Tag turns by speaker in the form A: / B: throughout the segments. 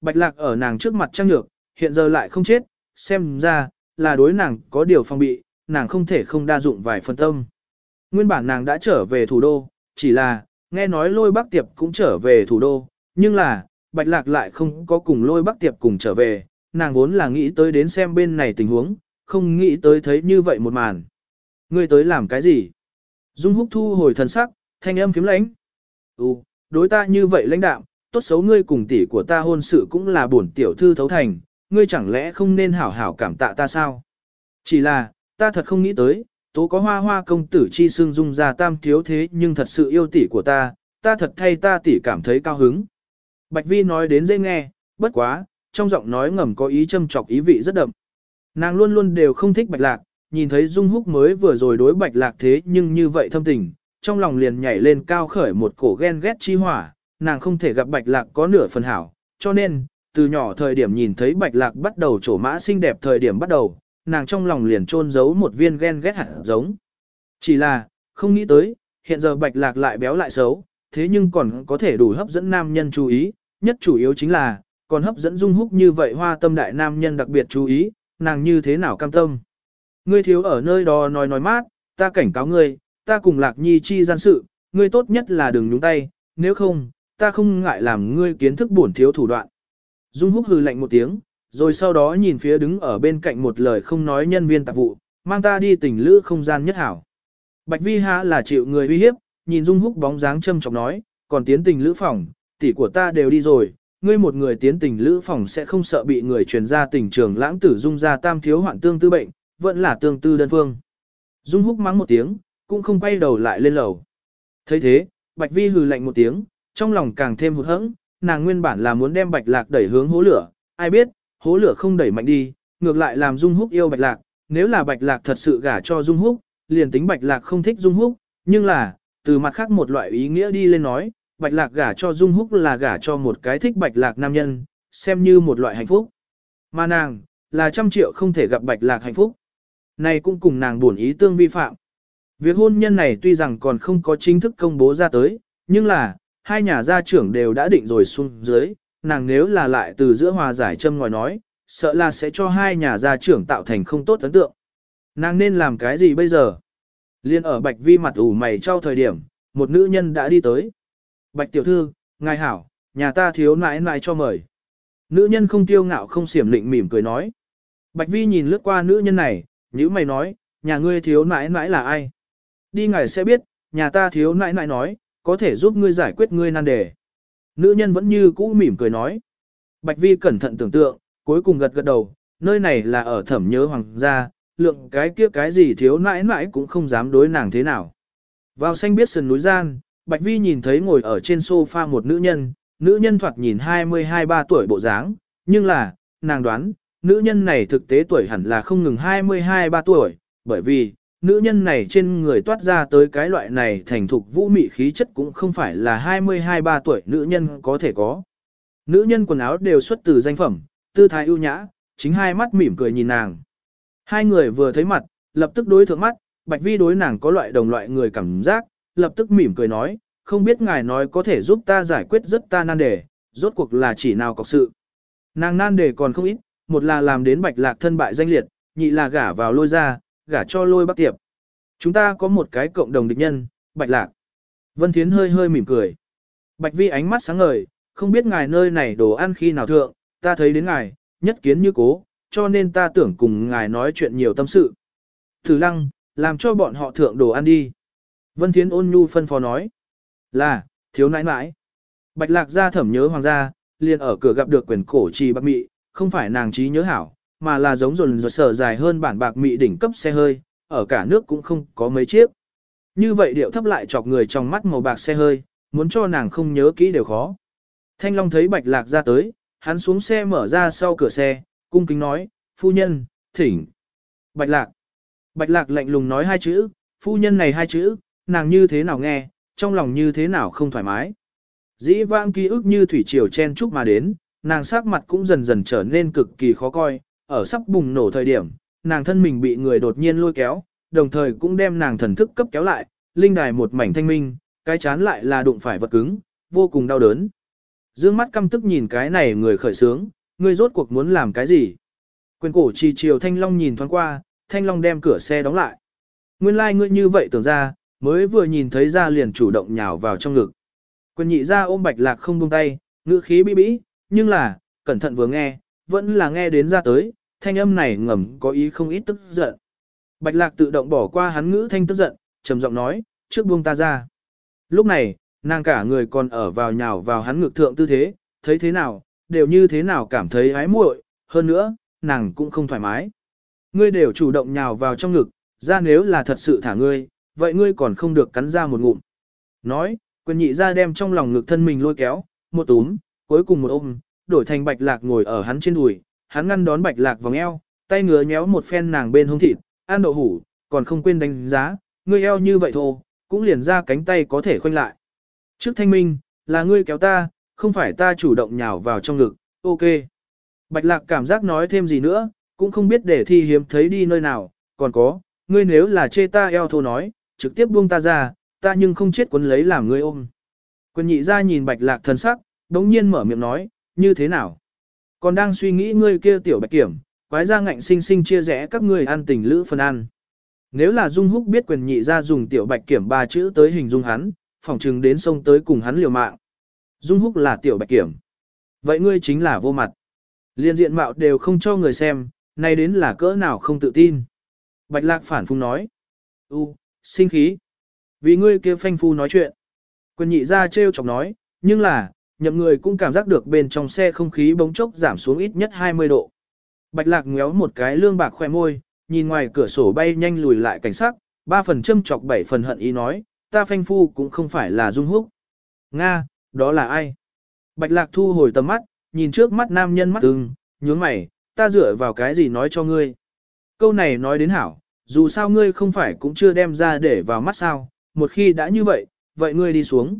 A: bạch lạc ở nàng trước mặt trăng nhược, hiện giờ lại không chết, xem ra, là đối nàng có điều phong bị, nàng không thể không đa dụng vài phần tâm. Nguyên bản nàng đã trở về thủ đô, chỉ là, nghe nói lôi bác tiệp cũng trở về thủ đô, nhưng là, bạch lạc lại không có cùng lôi bác tiệp cùng trở về, nàng vốn là nghĩ tới đến xem bên này tình huống, không nghĩ tới thấy như vậy một màn. Ngươi tới làm cái gì? Dung húc thu hồi thần sắc, thanh âm phím lãnh. Ừ, đối ta như vậy lãnh đạm, tốt xấu ngươi cùng tỷ của ta hôn sự cũng là bổn tiểu thư thấu thành, ngươi chẳng lẽ không nên hảo hảo cảm tạ ta sao? Chỉ là, ta thật không nghĩ tới, tố có hoa hoa công tử chi xương dung ra tam thiếu thế nhưng thật sự yêu tỷ của ta, ta thật thay ta tỷ cảm thấy cao hứng. Bạch Vi nói đến dễ nghe, bất quá, trong giọng nói ngầm có ý châm chọc ý vị rất đậm. Nàng luôn luôn đều không thích bạch lạc, nhìn thấy Dung Húc mới vừa rồi đối bạch lạc thế nhưng như vậy thâm tình, trong lòng liền nhảy lên cao khởi một cổ ghen ghét chi hỏa, nàng không thể gặp bạch lạc có nửa phần hảo, cho nên, từ nhỏ thời điểm nhìn thấy bạch lạc bắt đầu trổ mã xinh đẹp thời điểm bắt đầu, nàng trong lòng liền trôn giấu một viên ghen ghét hẳn giống. Chỉ là, không nghĩ tới, hiện giờ bạch lạc lại béo lại xấu, thế nhưng còn có thể đủ hấp dẫn nam nhân chú ý, nhất chủ yếu chính là, còn hấp dẫn dung húc như vậy hoa tâm đại nam nhân đặc biệt chú ý, nàng như thế nào cam tâm. Ngươi thiếu ở nơi đó nói nói mát, ta cảnh cáo ngươi, ta cùng lạc nhi chi gian sự, ngươi tốt nhất là đừng nhúng tay, nếu không, ta không ngại làm ngươi kiến thức bổn thiếu thủ đoạn. Dung húc hừ lạnh một tiếng, rồi sau đó nhìn phía đứng ở bên cạnh một lời không nói nhân viên tạp vụ, mang ta đi tỉnh lữ không gian nhất hảo. Bạch Vi hạ là chịu người uy hiếp, nhìn Dung Húc bóng dáng châm chọc nói, còn tiến tình lữ phòng, tỷ của ta đều đi rồi, ngươi một người tiến tình lữ phòng sẽ không sợ bị người truyền ra tình trường lãng tử Dung ra tam thiếu hoạn tương tư bệnh, vẫn là tương tư đơn phương. Dung Húc mắng một tiếng, cũng không quay đầu lại lên lầu. thấy thế, Bạch Vi hừ lạnh một tiếng, trong lòng càng thêm hụt hẫng, nàng nguyên bản là muốn đem Bạch Lạc đẩy hướng hố lửa, ai biết, hố lửa không đẩy mạnh đi, ngược lại làm Dung Húc yêu Bạch Lạc, nếu là Bạch Lạc thật sự gả cho Dung Húc, liền tính Bạch Lạc không thích Dung Húc, nhưng là, từ mặt khác một loại ý nghĩa đi lên nói, Bạch Lạc gả cho Dung Húc là gả cho một cái thích Bạch Lạc nam nhân, xem như một loại hạnh phúc. Mà nàng, là trăm triệu không thể gặp Bạch Lạc hạnh phúc. Này cũng cùng nàng buồn ý tương vi phạm. Việc hôn nhân này tuy rằng còn không có chính thức công bố ra tới, nhưng là, hai nhà gia trưởng đều đã định rồi xuống dưới, nàng nếu là lại từ giữa hòa giải châm ngòi nói, sợ là sẽ cho hai nhà gia trưởng tạo thành không tốt ấn tượng. Nàng nên làm cái gì bây giờ? Liên ở bạch vi mặt ủ mày trao thời điểm, một nữ nhân đã đi tới. Bạch tiểu thư, ngài hảo, nhà ta thiếu nãi nãi cho mời. Nữ nhân không tiêu ngạo không xiểm lịnh mỉm cười nói. Bạch vi nhìn lướt qua nữ nhân này, nhữ mày nói, nhà ngươi thiếu nãi nãi là ai? Đi ngài sẽ biết, nhà ta thiếu nãi nãi nói, có thể giúp ngươi giải quyết ngươi nan đề. Nữ nhân vẫn như cũ mỉm cười nói. Bạch Vi cẩn thận tưởng tượng, cuối cùng gật gật đầu, nơi này là ở thẩm nhớ hoàng gia, lượng cái kia cái gì thiếu nãi nãi cũng không dám đối nàng thế nào. Vào xanh biết sườn núi gian, Bạch Vi nhìn thấy ngồi ở trên sofa một nữ nhân, nữ nhân thoạt nhìn 22-3 tuổi bộ dáng, nhưng là, nàng đoán, nữ nhân này thực tế tuổi hẳn là không ngừng 22-3 tuổi, bởi vì, nữ nhân này trên người toát ra tới cái loại này thành thục vũ mị khí chất cũng không phải là 22-3 tuổi nữ nhân có thể có. Nữ nhân quần áo đều xuất từ danh phẩm, tư thái ưu nhã, chính hai mắt mỉm cười nhìn nàng. Hai người vừa thấy mặt, lập tức đối thượng mắt, Bạch Vi đối nàng có loại đồng loại người cảm giác, lập tức mỉm cười nói, không biết ngài nói có thể giúp ta giải quyết rất ta nan đề, rốt cuộc là chỉ nào cọc sự. Nàng nan đề còn không ít, một là làm đến Bạch Lạc thân bại danh liệt, nhị là gả vào lôi ra, gả cho lôi bắc tiệp. Chúng ta có một cái cộng đồng địch nhân, Bạch Lạc. Vân Thiến hơi hơi mỉm cười. Bạch Vi ánh mắt sáng ngời, không biết ngài nơi này đồ ăn khi nào thượng, ta thấy đến ngài, nhất kiến như cố, cho nên ta tưởng cùng ngài nói chuyện nhiều tâm sự. Thử lăng, làm cho bọn họ thượng đồ ăn đi. Vân Thiến ôn nhu phân phó nói. Là, thiếu nãi nãi. Bạch lạc gia thẩm nhớ hoàng gia, liền ở cửa gặp được quyền cổ trì bạc mị, không phải nàng trí nhớ hảo, mà là giống rồn dồn sở dài hơn bản bạc mị đỉnh cấp xe hơi, ở cả nước cũng không có mấy chiếc. Như vậy điệu thấp lại chọc người trong mắt màu bạc xe hơi, muốn cho nàng không nhớ kỹ đều khó. Thanh Long thấy bạch lạc ra tới, hắn xuống xe mở ra sau cửa xe, cung kính nói, phu nhân, thỉnh. Bạch lạc. Bạch lạc lạnh lùng nói hai chữ, phu nhân này hai chữ, nàng như thế nào nghe, trong lòng như thế nào không thoải mái. Dĩ vãng ký ức như thủy triều chen chúc mà đến, nàng sắc mặt cũng dần dần trở nên cực kỳ khó coi, ở sắp bùng nổ thời điểm, nàng thân mình bị người đột nhiên lôi kéo, đồng thời cũng đem nàng thần thức cấp kéo lại, linh đài một mảnh thanh minh, cái chán lại là đụng phải vật cứng, vô cùng đau đớn. dương mắt căm tức nhìn cái này người khởi sướng, ngươi rốt cuộc muốn làm cái gì? Quyền cổ trì chiều Thanh Long nhìn thoáng qua, Thanh Long đem cửa xe đóng lại. Nguyên lai like ngươi như vậy tưởng ra, mới vừa nhìn thấy ra liền chủ động nhào vào trong ngực. Quyền nhị ra ôm bạch lạc không buông tay, ngữ khí bí bĩ, nhưng là, cẩn thận vừa nghe, vẫn là nghe đến ra tới, thanh âm này ngầm có ý không ít tức giận. Bạch lạc tự động bỏ qua hắn ngữ thanh tức giận, trầm giọng nói, trước buông ta ra. Lúc này, nàng cả người còn ở vào nhào vào hắn ngực thượng tư thế, thấy thế nào, đều như thế nào cảm thấy ái muội, hơn nữa, nàng cũng không thoải mái. Ngươi đều chủ động nhào vào trong ngực, ra nếu là thật sự thả ngươi, vậy ngươi còn không được cắn ra một ngụm. Nói, quyền nhị ra đem trong lòng ngực thân mình lôi kéo, một túm, cuối cùng một ôm, đổi thành bạch lạc ngồi ở hắn trên đùi, hắn ngăn đón bạch lạc vòng eo, tay ngứa nhéo một phen nàng bên hông thịt, ăn đậu hủ, còn không quên đánh giá, ngươi eo như vậy thôi, cũng liền ra cánh tay có thể khoanh lại. Trước thanh minh, là ngươi kéo ta, không phải ta chủ động nhào vào trong ngực, ok. Bạch lạc cảm giác nói thêm gì nữa, cũng không biết để thi hiếm thấy đi nơi nào, còn có, ngươi nếu là chê ta eo thô nói, trực tiếp buông ta ra, ta nhưng không chết quấn lấy làm ngươi ôm. Quân nhị ra nhìn bạch lạc thần sắc, đống nhiên mở miệng nói, như thế nào? Còn đang suy nghĩ ngươi kia tiểu bạch kiểm, quái ra ngạnh sinh sinh chia rẽ các ngươi ăn tình lữ phần ăn. Nếu là Dung Húc biết quyền nhị ra dùng tiểu bạch kiểm ba chữ tới hình dung hắn, phỏng chừng đến sông tới cùng hắn liều mạng. Dung Húc là tiểu bạch kiểm. Vậy ngươi chính là vô mặt. Liên diện mạo đều không cho người xem, nay đến là cỡ nào không tự tin. Bạch lạc phản phung nói. U, sinh khí. Vì ngươi kia phanh phu nói chuyện. Quyền nhị ra trêu chọc nói, nhưng là, nhậm người cũng cảm giác được bên trong xe không khí bỗng chốc giảm xuống ít nhất 20 độ. Bạch lạc ngéo một cái lương bạc khoe môi, nhìn ngoài cửa sổ bay nhanh lùi lại cảnh sắc, ba phần châm chọc bảy phần hận ý nói, ta phanh phu cũng không phải là dung húc. Nga, đó là ai? Bạch lạc thu hồi tầm mắt, nhìn trước mắt nam nhân mắt ưng, nhướng mày, ta dựa vào cái gì nói cho ngươi. Câu này nói đến hảo, dù sao ngươi không phải cũng chưa đem ra để vào mắt sao, một khi đã như vậy, vậy ngươi đi xuống.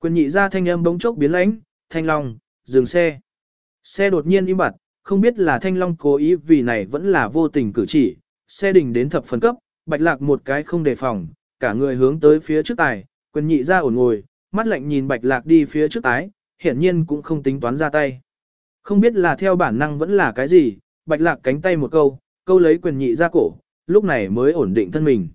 A: Quyền nhị ra thanh âm bỗng chốc biến lãnh, thanh long, dừng xe. Xe đột nhiên im bặt, không biết là thanh long cố ý vì này vẫn là vô tình cử chỉ, xe đình đến thập phần cấp, bạch lạc một cái không đề phòng, cả người hướng tới phía trước tài, quyền nhị ra ổn ngồi, mắt lạnh nhìn bạch lạc đi phía trước tái, hiển nhiên cũng không tính toán ra tay. Không biết là theo bản năng vẫn là cái gì, bạch lạc cánh tay một câu, câu lấy quyền nhị ra cổ, lúc này mới ổn định thân mình.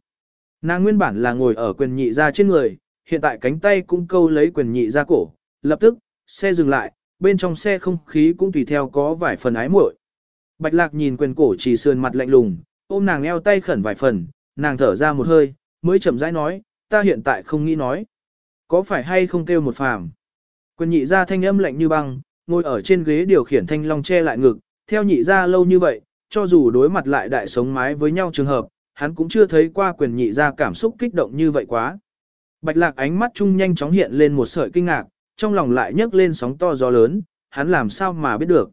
A: Nàng nguyên bản là ngồi ở quyền nhị ra trên người, hiện tại cánh tay cũng câu lấy quyền nhị ra cổ, lập tức, xe dừng lại, bên trong xe không khí cũng tùy theo có vài phần ái muội. Bạch lạc nhìn quyền cổ chỉ sườn mặt lạnh lùng, ôm nàng eo tay khẩn vài phần, nàng thở ra một hơi, mới chậm rãi nói, ta hiện tại không nghĩ nói. Có phải hay không kêu một phàm? Quyền nhị ra thanh âm lạnh như băng, ngồi ở trên ghế điều khiển thanh long che lại ngực, theo nhị ra lâu như vậy, cho dù đối mặt lại đại sống mái với nhau trường hợp, hắn cũng chưa thấy qua quyền nhị ra cảm xúc kích động như vậy quá. Bạch lạc ánh mắt chung nhanh chóng hiện lên một sợi kinh ngạc, trong lòng lại nhấc lên sóng to gió lớn, hắn làm sao mà biết được.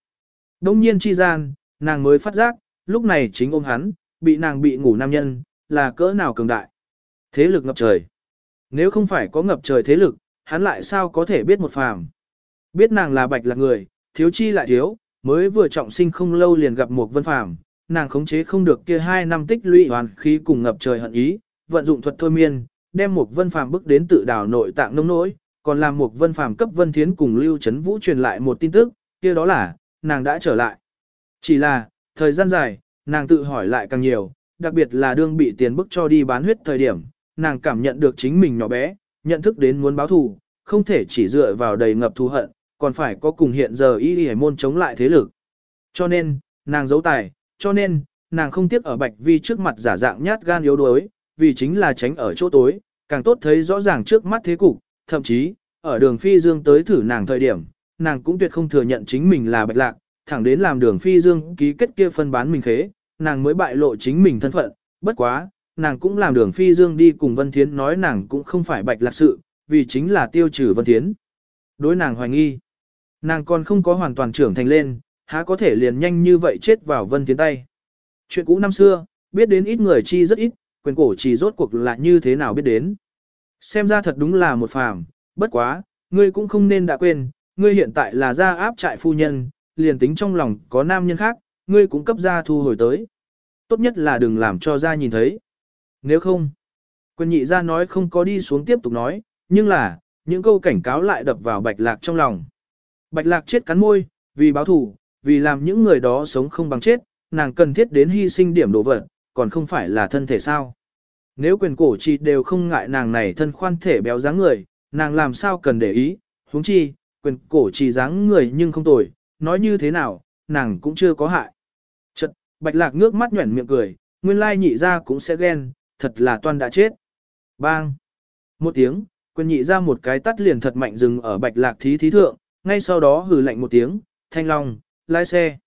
A: Đông nhiên chi gian, nàng mới phát giác, lúc này chính ôm hắn, bị nàng bị ngủ nam nhân, là cỡ nào cường đại. Thế lực ngập trời. Nếu không phải có ngập trời thế lực, hắn lại sao có thể biết một phàm. Biết nàng là bạch lạc người, thiếu chi lại thiếu, mới vừa trọng sinh không lâu liền gặp một vân phàm, nàng khống chế không được kia hai năm tích lũy hoàn khí cùng ngập trời hận ý, vận dụng thuật thôi miên, đem một vân phàm bước đến tự đào nội tạng nông nỗi, còn làm một vân phàm cấp vân thiến cùng lưu chấn vũ truyền lại một tin tức, kia đó là, nàng đã trở lại. Chỉ là, thời gian dài, nàng tự hỏi lại càng nhiều, đặc biệt là đương bị tiền bức cho đi bán huyết thời điểm, nàng cảm nhận được chính mình nhỏ bé, nhận thức đến muốn báo thù, không thể chỉ dựa vào đầy ngập thù hận, còn phải có cùng hiện giờ y y môn chống lại thế lực. Cho nên, nàng giấu tài, cho nên, nàng không tiếc ở bạch vi trước mặt giả dạng nhát gan yếu đuối, vì chính là tránh ở chỗ tối, càng tốt thấy rõ ràng trước mắt thế cục, thậm chí, ở đường phi dương tới thử nàng thời điểm, nàng cũng tuyệt không thừa nhận chính mình là bạch lạc, thẳng đến làm đường phi dương ký kết kia phân bán mình khế, nàng mới bại lộ chính mình thân phận, bất quá, nàng cũng làm đường phi dương đi cùng Vân Thiến nói nàng cũng không phải bạch lạc sự, vì chính là tiêu trừ Vân Thiến. Đối nàng hoài nghi, nàng còn không có hoàn toàn trưởng thành lên, há có thể liền nhanh như vậy chết vào Vân Thiến tay. Chuyện cũ năm xưa, biết đến ít người chi rất ít, quyền cổ chỉ rốt cuộc là như thế nào biết đến. Xem ra thật đúng là một phàm, bất quá, ngươi cũng không nên đã quên, ngươi hiện tại là gia áp trại phu nhân, liền tính trong lòng có nam nhân khác, ngươi cũng cấp gia thu hồi tới. Tốt nhất là đừng làm cho gia nhìn thấy. Nếu không, quyền nhị gia nói không có đi xuống tiếp tục nói, nhưng là, những câu cảnh cáo lại đập vào bạch lạc trong lòng. Bạch lạc chết cắn môi, vì báo thù, vì làm những người đó sống không bằng chết, nàng cần thiết đến hy sinh điểm đồ vật, còn không phải là thân thể sao. Nếu quyền cổ trì đều không ngại nàng này thân khoan thể béo dáng người, nàng làm sao cần để ý, huống chi, quyền cổ chỉ dáng người nhưng không tồi, nói như thế nào, nàng cũng chưa có hại. Chật, bạch lạc ngước mắt nhuẩn miệng cười, nguyên lai nhị ra cũng sẽ ghen, thật là toan đã chết. Bang! Một tiếng, quyền nhị ra một cái tắt liền thật mạnh dừng ở bạch lạc thí thí thượng, ngay sau đó hừ lạnh một tiếng, thanh long, lái xe.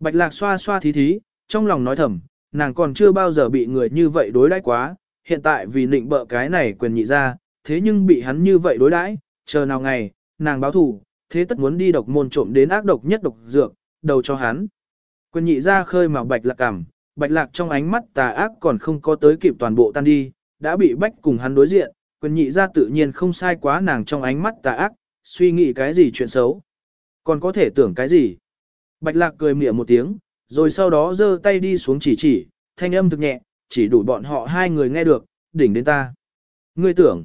A: Bạch lạc xoa xoa thí thí, trong lòng nói thầm, nàng còn chưa bao giờ bị người như vậy đối đãi quá, hiện tại vì nịnh bợ cái này quyền nhị ra, thế nhưng bị hắn như vậy đối đãi, chờ nào ngày, nàng báo thù, thế tất muốn đi độc môn trộm đến ác độc nhất độc dược, đầu cho hắn. Quyền nhị ra khơi mà bạch lạc cảm, bạch lạc trong ánh mắt tà ác còn không có tới kịp toàn bộ tan đi, đã bị bách cùng hắn đối diện, quyền nhị ra tự nhiên không sai quá nàng trong ánh mắt tà ác, suy nghĩ cái gì chuyện xấu. Còn có thể tưởng cái gì. Bạch lạc cười mỉa một tiếng, rồi sau đó giơ tay đi xuống chỉ chỉ, thanh âm thực nhẹ, chỉ đủ bọn họ hai người nghe được, đỉnh đến ta. Ngươi tưởng,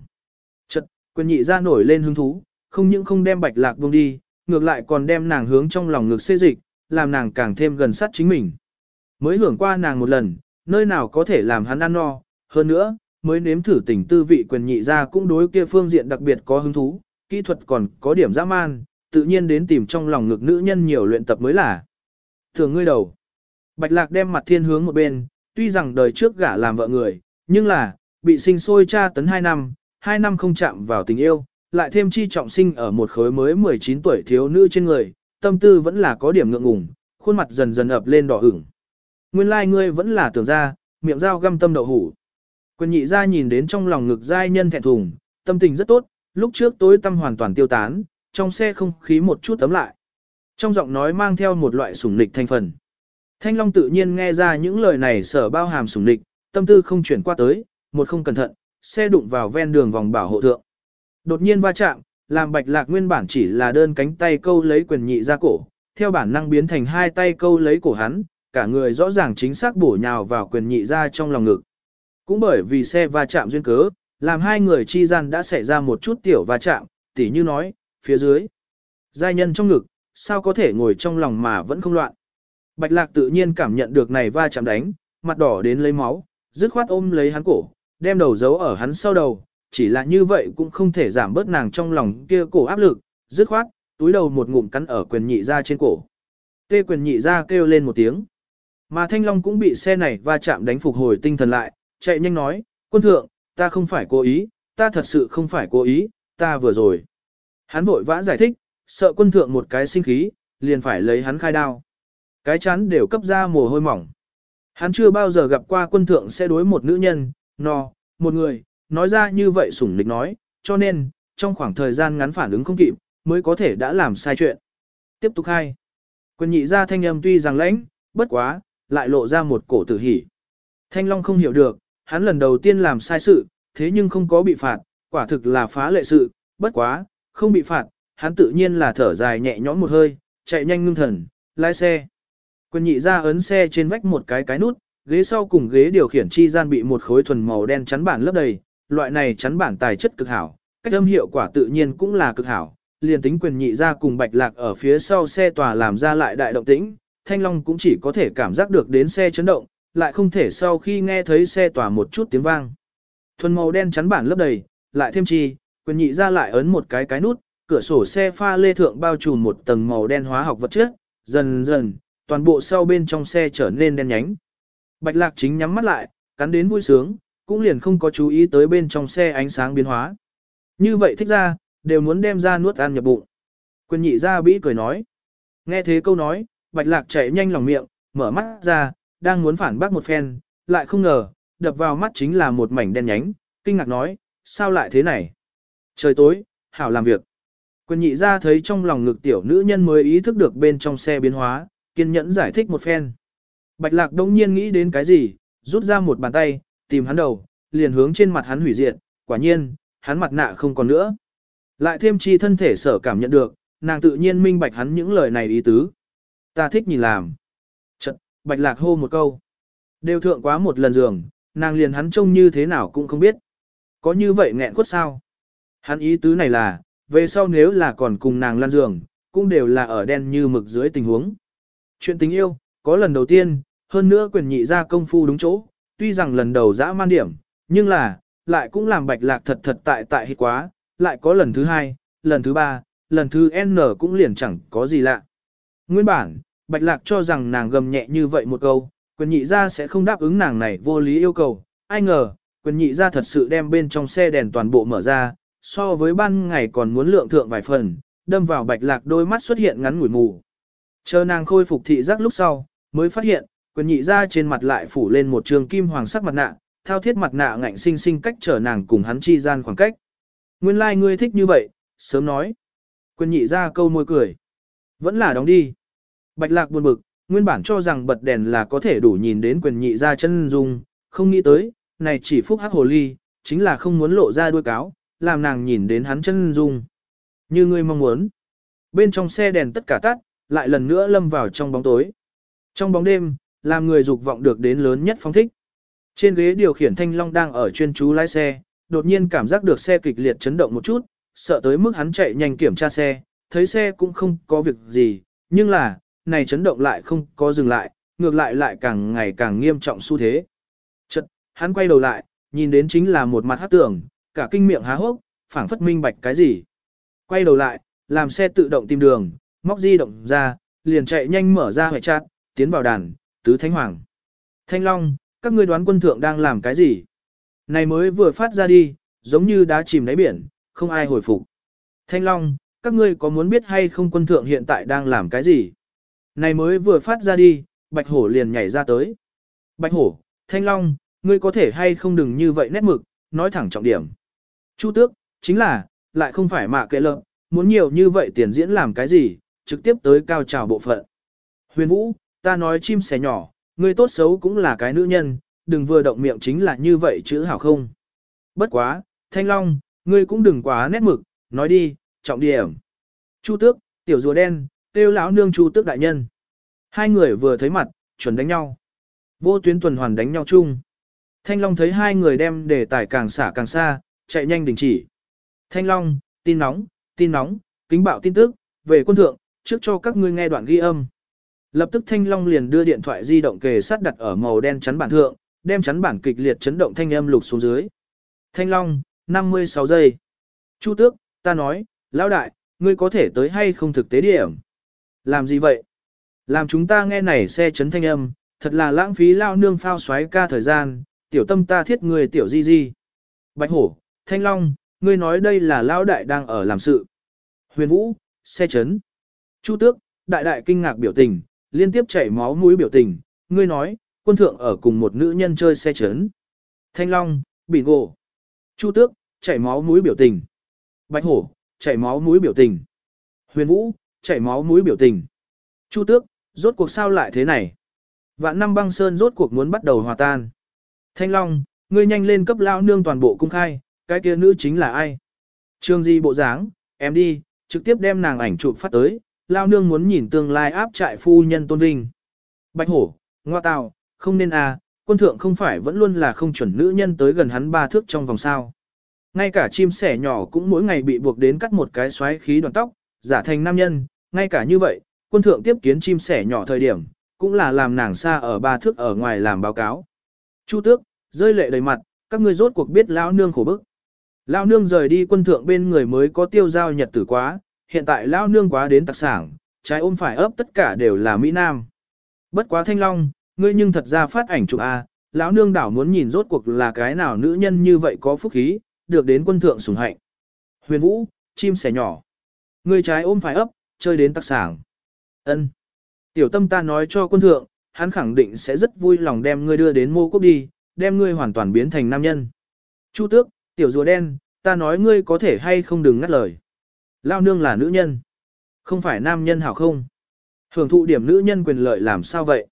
A: chật, quân nhị ra nổi lên hứng thú, không những không đem bạch lạc buông đi, ngược lại còn đem nàng hướng trong lòng ngực xê dịch, làm nàng càng thêm gần sát chính mình. Mới hưởng qua nàng một lần, nơi nào có thể làm hắn ăn no, hơn nữa, mới nếm thử tình tư vị quyền nhị ra cũng đối kia phương diện đặc biệt có hứng thú, kỹ thuật còn có điểm dã man, tự nhiên đến tìm trong lòng ngực nữ nhân nhiều luyện tập mới là. Thường ngươi đầu. Bạch lạc đem mặt thiên hướng một bên, tuy rằng đời trước gả làm vợ người, nhưng là, bị sinh sôi cha tấn 2 năm, 2 năm không chạm vào tình yêu, lại thêm chi trọng sinh ở một khối mới 19 tuổi thiếu nữ trên người, tâm tư vẫn là có điểm ngượng ngùng, khuôn mặt dần dần ập lên đỏ ửng. Nguyên lai like ngươi vẫn là tưởng ra, miệng dao găm tâm đậu hủ. Quyền nhị ra nhìn đến trong lòng ngực giai nhân thẹn thùng, tâm tình rất tốt, lúc trước tối tâm hoàn toàn tiêu tán, trong xe không khí một chút tấm lại. Trong giọng nói mang theo một loại sủng nịch thành phần. Thanh Long tự nhiên nghe ra những lời này sở bao hàm sủng nịch, tâm tư không chuyển qua tới, một không cẩn thận, xe đụng vào ven đường vòng bảo hộ thượng. Đột nhiên va chạm, làm bạch lạc nguyên bản chỉ là đơn cánh tay câu lấy quyền nhị ra cổ, theo bản năng biến thành hai tay câu lấy cổ hắn, cả người rõ ràng chính xác bổ nhào vào quyền nhị ra trong lòng ngực. Cũng bởi vì xe va chạm duyên cớ, làm hai người chi gian đã xảy ra một chút tiểu va chạm, tỉ như nói, phía dưới. Giai nhân trong ngực, sao có thể ngồi trong lòng mà vẫn không loạn. Bạch lạc tự nhiên cảm nhận được này va chạm đánh, mặt đỏ đến lấy máu, dứt khoát ôm lấy hắn cổ, đem đầu giấu ở hắn sau đầu, chỉ là như vậy cũng không thể giảm bớt nàng trong lòng kia cổ áp lực, dứt khoát, túi đầu một ngụm cắn ở quyền nhị ra trên cổ. Tê quyền nhị ra kêu lên một tiếng. Mà Thanh Long cũng bị xe này va chạm đánh phục hồi tinh thần lại, chạy nhanh nói, quân thượng, ta không phải cố ý, ta thật sự không phải cố ý, ta vừa rồi. Hắn vội vã giải thích, sợ quân thượng một cái sinh khí, liền phải lấy hắn khai đao. Cái chán đều cấp ra mồ hôi mỏng. Hắn chưa bao giờ gặp qua quân thượng sẽ đối một nữ nhân, no, một người, nói ra như vậy sủng nịch nói, cho nên, trong khoảng thời gian ngắn phản ứng không kịp, mới có thể đã làm sai chuyện. Tiếp tục hai. Quân nhị ra thanh âm tuy rằng lãnh, bất quá, lại lộ ra một cổ tử hỉ. Thanh Long không hiểu được, hắn lần đầu tiên làm sai sự, thế nhưng không có bị phạt, quả thực là phá lệ sự, bất quá, không bị phạt, hắn tự nhiên là thở dài nhẹ nhõm một hơi, chạy nhanh ngưng thần, lái xe. Quân nhị ra ấn xe trên vách một cái cái nút, ghế sau cùng ghế điều khiển chi gian bị một khối thuần màu đen chắn bản lấp đầy, loại này chắn bản tài chất cực hảo, cách âm hiệu quả tự nhiên cũng là cực hảo, liền tính quyền nhị ra cùng bạch lạc ở phía sau xe tòa làm ra lại đại động tĩnh, thanh long cũng chỉ có thể cảm giác được đến xe chấn động, lại không thể sau khi nghe thấy xe tòa một chút tiếng vang. Thuần màu đen chắn bản lấp đầy, lại thêm chi, quyền nhị ra lại ấn một cái cái nút, cửa sổ xe pha lê thượng bao trùm một tầng màu đen hóa học vật chất, dần dần, toàn bộ sau bên trong xe trở nên đen nhánh. Bạch lạc chính nhắm mắt lại, cắn đến vui sướng, cũng liền không có chú ý tới bên trong xe ánh sáng biến hóa. Như vậy thích ra, đều muốn đem ra nuốt ăn nhập bụng. Quyền nhị ra bĩ cười nói. Nghe thế câu nói, bạch lạc chạy nhanh lòng miệng, mở mắt ra, đang muốn phản bác một phen, lại không ngờ, đập vào mắt chính là một mảnh đen nhánh, kinh ngạc nói, sao lại thế này? Trời tối, hảo làm việc. Quyền nhị ra thấy trong lòng ngực tiểu nữ nhân mới ý thức được bên trong xe biến hóa, kiên nhẫn giải thích một phen. Bạch lạc đông nhiên nghĩ đến cái gì, rút ra một bàn tay, tìm hắn đầu, liền hướng trên mặt hắn hủy diệt, quả nhiên, hắn mặt nạ không còn nữa. Lại thêm chi thân thể sở cảm nhận được, nàng tự nhiên minh bạch hắn những lời này ý tứ. Ta thích nhìn làm. Chật, bạch lạc hô một câu. Đều thượng quá một lần giường, nàng liền hắn trông như thế nào cũng không biết. Có như vậy nghẹn quất sao? Hắn ý tứ này là, về sau nếu là còn cùng nàng lan giường, cũng đều là ở đen như mực dưới tình huống. Chuyện tình yêu, có lần đầu tiên, hơn nữa quyền nhị ra công phu đúng chỗ, tuy rằng lần đầu dã man điểm, nhưng là, lại cũng làm bạch lạc thật thật tại tại hít quá, lại có lần thứ hai, lần thứ ba, lần thứ N cũng liền chẳng có gì lạ. Nguyên bản, bạch lạc cho rằng nàng gầm nhẹ như vậy một câu, quyền nhị ra sẽ không đáp ứng nàng này vô lý yêu cầu, ai ngờ, quyền nhị ra thật sự đem bên trong xe đèn toàn bộ mở ra, so với ban ngày còn muốn lượng thượng vài phần, đâm vào bạch lạc đôi mắt xuất hiện ngắn ngủi mù. Chờ nàng khôi phục thị giác lúc sau, mới phát hiện, quyền nhị ra trên mặt lại phủ lên một trường kim hoàng sắc mặt nạ, thao thiết mặt nạ ngạnh sinh sinh cách trở nàng cùng hắn chi gian khoảng cách. Nguyên lai like ngươi thích như vậy, sớm nói. Quyền nhị ra câu môi cười. Vẫn là đóng đi. Bạch lạc buồn bực, nguyên bản cho rằng bật đèn là có thể đủ nhìn đến quyền nhị ra chân dung, không nghĩ tới, này chỉ phúc hắc hồ ly, chính là không muốn lộ ra đuôi cáo, làm nàng nhìn đến hắn chân dung. Như ngươi mong muốn. Bên trong xe đèn tất cả tắt, lại lần nữa lâm vào trong bóng tối. Trong bóng đêm, làm người dục vọng được đến lớn nhất phong thích. Trên ghế điều khiển thanh long đang ở chuyên chú lái xe, đột nhiên cảm giác được xe kịch liệt chấn động một chút, sợ tới mức hắn chạy nhanh kiểm tra xe, thấy xe cũng không có việc gì, nhưng là, này chấn động lại không có dừng lại, ngược lại lại càng ngày càng nghiêm trọng xu thế. Chật, hắn quay đầu lại, nhìn đến chính là một mặt hát tưởng, cả kinh miệng há hốc, phảng phất minh bạch cái gì. Quay đầu lại, làm xe tự động tìm đường, móc di động ra, liền chạy nhanh mở ra hệ chát, tiến vào đàn, tứ thánh hoàng. Thanh Long, các ngươi đoán quân thượng đang làm cái gì? Này mới vừa phát ra đi, giống như đá chìm đáy biển, không ai hồi phục. Thanh Long, các ngươi có muốn biết hay không quân thượng hiện tại đang làm cái gì? Này mới vừa phát ra đi, Bạch Hổ liền nhảy ra tới. Bạch Hổ, Thanh Long, ngươi có thể hay không đừng như vậy nét mực, nói thẳng trọng điểm. Chu tước, chính là, lại không phải mạ kệ lợn, muốn nhiều như vậy tiền diễn làm cái gì, trực tiếp tới cao trào bộ phận. Huyền Vũ, ta nói chim sẻ nhỏ, ngươi tốt xấu cũng là cái nữ nhân, đừng vừa động miệng chính là như vậy chữ hảo không. Bất quá, Thanh Long, ngươi cũng đừng quá nét mực, nói đi, trọng điểm. Chu tước, tiểu rùa đen, tiêu lão nương chu tước đại nhân. Hai người vừa thấy mặt, chuẩn đánh nhau. Vô tuyến tuần hoàn đánh nhau chung. Thanh Long thấy hai người đem đề tài càng xả càng xa, chạy nhanh đình chỉ. Thanh Long, tin nóng, tin nóng, kính bạo tin tức, về quân thượng, trước cho các ngươi nghe đoạn ghi âm. Lập tức Thanh Long liền đưa điện thoại di động kề sát đặt ở màu đen chắn bản thượng, đem chắn bản kịch liệt chấn động thanh âm lục xuống dưới. Thanh Long, 56 giây. Chu Tước, ta nói, lão đại, ngươi có thể tới hay không thực tế điểm. Làm gì vậy? Làm chúng ta nghe này xe chấn thanh âm, thật là lãng phí lao nương phao xoáy ca thời gian, tiểu tâm ta thiết người tiểu di di. Bạch hổ, thanh long, ngươi nói đây là lão đại đang ở làm sự. Huyền vũ, xe chấn. Chu tước, đại đại kinh ngạc biểu tình, liên tiếp chảy máu mũi biểu tình, ngươi nói, quân thượng ở cùng một nữ nhân chơi xe chấn. Thanh long, bị ngộ. Chu tước, chảy máu mũi biểu tình. Bạch hổ, chảy máu mũi biểu tình. Huyền vũ, chảy máu mũi biểu tình. Chu tước, rốt cuộc sao lại thế này? Vạn năm băng sơn rốt cuộc muốn bắt đầu hòa tan. Thanh Long, ngươi nhanh lên cấp lao nương toàn bộ cung khai, cái kia nữ chính là ai? Trương Di bộ dáng, em đi, trực tiếp đem nàng ảnh chụp phát tới, lao nương muốn nhìn tương lai áp trại phu nhân tôn vinh. Bạch hổ, ngoa tào, không nên à, quân thượng không phải vẫn luôn là không chuẩn nữ nhân tới gần hắn ba thước trong vòng sao. Ngay cả chim sẻ nhỏ cũng mỗi ngày bị buộc đến cắt một cái xoáy khí đoàn tóc, giả thành nam nhân, ngay cả như vậy, quân thượng tiếp kiến chim sẻ nhỏ thời điểm, cũng là làm nàng xa ở ba thước ở ngoài làm báo cáo. Chu tước, rơi lệ đầy mặt, các ngươi rốt cuộc biết lão nương khổ bức. Lão nương rời đi quân thượng bên người mới có tiêu giao nhật tử quá, hiện tại lão nương quá đến tạc sảng, trái ôm phải ấp tất cả đều là Mỹ Nam. Bất quá thanh long, ngươi nhưng thật ra phát ảnh chụp A, lão nương đảo muốn nhìn rốt cuộc là cái nào nữ nhân như vậy có phúc khí, được đến quân thượng sủng hạnh. Huyền vũ, chim sẻ nhỏ. Ngươi trái ôm phải ấp, chơi đến tạc sảng. Ân. Tiểu tâm ta nói cho quân thượng, hắn khẳng định sẽ rất vui lòng đem ngươi đưa đến mô quốc đi, đem ngươi hoàn toàn biến thành nam nhân. Chu tước, tiểu rùa đen, ta nói ngươi có thể hay không đừng ngắt lời. Lao nương là nữ nhân. Không phải nam nhân hảo không? Hưởng thụ điểm nữ nhân quyền lợi làm sao vậy?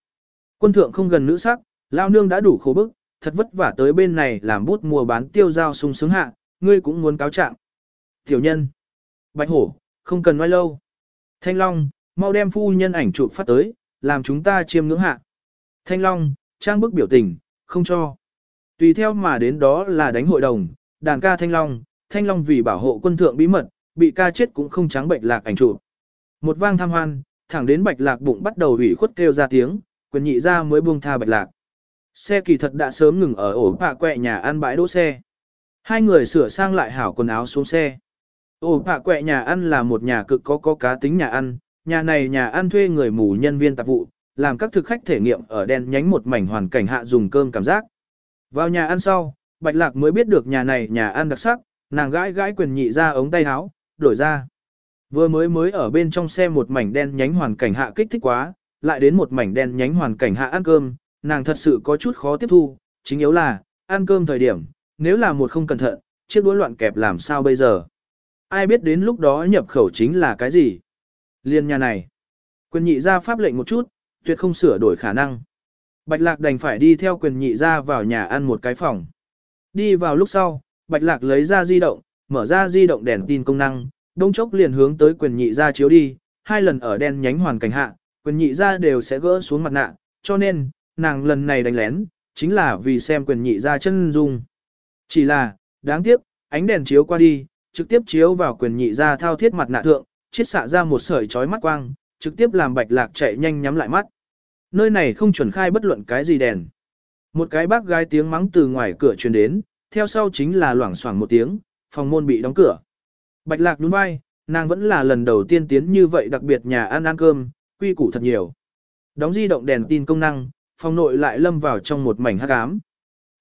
A: Quân thượng không gần nữ sắc, Lao nương đã đủ khổ bức, thật vất vả tới bên này làm bút mùa bán tiêu giao sung sướng hạ, ngươi cũng muốn cáo trạng. Tiểu nhân. Bạch hổ, không cần nói lâu. Thanh Long, mau đem phu nhân ảnh chụp phát tới, làm chúng ta chiêm ngưỡng hạ. Thanh Long, trang bức biểu tình, không cho. Tùy theo mà đến đó là đánh hội đồng, đàn ca Thanh Long, Thanh Long vì bảo hộ quân thượng bí mật, bị ca chết cũng không trắng bệnh lạc ảnh chụp. Một vang tham hoan, thẳng đến bạch lạc bụng bắt đầu ủy khuất kêu ra tiếng, quyền nhị ra mới buông tha bạch lạc. Xe kỳ thật đã sớm ngừng ở ổ bạ quẹ nhà ăn bãi đỗ xe. Hai người sửa sang lại hảo quần áo xuống xe. Ổ bạ quẹ nhà ăn là một nhà cực có có cá tính nhà ăn, nhà này nhà ăn thuê người mù nhân viên tạp vụ, làm các thực khách thể nghiệm ở đen nhánh một mảnh hoàn cảnh hạ dùng cơm cảm giác. Vào nhà ăn sau, Bạch Lạc mới biết được nhà này nhà ăn đặc sắc, nàng gãi gãi quyền nhị ra ống tay áo, đổi ra. Vừa mới mới ở bên trong xe một mảnh đen nhánh hoàn cảnh hạ kích thích quá, lại đến một mảnh đen nhánh hoàn cảnh hạ ăn cơm, nàng thật sự có chút khó tiếp thu, chính yếu là, ăn cơm thời điểm, nếu là một không cẩn thận, chiếc đũa loạn kẹp làm sao bây giờ. Ai biết đến lúc đó nhập khẩu chính là cái gì. Liên nhà này, quyền nhị ra pháp lệnh một chút, tuyệt không sửa đổi khả năng. Bạch Lạc đành phải đi theo quyền nhị ra vào nhà ăn một cái phòng. Đi vào lúc sau, Bạch Lạc lấy ra di động, mở ra di động đèn tin công năng, đông chốc liền hướng tới quyền nhị ra chiếu đi, hai lần ở đen nhánh hoàn cảnh hạ, quyền nhị ra đều sẽ gỡ xuống mặt nạ, cho nên, nàng lần này đánh lén, chính là vì xem quyền nhị ra chân dung. Chỉ là, đáng tiếc, ánh đèn chiếu qua đi, trực tiếp chiếu vào quyền nhị ra thao thiết mặt nạ thượng, chiết xạ ra một sợi chói mắt quang, trực tiếp làm bạch lạc chạy nhanh nhắm lại mắt. Nơi này không chuẩn khai bất luận cái gì đèn. Một cái bác gái tiếng mắng từ ngoài cửa truyền đến, theo sau chính là loảng xoảng một tiếng, phòng môn bị đóng cửa. Bạch lạc đúng vai, nàng vẫn là lần đầu tiên tiến như vậy đặc biệt nhà ăn ăn cơm, quy củ thật nhiều. Đóng di động đèn tin công năng, phòng nội lại lâm vào trong một mảnh hắc ám.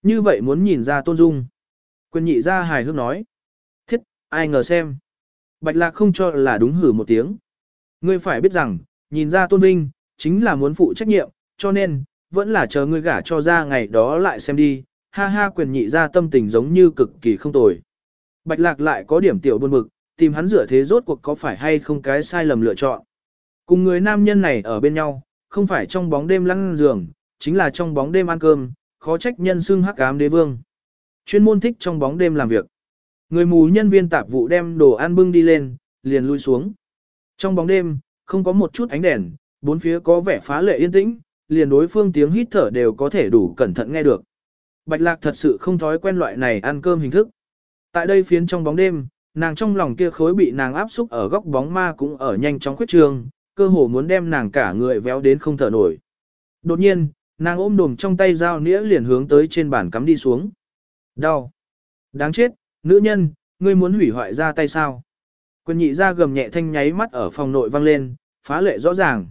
A: Như vậy muốn nhìn ra tôn dung. Quyền nhị ra hài hước nói. Thiết, ai ngờ xem. Bạch lạc không cho là đúng hử một tiếng. Ngươi phải biết rằng, nhìn ra tôn vinh, chính là muốn phụ trách nhiệm, cho nên, vẫn là chờ ngươi gả cho ra ngày đó lại xem đi, ha ha quyền nhị ra tâm tình giống như cực kỳ không tồi. Bạch lạc lại có điểm tiểu buồn bực, tìm hắn rửa thế rốt cuộc có phải hay không cái sai lầm lựa chọn. Cùng người nam nhân này ở bên nhau, không phải trong bóng đêm lăn giường, chính là trong bóng đêm ăn cơm, khó trách nhân xưng hắc ám đế vương. Chuyên môn thích trong bóng đêm làm việc. Người mù nhân viên tạp vụ đem đồ ăn bưng đi lên, liền lui xuống. Trong bóng đêm, không có một chút ánh đèn, bốn phía có vẻ phá lệ yên tĩnh, liền đối phương tiếng hít thở đều có thể đủ cẩn thận nghe được. Bạch lạc thật sự không thói quen loại này ăn cơm hình thức. Tại đây phiến trong bóng đêm, nàng trong lòng kia khối bị nàng áp xúc ở góc bóng ma cũng ở nhanh chóng khuyết trường, cơ hồ muốn đem nàng cả người véo đến không thở nổi. Đột nhiên, nàng ôm đồm trong tay dao nĩa liền hướng tới trên bàn cắm đi xuống. Đau. Đáng chết, nữ nhân, ngươi muốn hủy hoại ra tay sao? quân nhị ra gầm nhẹ thanh nháy mắt ở phòng nội vang lên, phá lệ rõ ràng.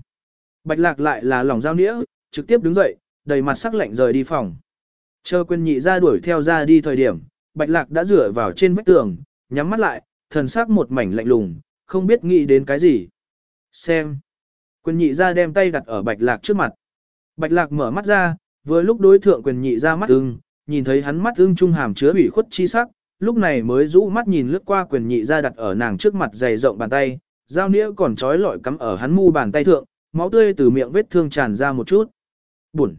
A: Bạch lạc lại là lòng dao nĩa, trực tiếp đứng dậy, đầy mặt sắc lạnh rời đi phòng. Chờ quyền nhị ra đuổi theo ra đi thời điểm, bạch lạc đã rửa vào trên vách tường, nhắm mắt lại, thần sắc một mảnh lạnh lùng, không biết nghĩ đến cái gì. Xem. Quyền nhị ra đem tay đặt ở bạch lạc trước mặt. Bạch lạc mở mắt ra, vừa lúc đối thượng quyền nhị ra mắt ưng, nhìn thấy hắn mắt ưng trung hàm chứa ủy khuất chi sắc, lúc này mới rũ mắt nhìn lướt qua quyền nhị ra đặt ở nàng trước mặt dày rộng bàn tay, dao nĩa còn trói lọi cắm ở hắn mu bàn tay thượng, máu tươi từ miệng vết thương tràn ra một chút. Buồn.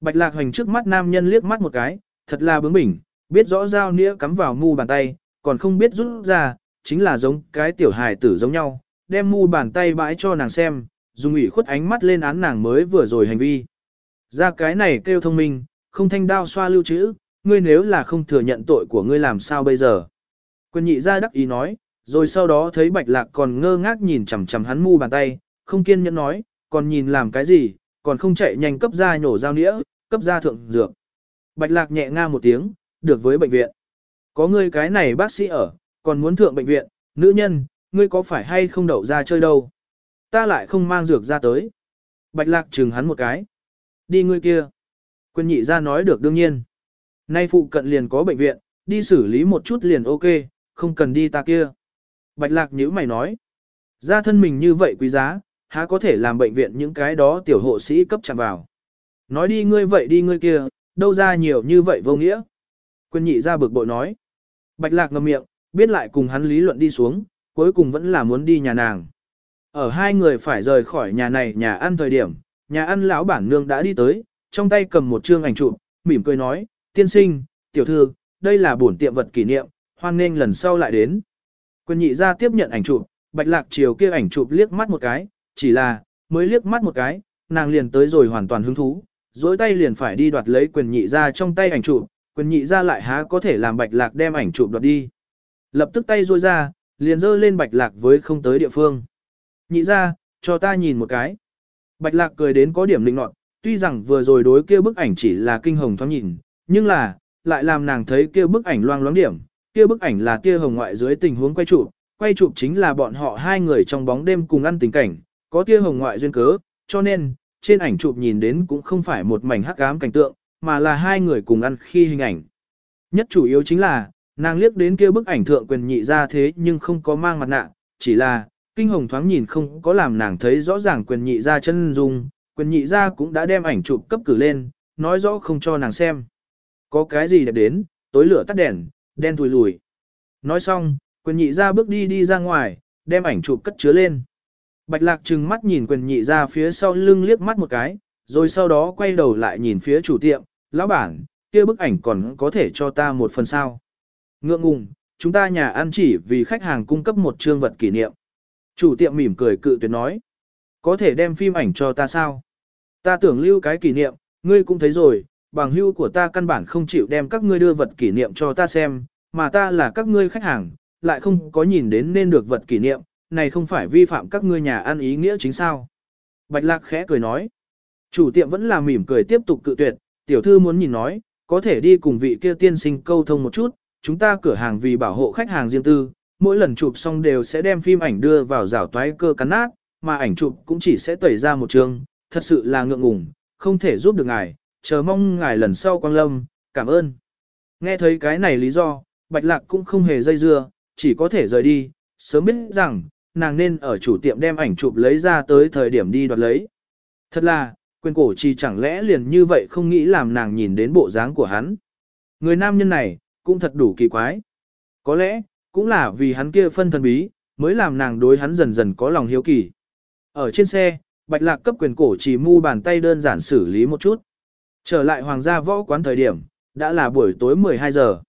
A: Bạch lạc hoành trước mắt nam nhân liếc mắt một cái, thật là bướng bỉnh, biết rõ dao nĩa cắm vào mu bàn tay, còn không biết rút ra, chính là giống cái tiểu hài tử giống nhau, đem mu bàn tay bãi cho nàng xem, dùng ủy khuất ánh mắt lên án nàng mới vừa rồi hành vi. Ra cái này kêu thông minh, không thanh đao xoa lưu trữ, ngươi nếu là không thừa nhận tội của ngươi làm sao bây giờ. Quyền nhị ra đắc ý nói, rồi sau đó thấy bạch lạc còn ngơ ngác nhìn chằm chằm hắn mu bàn tay, không kiên nhẫn nói, còn nhìn làm cái gì, còn không chạy nhanh cấp ra nhổ dao nĩa, cấp ra thượng dược. Bạch lạc nhẹ nga một tiếng, được với bệnh viện. Có ngươi cái này bác sĩ ở, còn muốn thượng bệnh viện, nữ nhân, ngươi có phải hay không đậu ra chơi đâu. Ta lại không mang dược ra tới. Bạch lạc chừng hắn một cái. Đi ngươi kia. Quân nhị ra nói được đương nhiên. Nay phụ cận liền có bệnh viện, đi xử lý một chút liền ok, không cần đi ta kia. Bạch lạc nhíu mày nói. Ra thân mình như vậy quý giá, há có thể làm bệnh viện những cái đó tiểu hộ sĩ cấp chạm vào. Nói đi ngươi vậy đi ngươi kia, đâu ra nhiều như vậy vô nghĩa. Quân nhị ra bực bội nói. Bạch lạc ngậm miệng, biết lại cùng hắn lý luận đi xuống, cuối cùng vẫn là muốn đi nhà nàng. Ở hai người phải rời khỏi nhà này nhà ăn thời điểm, nhà ăn lão bản nương đã đi tới, trong tay cầm một chương ảnh chụp, mỉm cười nói, tiên sinh, tiểu thư, đây là bổn tiệm vật kỷ niệm, hoan nghênh lần sau lại đến. Quân nhị ra tiếp nhận ảnh chụp, bạch lạc chiều kia ảnh chụp liếc mắt một cái, chỉ là, mới liếc mắt một cái, nàng liền tới rồi hoàn toàn hứng thú, dối tay liền phải đi đoạt lấy quyền nhị ra trong tay ảnh chụp, quyền nhị ra lại há có thể làm bạch lạc đem ảnh chụp đoạt đi. Lập tức tay rôi ra, liền giơ lên bạch lạc với không tới địa phương. Nhị ra, cho ta nhìn một cái. Bạch lạc cười đến có điểm linh nọt, tuy rằng vừa rồi đối kia bức ảnh chỉ là kinh hồng thoáng nhìn, nhưng là, lại làm nàng thấy kia bức ảnh loang loáng điểm, kia bức ảnh là kia hồng ngoại dưới tình huống quay chụp, quay chụp chính là bọn họ hai người trong bóng đêm cùng ăn tình cảnh, có tia hồng ngoại duyên cớ, cho nên, trên ảnh chụp nhìn đến cũng không phải một mảnh hắc ám cảnh tượng, mà là hai người cùng ăn khi hình ảnh. Nhất chủ yếu chính là, nàng liếc đến kia bức ảnh thượng quyền nhị ra thế nhưng không có mang mặt nạ, chỉ là, kinh hồng thoáng nhìn không có làm nàng thấy rõ ràng quyền nhị ra chân dung, quyền nhị ra cũng đã đem ảnh chụp cấp cử lên, nói rõ không cho nàng xem. Có cái gì đẹp đến, tối lửa tắt đèn, đen thùi lùi. Nói xong, quyền nhị ra bước đi đi ra ngoài, đem ảnh chụp cất chứa lên. Bạch lạc trừng mắt nhìn quyền nhị ra phía sau lưng liếc mắt một cái, rồi sau đó quay đầu lại nhìn phía chủ tiệm, lão bản, kia bức ảnh còn có thể cho ta một phần sao. Ngượng ngùng, chúng ta nhà ăn chỉ vì khách hàng cung cấp một trương vật kỷ niệm. Chủ tiệm mỉm cười cự tuyệt nói. Có thể đem phim ảnh cho ta sao? Ta tưởng lưu cái kỷ niệm, ngươi cũng thấy rồi, bằng hưu của ta căn bản không chịu đem các ngươi đưa vật kỷ niệm cho ta xem, mà ta là các ngươi khách hàng, lại không có nhìn đến nên được vật kỷ niệm, này không phải vi phạm các ngươi nhà ăn ý nghĩa chính sao. Bạch lạc khẽ cười nói. Chủ tiệm vẫn là mỉm cười tiếp tục cự tuyệt, tiểu thư muốn nhìn nói, có thể đi cùng vị kia tiên sinh câu thông một chút, chúng ta cửa hàng vì bảo hộ khách hàng riêng tư, mỗi lần chụp xong đều sẽ đem phim ảnh đưa vào rào toái cơ cắn nát, mà ảnh chụp cũng chỉ sẽ tẩy ra một chương, thật sự là ngượng ngùng, không thể giúp được ngài, chờ mong ngài lần sau quang lâm, cảm ơn. Nghe thấy cái này lý do, Bạch Lạc cũng không hề dây dưa, chỉ có thể rời đi, sớm biết rằng, nàng nên ở chủ tiệm đem ảnh chụp lấy ra tới thời điểm đi đoạt lấy. Thật là, quyền cổ trì chẳng lẽ liền như vậy không nghĩ làm nàng nhìn đến bộ dáng của hắn. Người nam nhân này, cũng thật đủ kỳ quái. Có lẽ, cũng là vì hắn kia phân thần bí, mới làm nàng đối hắn dần dần có lòng hiếu kỳ. Ở trên xe, Bạch Lạc cấp quyền cổ chỉ mu bàn tay đơn giản xử lý một chút. Trở lại hoàng gia võ quán thời điểm, đã là buổi tối 12 giờ.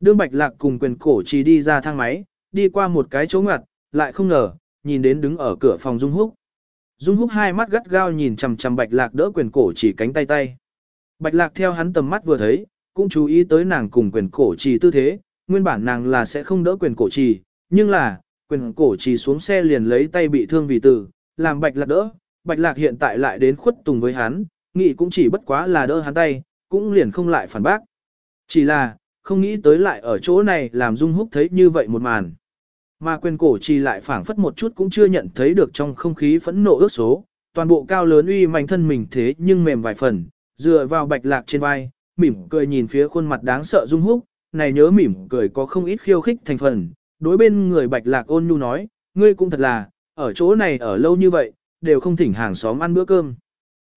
A: Đương Bạch Lạc cùng quyền cổ chỉ đi ra thang máy, đi qua một cái chỗ ngặt, lại không ngờ, nhìn đến đứng ở cửa phòng Dung Húc. Dung Húc hai mắt gắt gao nhìn chằm chằm Bạch Lạc đỡ quyền cổ chỉ cánh tay tay. Bạch Lạc theo hắn tầm mắt vừa thấy, cũng chú ý tới nàng cùng quyền cổ chỉ tư thế, nguyên bản nàng là sẽ không đỡ quyền cổ chỉ, nhưng là, quyền cổ chỉ xuống xe liền lấy tay bị thương vì tử, làm Bạch Lạc đỡ, Bạch Lạc hiện tại lại đến khuất tùng với hắn, nghĩ cũng chỉ bất quá là đỡ hắn tay, cũng liền không lại phản bác. Chỉ là, không nghĩ tới lại ở chỗ này làm Dung Húc thấy như vậy một màn. Mà quyền cổ trì lại phảng phất một chút cũng chưa nhận thấy được trong không khí phẫn nộ ước số, toàn bộ cao lớn uy mạnh thân mình thế nhưng mềm vài phần, dựa vào bạch lạc trên vai, mỉm cười nhìn phía khuôn mặt đáng sợ Dung Húc, này nhớ mỉm cười có không ít khiêu khích thành phần, đối bên người bạch lạc ôn nhu nói, ngươi cũng thật là, ở chỗ này ở lâu như vậy, đều không thỉnh hàng xóm ăn bữa cơm.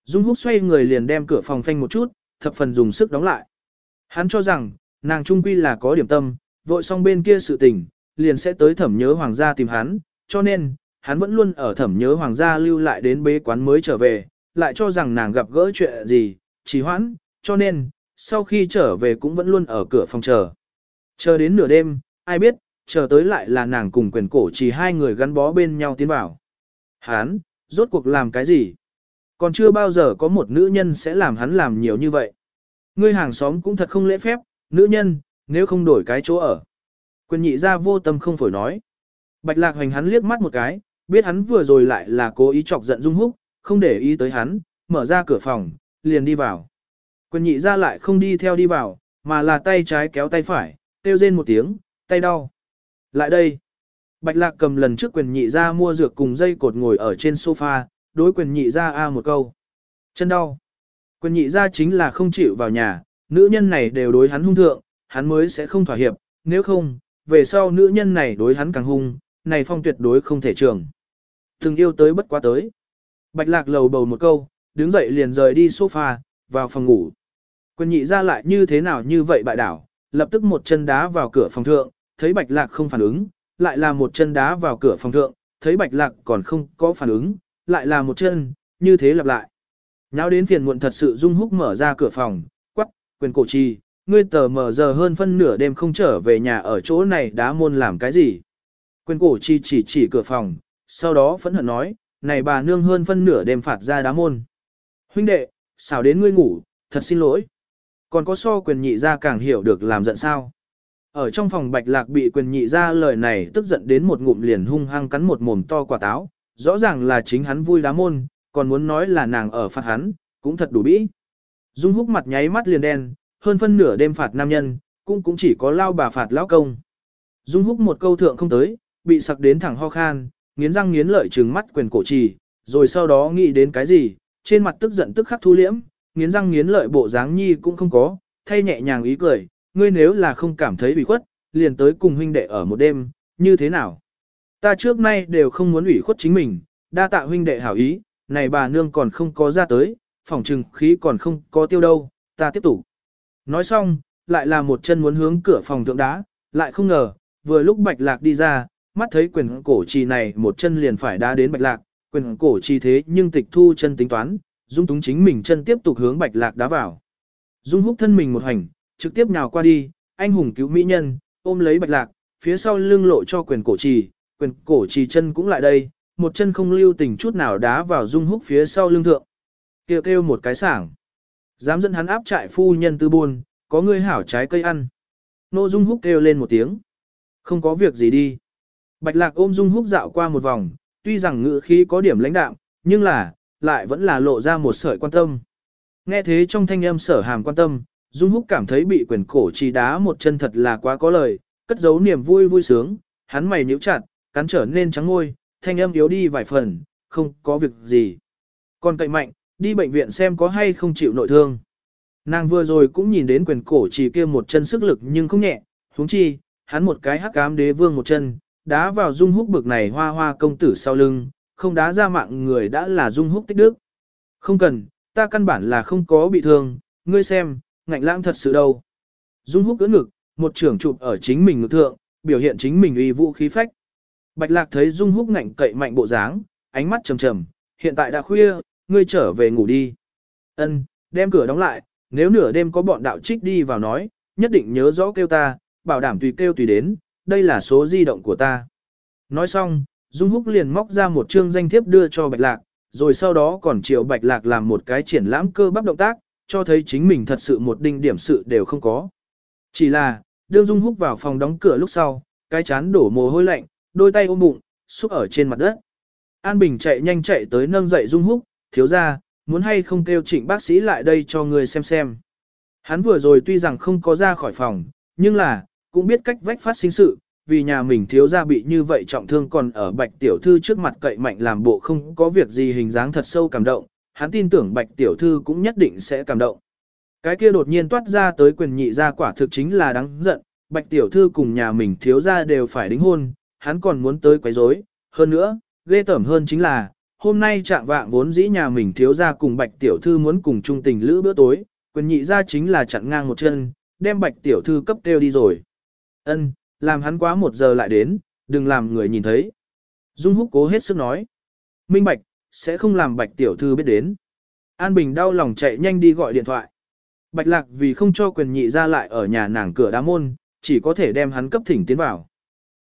A: Dung Húc xoay người liền đem cửa phòng phanh một chút, thập phần dùng sức đóng lại. Hắn cho rằng, nàng trung quy là có điểm tâm, vội xong bên kia sự tình, liền sẽ tới thẩm nhớ hoàng gia tìm hắn, cho nên, hắn vẫn luôn ở thẩm nhớ hoàng gia lưu lại đến bế quán mới trở về, lại cho rằng nàng gặp gỡ chuyện gì, trì hoãn, cho nên, sau khi trở về cũng vẫn luôn ở cửa phòng chờ. Chờ đến nửa đêm, ai biết, chờ tới lại là nàng cùng quyền cổ chỉ hai người gắn bó bên nhau tiến vào. Hắn, rốt cuộc làm cái gì? Còn chưa bao giờ có một nữ nhân sẽ làm hắn làm nhiều như vậy. Ngươi hàng xóm cũng thật không lễ phép, nữ nhân, nếu không đổi cái chỗ ở. Quyền nhị ra vô tâm không phổi nói. Bạch lạc hoành hắn liếc mắt một cái, biết hắn vừa rồi lại là cố ý chọc giận Dung Húc, không để ý tới hắn, mở ra cửa phòng, liền đi vào. Quyền nhị ra lại không đi theo đi vào, mà là tay trái kéo tay phải, kêu rên một tiếng, tay đau. Lại đây. Bạch lạc cầm lần trước quyền nhị ra mua dược cùng dây cột ngồi ở trên sofa, đối quyền nhị ra a một câu. Chân đau. Quyền nhị ra chính là không chịu vào nhà, nữ nhân này đều đối hắn hung thượng, hắn mới sẽ không thỏa hiệp, nếu không, về sau nữ nhân này đối hắn càng hung, này phong tuyệt đối không thể trường. Từng yêu tới bất quá tới. Bạch lạc lầu bầu một câu, đứng dậy liền rời đi sofa, vào phòng ngủ. Quân nhị ra lại như thế nào như vậy bại đảo, lập tức một chân đá vào cửa phòng thượng, thấy bạch lạc không phản ứng, lại là một chân đá vào cửa phòng thượng, thấy bạch lạc còn không có phản ứng, lại là một chân, như thế lặp lại. Nháo đến phiền muộn thật sự dung húc mở ra cửa phòng, quắc, quyền cổ trì ngươi tờ mờ giờ hơn phân nửa đêm không trở về nhà ở chỗ này đá môn làm cái gì. Quyền cổ chi chỉ chỉ cửa phòng, sau đó phẫn hận nói, này bà nương hơn phân nửa đêm phạt ra đá môn. Huynh đệ, xảo đến ngươi ngủ, thật xin lỗi. Còn có so quyền nhị ra càng hiểu được làm giận sao. Ở trong phòng bạch lạc bị quyền nhị ra lời này tức giận đến một ngụm liền hung hăng cắn một mồm to quả táo, rõ ràng là chính hắn vui đá môn, còn muốn nói là nàng ở phạt hắn, cũng thật đủ bĩ. Dung húc mặt nháy mắt liền đen, hơn phân nửa đêm phạt nam nhân, cũng cũng chỉ có lao bà phạt lão công. Dung húc một câu thượng không tới, bị sặc đến thẳng ho khan, nghiến răng nghiến lợi trừng mắt quyền cổ trì, rồi sau đó nghĩ đến cái gì, trên mặt tức giận tức khắc thu liễm, nghiến răng nghiến lợi bộ dáng nhi cũng không có, thay nhẹ nhàng ý cười, ngươi nếu là không cảm thấy bị khuất, liền tới cùng huynh đệ ở một đêm, như thế nào? Ta trước nay đều không muốn ủy khuất chính mình, đa tạ huynh đệ hảo ý, này bà nương còn không có ra tới, phòng trừng khí còn không có tiêu đâu, ta tiếp tục. Nói xong, lại là một chân muốn hướng cửa phòng thượng đá, lại không ngờ, vừa lúc bạch lạc đi ra, mắt thấy quyền cổ trì này một chân liền phải đá đến bạch lạc, quyền cổ trì thế nhưng tịch thu chân tính toán, dung túng chính mình chân tiếp tục hướng bạch lạc đá vào. Dung húc thân mình một hành, trực tiếp nhào qua đi, anh hùng cứu mỹ nhân, ôm lấy bạch lạc, phía sau lưng lộ cho quyền cổ trì, quyền cổ trì chân cũng lại đây, một chân không lưu tình chút nào đá vào dung húc phía sau lưng thượng. Kêu kêu một cái sảng. Dám dẫn hắn áp trại phu nhân tư buôn, có người hảo trái cây ăn. Nô dung húc kêu lên một tiếng. Không có việc gì đi. Bạch lạc ôm dung húc dạo qua một vòng, tuy rằng ngữ khí có điểm lãnh đạm, nhưng là, lại vẫn là lộ ra một sợi quan tâm. Nghe thế trong thanh âm sở hàm quan tâm, Dung Húc cảm thấy bị quyền cổ trì đá một chân thật là quá có lời, cất giấu niềm vui vui sướng, hắn mày nhíu chặt, cắn trở nên trắng ngôi, thanh âm yếu đi vài phần, không có việc gì. Còn cậy mạnh, đi bệnh viện xem có hay không chịu nội thương. Nàng vừa rồi cũng nhìn đến quyền cổ chỉ kia một chân sức lực nhưng không nhẹ, huống chi, hắn một cái hắc ám đế vương một chân, đá vào Dung Húc bực này hoa hoa công tử sau lưng, không đá ra mạng người đã là Dung Húc tích đức. Không cần, ta căn bản là không có bị thương, ngươi xem, ngạnh lãng thật sự đâu. Dung húc cưỡng ngực, một trưởng chụp ở chính mình ngực thượng, biểu hiện chính mình uy vũ khí phách. Bạch lạc thấy Dung húc ngạnh cậy mạnh bộ dáng, ánh mắt trầm trầm, hiện tại đã khuya, ngươi trở về ngủ đi. Ân, đem cửa đóng lại, nếu nửa đêm có bọn đạo trích đi vào nói, nhất định nhớ rõ kêu ta, bảo đảm tùy kêu tùy đến, đây là số di động của ta. Nói xong, Dung Húc liền móc ra một chương danh thiếp đưa cho Bạch Lạc, rồi sau đó còn chiều Bạch Lạc làm một cái triển lãm cơ bắp động tác, cho thấy chính mình thật sự một đinh điểm sự đều không có. Chỉ là, đương Dung Húc vào phòng đóng cửa lúc sau, cái chán đổ mồ hôi lạnh, đôi tay ôm bụng, xúc ở trên mặt đất. An Bình chạy nhanh chạy tới nâng dậy Dung Húc, thiếu ra, muốn hay không kêu trịnh bác sĩ lại đây cho người xem xem. Hắn vừa rồi tuy rằng không có ra khỏi phòng, nhưng là, cũng biết cách vách phát sinh sự, vì nhà mình thiếu ra bị như vậy trọng thương còn ở bạch tiểu thư trước mặt cậy mạnh làm bộ không có việc gì hình dáng thật sâu cảm động, hắn tin tưởng bạch tiểu thư cũng nhất định sẽ cảm động. Cái kia đột nhiên toát ra tới quyền nhị ra quả thực chính là đáng giận, bạch tiểu thư cùng nhà mình thiếu ra đều phải đính hôn, hắn còn muốn tới quấy rối. hơn nữa, ghê tởm hơn chính là, hôm nay trạng vạng vốn dĩ nhà mình thiếu ra cùng bạch tiểu thư muốn cùng chung tình lữ bữa tối, quyền nhị ra chính là chặn ngang một chân, đem bạch tiểu thư cấp kêu đi rồi. Ân, làm hắn quá một giờ lại đến, đừng làm người nhìn thấy. Dung húc cố hết sức nói. Minh bạch, sẽ không làm bạch tiểu thư biết đến. An Bình đau lòng chạy nhanh đi gọi điện thoại. Bạch lạc vì không cho quyền nhị ra lại ở nhà nàng cửa đá môn, chỉ có thể đem hắn cấp thỉnh tiến vào.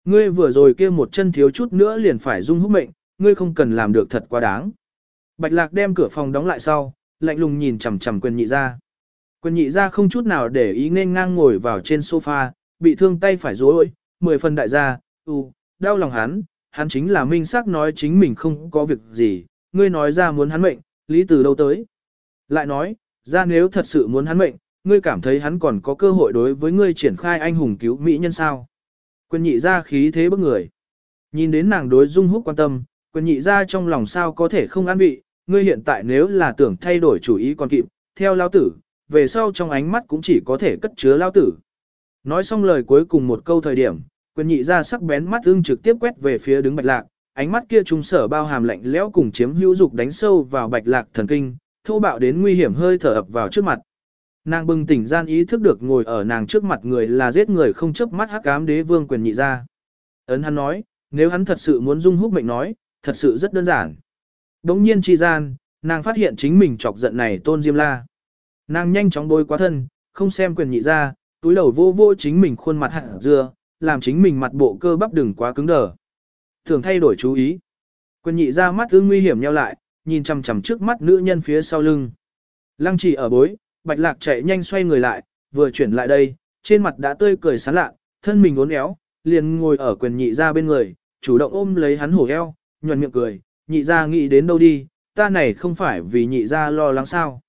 A: Ngươi vừa rồi kia một chân thiếu chút nữa liền phải dung húc mệnh, ngươi không cần làm được thật quá đáng. Bạch lạc đem cửa phòng đóng lại sau, lạnh lùng nhìn chằm chằm quyền nhị ra. Quyền nhị ra không chút nào để ý nên ngang ngồi vào trên sofa, bị thương tay phải rối, mười phần đại gia, u, đau lòng hắn, hắn chính là minh xác nói chính mình không có việc gì, ngươi nói ra muốn hắn mệnh, lý từ đâu tới. Lại nói, ra nếu thật sự muốn hắn mệnh, ngươi cảm thấy hắn còn có cơ hội đối với ngươi triển khai anh hùng cứu mỹ nhân sao. Quyền nhị ra khí thế bức người. Nhìn đến nàng đối dung húc quan tâm, quyền nhị ra trong lòng sao có thể không an vị, ngươi hiện tại nếu là tưởng thay đổi chủ ý còn kịp, theo lao tử, về sau trong ánh mắt cũng chỉ có thể cất chứa lao tử. Nói xong lời cuối cùng một câu thời điểm, quyền nhị ra sắc bén mắt ưng trực tiếp quét về phía đứng bạch lạc, ánh mắt kia trung sở bao hàm lạnh lẽo cùng chiếm hữu dục đánh sâu vào bạch lạc thần kinh, thô bạo đến nguy hiểm hơi thở ập vào trước mặt. Nàng bừng tỉnh gian ý thức được ngồi ở nàng trước mặt người là giết người không chớp mắt hắc ám đế vương quyền nhị ra. Ấn hắn nói, nếu hắn thật sự muốn dung húc mệnh nói, thật sự rất đơn giản. Đống nhiên chi gian, nàng phát hiện chính mình chọc giận này tôn diêm la. Nàng nhanh chóng bôi quá thân, không xem quyền nhị ra, túi đầu vô vô chính mình khuôn mặt hạt dưa, làm chính mình mặt bộ cơ bắp đừng quá cứng đờ. Thường thay đổi chú ý. Quyền nhị ra mắt ư nguy hiểm nheo lại, nhìn chằm chằm trước mắt nữ nhân phía sau lưng. Lăng chỉ ở bối, bạch lạc chạy nhanh xoay người lại, vừa chuyển lại đây, trên mặt đã tươi cười sán lạ, thân mình uốn éo, liền ngồi ở quyền nhị ra bên người, chủ động ôm lấy hắn hổ eo, nhuận miệng cười, nhị ra nghĩ đến đâu đi, ta này không phải vì nhị ra lo lắng sao.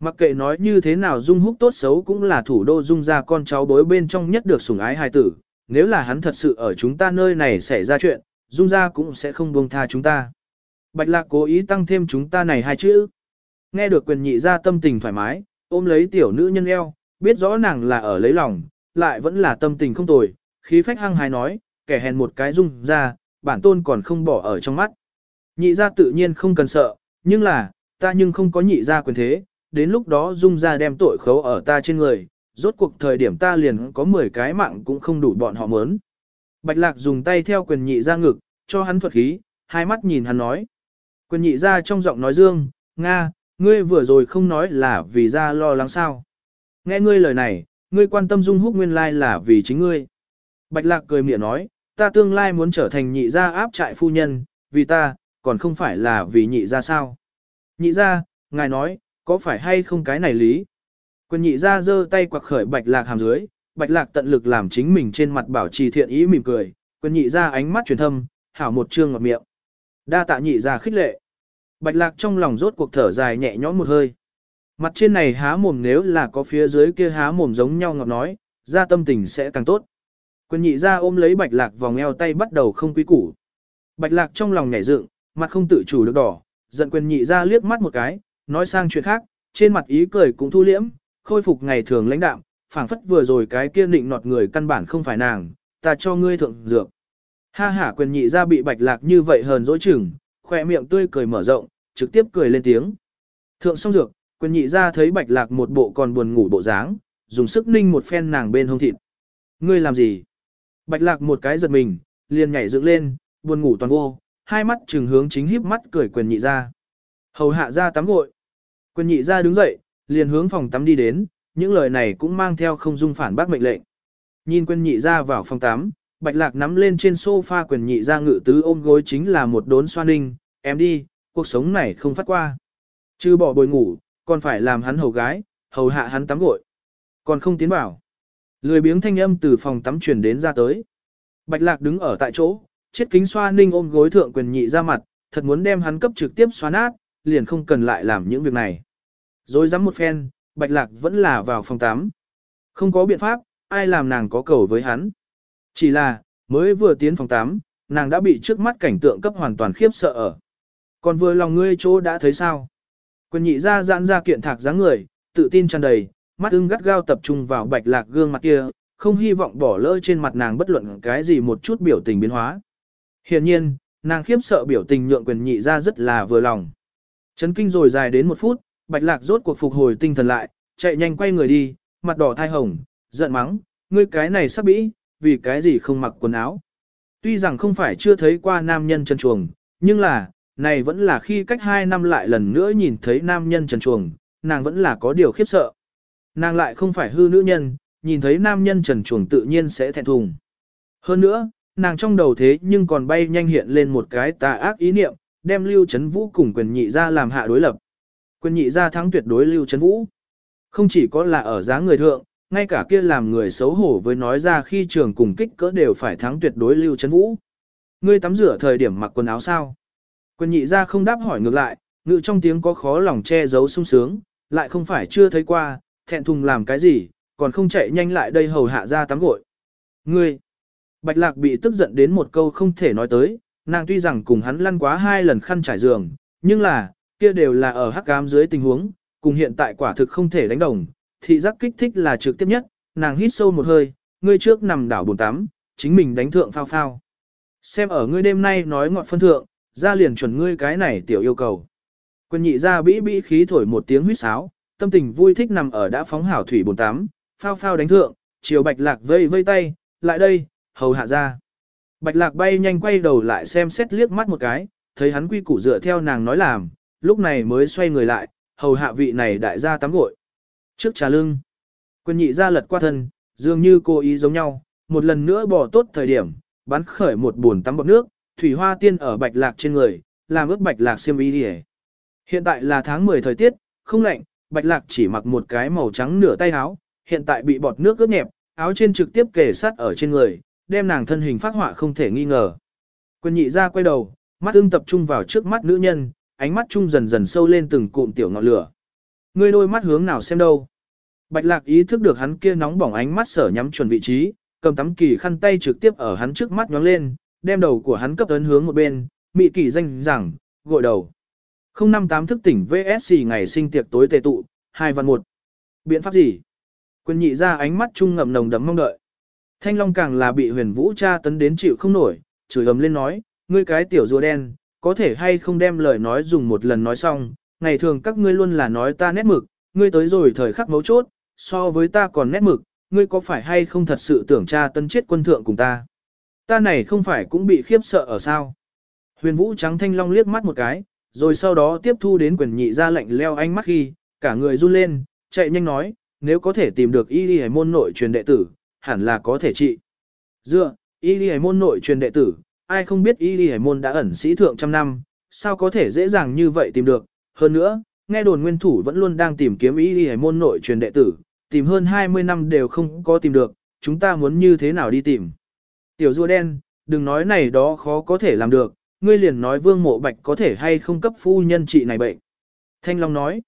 A: Mặc kệ nói như thế nào Dung Húc tốt xấu cũng là thủ đô Dung ra con cháu bối bên trong nhất được sủng ái hài tử, nếu là hắn thật sự ở chúng ta nơi này xảy ra chuyện, Dung ra cũng sẽ không buông tha chúng ta. Bạch Lạc cố ý tăng thêm chúng ta này hai chữ. Nghe được quyền nhị ra tâm tình thoải mái, ôm lấy tiểu nữ nhân eo, biết rõ nàng là ở lấy lòng, lại vẫn là tâm tình không tồi, khí phách hăng hài nói, kẻ hèn một cái Dung ra, bản tôn còn không bỏ ở trong mắt. Nhị ra tự nhiên không cần sợ, nhưng là, ta nhưng không có nhị ra quyền thế, đến lúc đó dung ra đem tội khấu ở ta trên người, rốt cuộc thời điểm ta liền có 10 cái mạng cũng không đủ bọn họ mớn. Bạch lạc dùng tay theo quyền nhị ra ngực, cho hắn thuật khí, hai mắt nhìn hắn nói. Quyền nhị ra trong giọng nói dương, Nga, ngươi vừa rồi không nói là vì ra lo lắng sao. Nghe ngươi lời này, ngươi quan tâm dung húc nguyên lai là vì chính ngươi. Bạch lạc cười miệng nói, ta tương lai muốn trở thành nhị gia áp trại phu nhân, vì ta, còn không phải là vì nhị gia sao. Nhị gia, ngài nói, có phải hay không cái này lý? Quyền nhị gia giơ tay quặc khởi bạch lạc hàm dưới, bạch lạc tận lực làm chính mình trên mặt bảo trì thiện ý mỉm cười, quyền nhị gia ánh mắt truyền thâm, hảo một trương ngọt miệng. Đa tạ nhị gia khích lệ. Bạch lạc trong lòng rốt cuộc thở dài nhẹ nhõm một hơi. Mặt trên này há mồm nếu là có phía dưới kia há mồm giống nhau ngọt nói, ra tâm tình sẽ càng tốt. Quyền nhị ra ôm lấy bạch lạc vòng eo tay bắt đầu không quý củ. Bạch lạc trong lòng nhảy dựng, mặt không tự chủ được đỏ, giận quyền nhị ra liếc mắt một cái, nói sang chuyện khác, trên mặt ý cười cũng thu liễm, khôi phục ngày thường lãnh đạm, phảng phất vừa rồi cái kia định nọt người căn bản không phải nàng, ta cho ngươi thượng dược. Ha ha quyền nhị ra bị bạch lạc như vậy hờn dỗi chừng, khoe miệng tươi cười mở rộng, trực tiếp cười lên tiếng. Thượng xong dược, quyền nhị ra thấy bạch lạc một bộ còn buồn ngủ bộ dáng, dùng sức ninh một phen nàng bên hông thịt. Ngươi làm gì? Bạch lạc một cái giật mình, liền nhảy dựng lên, buồn ngủ toàn vô, hai mắt trừng hướng chính híp mắt cười quyền nhị ra, Hầu hạ ra tắm gội. Quyền nhị ra đứng dậy, liền hướng phòng tắm đi đến, những lời này cũng mang theo không dung phản bác mệnh lệnh. Nhìn quyền nhị ra vào phòng tắm, bạch lạc nắm lên trên sofa quyền nhị ra ngự tứ ôm gối chính là một đốn xoa ninh, em đi, cuộc sống này không phát qua. Chứ bỏ bồi ngủ, còn phải làm hắn hầu gái, hầu hạ hắn tắm gội. Còn không tiến bảo. Lười biếng thanh âm từ phòng tắm truyền đến ra tới. Bạch lạc đứng ở tại chỗ, chết kính xoa ninh ôm gối thượng quyền nhị ra mặt, thật muốn đem hắn cấp trực tiếp xóa nát, liền không cần lại làm những việc này. Rồi dám một phen, bạch lạc vẫn là vào phòng tắm. Không có biện pháp, ai làm nàng có cầu với hắn. Chỉ là, mới vừa tiến phòng tắm, nàng đã bị trước mắt cảnh tượng cấp hoàn toàn khiếp sợ ở. Còn vừa lòng ngươi chỗ đã thấy sao? Quyền nhị ra giãn ra kiện thạc dáng người, tự tin tràn đầy, mắt ưng gắt gao tập trung vào bạch lạc gương mặt kia, không hy vọng bỏ lỡ trên mặt nàng bất luận cái gì một chút biểu tình biến hóa. Hiện nhiên, nàng khiếp sợ biểu tình nhượng quyền nhị ra rất là vừa lòng. Chấn kinh rồi dài đến một phút, bạch lạc rốt cuộc phục hồi tinh thần lại, chạy nhanh quay người đi, mặt đỏ thai hồng, giận mắng, ngươi cái này sắp bĩ, vì cái gì không mặc quần áo. Tuy rằng không phải chưa thấy qua nam nhân chân chuồng, nhưng là, này vẫn là khi cách hai năm lại lần nữa nhìn thấy nam nhân trần chuồng, nàng vẫn là có điều khiếp sợ. Nàng lại không phải hư nữ nhân, nhìn thấy nam nhân trần chuồng tự nhiên sẽ thẹn thùng. Hơn nữa, nàng trong đầu thế nhưng còn bay nhanh hiện lên một cái tà ác ý niệm, đem Lưu Trấn Vũ cùng quyền nhị ra làm hạ đối lập. Quyền nhị ra thắng tuyệt đối Lưu Trấn Vũ. Không chỉ có là ở giá người thượng, ngay cả kia làm người xấu hổ với nói ra khi trường cùng kích cỡ đều phải thắng tuyệt đối Lưu Trấn Vũ. Ngươi tắm rửa thời điểm mặc quần áo sao? Quyền nhị ra không đáp hỏi ngược lại, ngự trong tiếng có khó lòng che giấu sung sướng, lại không phải chưa thấy qua, thẹn thùng làm cái gì, còn không chạy nhanh lại đây hầu hạ ra tắm gội. Ngươi! Bạch lạc bị tức giận đến một câu không thể nói tới, nàng tuy rằng cùng hắn lăn quá hai lần khăn trải giường, nhưng là, kia đều là ở hắc cám dưới tình huống, cùng hiện tại quả thực không thể đánh đồng, thị giác kích thích là trực tiếp nhất, nàng hít sâu một hơi, ngươi trước nằm đảo bồn tắm, chính mình đánh thượng phao phao. Xem ở ngươi đêm nay nói ngọt phân thượng, ra liền chuẩn ngươi cái này tiểu yêu cầu. Quân nhị ra bĩ bĩ khí thổi một tiếng huýt sáo, tâm tình vui thích nằm ở đã phóng hảo thủy bồn tắm, phao phao đánh thượng, chiều bạch lạc vây vây tay, lại đây, hầu hạ ra. Bạch lạc bay nhanh quay đầu lại xem xét liếc mắt một cái, thấy hắn quy củ dựa theo nàng nói làm, lúc này mới xoay người lại, hầu hạ vị này đại gia tắm gội. Trước trà lưng, quân nhị ra lật qua thân, dường như cô ý giống nhau, một lần nữa bỏ tốt thời điểm, bắn khởi một buồn tắm bọc nước, thủy hoa tiên ở bạch lạc trên người, làm ướt bạch lạc xiêm y đi Hiện tại là tháng 10 thời tiết, không lạnh, bạch lạc chỉ mặc một cái màu trắng nửa tay áo, hiện tại bị bọt nước ướt nhẹp, áo trên trực tiếp kề sát ở trên người, đem nàng thân hình phát họa không thể nghi ngờ. Quân nhị ra quay đầu, mắt ưng tập trung vào trước mắt nữ nhân, ánh mắt trung dần dần sâu lên từng cụm tiểu ngọn lửa. Ngươi đôi mắt hướng nào xem đâu? Bạch lạc ý thức được hắn kia nóng bỏng ánh mắt sở nhắm chuẩn vị trí, cầm tắm kỳ khăn tay trực tiếp ở hắn trước mắt nhón lên, đem đầu của hắn cấp ấn hướng một bên, mị kỳ danh rằng, gội đầu. 058 thức tỉnh VSC ngày sinh tiệc tối tề tụ, 2 văn 1. Biện pháp gì? Quyền nhị ra ánh mắt trung ngậm nồng đấm mong đợi. Thanh Long càng là bị huyền vũ cha tấn đến chịu không nổi, chửi ầm lên nói, ngươi cái tiểu rùa đen, có thể hay không đem lời nói dùng một lần nói xong, ngày thường các ngươi luôn là nói ta nét mực, ngươi tới rồi thời khắc mấu chốt, so với ta còn nét mực, ngươi có phải hay không thật sự tưởng cha tấn chết quân thượng cùng ta? Ta này không phải cũng bị khiếp sợ ở sao? Huyền vũ trắng thanh long liếc mắt một cái, rồi sau đó tiếp thu đến quyền nhị ra lệnh leo ánh mắt khi, cả người run lên, chạy nhanh nói, nếu có thể tìm được y đi môn nội truyền đệ tử, hẳn là có thể trị. Dựa, y đi môn nội truyền đệ tử, ai không biết y đi môn đã ẩn sĩ thượng trăm năm, sao có thể dễ dàng như vậy tìm được, hơn nữa, nghe đồn nguyên thủ vẫn luôn đang tìm kiếm y đi môn nội truyền đệ tử, tìm hơn 20 năm đều không có tìm được, chúng ta muốn như thế nào đi tìm. Tiểu rùa đen, đừng nói này đó khó có thể làm được, ngươi liền nói vương mộ bạch có thể hay không cấp phu nhân trị này bệnh. Thanh Long nói,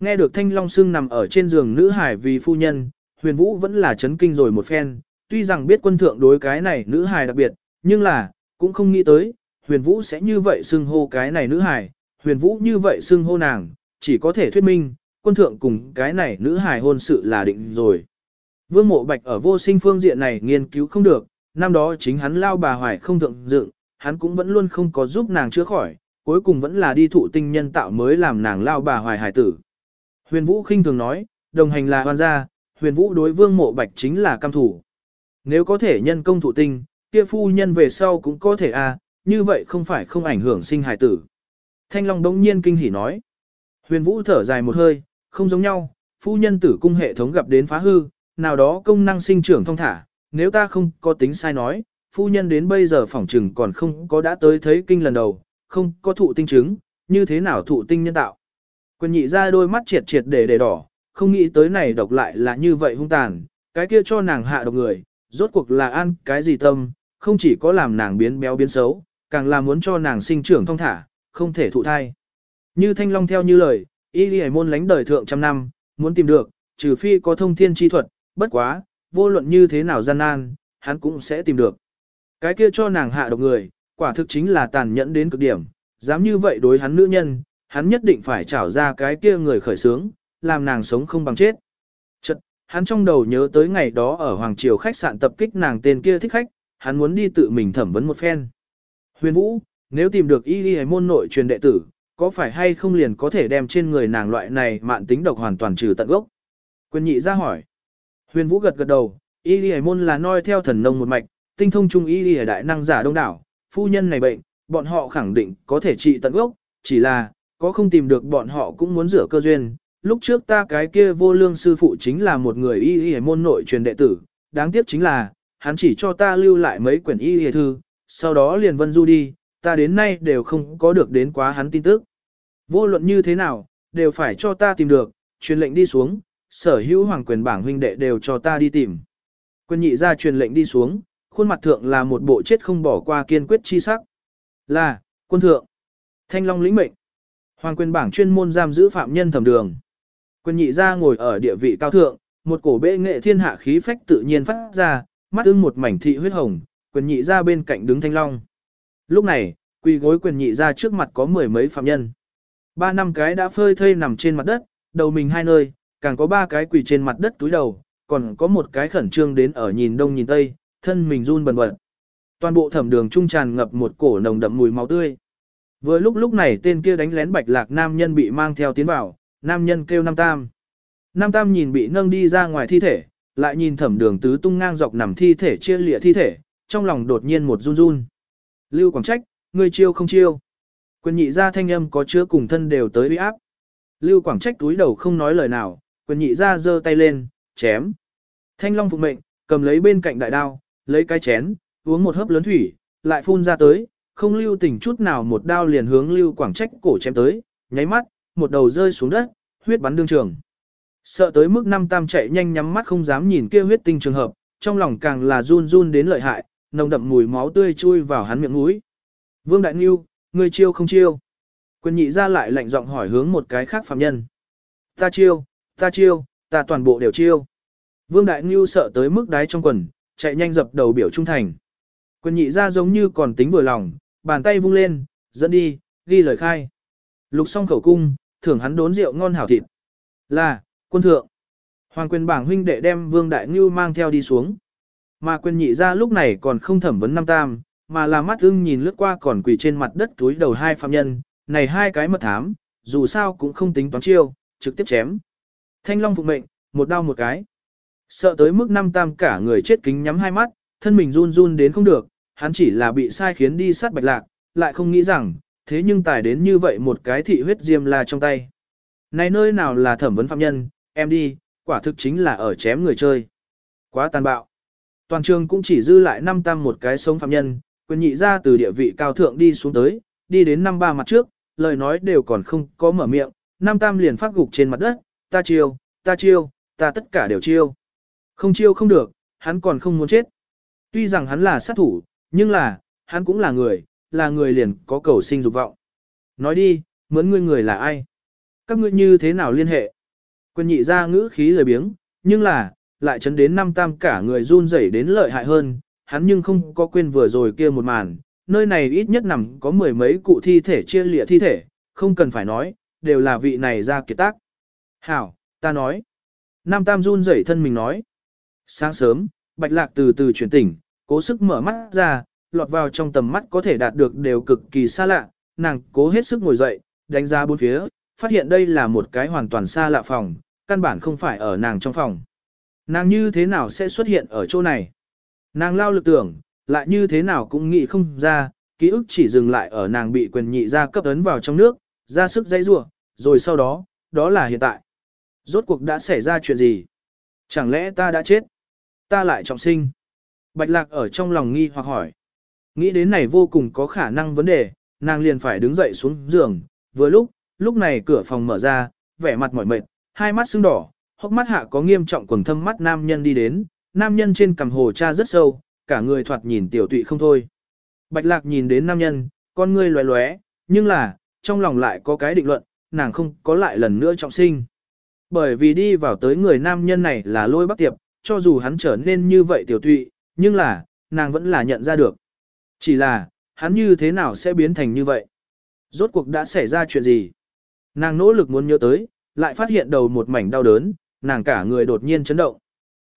A: nghe được Thanh Long xưng nằm ở trên giường nữ hải vì phu nhân, huyền vũ vẫn là chấn kinh rồi một phen, tuy rằng biết quân thượng đối cái này nữ hải đặc biệt, nhưng là, cũng không nghĩ tới, huyền vũ sẽ như vậy xưng hô cái này nữ hải, huyền vũ như vậy xưng hô nàng, chỉ có thể thuyết minh, quân thượng cùng cái này nữ hải hôn sự là định rồi. Vương mộ bạch ở vô sinh phương diện này nghiên cứu không được, năm đó chính hắn lao bà hoài không thượng dựng, hắn cũng vẫn luôn không có giúp nàng chữa khỏi, cuối cùng vẫn là đi thụ tinh nhân tạo mới làm nàng lao bà hoài hải tử. Huyền Vũ khinh thường nói, đồng hành là hoan gia, huyền Vũ đối vương mộ bạch chính là cam thủ. Nếu có thể nhân công thụ tinh, kia phu nhân về sau cũng có thể à, như vậy không phải không ảnh hưởng sinh hải tử. Thanh Long đống nhiên kinh hỉ nói. Huyền Vũ thở dài một hơi, không giống nhau, phu nhân tử cung hệ thống gặp đến phá hư, nào đó công năng sinh trưởng thông thả, nếu ta không có tính sai nói, phu nhân đến bây giờ phỏng trừng còn không có đã tới thấy kinh lần đầu, không có thụ tinh chứng, như thế nào thụ tinh nhân tạo. Quyền nhị ra đôi mắt triệt triệt để để đỏ, không nghĩ tới này độc lại là như vậy hung tàn, cái kia cho nàng hạ độc người, rốt cuộc là ăn cái gì tâm, không chỉ có làm nàng biến béo biến xấu, càng là muốn cho nàng sinh trưởng thông thả, không thể thụ thai. Như thanh long theo như lời, y lý môn lánh đời thượng trăm năm, muốn tìm được, trừ phi có thông thiên chi thuật, bất quá, vô luận như thế nào gian nan, hắn cũng sẽ tìm được. Cái kia cho nàng hạ độc người, quả thực chính là tàn nhẫn đến cực điểm, dám như vậy đối hắn nữ nhân, hắn nhất định phải trảo ra cái kia người khởi sướng, làm nàng sống không bằng chết. Chật, hắn trong đầu nhớ tới ngày đó ở Hoàng Triều khách sạn tập kích nàng tên kia thích khách, hắn muốn đi tự mình thẩm vấn một phen. Huyền Vũ, nếu tìm được y y môn nội truyền đệ tử, có phải hay không liền có thể đem trên người nàng loại này mạn tính độc hoàn toàn trừ tận gốc? Quyền nhị ra hỏi. Huyền Vũ gật gật đầu, y y môn là noi theo thần nông một mạch, tinh thông trung y y đại năng giả đông đảo, phu nhân này bệnh, bọn họ khẳng định có thể trị tận gốc, chỉ là, có không tìm được bọn họ cũng muốn rửa cơ duyên. Lúc trước ta cái kia vô lương sư phụ chính là một người y y môn nội truyền đệ tử, đáng tiếc chính là, hắn chỉ cho ta lưu lại mấy quyển y y thư, sau đó liền vân du đi, ta đến nay đều không có được đến quá hắn tin tức. Vô luận như thế nào, đều phải cho ta tìm được, truyền lệnh đi xuống, sở hữu hoàng quyền bảng huynh đệ đều cho ta đi tìm. Quân nhị ra truyền lệnh đi xuống, khuôn mặt thượng là một bộ chết không bỏ qua kiên quyết chi sắc. Là, quân thượng. Thanh Long lĩnh mệnh. Hoàng quyền bảng chuyên môn giam giữ phạm nhân thẩm đường. Quân nhị ra ngồi ở địa vị cao thượng, một cổ bệ nghệ thiên hạ khí phách tự nhiên phát ra, mắt ưng một mảnh thị huyết hồng, quyền nhị ra bên cạnh đứng Thanh Long. Lúc này, quỳ gối quyền nhị ra trước mặt có mười mấy phạm nhân. Ba năm cái đã phơi thây nằm trên mặt đất, đầu mình hai nơi, càng có ba cái quỳ trên mặt đất túi đầu, còn có một cái khẩn trương đến ở nhìn đông nhìn tây, thân mình run bần bật. Toàn bộ thẩm đường trung tràn ngập một cổ nồng đậm mùi máu tươi. Vừa lúc lúc này tên kia đánh lén bạch lạc nam nhân bị mang theo tiến vào, nam nhân kêu Nam Tam. Nam Tam nhìn bị nâng đi ra ngoài thi thể, lại nhìn thẩm đường tứ tung ngang dọc nằm thi thể chia lịa thi thể, trong lòng đột nhiên một run run. Lưu Quảng Trách, ngươi chiêu không chiêu. Quyền nhị ra thanh âm có chứa cùng thân đều tới uy áp. Lưu Quảng Trách túi đầu không nói lời nào, quyền nhị ra giơ tay lên, chém. Thanh Long phục mệnh, cầm lấy bên cạnh đại đao, lấy cái chén, uống một hớp lớn thủy, lại phun ra tới, không lưu tình chút nào một đao liền hướng Lưu Quảng Trách cổ chém tới, nháy mắt, một đầu rơi xuống đất, huyết bắn đương trường. Sợ tới mức năm tam chạy nhanh nhắm mắt không dám nhìn kia huyết tinh trường hợp, trong lòng càng là run run đến lợi hại, nồng đậm mùi máu tươi chui vào hắn miệng mũi. Vương Đại Nhu, ngươi chiêu không chiêu. Quyền nhị ra lại lạnh giọng hỏi hướng một cái khác phạm nhân. Ta chiêu, ta chiêu, ta toàn bộ đều chiêu. Vương Đại Ngưu sợ tới mức đáy trong quần, chạy nhanh dập đầu biểu trung thành. quân nhị ra giống như còn tính vừa lòng, bàn tay vung lên, dẫn đi, ghi lời khai. Lục xong khẩu cung, thưởng hắn đốn rượu ngon hảo thịt. Là, quân thượng. Hoàng quyền bảng huynh đệ đem Vương Đại Ngưu mang theo đi xuống. Mà quyền nhị ra lúc này còn không thẩm vấn năm tam, mà là mắt ưng nhìn lướt qua còn quỳ trên mặt đất túi đầu hai phạm nhân, này hai cái mật thám, dù sao cũng không tính toán chiêu, trực tiếp chém. Thanh Long phục mệnh, một đao một cái. Sợ tới mức năm tam cả người chết kính nhắm hai mắt, thân mình run run đến không được, hắn chỉ là bị sai khiến đi sát bạch lạc, lại không nghĩ rằng, thế nhưng tài đến như vậy một cái thị huyết diêm la trong tay. Này nơi nào là thẩm vấn phạm nhân, em đi, quả thực chính là ở chém người chơi. Quá tàn bạo. Toàn trường cũng chỉ dư lại năm tam một cái sống phạm nhân, quyền nhị ra từ địa vị cao thượng đi xuống tới, đi đến năm ba mặt trước, lời nói đều còn không có mở miệng, năm tam liền phát gục trên mặt đất, ta chiêu, ta chiêu, ta tất cả đều chiêu. Không chiêu không được, hắn còn không muốn chết. Tuy rằng hắn là sát thủ, nhưng là, hắn cũng là người, là người liền có cầu sinh dục vọng. Nói đi, mướn ngươi người là ai? Các ngươi như thế nào liên hệ? quân nhị ra ngữ khí lời biếng, nhưng là, lại chấn đến năm tam cả người run rẩy đến lợi hại hơn, hắn nhưng không có quên vừa rồi kia một màn, nơi này ít nhất nằm có mười mấy cụ thi thể chia lịa thi thể, không cần phải nói, đều là vị này ra kiệt tác. Hảo, ta nói. Nam tam run rẩy thân mình nói. Sáng sớm, bạch lạc từ từ chuyển tỉnh, cố sức mở mắt ra, lọt vào trong tầm mắt có thể đạt được đều cực kỳ xa lạ, nàng cố hết sức ngồi dậy, đánh giá bốn phía, phát hiện đây là một cái hoàn toàn xa lạ phòng, căn bản không phải ở nàng trong phòng. Nàng như thế nào sẽ xuất hiện ở chỗ này? Nàng lao lực tưởng, lại như thế nào cũng nghĩ không ra, ký ức chỉ dừng lại ở nàng bị quyền nhị ra cấp ấn vào trong nước, ra sức dãy rủa, rồi sau đó, đó là hiện tại. Rốt cuộc đã xảy ra chuyện gì? Chẳng lẽ ta đã chết? Ta lại trọng sinh? Bạch lạc ở trong lòng nghi hoặc hỏi. Nghĩ đến này vô cùng có khả năng vấn đề, nàng liền phải đứng dậy xuống giường, vừa lúc, lúc này cửa phòng mở ra, vẻ mặt mỏi mệt, hai mắt sưng đỏ, hốc mắt hạ có nghiêm trọng quầng thâm mắt nam nhân đi đến, nam nhân trên cằm hồ cha rất sâu, cả người thoạt nhìn tiểu tụy không thôi. Bạch lạc nhìn đến nam nhân, con ngươi loé loé, nhưng là, trong lòng lại có cái định luận, nàng không có lại lần nữa trọng sinh. Bởi vì đi vào tới người nam nhân này là lôi bắc tiệp, cho dù hắn trở nên như vậy tiểu tụy, nhưng là, nàng vẫn là nhận ra được. Chỉ là, hắn như thế nào sẽ biến thành như vậy? Rốt cuộc đã xảy ra chuyện gì? Nàng nỗ lực muốn nhớ tới, lại phát hiện đầu một mảnh đau đớn, nàng cả người đột nhiên chấn động.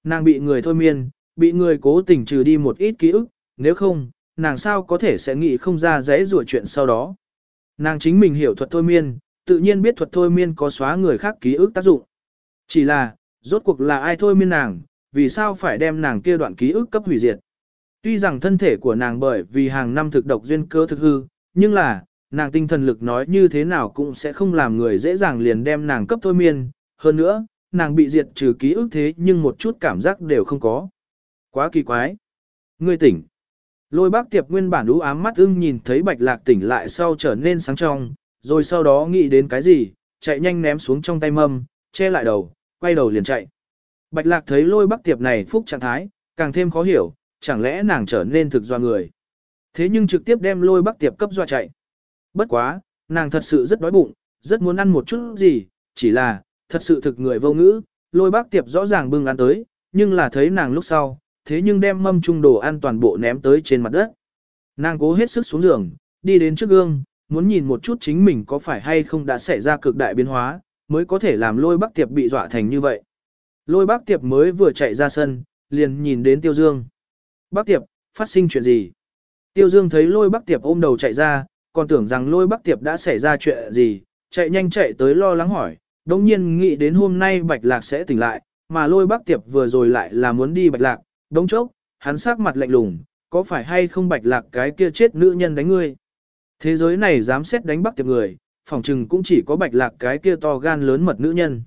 A: Nàng bị người thôi miên, bị người cố tình trừ đi một ít ký ức, nếu không, nàng sao có thể sẽ nghĩ không ra dễ rủa chuyện sau đó. Nàng chính mình hiểu thuật thôi miên, tự nhiên biết thuật thôi miên có xóa người khác ký ức tác dụng. Chỉ là, rốt cuộc là ai thôi miên nàng, vì sao phải đem nàng kia đoạn ký ức cấp hủy diệt. Tuy rằng thân thể của nàng bởi vì hàng năm thực độc duyên cơ thực hư, nhưng là, nàng tinh thần lực nói như thế nào cũng sẽ không làm người dễ dàng liền đem nàng cấp thôi miên. Hơn nữa, nàng bị diệt trừ ký ức thế nhưng một chút cảm giác đều không có. Quá kỳ quái. Ngươi tỉnh. Lôi bác tiệp nguyên bản đú ám mắt ưng nhìn thấy bạch lạc tỉnh lại sau trở nên sáng trong, rồi sau đó nghĩ đến cái gì, chạy nhanh ném xuống trong tay mâm, che lại đầu, quay đầu liền chạy. Bạch lạc thấy lôi bắc tiệp này phúc trạng thái, càng thêm khó hiểu, chẳng lẽ nàng trở nên thực doa người. Thế nhưng trực tiếp đem lôi bắc tiệp cấp doa chạy. Bất quá, nàng thật sự rất đói bụng, rất muốn ăn một chút gì, chỉ là, thật sự thực người vô ngữ, lôi bác tiệp rõ ràng bưng ăn tới, nhưng là thấy nàng lúc sau, thế nhưng đem mâm trung đồ ăn toàn bộ ném tới trên mặt đất. Nàng cố hết sức xuống giường, đi đến trước gương, muốn nhìn một chút chính mình có phải hay không đã xảy ra cực đại biến hóa, mới có thể làm lôi bác tiệp bị dọa thành như vậy. Lôi bác tiệp mới vừa chạy ra sân, liền nhìn đến tiêu dương. Bác tiệp, phát sinh chuyện gì? Tiêu dương thấy lôi bác tiệp ôm đầu chạy ra, còn tưởng rằng lôi bác tiệp đã xảy ra chuyện gì, chạy nhanh chạy tới lo lắng hỏi, đồng nhiên nghĩ đến hôm nay bạch lạc sẽ tỉnh lại, mà lôi bác tiệp vừa rồi lại là muốn đi bạch lạc, đống chốc, hắn sắc mặt lạnh lùng, có phải hay không bạch lạc cái kia chết nữ nhân đánh ngươi? Thế giới này dám xét đánh bác tiệp người, phỏng chừng cũng chỉ có bạch lạc cái kia to gan lớn mật nữ nhân.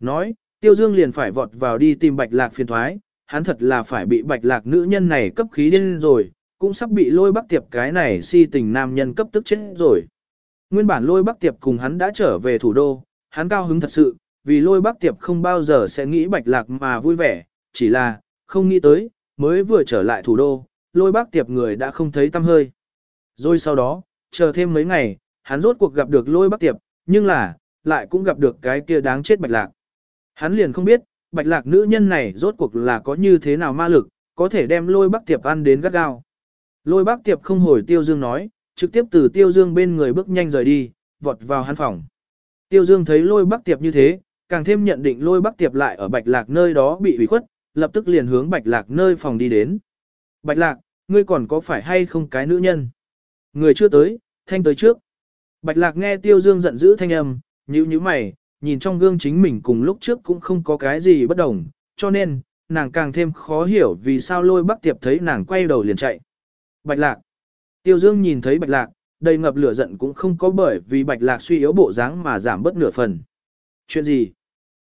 A: Nói, tiêu dương liền phải vọt vào đi tìm bạch lạc phiền thoái, hắn thật là phải bị bạch lạc nữ nhân này cấp khí điên rồi, cũng sắp bị lôi bắc tiệp cái này si tình nam nhân cấp tức chết rồi. Nguyên bản lôi bắc tiệp cùng hắn đã trở về thủ đô, hắn cao hứng thật sự, vì lôi bắc tiệp không bao giờ sẽ nghĩ bạch lạc mà vui vẻ, chỉ là, không nghĩ tới, mới vừa trở lại thủ đô, lôi bắc tiệp người đã không thấy tâm hơi. Rồi sau đó, chờ thêm mấy ngày, hắn rốt cuộc gặp được lôi bắc tiệp, nhưng là, lại cũng gặp được cái kia đáng chết bạch lạc. Hắn liền không biết, bạch lạc nữ nhân này rốt cuộc là có như thế nào ma lực, có thể đem lôi bắc tiệp ăn đến gắt gao. Lôi bắc tiệp không hồi tiêu dương nói, trực tiếp từ tiêu dương bên người bước nhanh rời đi, vọt vào hắn phòng. Tiêu dương thấy lôi bắc tiệp như thế, càng thêm nhận định lôi bắc tiệp lại ở bạch lạc nơi đó bị ủy khuất, lập tức liền hướng bạch lạc nơi phòng đi đến. Bạch lạc, ngươi còn có phải hay không cái nữ nhân? Người chưa tới, thanh tới trước. Bạch lạc nghe tiêu dương giận dữ thanh âm, nhíu nhíu mày, nhìn trong gương chính mình cùng lúc trước cũng không có cái gì bất đồng, cho nên, nàng càng thêm khó hiểu vì sao lôi bắc tiệp thấy nàng quay đầu liền chạy. Bạch lạc. Tiêu dương nhìn thấy bạch lạc, đầy ngập lửa giận cũng không có bởi vì bạch lạc suy yếu bộ dáng mà giảm bớt nửa phần. Chuyện gì?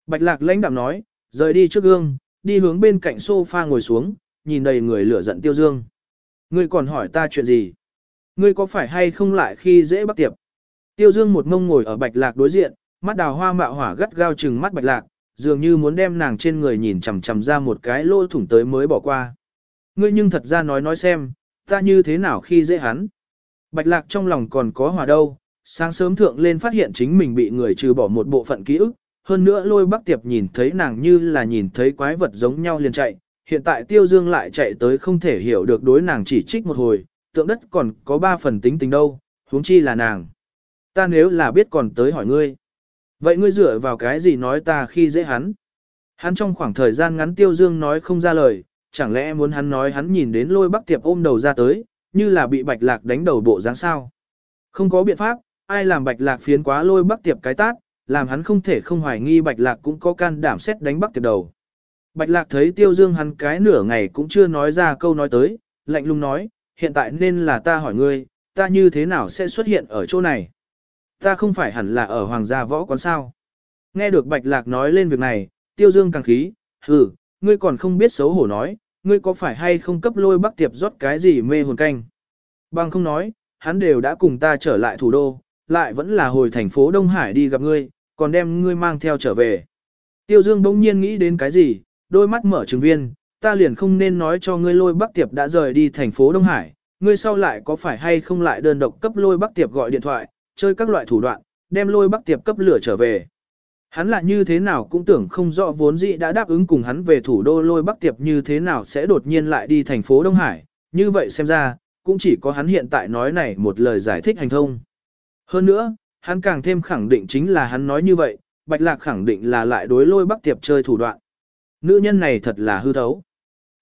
A: Bạch lạc lãnh đạm nói, rời đi trước gương, đi hướng bên cạnh sofa ngồi xuống, nhìn đầy người lửa giận tiêu dương. Ngươi còn hỏi ta chuyện gì? Ngươi có phải hay không lại khi dễ bắt tiệp? Tiêu dương một ngông ngồi ở bạch lạc đối diện, mắt đào hoa mạo hỏa gắt gao chừng mắt bạch lạc, dường như muốn đem nàng trên người nhìn chằm chằm ra một cái lỗ thủng tới mới bỏ qua. Ngươi nhưng thật ra nói nói xem, ta như thế nào khi dễ hắn? Bạch lạc trong lòng còn có hòa đâu, sáng sớm thượng lên phát hiện chính mình bị người trừ bỏ một bộ phận ký ức, hơn nữa lôi bắc tiệp nhìn thấy nàng như là nhìn thấy quái vật giống nhau liền chạy, hiện tại tiêu dương lại chạy tới không thể hiểu được đối nàng chỉ trích một hồi, tượng đất còn có ba phần tính tình đâu, huống chi là nàng. Ta nếu là biết còn tới hỏi ngươi. Vậy ngươi dựa vào cái gì nói ta khi dễ hắn? Hắn trong khoảng thời gian ngắn tiêu dương nói không ra lời, chẳng lẽ muốn hắn nói hắn nhìn đến lôi bắc tiệp ôm đầu ra tới, như là bị bạch lạc đánh đầu bộ dáng sao? Không có biện pháp, ai làm bạch lạc phiến quá lôi bắc tiệp cái tát, làm hắn không thể không hoài nghi bạch lạc cũng có can đảm xét đánh bắc tiệp đầu. Bạch lạc thấy tiêu dương hắn cái nửa ngày cũng chưa nói ra câu nói tới, lạnh lùng nói, hiện tại nên là ta hỏi ngươi, ta như thế nào sẽ xuất hiện ở chỗ này? Ta không phải hẳn là ở hoàng gia võ quán sao? Nghe được bạch lạc nói lên việc này, tiêu dương càng khí, hừ, ngươi còn không biết xấu hổ nói, ngươi có phải hay không cấp lôi bắc tiệp rót cái gì mê hồn canh? Bằng không nói, hắn đều đã cùng ta trở lại thủ đô, lại vẫn là hồi thành phố Đông Hải đi gặp ngươi, còn đem ngươi mang theo trở về. Tiêu Dương bỗng nhiên nghĩ đến cái gì, đôi mắt mở trừng viên, ta liền không nên nói cho ngươi lôi bắc tiệp đã rời đi thành phố Đông Hải, ngươi sau lại có phải hay không lại đơn độc cấp lôi bắc tiệp gọi điện thoại, chơi các loại thủ đoạn, đem lôi bắc tiệp cấp lửa trở về. Hắn là như thế nào cũng tưởng không rõ vốn dĩ đã đáp ứng cùng hắn về thủ đô lôi bắc tiệp như thế nào sẽ đột nhiên lại đi thành phố Đông Hải, như vậy xem ra, cũng chỉ có hắn hiện tại nói này một lời giải thích hành thông. Hơn nữa, hắn càng thêm khẳng định chính là hắn nói như vậy, Bạch Lạc khẳng định là lại đối lôi bắc tiệp chơi thủ đoạn. Nữ nhân này thật là hư thấu.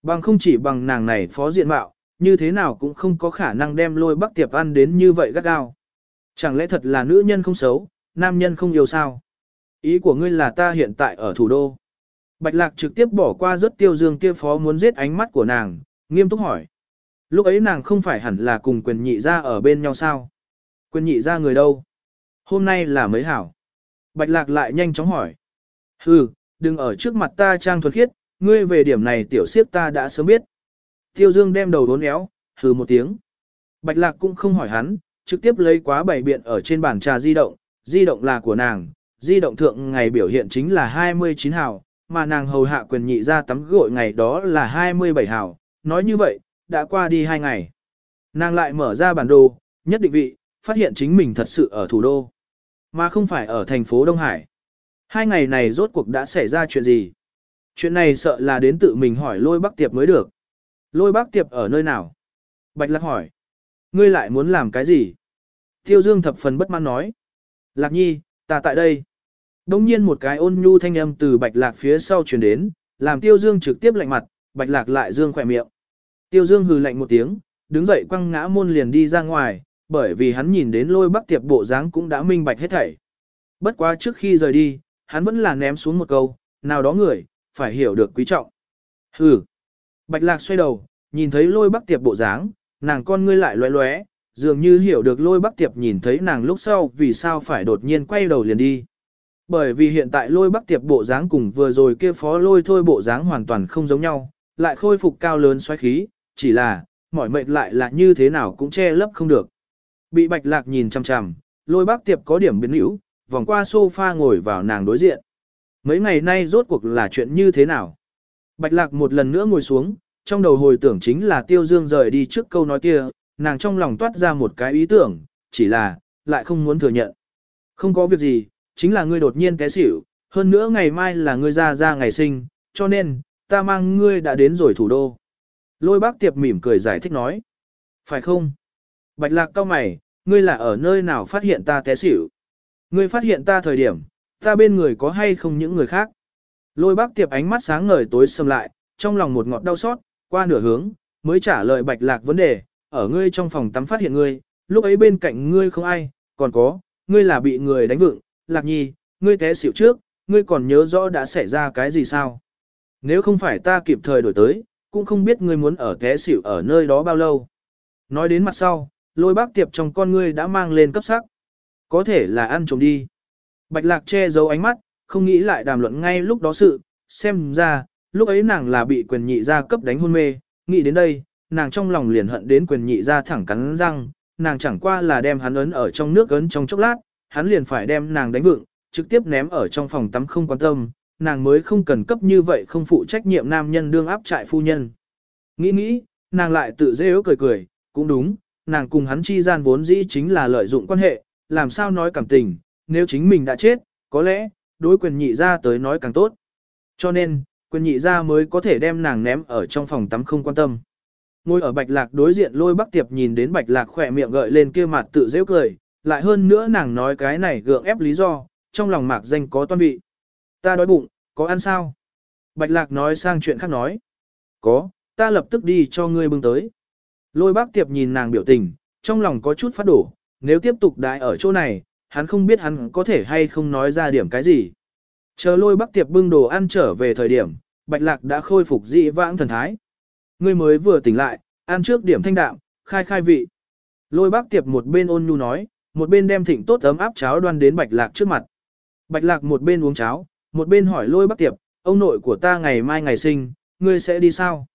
A: Bằng không chỉ bằng nàng này phó diện mạo, như thế nào cũng không có khả năng đem lôi bắc tiệp ăn đến như vậy gắt gao. Chẳng lẽ thật là nữ nhân không xấu, nam nhân không yêu sao? Ý của ngươi là ta hiện tại ở thủ đô. Bạch Lạc trực tiếp bỏ qua rất tiêu dương kia phó muốn giết ánh mắt của nàng, nghiêm túc hỏi. Lúc ấy nàng không phải hẳn là cùng quyền nhị ra ở bên nhau sao? Quyền nhị ra người đâu? Hôm nay là mấy hảo? Bạch lạc lại nhanh chóng hỏi. Hừ, đừng ở trước mặt ta trang thuật khiết, ngươi về điểm này tiểu siếp ta đã sớm biết. Tiêu dương đem đầu đốn éo, hừ một tiếng. Bạch lạc cũng không hỏi hắn, trực tiếp lấy quá bảy biện ở trên bàn trà di động, di động là của nàng, di động thượng ngày biểu hiện chính là 29 hào, mà nàng hầu hạ quyền nhị ra tắm gội ngày đó là 27 hào, nói như vậy, đã qua đi hai ngày. Nàng lại mở ra bản đồ, nhất định vị, phát hiện chính mình thật sự ở thủ đô, mà không phải ở thành phố Đông Hải. Hai ngày này rốt cuộc đã xảy ra chuyện gì? Chuyện này sợ là đến tự mình hỏi lôi bác tiệp mới được. Lôi bác tiệp ở nơi nào? Bạch Lạc hỏi. Ngươi lại muốn làm cái gì? Tiêu Dương thập phần bất mãn nói. Lạc nhi, ta tại đây. Đông nhiên một cái ôn nhu thanh âm từ Bạch Lạc phía sau truyền đến, làm Tiêu Dương trực tiếp lạnh mặt, Bạch Lạc lại dương khỏe miệng. Tiêu Dương hừ lạnh một tiếng, đứng dậy quăng ngã môn liền đi ra ngoài, bởi vì hắn nhìn đến lôi bắc tiệp bộ dáng cũng đã minh bạch hết thảy. Bất quá trước khi rời đi, hắn vẫn là ném xuống một câu, nào đó người, phải hiểu được quý trọng. Hừ. Bạch lạc xoay đầu, nhìn thấy lôi bắc tiệp bộ dáng, nàng con ngươi lại loé loé, dường như hiểu được lôi bắc tiệp nhìn thấy nàng lúc sau vì sao phải đột nhiên quay đầu liền đi. Bởi vì hiện tại lôi bắc tiệp bộ dáng cùng vừa rồi kia phó lôi thôi bộ dáng hoàn toàn không giống nhau, lại khôi phục cao lớn xoáy khí, chỉ là, mỏi mệt lại là như thế nào cũng che lấp không được. Bị bạch lạc nhìn chằm chằm, lôi bắc tiệp có điểm biến hữu, vòng qua sofa ngồi vào nàng đối diện. Mấy ngày nay rốt cuộc là chuyện như thế nào? Bạch lạc một lần nữa ngồi xuống, trong đầu hồi tưởng chính là tiêu dương rời đi trước câu nói kia, nàng trong lòng toát ra một cái ý tưởng, chỉ là, lại không muốn thừa nhận. Không có việc gì, chính là ngươi đột nhiên té xỉu, hơn nữa ngày mai là ngươi ra ra ngày sinh, cho nên, ta mang ngươi đã đến rồi thủ đô. Lôi bác tiệp mỉm cười giải thích nói. Phải không? Bạch lạc cao mày, ngươi là ở nơi nào phát hiện ta té xỉu? Ngươi phát hiện ta thời điểm, ta bên người có hay không những người khác? Lôi bác tiệp ánh mắt sáng ngời tối sầm lại, trong lòng một ngọt đau xót, qua nửa hướng, mới trả lời bạch lạc vấn đề, ở ngươi trong phòng tắm phát hiện ngươi, lúc ấy bên cạnh ngươi không ai, còn có, ngươi là bị người đánh vựng, lạc nhi, ngươi té xỉu trước, ngươi còn nhớ rõ đã xảy ra cái gì sao? Nếu không phải ta kịp thời đổi tới, cũng không biết ngươi muốn ở té xỉu ở nơi đó bao lâu. Nói đến mặt sau, lôi bác tiệp trong con ngươi đã mang lên cấp sắc. Có thể là ăn trộm đi. Bạch lạc che giấu ánh mắt, không nghĩ lại đàm luận ngay lúc đó sự, xem ra, lúc ấy nàng là bị quyền nhị gia cấp đánh hôn mê, nghĩ đến đây, nàng trong lòng liền hận đến quyền nhị gia thẳng cắn răng, nàng chẳng qua là đem hắn ấn ở trong nước ấn trong chốc lát, hắn liền phải đem nàng đánh vựng, trực tiếp ném ở trong phòng tắm không quan tâm, nàng mới không cần cấp như vậy không phụ trách nhiệm nam nhân đương áp trại phu nhân. Nghĩ nghĩ, nàng lại tự dễ cười cười, cũng đúng, nàng cùng hắn chi gian vốn dĩ chính là lợi dụng quan hệ, làm sao nói cảm tình, nếu chính mình đã chết, có lẽ, đối quyền nhị ra tới nói càng tốt. Cho nên, quyền nhị ra mới có thể đem nàng ném ở trong phòng tắm không quan tâm. Ngồi ở bạch lạc đối diện lôi bắc tiệp nhìn đến bạch lạc khỏe miệng gợi lên kia mặt tự dễ cười, lại hơn nữa nàng nói cái này gượng ép lý do, trong lòng mạc danh có toan vị. Ta đói bụng, có ăn sao? Bạch lạc nói sang chuyện khác nói. Có, ta lập tức đi cho ngươi bưng tới. Lôi bác tiệp nhìn nàng biểu tình, trong lòng có chút phát đổ, nếu tiếp tục đại ở chỗ này, hắn không biết hắn có thể hay không nói ra điểm cái gì. Chờ lôi bác tiệp bưng đồ ăn trở về thời điểm, bạch lạc đã khôi phục dị vãng thần thái. Ngươi mới vừa tỉnh lại, ăn trước điểm thanh đạm, khai khai vị. Lôi bác tiệp một bên ôn nhu nói, một bên đem thịnh tốt ấm áp cháo đoan đến bạch lạc trước mặt. Bạch lạc một bên uống cháo, một bên hỏi lôi bác tiệp, ông nội của ta ngày mai ngày sinh, ngươi sẽ đi sao?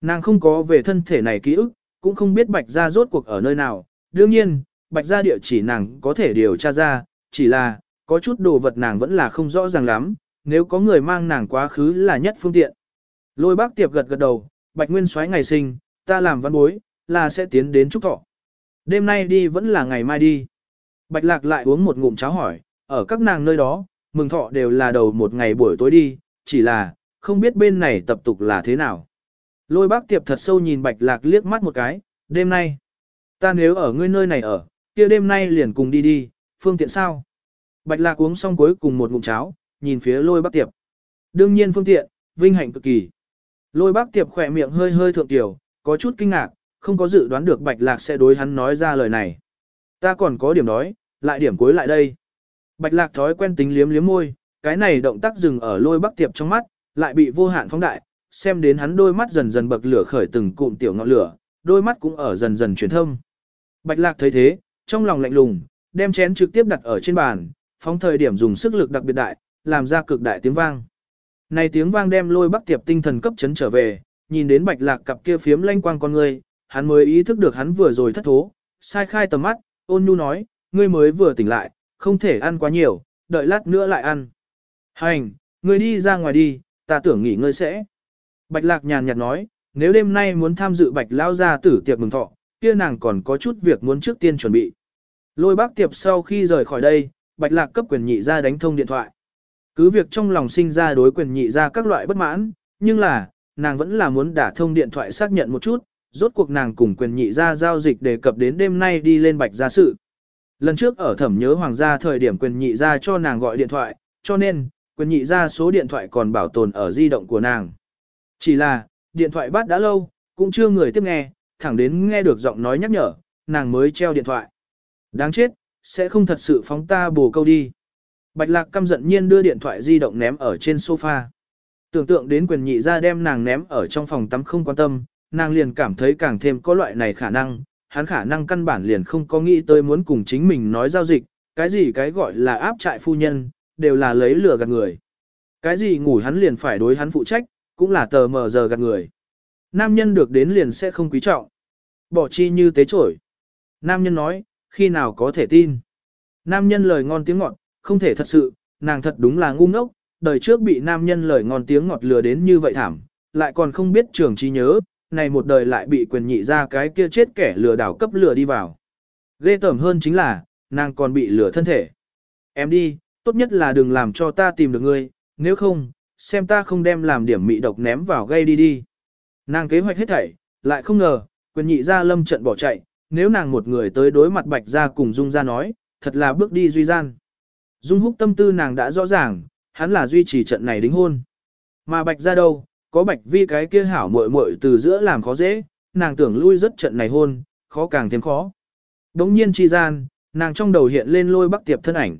A: Nàng không có về thân thể này ký ức, cũng không biết bạch gia rốt cuộc ở nơi nào. Đương nhiên, bạch gia địa chỉ nàng có thể điều tra ra, chỉ là, có chút đồ vật nàng vẫn là không rõ ràng lắm, nếu có người mang nàng quá khứ là nhất phương tiện. Lôi bác tiệp gật gật đầu, bạch nguyên soái ngày sinh, ta làm văn bối, là sẽ tiến đến trúc thọ. Đêm nay đi vẫn là ngày mai đi. Bạch lạc lại uống một ngụm cháo hỏi, ở các nàng nơi đó, mừng thọ đều là đầu một ngày buổi tối đi, chỉ là, không biết bên này tập tục là thế nào. Lôi bác tiệp thật sâu nhìn bạch lạc liếc mắt một cái, đêm nay. Ta nếu ở ngươi nơi này ở, kia đêm nay liền cùng đi đi, phương tiện sao? Bạch lạc uống xong cuối cùng một ngụm cháo, nhìn phía lôi bác tiệp. Đương nhiên phương tiện, vinh hạnh cực kỳ. Lôi bác tiệp khỏe miệng hơi hơi thượng tiểu, có chút kinh ngạc, không có dự đoán được bạch lạc sẽ đối hắn nói ra lời này. Ta còn có điểm đói, lại điểm cuối lại đây. Bạch lạc thói quen tính liếm liếm môi, cái này động tác dừng ở lôi bác tiệp trong mắt, lại bị vô hạn phóng đại, xem đến hắn đôi mắt dần dần bậc lửa khởi từng cụm tiểu ngọn lửa, đôi mắt cũng ở dần dần chuyển thâm. Bạch lạc thấy thế, trong lòng lạnh lùng, đem chén trực tiếp đặt ở trên bàn, phóng thời điểm dùng sức lực đặc biệt đại, làm ra cực đại tiếng vang. Này tiếng vang đem lôi bắc tiệp tinh thần cấp chấn trở về, nhìn đến bạch lạc cặp kia phiếm lanh quang con người, hắn mới ý thức được hắn vừa rồi thất thố, sai khai tầm mắt, ôn nhu nói, ngươi mới vừa tỉnh lại, không thể ăn quá nhiều, đợi lát nữa lại ăn. Hành, ngươi đi ra ngoài đi, ta tưởng nghỉ ngơi sẽ. Bạch lạc nhàn nhạt nói, nếu đêm nay muốn tham dự bạch lao gia tử tiệc mừng thọ, kia nàng còn có chút việc muốn trước tiên chuẩn bị. Lôi bác tiệp sau khi rời khỏi đây, bạch lạc cấp quyền nhị ra đánh thông điện thoại. Cứ việc trong lòng sinh ra đối quyền nhị ra các loại bất mãn, nhưng là, nàng vẫn là muốn đả thông điện thoại xác nhận một chút, rốt cuộc nàng cùng quyền nhị ra giao dịch đề cập đến đêm nay đi lên bạch gia sự. Lần trước ở thẩm nhớ hoàng gia thời điểm quyền nhị ra cho nàng gọi điện thoại, cho nên, quyền nhị ra số điện thoại còn bảo tồn ở di động của nàng. Chỉ là, điện thoại bắt đã lâu, cũng chưa người tiếp nghe, thẳng đến nghe được giọng nói nhắc nhở, nàng mới treo điện thoại. Đáng chết, sẽ không thật sự phóng ta bù câu đi. Bạch lạc căm giận nhiên đưa điện thoại di động ném ở trên sofa. Tưởng tượng đến quyền nhị ra đem nàng ném ở trong phòng tắm không quan tâm, nàng liền cảm thấy càng thêm có loại này khả năng, hắn khả năng căn bản liền không có nghĩ tới muốn cùng chính mình nói giao dịch, cái gì cái gọi là áp trại phu nhân, đều là lấy lừa gạt người. Cái gì ngủ hắn liền phải đối hắn phụ trách, cũng là tờ mờ giờ gạt người. Nam nhân được đến liền sẽ không quý trọng. Bỏ chi như tế trổi. Nam nhân nói, khi nào có thể tin. Nam nhân lời ngon tiếng ngọt, không thể thật sự, nàng thật đúng là ngu ngốc, đời trước bị nam nhân lời ngon tiếng ngọt lừa đến như vậy thảm, lại còn không biết trường trí nhớ, này một đời lại bị quyền nhị ra cái kia chết kẻ lừa đảo cấp lừa đi vào. Ghê tởm hơn chính là, nàng còn bị lừa thân thể. Em đi, tốt nhất là đừng làm cho ta tìm được ngươi, nếu không, xem ta không đem làm điểm mị độc ném vào gây đi đi. Nàng kế hoạch hết thảy, lại không ngờ, quyền nhị ra lâm trận bỏ chạy, nếu nàng một người tới đối mặt bạch ra cùng Dung ra nói, thật là bước đi duy gian. Dung húc tâm tư nàng đã rõ ràng, hắn là duy trì trận này đính hôn. Mà bạch ra đâu, có bạch vi cái kia hảo muội muội từ giữa làm khó dễ, nàng tưởng lui rất trận này hôn, khó càng thêm khó. Đống nhiên chi gian, nàng trong đầu hiện lên lôi bắc tiệp thân ảnh.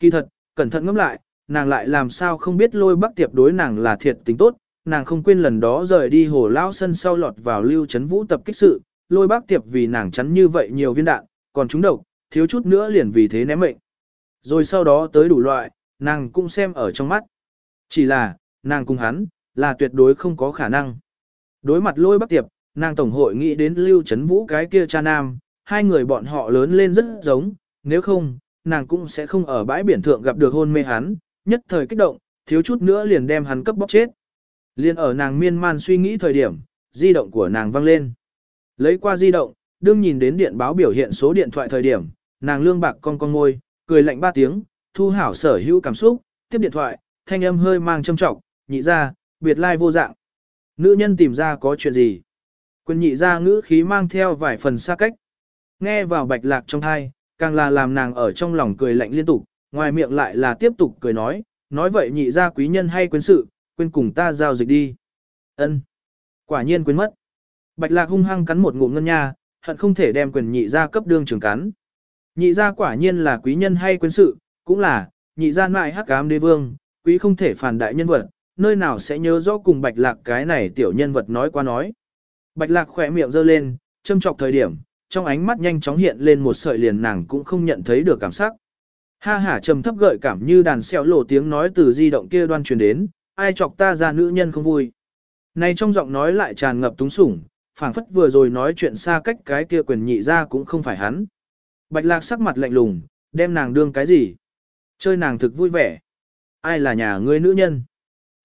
A: Kỳ thật, cẩn thận ngẫm lại, nàng lại làm sao không biết lôi bắc tiệp đối nàng là thiệt tình tốt, nàng không quên lần đó rời đi hồ lao sân sau lọt vào lưu chấn vũ tập kích sự, lôi bắc tiệp vì nàng chắn như vậy nhiều viên đạn, còn chúng độc, thiếu chút nữa liền vì thế ném mệnh. Rồi sau đó tới đủ loại, nàng cũng xem ở trong mắt. Chỉ là, nàng cùng hắn, là tuyệt đối không có khả năng. Đối mặt lôi bắc tiệp, nàng tổng hội nghĩ đến lưu chấn vũ cái kia cha nam, hai người bọn họ lớn lên rất giống, nếu không, nàng cũng sẽ không ở bãi biển thượng gặp được hôn mê hắn, nhất thời kích động, thiếu chút nữa liền đem hắn cấp bóc chết. Liên ở nàng miên man suy nghĩ thời điểm, di động của nàng vang lên. Lấy qua di động, đương nhìn đến điện báo biểu hiện số điện thoại thời điểm, nàng lương bạc con con môi, cười lạnh ba tiếng, thu hảo sở hữu cảm xúc, tiếp điện thoại, thanh âm hơi mang châm trọng, nhị ra, biệt lai vô dạng. Nữ nhân tìm ra có chuyện gì? Quân nhị ra ngữ khí mang theo vài phần xa cách. Nghe vào bạch lạc trong thai, càng là làm nàng ở trong lòng cười lạnh liên tục, ngoài miệng lại là tiếp tục cười nói, nói vậy nhị ra quý nhân hay quên sự, quên cùng ta giao dịch đi. ân Quả nhiên quên mất. Bạch lạc hung hăng cắn một ngụm ngân nha, hận không thể đem quyền nhị ra cấp đương trường cắn. Nhị gia quả nhiên là quý nhân hay quân sự, cũng là, nhị gia mại hắc ám đế vương, quý không thể phản đại nhân vật, nơi nào sẽ nhớ rõ cùng bạch lạc cái này tiểu nhân vật nói qua nói. Bạch lạc khỏe miệng giơ lên, châm trọc thời điểm, trong ánh mắt nhanh chóng hiện lên một sợi liền nàng cũng không nhận thấy được cảm giác. Ha hả trầm thấp gợi cảm như đàn xẹo lộ tiếng nói từ di động kia đoan truyền đến, ai chọc ta ra nữ nhân không vui. Này trong giọng nói lại tràn ngập túng sủng, phảng phất vừa rồi nói chuyện xa cách cái kia quyền nhị ra cũng không phải hắn. Bạch lạc sắc mặt lạnh lùng, đem nàng đương cái gì? Chơi nàng thực vui vẻ. Ai là nhà ngươi nữ nhân?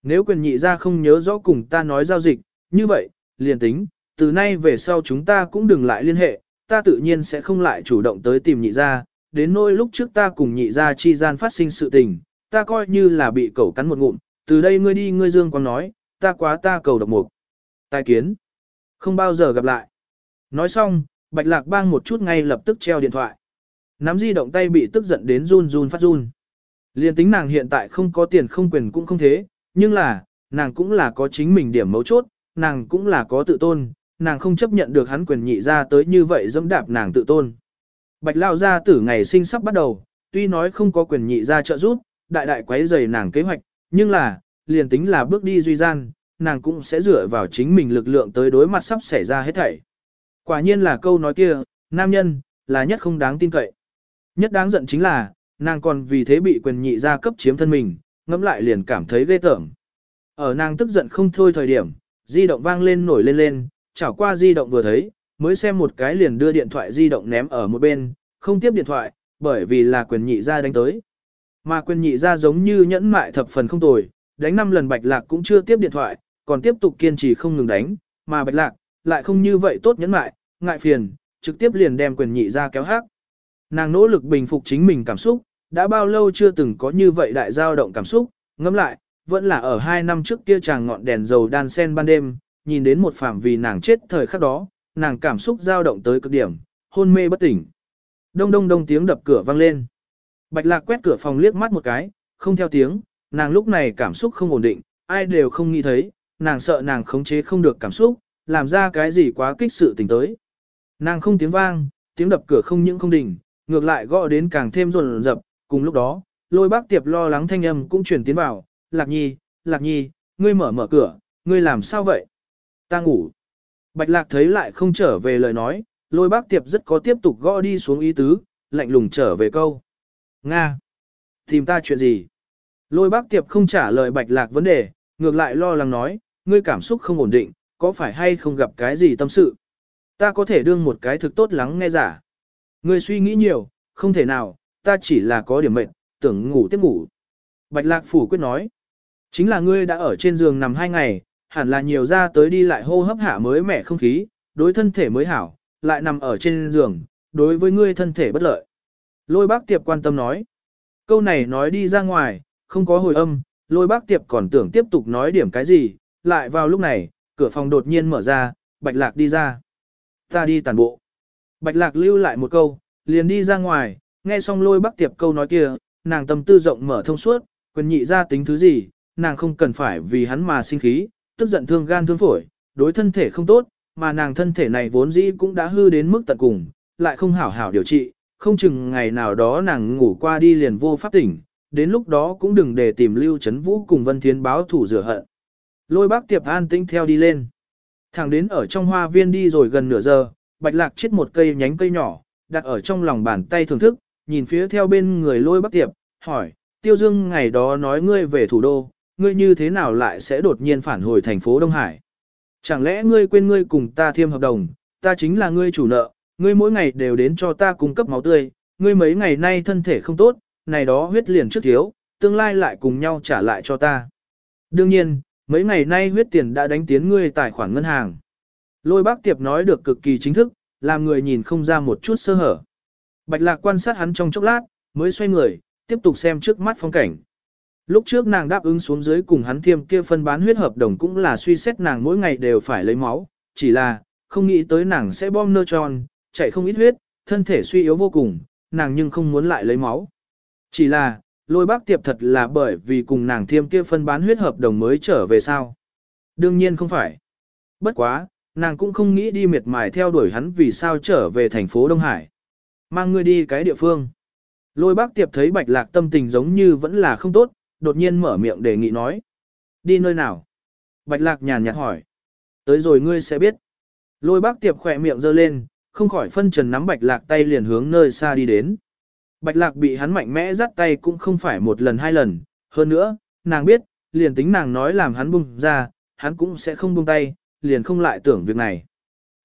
A: Nếu quyền nhị ra không nhớ rõ cùng ta nói giao dịch, như vậy, liền tính, từ nay về sau chúng ta cũng đừng lại liên hệ, ta tự nhiên sẽ không lại chủ động tới tìm nhị ra, đến nỗi lúc trước ta cùng nhị ra chi gian phát sinh sự tình, ta coi như là bị cẩu cắn một ngụm, từ đây ngươi đi ngươi dương còn nói, ta quá ta cầu độc mục. Tài kiến, không bao giờ gặp lại. Nói xong, bạch lạc bang một chút ngay lập tức treo điện thoại. Nắm di động tay bị tức giận đến run run phát run. Liên tính nàng hiện tại không có tiền không quyền cũng không thế, nhưng là, nàng cũng là có chính mình điểm mấu chốt, nàng cũng là có tự tôn, nàng không chấp nhận được hắn quyền nhị ra tới như vậy dẫm đạp nàng tự tôn. Bạch lao gia tử ngày sinh sắp bắt đầu, tuy nói không có quyền nhị ra trợ giúp, đại đại quấy rầy nàng kế hoạch, nhưng là, liền tính là bước đi duy gian, nàng cũng sẽ dựa vào chính mình lực lượng tới đối mặt sắp xảy ra hết thảy. Quả nhiên là câu nói kia, nam nhân, là nhất không đáng tin cậy. Nhất đáng giận chính là, nàng còn vì thế bị quyền nhị Gia cấp chiếm thân mình, ngẫm lại liền cảm thấy ghê tởm. Ở nàng tức giận không thôi thời điểm, di động vang lên nổi lên lên, chảo qua di động vừa thấy, mới xem một cái liền đưa điện thoại di động ném ở một bên, không tiếp điện thoại, bởi vì là quyền nhị Gia đánh tới. Mà quyền nhị Gia giống như nhẫn mại thập phần không tồi, đánh 5 lần bạch lạc cũng chưa tiếp điện thoại, còn tiếp tục kiên trì không ngừng đánh, mà bạch lạc, lại không như vậy tốt nhẫn mại, ngại phiền, trực tiếp liền đem quyền nhị ra kéo hát. Nàng nỗ lực bình phục chính mình cảm xúc, đã bao lâu chưa từng có như vậy đại dao động cảm xúc, ngẫm lại, vẫn là ở hai năm trước kia chàng ngọn đèn dầu đan sen ban đêm, nhìn đến một phạm vì nàng chết thời khắc đó, nàng cảm xúc dao động tới cực điểm, hôn mê bất tỉnh. Đông đông đông tiếng đập cửa vang lên. Bạch lạc quét cửa phòng liếc mắt một cái, không theo tiếng, nàng lúc này cảm xúc không ổn định, ai đều không nghĩ thấy, nàng sợ nàng khống chế không được cảm xúc, làm ra cái gì quá kích sự tình tới. Nàng không tiếng vang, tiếng đập cửa không những không đỉnh, ngược lại gõ đến càng thêm rồn rập, cùng lúc đó, lôi bác tiệp lo lắng thanh âm cũng truyền tiến vào, lạc nhi, lạc nhi, ngươi mở mở cửa, ngươi làm sao vậy? Ta ngủ. Bạch lạc thấy lại không trở về lời nói, lôi bác tiệp rất có tiếp tục gõ đi xuống ý tứ, lạnh lùng trở về câu. Nga. Tìm ta chuyện gì? Lôi bác tiệp không trả lời bạch lạc vấn đề, ngược lại lo lắng nói, ngươi cảm xúc không ổn định, có phải hay không gặp cái gì tâm sự? Ta có thể đương một cái thực tốt lắng nghe giả. Ngươi suy nghĩ nhiều, không thể nào, ta chỉ là có điểm mệnh, tưởng ngủ tiếp ngủ. Bạch lạc phủ quyết nói, chính là ngươi đã ở trên giường nằm hai ngày, hẳn là nhiều ra tới đi lại hô hấp hạ mới mẻ không khí, đối thân thể mới hảo, lại nằm ở trên giường, đối với ngươi thân thể bất lợi. Lôi bác tiệp quan tâm nói. Câu này nói đi ra ngoài, không có hồi âm, lôi bác tiệp còn tưởng tiếp tục nói điểm cái gì, lại vào lúc này, cửa phòng đột nhiên mở ra, bạch lạc đi ra. Ta đi tàn bộ. Bạch lạc lưu lại một câu, liền đi ra ngoài, nghe xong lôi bác tiệp câu nói kia, nàng tâm tư rộng mở thông suốt, quyền nhị ra tính thứ gì, nàng không cần phải vì hắn mà sinh khí, tức giận thương gan thương phổi, đối thân thể không tốt, mà nàng thân thể này vốn dĩ cũng đã hư đến mức tận cùng, lại không hảo hảo điều trị, không chừng ngày nào đó nàng ngủ qua đi liền vô pháp tỉnh, đến lúc đó cũng đừng để tìm Lưu Trấn Vũ cùng Vân Thiến báo thủ rửa hận. Lôi bác tiệp an tĩnh theo đi lên. Thẳng đến ở trong hoa viên đi rồi gần nửa giờ, bạch lạc chết một cây nhánh cây nhỏ, đặt ở trong lòng bàn tay thưởng thức, nhìn phía theo bên người lôi bác tiệp, hỏi, tiêu dương ngày đó nói ngươi về thủ đô, ngươi như thế nào lại sẽ đột nhiên phản hồi thành phố Đông Hải? Chẳng lẽ ngươi quên ngươi cùng ta thiêm hợp đồng, ta chính là ngươi chủ nợ, ngươi mỗi ngày đều đến cho ta cung cấp máu tươi, ngươi mấy ngày nay thân thể không tốt, này đó huyết liền trước thiếu, tương lai lại cùng nhau trả lại cho ta. Đương nhiên, mấy ngày nay huyết tiền đã đánh tiến ngươi tài khoản ngân hàng. Lôi bác tiệp nói được cực kỳ chính thức, làm người nhìn không ra một chút sơ hở. Bạch lạc quan sát hắn trong chốc lát, mới xoay người, tiếp tục xem trước mắt phong cảnh. Lúc trước nàng đáp ứng xuống dưới cùng hắn thiêm kia phân bán huyết hợp đồng cũng là suy xét nàng mỗi ngày đều phải lấy máu, chỉ là, không nghĩ tới nàng sẽ bom nơ tròn, chạy không ít huyết, thân thể suy yếu vô cùng, nàng nhưng không muốn lại lấy máu. Chỉ là, lôi bác tiệp thật là bởi vì cùng nàng thiêm kia phân bán huyết hợp đồng mới trở về sao. Đương nhiên không phải. Bất quá, nàng cũng không nghĩ đi miệt mài theo đuổi hắn vì sao trở về thành phố Đông Hải. Mang ngươi đi cái địa phương. Lôi bác tiệp thấy bạch lạc tâm tình giống như vẫn là không tốt, đột nhiên mở miệng đề nghị nói. Đi nơi nào? Bạch lạc nhàn nhạt hỏi. Tới rồi ngươi sẽ biết. Lôi bác tiệp khỏe miệng giơ lên, không khỏi phân trần nắm bạch lạc tay liền hướng nơi xa đi đến. Bạch lạc bị hắn mạnh mẽ dắt tay cũng không phải một lần hai lần, hơn nữa, nàng biết, liền tính nàng nói làm hắn buông ra, hắn cũng sẽ không buông tay, liền không lại tưởng việc này.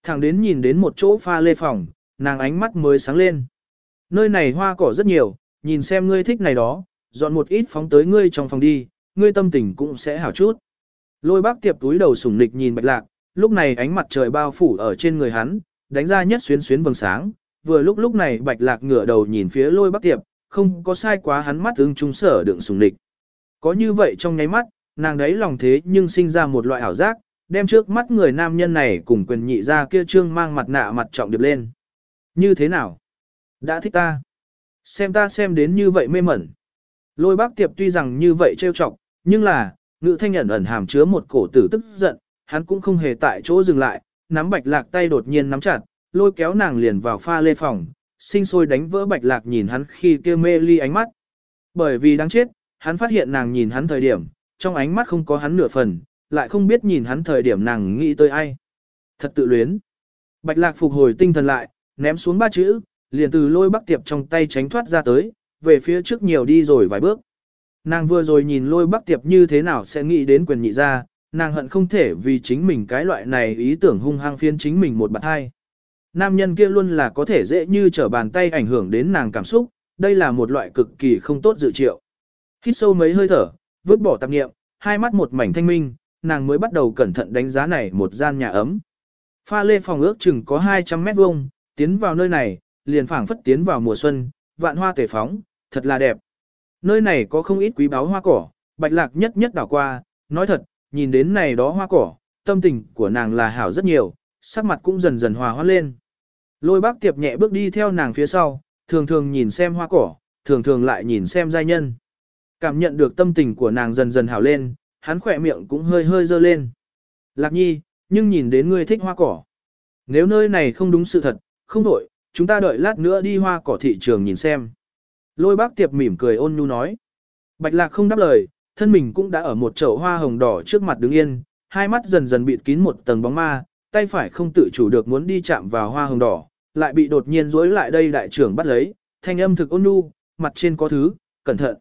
A: Thẳng đến nhìn đến một chỗ pha lê phòng, nàng ánh mắt mới sáng lên. Nơi này hoa cỏ rất nhiều, nhìn xem ngươi thích này đó, dọn một ít phóng tới ngươi trong phòng đi, ngươi tâm tình cũng sẽ hảo chút. Lôi bác tiệp túi đầu sủng nịch nhìn bạch lạc, lúc này ánh mặt trời bao phủ ở trên người hắn, đánh ra nhất xuyến xuyến vầng sáng, vừa lúc lúc này bạch lạc ngửa đầu nhìn phía lôi bác tiệp, không có sai quá hắn mắt ưng trung sở đựng sùng địch Có như vậy trong nháy mắt, nàng đấy lòng thế nhưng sinh ra một loại ảo giác, đem trước mắt người nam nhân này cùng quyền nhị ra kia trương mang mặt nạ mặt trọng điệp lên. Như thế nào? Đã thích ta. Xem ta xem đến như vậy mê mẩn. Lôi bác tiệp tuy rằng như vậy trêu chọc, nhưng là, ngự thanh nhận ẩn hàm chứa một cổ tử tức giận, hắn cũng không hề tại chỗ dừng lại, nắm bạch lạc tay đột nhiên nắm chặt, lôi kéo nàng liền vào pha lê phòng, sinh sôi đánh vỡ bạch lạc nhìn hắn khi kia mê ly ánh mắt. Bởi vì đáng chết, hắn phát hiện nàng nhìn hắn thời điểm, trong ánh mắt không có hắn nửa phần, lại không biết nhìn hắn thời điểm nàng nghĩ tới ai. Thật tự luyến. Bạch lạc phục hồi tinh thần lại, ném xuống ba chữ, liền từ lôi bắc tiệp trong tay tránh thoát ra tới, về phía trước nhiều đi rồi vài bước. Nàng vừa rồi nhìn lôi bắc tiệp như thế nào sẽ nghĩ đến quyền nhị ra, nàng hận không thể vì chính mình cái loại này ý tưởng hung hăng phiên chính mình một bạc hai. Nam nhân kia luôn là có thể dễ như trở bàn tay ảnh hưởng đến nàng cảm xúc, đây là một loại cực kỳ không tốt dự triệu. Hít sâu mấy hơi thở, vứt bỏ tạp nghiệm, hai mắt một mảnh thanh minh, nàng mới bắt đầu cẩn thận đánh giá này một gian nhà ấm. Pha lê phòng ước chừng có 200 mét vuông, tiến vào nơi này, liền phảng phất tiến vào mùa xuân, vạn hoa tề phóng, thật là đẹp. Nơi này có không ít quý báu hoa cỏ, bạch lạc nhất nhất đảo qua, nói thật, nhìn đến này đó hoa cỏ, tâm tình của nàng là hảo rất nhiều, sắc mặt cũng dần dần hòa hoãn lên. Lôi bác tiệp nhẹ bước đi theo nàng phía sau, thường thường nhìn xem hoa cỏ, thường thường lại nhìn xem giai nhân. Cảm nhận được tâm tình của nàng dần dần hảo lên, hắn khỏe miệng cũng hơi hơi dơ lên. Lạc nhi, nhưng nhìn đến ngươi thích hoa cỏ. Nếu nơi này không đúng sự thật, không đổi, chúng ta đợi lát nữa đi hoa cỏ thị trường nhìn xem. Lôi bác tiệp mỉm cười ôn nhu nói. Bạch lạc không đáp lời, thân mình cũng đã ở một chậu hoa hồng đỏ trước mặt đứng yên, hai mắt dần dần bịt kín một tầng bóng ma, tay phải không tự chủ được muốn đi chạm vào hoa hồng đỏ, lại bị đột nhiên rối lại đây đại trưởng bắt lấy, thanh âm thực ôn nhu, mặt trên có thứ, cẩn thận.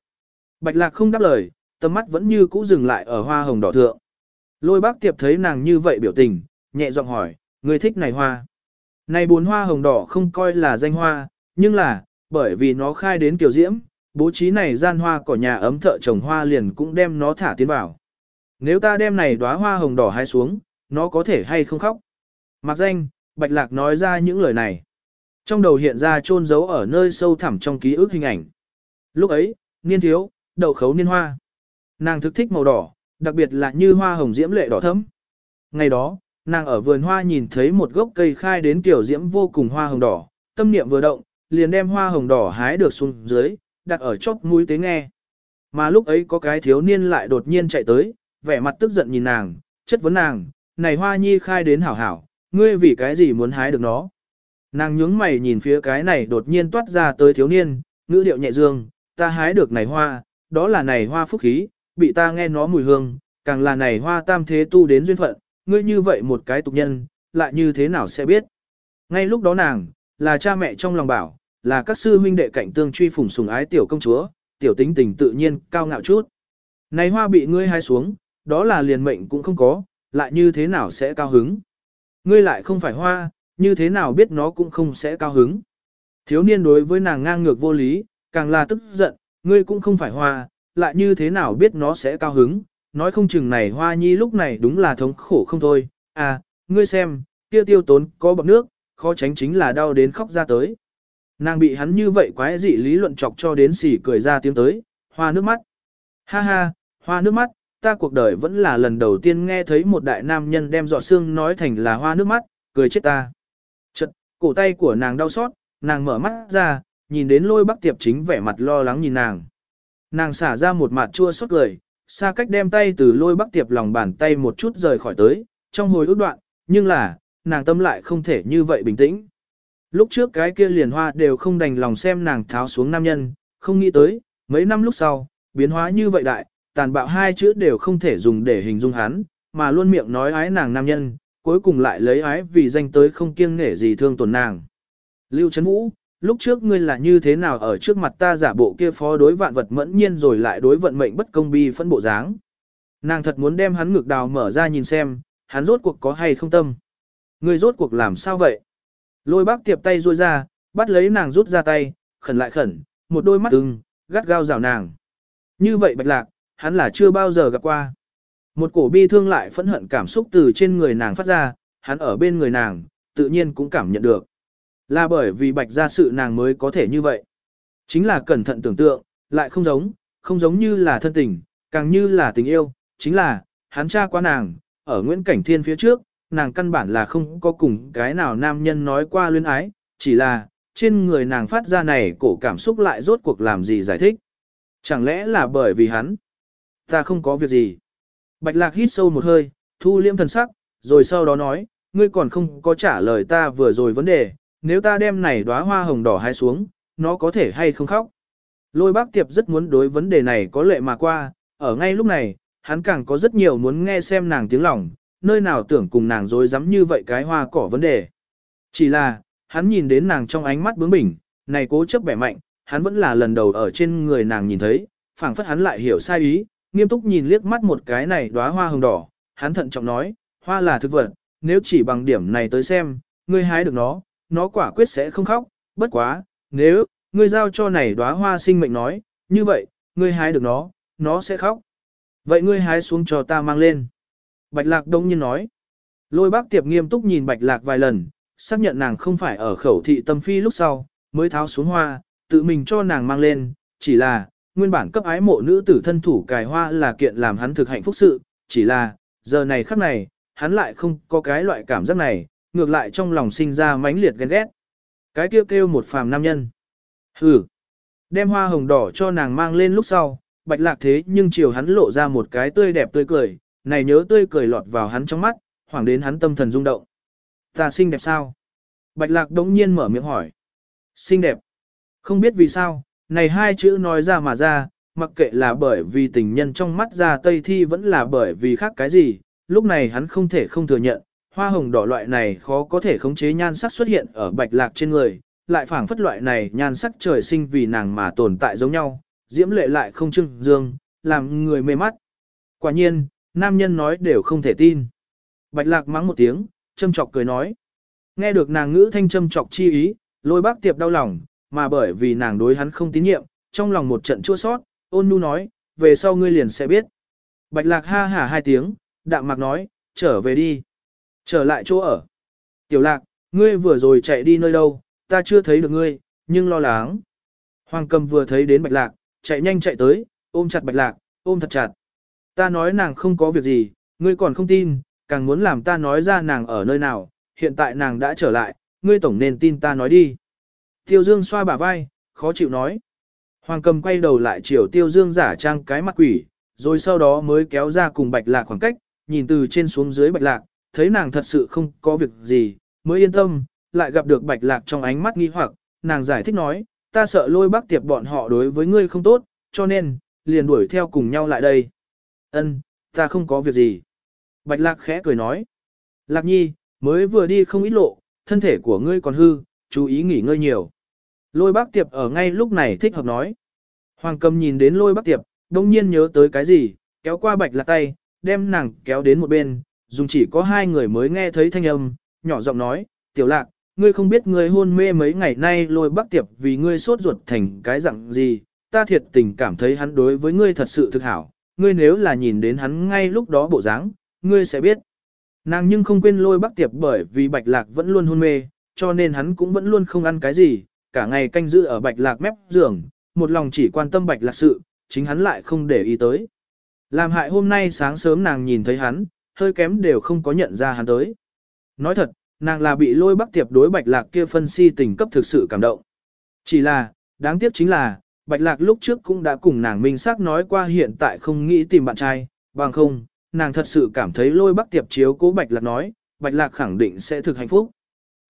A: Bạch lạc không đáp lời, tầm mắt vẫn như cũ dừng lại ở hoa hồng đỏ thượng. Lôi bác tiệp thấy nàng như vậy biểu tình, nhẹ giọng hỏi, người thích này hoa. Này bốn hoa hồng đỏ không coi là danh hoa, nhưng là, bởi vì nó khai đến kiểu diễm, bố trí này gian hoa cỏ nhà ấm thợ trồng hoa liền cũng đem nó thả tiến vào. Nếu ta đem này đóa hoa hồng đỏ hai xuống, nó có thể hay không khóc. Mặc danh, Bạch Lạc nói ra những lời này. Trong đầu hiện ra chôn giấu ở nơi sâu thẳm trong ký ức hình ảnh. Lúc ấy, niên thiếu, đậu khấu niên hoa. Nàng thực thích màu đỏ, đặc biệt là như hoa hồng diễm lệ đỏ thẫm. Ngày đó, nàng ở vườn hoa nhìn thấy một gốc cây khai đến tiểu diễm vô cùng hoa hồng đỏ, tâm niệm vừa động, liền đem hoa hồng đỏ hái được xuống dưới, đặt ở chóp mũi tế nghe. Mà lúc ấy có cái thiếu niên lại đột nhiên chạy tới, vẻ mặt tức giận nhìn nàng, chất vấn nàng, này hoa nhi khai đến hảo hảo, ngươi vì cái gì muốn hái được nó. Nàng nhướng mày nhìn phía cái này đột nhiên toát ra tới thiếu niên, ngữ điệu nhẹ dương, ta hái được này hoa, đó là này hoa phúc khí, bị ta nghe nó mùi hương, càng là này hoa tam thế tu đến duyên phận, ngươi như vậy một cái tục nhân, lại như thế nào sẽ biết. Ngay lúc đó nàng, là cha mẹ trong lòng bảo, là các sư huynh đệ cạnh tương truy phủng sùng ái tiểu công chúa, tiểu tính tình tự nhiên, cao ngạo chút. Này hoa bị ngươi hái xuống, đó là liền mệnh cũng không có, lại như thế nào sẽ cao hứng. Ngươi lại không phải hoa, như thế nào biết nó cũng không sẽ cao hứng. Thiếu niên đối với nàng ngang ngược vô lý, càng là tức giận, ngươi cũng không phải hoa, lại như thế nào biết nó sẽ cao hứng, nói không chừng này hoa nhi lúc này đúng là thống khổ không thôi, à, ngươi xem, kia tiêu tốn có bọc nước, khó tránh chính là đau đến khóc ra tới. Nàng bị hắn như vậy quái dị lý luận chọc cho đến xỉ cười ra tiếng tới, hoa nước mắt. Ha ha, hoa nước mắt, ta cuộc đời vẫn là lần đầu tiên nghe thấy một đại nam nhân đem giọt xương nói thành là hoa nước mắt, cười chết ta. Chật, cổ tay của nàng đau xót, nàng mở mắt ra, nhìn đến lôi bắc tiệp chính vẻ mặt lo lắng nhìn nàng. Nàng xả ra một mặt chua xót cười, xa cách đem tay từ lôi bắc tiệp lòng bàn tay một chút rời khỏi tới, trong hồi ước đoạn, nhưng là, nàng tâm lại không thể như vậy bình tĩnh. Lúc trước cái kia liền hoa đều không đành lòng xem nàng tháo xuống nam nhân, không nghĩ tới, mấy năm lúc sau, biến hóa như vậy đại, tàn bạo hai chữ đều không thể dùng để hình dung hắn, mà luôn miệng nói ái nàng nam nhân, cuối cùng lại lấy ái vì danh tới không kiêng nể gì thương tổn nàng. Lưu Trấn Vũ, lúc trước ngươi là như thế nào ở trước mặt ta giả bộ kia phó đối vạn vật mẫn nhiên rồi lại đối vận mệnh bất công bi phân bộ dáng. Nàng thật muốn đem hắn ngược đào mở ra nhìn xem, hắn rốt cuộc có hay không tâm. Ngươi rốt cuộc làm sao vậy? Lôi bác tiệp tay ruôi ra, bắt lấy nàng rút ra tay, khẩn lại khẩn, một đôi mắt ưng, gắt gao rào nàng. Như vậy bạch lạc, hắn là chưa bao giờ gặp qua. Một cổ bi thương lại phẫn hận cảm xúc từ trên người nàng phát ra, hắn ở bên người nàng, tự nhiên cũng cảm nhận được. Là bởi vì bạch ra sự nàng mới có thể như vậy. Chính là cẩn thận tưởng tượng, lại không giống, không giống như là thân tình, càng như là tình yêu, chính là, hắn cha qua nàng, ở Nguyễn Cảnh Thiên phía trước, nàng căn bản là không có cùng cái nào nam nhân nói qua luyến ái, chỉ là, trên người nàng phát ra này cổ cảm xúc lại rốt cuộc làm gì giải thích. Chẳng lẽ là bởi vì hắn? Ta không có việc gì. Bạch lạc hít sâu một hơi, thu liễm thần sắc, rồi sau đó nói, ngươi còn không có trả lời ta vừa rồi vấn đề, nếu ta đem này đóa hoa hồng đỏ hai xuống, nó có thể hay không khóc. Lôi bác tiệp rất muốn đối vấn đề này có lệ mà qua, ở ngay lúc này, hắn càng có rất nhiều muốn nghe xem nàng tiếng lòng, nơi nào tưởng cùng nàng dối dám như vậy cái hoa cỏ vấn đề. Chỉ là, hắn nhìn đến nàng trong ánh mắt bướng bỉnh, này cố chấp bẻ mạnh, hắn vẫn là lần đầu ở trên người nàng nhìn thấy, phảng phất hắn lại hiểu sai ý, nghiêm túc nhìn liếc mắt một cái này đóa hoa hồng đỏ, hắn thận trọng nói, hoa là thực vật, nếu chỉ bằng điểm này tới xem, ngươi hái được nó, nó quả quyết sẽ không khóc, bất quá, nếu, ngươi giao cho này đóa hoa sinh mệnh nói, như vậy, ngươi hái được nó, nó sẽ khóc. Vậy ngươi hái xuống cho ta mang lên. Bạch lạc đông nhiên nói. Lôi bác tiệp nghiêm túc nhìn bạch lạc vài lần, xác nhận nàng không phải ở khẩu thị tâm phi lúc sau, mới tháo xuống hoa, tự mình cho nàng mang lên, chỉ là, nguyên bản cấp ái mộ nữ tử thân thủ cài hoa là kiện làm hắn thực hạnh phúc sự, chỉ là, giờ này khắc này, hắn lại không có cái loại cảm giác này, ngược lại trong lòng sinh ra mãnh liệt ghen ghét. Cái kêu kêu một phàm nam nhân. Hừ. Đem hoa hồng đỏ cho nàng mang lên lúc sau, bạch lạc thế nhưng chiều hắn lộ ra một cái tươi đẹp tươi cười, này nhớ tươi cười lọt vào hắn trong mắt, hoảng đến hắn tâm thần rung động. Ta xinh đẹp sao? Bạch lạc đống nhiên mở miệng hỏi. Xinh đẹp. Không biết vì sao, này hai chữ nói ra mà ra, mặc kệ là bởi vì tình nhân trong mắt ra tây thi vẫn là bởi vì khác cái gì, lúc này hắn không thể không thừa nhận, hoa hồng đỏ loại này khó có thể khống chế nhan sắc xuất hiện ở bạch lạc trên người, lại phảng phất loại này nhan sắc trời sinh vì nàng mà tồn tại giống nhau, diễm lệ lại không trưng dương, làm người mê mắt. Quả nhiên, nam nhân nói đều không thể tin. Bạch lạc mắng một tiếng, châm chọc cười nói. Nghe được nàng ngữ thanh châm chọc chi ý, lôi bác tiệp đau lòng, mà bởi vì nàng đối hắn không tín nhiệm, trong lòng một trận chua sót, ôn nhu nói, về sau ngươi liền sẽ biết. Bạch lạc ha hả hai tiếng, đạm mạc nói, trở về đi. Trở lại chỗ ở. Tiểu lạc, ngươi vừa rồi chạy đi nơi đâu, ta chưa thấy được ngươi, nhưng lo lắng. Hoàng cầm vừa thấy đến bạch lạc, chạy nhanh chạy tới, ôm chặt bạch lạc, ôm thật chặt. Ta nói nàng không có việc gì, ngươi còn không tin, càng muốn làm ta nói ra nàng ở nơi nào, hiện tại nàng đã trở lại, ngươi tổng nên tin ta nói đi. Tiêu Dương xoa bả vai, khó chịu nói. Hoàng cầm quay đầu lại chiều Tiêu Dương giả trang cái mặt quỷ, rồi sau đó mới kéo ra cùng bạch lạc khoảng cách, nhìn từ trên xuống dưới bạch lạc, thấy nàng thật sự không có việc gì, mới yên tâm, lại gặp được bạch lạc trong ánh mắt nghi hoặc, nàng giải thích nói, ta sợ lôi bác tiệp bọn họ đối với ngươi không tốt, cho nên, liền đuổi theo cùng nhau lại đây. Ân, ta không có việc gì. Bạch lạc khẽ cười nói. Lạc nhi, mới vừa đi không ít lộ, thân thể của ngươi còn hư, chú ý nghỉ ngơi nhiều. Lôi bác tiệp ở ngay lúc này thích hợp nói. Hoàng cầm nhìn đến lôi bác tiệp, đông nhiên nhớ tới cái gì, kéo qua bạch lạc tay, đem nàng kéo đến một bên, dùng chỉ có hai người mới nghe thấy thanh âm, nhỏ giọng nói, tiểu lạc, ngươi không biết ngươi hôn mê mấy ngày nay lôi bác tiệp vì ngươi sốt ruột thành cái dạng gì, ta thiệt tình cảm thấy hắn đối với ngươi thật sự thực hảo, ngươi nếu là nhìn đến hắn ngay lúc đó bộ dáng, ngươi sẽ biết. Nàng nhưng không quên lôi bác tiệp bởi vì bạch lạc vẫn luôn hôn mê, cho nên hắn cũng vẫn luôn không ăn cái gì, cả ngày canh giữ ở bạch lạc mép giường, một lòng chỉ quan tâm bạch lạc sự, chính hắn lại không để ý tới. Làm hại hôm nay sáng sớm nàng nhìn thấy hắn, hơi kém đều không có nhận ra hắn tới. Nói thật, nàng là bị lôi bắc tiệp đối bạch lạc kia phân si tình cấp thực sự cảm động. Chỉ là, đáng tiếc chính là, bạch lạc lúc trước cũng đã cùng nàng minh xác nói qua hiện tại không nghĩ tìm bạn trai, bằng không, nàng thật sự cảm thấy lôi bắc tiệp chiếu cố bạch lạc nói, bạch lạc khẳng định sẽ thực hạnh phúc.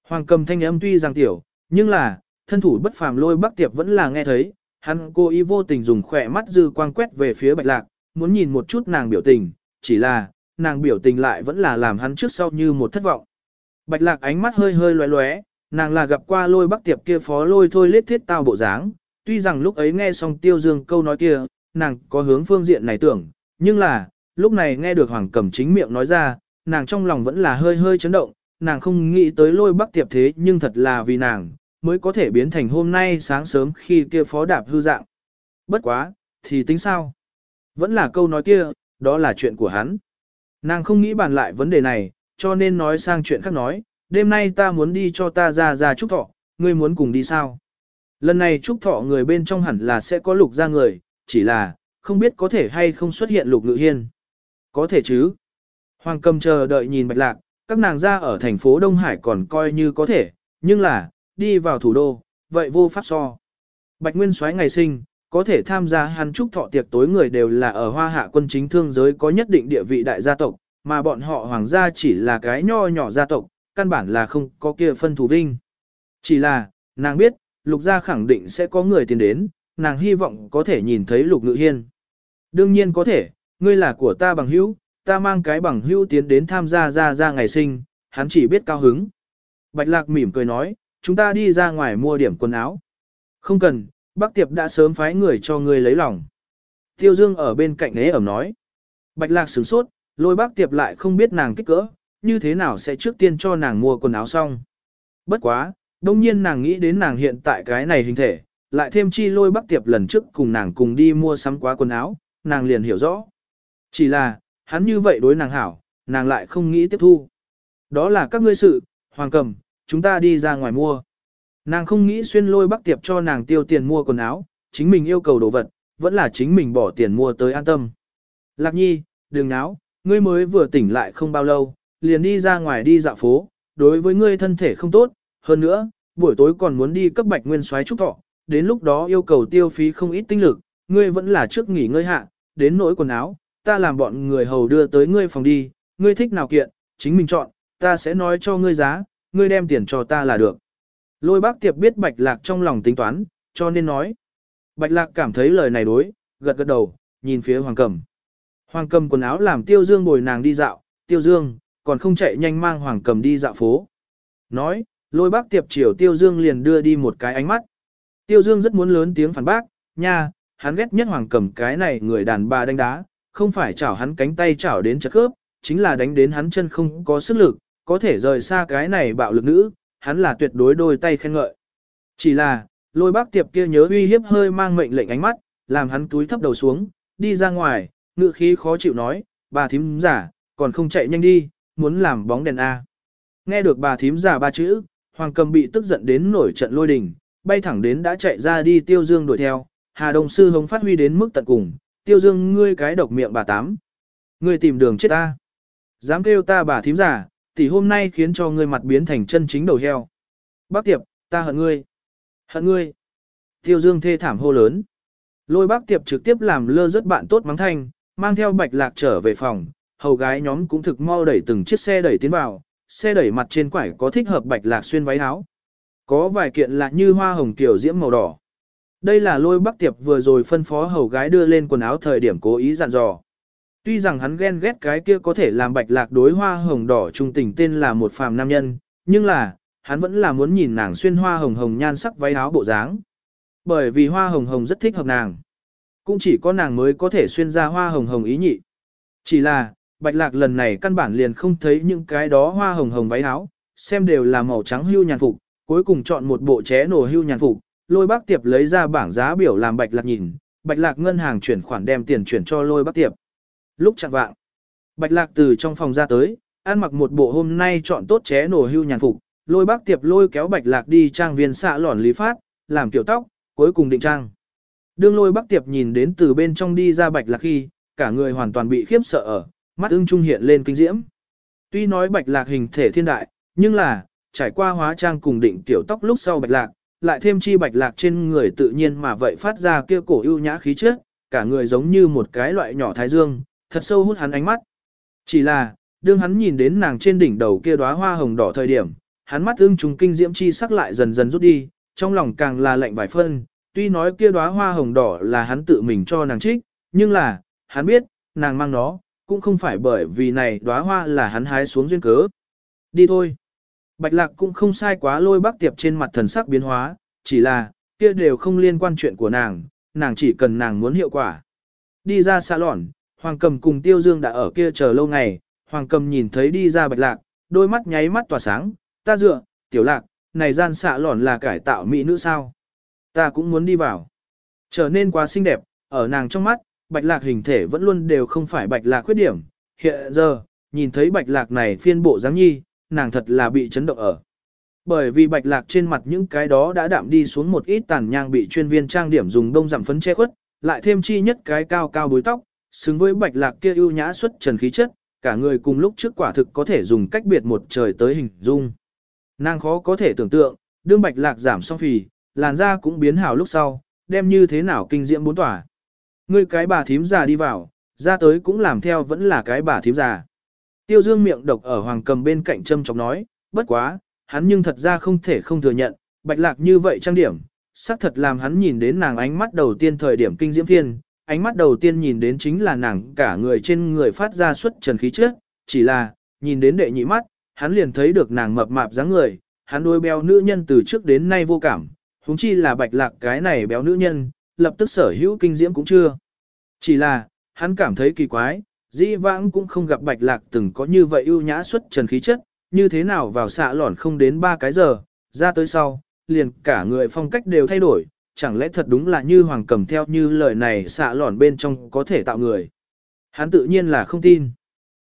A: Hoàng cầm thanh âm tuy rằng tiểu, nhưng là, thân thủ bất phàm lôi bắc tiệp vẫn là nghe thấy, hắn cô ý vô tình dùng khỏe mắt dư quang quét về phía bạch lạc, muốn nhìn một chút nàng biểu tình, chỉ là, nàng biểu tình lại vẫn là làm hắn trước sau như một thất vọng. Bạch lạc ánh mắt hơi hơi lóe lóe, nàng là gặp qua lôi bắc tiệp kia phó lôi thôi lết thiết tao bộ dáng, tuy rằng lúc ấy nghe xong tiêu dương câu nói kia, nàng có hướng phương diện này tưởng, nhưng là, lúc này nghe được hoàng cẩm chính miệng nói ra, nàng trong lòng vẫn là hơi hơi chấn động, nàng không nghĩ tới lôi bắc tiệp thế nhưng thật là vì nàng, mới có thể biến thành hôm nay sáng sớm khi kia phó đạp hư dạng. Bất quá, thì tính sao? Vẫn là câu nói kia, đó là chuyện của hắn. Nàng không nghĩ bàn lại vấn đề này, cho nên nói sang chuyện khác nói, đêm nay ta muốn đi cho ta ra ra chúc thọ, ngươi muốn cùng đi sao? Lần này chúc thọ người bên trong hẳn là sẽ có lục ra người, chỉ là, không biết có thể hay không xuất hiện lục ngự hiên. Có thể chứ. Hoàng cầm chờ đợi nhìn bạch lạc, các nàng ra ở thành phố Đông Hải còn coi như có thể, nhưng là, đi vào thủ đô, vậy vô pháp so. Bạch Nguyên soái ngày sinh, có thể tham gia hắn chúc thọ tiệc tối người đều là ở hoa hạ quân chính thương giới có nhất định địa vị đại gia tộc, mà bọn họ hoàng gia chỉ là cái nho nhỏ gia tộc, căn bản là không có kia phân thù vinh. Chỉ là, nàng biết, lục gia khẳng định sẽ có người tiến đến, nàng hy vọng có thể nhìn thấy lục ngự hiên. Đương nhiên có thể, ngươi là của ta bằng hữu, ta mang cái bằng hữu tiến đến tham gia ra ra ngày sinh, hắn chỉ biết cao hứng. Bạch lạc mỉm cười nói, chúng ta đi ra ngoài mua điểm quần áo. Không cần, bác tiệp đã sớm phái người cho ngươi lấy lòng. Tiêu Dương ở bên cạnh nế ẩm nói. Bạch lạc sửng sốt, lôi bác tiệp lại không biết nàng kích cỡ, như thế nào sẽ trước tiên cho nàng mua quần áo xong. Bất quá, đông nhiên nàng nghĩ đến nàng hiện tại cái này hình thể, lại thêm chi lôi bác tiệp lần trước cùng nàng cùng đi mua sắm quá quần áo, nàng liền hiểu rõ. Chỉ là, hắn như vậy đối nàng hảo, nàng lại không nghĩ tiếp thu. Đó là các ngươi sự, hoàng cầm, chúng ta đi ra ngoài mua. Nàng không nghĩ xuyên lôi bắc tiệp cho nàng tiêu tiền mua quần áo, chính mình yêu cầu đồ vật, vẫn là chính mình bỏ tiền mua tới an tâm. Lạc nhi, đừng náo, ngươi mới vừa tỉnh lại không bao lâu, liền đi ra ngoài đi dạo phố, đối với ngươi thân thể không tốt, hơn nữa, buổi tối còn muốn đi cấp bạch nguyên soái trúc thọ, đến lúc đó yêu cầu tiêu phí không ít tinh lực, ngươi vẫn là trước nghỉ ngơi hạ, đến nỗi quần áo, ta làm bọn người hầu đưa tới ngươi phòng đi, ngươi thích nào kiện, chính mình chọn, ta sẽ nói cho ngươi giá, ngươi đem tiền cho ta là được. Lôi bác tiệp biết bạch lạc trong lòng tính toán, cho nên nói. Bạch lạc cảm thấy lời này đối, gật gật đầu, nhìn phía hoàng cầm. Hoàng cầm quần áo làm tiêu dương bồi nàng đi dạo, tiêu dương, còn không chạy nhanh mang hoàng cầm đi dạo phố. Nói, lôi bác tiệp chiều tiêu dương liền đưa đi một cái ánh mắt. Tiêu dương rất muốn lớn tiếng phản bác, nha, hắn ghét nhất hoàng cầm cái này người đàn bà đánh đá, không phải chảo hắn cánh tay chảo đến chật khớp, chính là đánh đến hắn chân không có sức lực, có thể rời xa cái này bạo lực nữ, hắn là tuyệt đối đôi tay khen ngợi. Chỉ là, lôi bác tiệp kia nhớ uy hiếp hơi mang mệnh lệnh ánh mắt, làm hắn túi thấp đầu xuống, đi ra ngoài, ngựa khí khó chịu nói, bà thím giả, còn không chạy nhanh đi, muốn làm bóng đèn A. Nghe được bà thím giả ba chữ, Hoàng cầm bị tức giận đến nổi trận lôi đình, bay thẳng đến đã chạy ra đi tiêu dương đuổi theo, Hà đồng Sư hống phát huy đến mức tận cùng, tiêu dương ngươi cái độc miệng bà tám. Ngươi tìm đường chết ta. Dám kêu ta bà thím giả, tỷ hôm nay khiến cho ngươi mặt biến thành chân chính đầu heo. Bác tiệp, ta hận ngươi. Hận ngươi. Tiêu dương thê thảm hô lớn. Lôi bác tiệp trực tiếp làm lơ rất bạn tốt mắng thanh, mang theo bạch lạc trở về phòng, hầu gái nhóm cũng thực mau đẩy từng chiếc xe đẩy tiến vào, xe đẩy mặt trên quải có thích hợp bạch lạc xuyên váy áo. Có vài kiện là như hoa hồng kiểu diễm màu đỏ. Đây là lôi bác tiệp vừa rồi phân phó hầu gái đưa lên quần áo thời điểm cố ý dặn dò. Tuy rằng hắn ghen ghét cái kia có thể làm bạch lạc đối hoa hồng đỏ trung tình tên là một phàm nam nhân, nhưng là, hắn vẫn là muốn nhìn nàng xuyên hoa hồng hồng nhan sắc váy áo bộ dáng. Bởi vì hoa hồng hồng rất thích hợp nàng. Cũng chỉ có nàng mới có thể xuyên ra hoa hồng hồng ý nhị. Chỉ là, bạch lạc lần này căn bản liền không thấy những cái đó hoa hồng hồng váy áo, xem đều là màu trắng hưu nhàn phục, cuối cùng chọn một bộ ché nổ hưu nhàn phục, lôi bác tiệp lấy ra bảng giá biểu làm bạch lạc nhìn, bạch lạc ngân hàng chuyển khoản đem tiền chuyển cho lôi bác tiệp. Lúc chặt vạng, bạch lạc từ trong phòng ra tới, ăn mặc một bộ hôm nay chọn tốt ché nổ hưu nhàn phục, lôi bác tiệp lôi kéo bạch lạc đi trang viên xạ lỏn lý phát, làm kiểu tóc, cuối cùng định trang. Đương lôi bác tiệp nhìn đến từ bên trong đi ra bạch lạc khi, cả người hoàn toàn bị khiếp sợ ở, mắt ưng trung hiện lên kinh diễm. Tuy nói bạch lạc hình thể thiên đại, nhưng là, trải qua hóa trang cùng định tiểu tóc lúc sau bạch lạc, lại thêm chi bạch lạc trên người tự nhiên mà vậy phát ra kia cổ ưu nhã khí chất, cả người giống như một cái loại nhỏ thái dương, thật sâu hút hắn ánh mắt. Chỉ là, đương hắn nhìn đến nàng trên đỉnh đầu kia đóa hoa hồng đỏ thời điểm, hắn mắt ưng trùng kinh diễm chi sắc lại dần dần rút đi, trong lòng càng là lạnh vài phân, tuy nói kia đóa hoa hồng đỏ là hắn tự mình cho nàng trích, nhưng là, hắn biết, nàng mang nó, cũng không phải bởi vì này đóa hoa là hắn hái xuống duyên cớ. Đi thôi. Bạch lạc cũng không sai quá lôi bác tiệp trên mặt thần sắc biến hóa, chỉ là, kia đều không liên quan chuyện của nàng, nàng chỉ cần nàng muốn hiệu quả. Đi ra xa lòn, Hoàng Cầm cùng Tiêu Dương đã ở kia chờ lâu ngày, Hoàng Cầm nhìn thấy đi ra bạch lạc, đôi mắt nháy mắt tỏa sáng, ta dựa, tiểu lạc, này gian xạ lòn là cải tạo mỹ nữ sao? Ta cũng muốn đi vào. Trở nên quá xinh đẹp, ở nàng trong mắt, bạch lạc hình thể vẫn luôn đều không phải bạch lạc khuyết điểm. Hiện giờ, nhìn thấy bạch lạc này phiên bộ dáng nhi, nàng thật là bị chấn động ở. Bởi vì bạch lạc trên mặt những cái đó đã đạm đi xuống một ít tàn nhang bị chuyên viên trang điểm dùng đông giảm phấn che khuất, lại thêm chi nhất cái cao cao bối tóc, xứng với bạch lạc kia ưu nhã xuất trần khí chất, cả người cùng lúc trước quả thực có thể dùng cách biệt một trời tới hình dung. Nàng khó có thể tưởng tượng, đương bạch lạc giảm xong phì, làn da cũng biến hảo lúc sau, đem như thế nào kinh diễm bốn tỏa. Ngươi cái bà thím già đi vào, ra tới cũng làm theo vẫn là cái bà thím già. Tiêu dương miệng độc ở hoàng cầm bên cạnh châm chọc nói, bất quá, hắn nhưng thật ra không thể không thừa nhận, bạch lạc như vậy trang điểm, xác thật làm hắn nhìn đến nàng ánh mắt đầu tiên thời điểm kinh diễm phiên, ánh mắt đầu tiên nhìn đến chính là nàng cả người trên người phát ra xuất trần khí trước, chỉ là, nhìn đến đệ nhị mắt, hắn liền thấy được nàng mập mạp dáng người, hắn đôi béo nữ nhân từ trước đến nay vô cảm, huống chi là bạch lạc cái này béo nữ nhân, lập tức sở hữu kinh diễm cũng chưa. Chỉ là, hắn cảm thấy kỳ quái, dĩ vãng cũng không gặp bạch lạc từng có như vậy ưu nhã xuất trần khí chất, như thế nào vào xạ lỏn không đến ba cái giờ, ra tới sau, liền cả người phong cách đều thay đổi, chẳng lẽ thật đúng là như hoàng cầm theo như lời này xạ lỏn bên trong có thể tạo người. Hắn tự nhiên là không tin.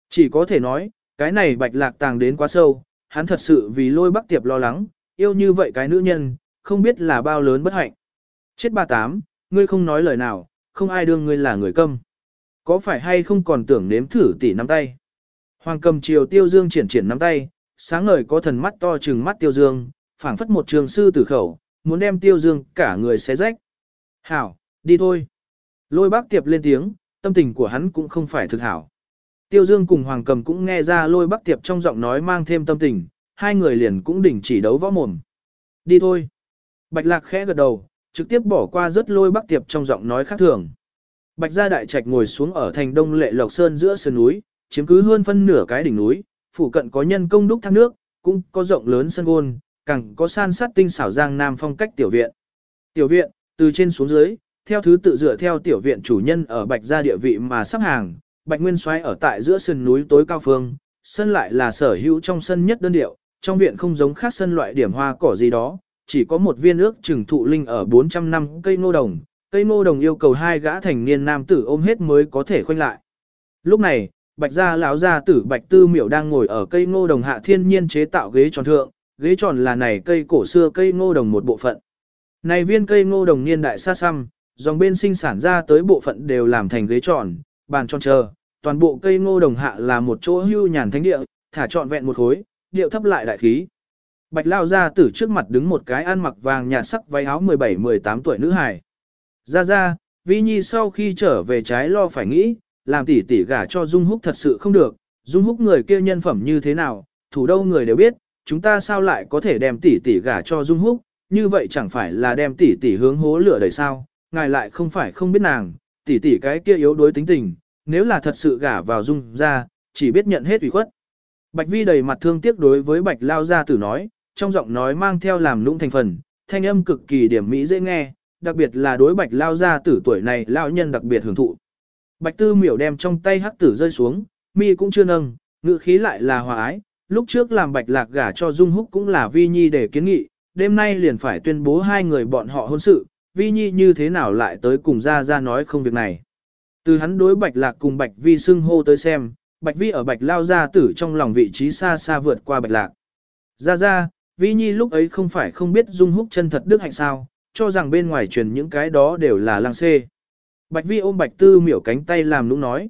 A: Chỉ có thể nói, cái này bạch lạc tàng đến quá sâu, hắn thật sự vì lôi bắc tiệp lo lắng, yêu như vậy cái nữ nhân, không biết là bao lớn bất hạnh. Chết ba tám, ngươi không nói lời nào, không ai đương ngươi là người câm. Có phải hay không còn tưởng nếm thử tỉ nắm tay? Hoàng cầm chiều tiêu dương triển triển nắm tay, sáng ngời có thần mắt to trừng mắt tiêu dương, phảng phất một trường sư tử khẩu, muốn đem tiêu dương cả người xé rách. Hảo, đi thôi. Lôi bác tiệp lên tiếng, tâm tình của hắn cũng không phải thực hảo. Tiêu dương cùng hoàng cầm cũng nghe ra lôi bác tiệp trong giọng nói mang thêm tâm tình, hai người liền cũng đỉnh chỉ đấu võ mồm. Đi thôi. Bạch lạc khẽ gật đầu, trực tiếp bỏ qua rất lôi bác tiệp trong giọng nói khác thường. Bạch gia đại trạch ngồi xuống ở thành đông lệ lộc sơn giữa sườn núi, chiếm cứ hơn phân nửa cái đỉnh núi, phủ cận có nhân công đúc thác nước, cũng có rộng lớn sân gôn, càng có san sát tinh xảo giang nam phong cách tiểu viện. Tiểu viện, từ trên xuống dưới, theo thứ tự dựa theo tiểu viện chủ nhân ở bạch gia địa vị mà sắp hàng, bạch nguyên xoay ở tại giữa sườn núi tối cao phương, sân lại là sở hữu trong sân nhất đơn điệu, trong viện không giống khác sân loại điểm hoa cỏ gì đó, chỉ có một viên ước trừng thụ linh ở 400 năm cây ngô đồng, cây ngô đồng yêu cầu hai gã thành niên nam tử ôm hết mới có thể khoanh lại. Lúc này, bạch gia lão gia tử bạch tư miểu đang ngồi ở cây ngô đồng hạ thiên nhiên chế tạo ghế tròn thượng, ghế tròn là này cây cổ xưa cây ngô đồng một bộ phận. Này viên cây ngô đồng niên đại xa xăm, dòng bên sinh sản ra tới bộ phận đều làm thành ghế tròn, bàn tròn chờ, toàn bộ cây ngô đồng hạ là một chỗ hưu nhàn thánh địa, thả trọn vẹn một khối, điệu thấp lại đại khí. Bạch lao ra tử trước mặt đứng một cái ăn mặc vàng nhạt sắc váy áo 17-18 tuổi nữ hài. Ra ra, Vi Nhi sau khi trở về trái lo phải nghĩ, làm tỷ tỷ gả cho Dung Húc thật sự không được, Dung Húc người kia nhân phẩm như thế nào, thủ đâu người đều biết, chúng ta sao lại có thể đem tỷ tỷ gả cho Dung Húc, như vậy chẳng phải là đem tỷ tỷ hướng hố lửa đầy sao, ngài lại không phải không biết nàng, tỷ tỷ cái kia yếu đuối tính tình, nếu là thật sự gả vào Dung ra, chỉ biết nhận hết ủy khuất. Bạch Vi đầy mặt thương tiếc đối với Bạch Lao gia tử nói, trong giọng nói mang theo làm lũng thành phần, thanh âm cực kỳ điểm mỹ dễ nghe, đặc biệt là đối Bạch Lao gia tử tuổi này lão nhân đặc biệt hưởng thụ. Bạch Tư Miểu đem trong tay hắc tử rơi xuống, mi cũng chưa nâng, ngữ khí lại là hòa ái, lúc trước làm Bạch Lạc gả cho Dung Húc cũng là Vi Nhi để kiến nghị, đêm nay liền phải tuyên bố hai người bọn họ hôn sự, Vi Nhi như thế nào lại tới cùng ra ra nói không việc này. Từ hắn đối Bạch Lạc cùng Bạch Vi xưng hô tới xem, Bạch Vi ở Bạch Lao gia tử trong lòng vị trí xa xa vượt qua Bạch Lạc. Ra ra, Vi Nhi lúc ấy không phải không biết Dung Húc chân thật đức hạnh sao, cho rằng bên ngoài truyền những cái đó đều là lang xê. Bạch Vi ôm Bạch Tư miểu cánh tay làm nũng nói.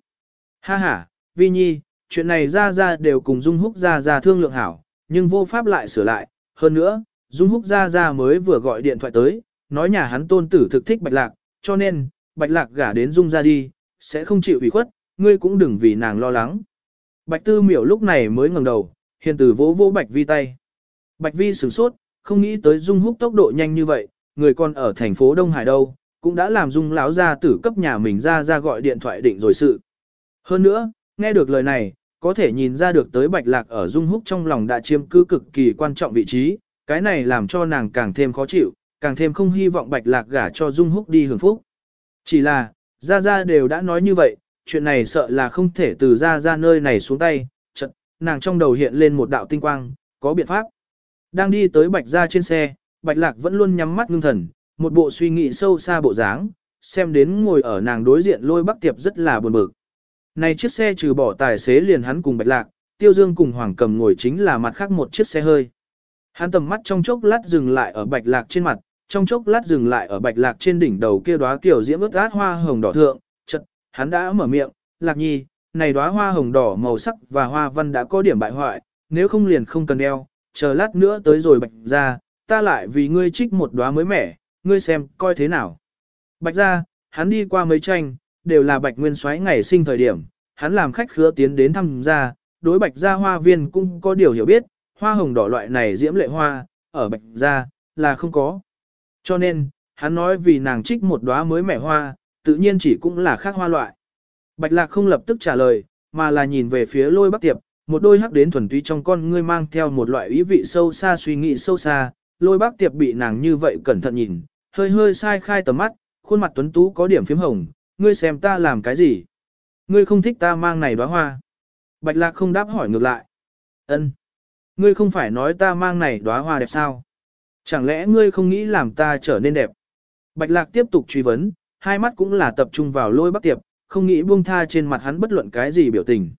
A: Ha ha, Vi Nhi, chuyện này ra ra đều cùng Dung Húc ra ra thương lượng hảo, nhưng vô pháp lại sửa lại. Hơn nữa, Dung Húc ra ra mới vừa gọi điện thoại tới, nói nhà hắn tôn tử thực thích Bạch Lạc, cho nên, Bạch Lạc gả đến Dung ra đi, sẽ không chịu ủy khuất, ngươi cũng đừng vì nàng lo lắng. Bạch Tư miểu lúc này mới ngẩng đầu, hiền tử vỗ vỗ Bạch Vi tay. Bạch Vi sửng sốt, không nghĩ tới Dung Húc tốc độ nhanh như vậy, người còn ở thành phố Đông Hải đâu, cũng đã làm Dung lão gia tử cấp nhà mình ra ra gọi điện thoại định rồi sự. Hơn nữa, nghe được lời này, có thể nhìn ra được tới Bạch Lạc ở Dung Húc trong lòng đã chiếm cứ cực kỳ quan trọng vị trí, cái này làm cho nàng càng thêm khó chịu, càng thêm không hy vọng Bạch Lạc gả cho Dung Húc đi hưởng phúc. Chỉ là, Gia Gia đều đã nói như vậy, chuyện này sợ là không thể từ Gia Gia nơi này xuống tay, chật, nàng trong đầu hiện lên một đạo tinh quang, có biện pháp. Đang đi tới Bạch Gia trên xe, Bạch Lạc vẫn luôn nhắm mắt ngưng thần, một bộ suy nghĩ sâu xa bộ dáng, xem đến ngồi ở nàng đối diện lôi bắc tiệp rất là buồn bực. Này chiếc xe trừ bỏ tài xế liền hắn cùng Bạch Lạc, Tiêu Dương cùng Hoàng Cầm ngồi chính là mặt khác một chiếc xe hơi. Hắn tầm mắt trong chốc lát dừng lại ở Bạch Lạc trên mặt, trong chốc lát dừng lại ở Bạch Lạc trên đỉnh đầu kia đóa kiểu diễm ướt át hoa hồng đỏ thượng, chợt, hắn đã mở miệng, "Lạc Nhi, này đóa hoa hồng đỏ màu sắc và hoa văn đã có điểm bại hoại, nếu không liền không cần đeo, chờ lát nữa tới rồi Bạch gia, ta lại vì ngươi trích một đóa mới mẻ, ngươi xem coi thế nào." Bạch gia, hắn đi qua mấy tranh, đều là Bạch Nguyên Soái ngày sinh thời điểm, hắn làm khách khứa tiến đến thăm gia, đối Bạch gia hoa viên cũng có điều hiểu biết, hoa hồng đỏ loại này diễm lệ hoa, ở Bạch gia là không có. Cho nên, hắn nói vì nàng trích một đóa mới mẻ hoa, tự nhiên chỉ cũng là khác hoa loại. Bạch Lạc không lập tức trả lời, mà là nhìn về phía lôi bắc tiệp, một đôi hắc đến thuần túy trong con ngươi mang theo một loại ý vị sâu xa suy nghĩ sâu xa, lôi bắc tiệp bị nàng như vậy cẩn thận nhìn, hơi hơi sai khai tầm mắt, khuôn mặt tuấn tú có điểm phím hồng, ngươi xem ta làm cái gì? Ngươi không thích ta mang này đóa hoa. Bạch lạc không đáp hỏi ngược lại. Ân, Ngươi không phải nói ta mang này đóa hoa đẹp sao? Chẳng lẽ ngươi không nghĩ làm ta trở nên đẹp? Bạch lạc tiếp tục truy vấn, hai mắt cũng là tập trung vào lôi bắc tiệp, không nghĩ buông tha trên mặt hắn bất luận cái gì biểu tình.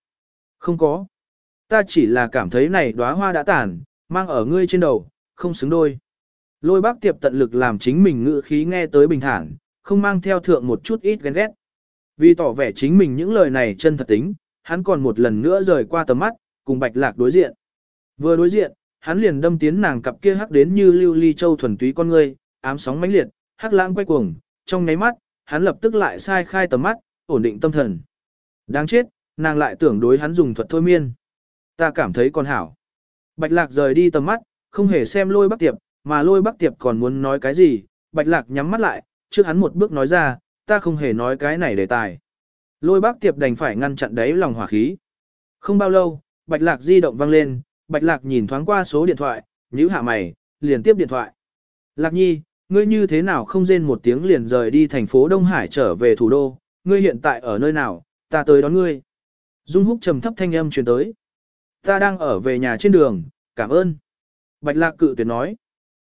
A: Không có. Ta chỉ là cảm thấy này đóa hoa đã tàn, mang ở ngươi trên đầu, không xứng đôi. Lôi bác tiệp tận lực làm chính mình ngữ khí nghe tới bình thản, không mang theo thượng một chút ít ghen ghét. Vì tỏ vẻ chính mình những lời này chân thật tính, hắn còn một lần nữa rời qua tầm mắt, cùng bạch lạc đối diện. Vừa đối diện, hắn liền đâm tiến nàng cặp kia hắc đến như lưu ly châu thuần túy con ngươi, ám sóng mãnh liệt, hắc lãng quay cuồng, trong nháy mắt, hắn lập tức lại sai khai tầm mắt, ổn định tâm thần. Đáng chết, nàng lại tưởng đối hắn dùng thuật thôi miên. Ta cảm thấy còn hảo. Bạch lạc rời đi tầm mắt, không hề xem lôi bắc tiệp, mà lôi bắc tiệp còn muốn nói cái gì, bạch lạc nhắm mắt lại, trước hắn một bước nói ra, ta không hề nói cái này đề tài. Lôi bác tiệp đành phải ngăn chặn đấy lòng hỏa khí. Không bao lâu, bạch lạc di động vang lên, bạch lạc nhìn thoáng qua số điện thoại, nhíu hạ mày, liền tiếp điện thoại. Lạc nhi, ngươi như thế nào không rên một tiếng liền rời đi thành phố Đông Hải trở về thủ đô, ngươi hiện tại ở nơi nào, ta tới đón ngươi. Dung húc trầm thấp thanh âm truyền tới. Ta đang ở về nhà trên đường, cảm ơn. Bạch lạc cự tuyệt nói.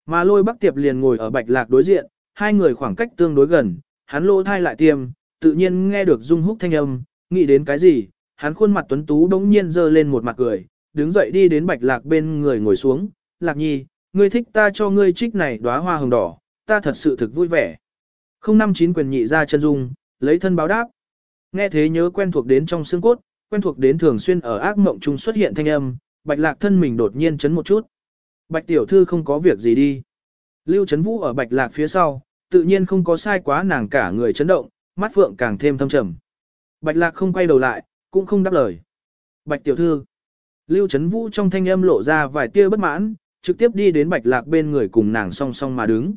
A: Mà lôi bắc tiệp liền ngồi ở bạch lạc đối diện, hai người khoảng cách tương đối gần, hắn lỗ thai lại tiêm, tự nhiên nghe được Dung Húc thanh âm, nghĩ đến cái gì, hắn khuôn mặt tuấn tú đống nhiên dơ lên một mặt cười, đứng dậy đi đến Bạch Lạc bên người ngồi xuống, Lạc Nhi, ngươi thích ta cho ngươi trích này đóa hoa hồng đỏ, ta thật sự thực vui vẻ. Không năm chín quyền nhị ra chân dung, lấy thân báo đáp. Nghe thế nhớ quen thuộc đến trong xương cốt, quen thuộc đến thường xuyên ở ác mộng trung xuất hiện thanh âm, bạch lạc thân mình đột nhiên chấn một chút. Bạch tiểu thư không có việc gì đi. Lưu chấn vũ ở bạch lạc phía sau, tự nhiên không có sai quá nàng cả người chấn động, mắt phượng càng thêm thâm trầm. Bạch lạc không quay đầu lại, cũng không đáp lời. Bạch tiểu thư. Lưu chấn vũ trong thanh âm lộ ra vài tia bất mãn, trực tiếp đi đến bạch lạc bên người cùng nàng song song mà đứng.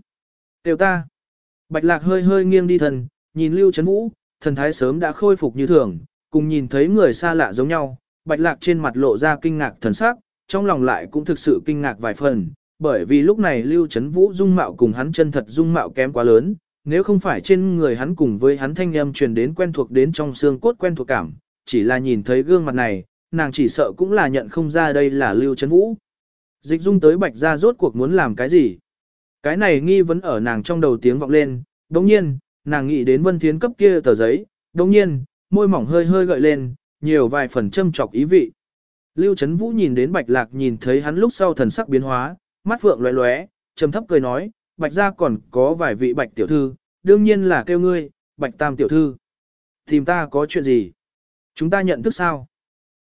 A: Tiểu ta. Bạch lạc hơi hơi nghiêng đi thần, nhìn lưu chấn vũ, thần thái sớm đã khôi phục như thường, cùng nhìn thấy người xa lạ giống nhau, bạch lạc trên mặt lộ ra kinh ngạc thần sắc, trong lòng lại cũng thực sự kinh ngạc vài phần, bởi vì lúc này lưu chấn vũ dung mạo cùng hắn chân thật dung mạo kém quá lớn, nếu không phải trên người hắn cùng với hắn thanh âm truyền đến quen thuộc đến trong xương cốt quen thuộc cảm, chỉ là nhìn thấy gương mặt này, nàng chỉ sợ cũng là nhận không ra đây là lưu chấn vũ. Dịch dung tới bạch ra rốt cuộc muốn làm cái gì? Cái này nghi vấn ở nàng trong đầu tiếng vọng lên, đồng nhiên, nàng nghĩ đến vân thiến cấp kia tờ giấy, đồng nhiên, môi mỏng hơi hơi gợi lên, nhiều vài phần châm chọc ý vị. Lưu Trấn Vũ nhìn đến Bạch Lạc nhìn thấy hắn lúc sau thần sắc biến hóa, mắt phượng lóe lóe, trầm thấp cười nói, Bạch gia còn có vài vị Bạch tiểu thư, đương nhiên là kêu ngươi, Bạch Tam tiểu thư. Tìm ta có chuyện gì? Chúng ta nhận thức sao?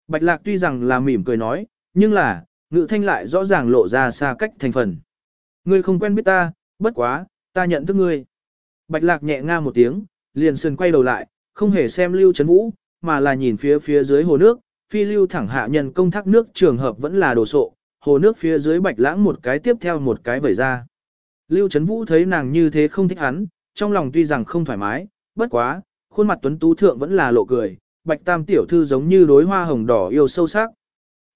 A: Bạch Lạc tuy rằng là mỉm cười nói, nhưng là, ngự thanh lại rõ ràng lộ ra xa cách thành phần. Ngươi không quen biết ta, bất quá, ta nhận thức ngươi. Bạch Lạc nhẹ nga một tiếng, liền sườn quay đầu lại, không hề xem Lưu chấn Vũ, mà là nhìn phía phía dưới hồ nước, phi lưu thẳng hạ nhân công thác nước trường hợp vẫn là đồ sộ, hồ nước phía dưới bạch lãng một cái tiếp theo một cái vẩy ra. Lưu Trấn Vũ thấy nàng như thế không thích hắn, trong lòng tuy rằng không thoải mái, bất quá, khuôn mặt tuấn tú thượng vẫn là lộ cười, bạch tam tiểu thư giống như đối hoa hồng đỏ yêu sâu sắc.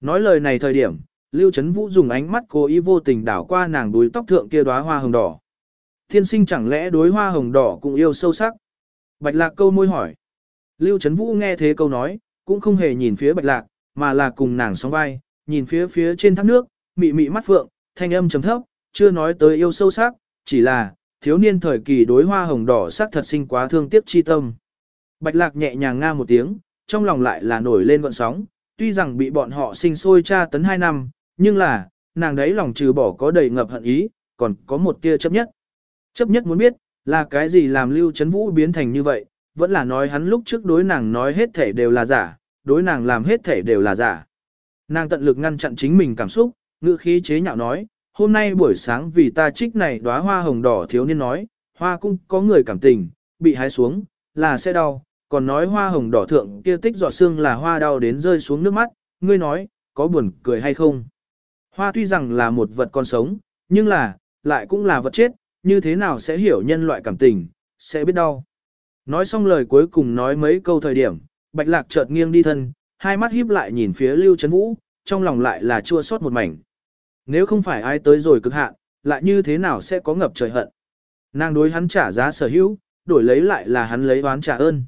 A: Nói lời này thời điểm, Lưu Trấn Vũ dùng ánh mắt cố ý vô tình đảo qua nàng đuôi tóc thượng kia đóa hoa hồng đỏ. Thiên sinh chẳng lẽ đối hoa hồng đỏ cũng yêu sâu sắc? Bạch lạc câu môi hỏi. Lưu Trấn Vũ nghe thế câu nói, cũng không hề nhìn phía bạch lạc, mà là cùng nàng sóng vai, nhìn phía phía trên thác nước, mị mị mắt phượng, thanh âm trầm thấp, chưa nói tới yêu sâu sắc, chỉ là, thiếu niên thời kỳ đối hoa hồng đỏ sắc thật sinh quá thương tiếc chi tâm. Bạch lạc nhẹ nhàng nga một tiếng, trong lòng lại là nổi lên gọn sóng, tuy rằng bị bọn họ sinh sôi tra tấn hai năm, nhưng là, nàng đấy lòng trừ bỏ có đầy ngập hận ý, còn có một tia chấp nhất. Chấp nhất muốn biết, là cái gì làm Lưu chấn Vũ biến thành như vậy, vẫn là nói hắn lúc trước đối nàng nói hết thể đều là giả, đối nàng làm hết thể đều là giả. Nàng tận lực ngăn chặn chính mình cảm xúc, ngữ khí chế nhạo nói, hôm nay buổi sáng vì ta trích này đóa hoa hồng đỏ thiếu niên nói, hoa cũng có người cảm tình, bị hái xuống, là sẽ đau, còn nói hoa hồng đỏ thượng kia tích giọt xương là hoa đau đến rơi xuống nước mắt, ngươi nói, có buồn cười hay không? Hoa tuy rằng là một vật còn sống, nhưng là, lại cũng là vật chết, như thế nào sẽ hiểu nhân loại cảm tình, sẽ biết đau. Nói xong lời cuối cùng nói mấy câu thời điểm, Bạch Lạc chợt nghiêng đi thân, hai mắt híp lại nhìn phía Lưu Trấn Vũ, trong lòng lại là chua xót một mảnh. Nếu không phải ai tới rồi cực hạn, lại như thế nào sẽ có ngập trời hận. Nàng đối hắn trả giá sở hữu, đổi lấy lại là hắn lấy oán trả ơn.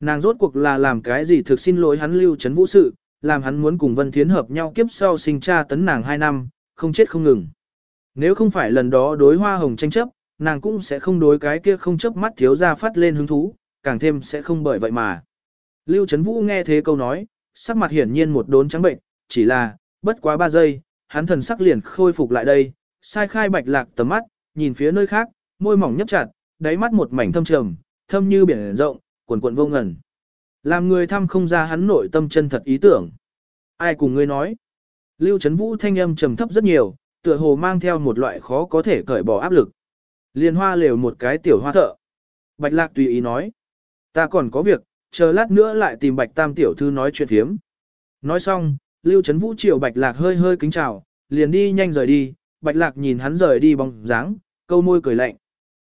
A: Nàng rốt cuộc là làm cái gì thực xin lỗi hắn Lưu Trấn Vũ sự, làm hắn muốn cùng Vân Thiến hợp nhau kiếp sau sinh cha tấn nàng hai năm, không chết không ngừng. Nếu không phải lần đó đối hoa hồng tranh chấp, nàng cũng sẽ không đối cái kia không chấp mắt thiếu ra phát lên hứng thú, càng thêm sẽ không bởi vậy mà. Lưu Trấn Vũ nghe thế câu nói, sắc mặt hiển nhiên một đốn trắng bệnh, chỉ là, bất quá ba giây, hắn thần sắc liền khôi phục lại đây, sai khai bạch lạc tầm mắt, nhìn phía nơi khác, môi mỏng nhấp chặt, đáy mắt một mảnh thâm trầm, thâm như biển rộng, cuồn cuộn vô ngần. Làm người thăm không ra hắn nội tâm chân thật ý tưởng. Ai cùng ngươi nói? Lưu Trấn Vũ thanh âm trầm thấp rất nhiều, tựa hồ mang theo một loại khó có thể cởi bỏ áp lực. Liên hoa lều một cái tiểu hoa thợ. Bạch lạc tùy ý nói. Ta còn có việc, chờ lát nữa lại tìm bạch tam tiểu thư nói chuyện phiếm Nói xong, Lưu Trấn Vũ chiều bạch lạc hơi hơi kính chào, liền đi nhanh rời đi, bạch lạc nhìn hắn rời đi bóng dáng, câu môi cười lạnh.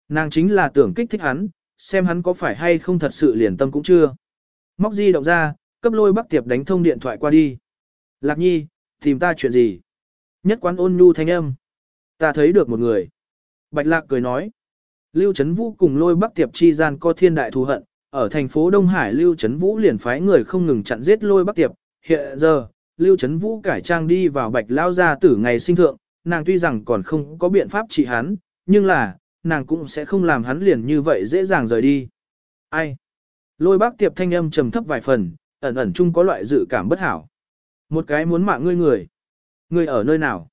A: Nàng chính là tưởng kích thích hắn, xem hắn có phải hay không thật sự liền tâm cũng chưa. Móc di động ra, cấp lôi bắc tiệp đánh thông điện thoại qua đi. Lạc nhi, tìm ta chuyện gì? Nhất quán ôn nhu thanh âm. Ta thấy được một người. Bạch Lạc cười nói. Lưu Trấn Vũ cùng lôi bắc tiệp chi gian có thiên đại thù hận, ở thành phố Đông Hải Lưu Trấn Vũ liền phái người không ngừng chặn giết lôi bắc tiệp. Hiện giờ, Lưu Trấn Vũ cải trang đi vào Bạch Lao gia tử ngày sinh thượng, nàng tuy rằng còn không có biện pháp trị hắn, nhưng là, nàng cũng sẽ không làm hắn liền như vậy dễ dàng rời đi. Ai? Lôi bác tiệp thanh âm trầm thấp vài phần, ẩn ẩn chung có loại dự cảm bất hảo. Một cái muốn mạng ngươi người. Ngươi ở nơi nào?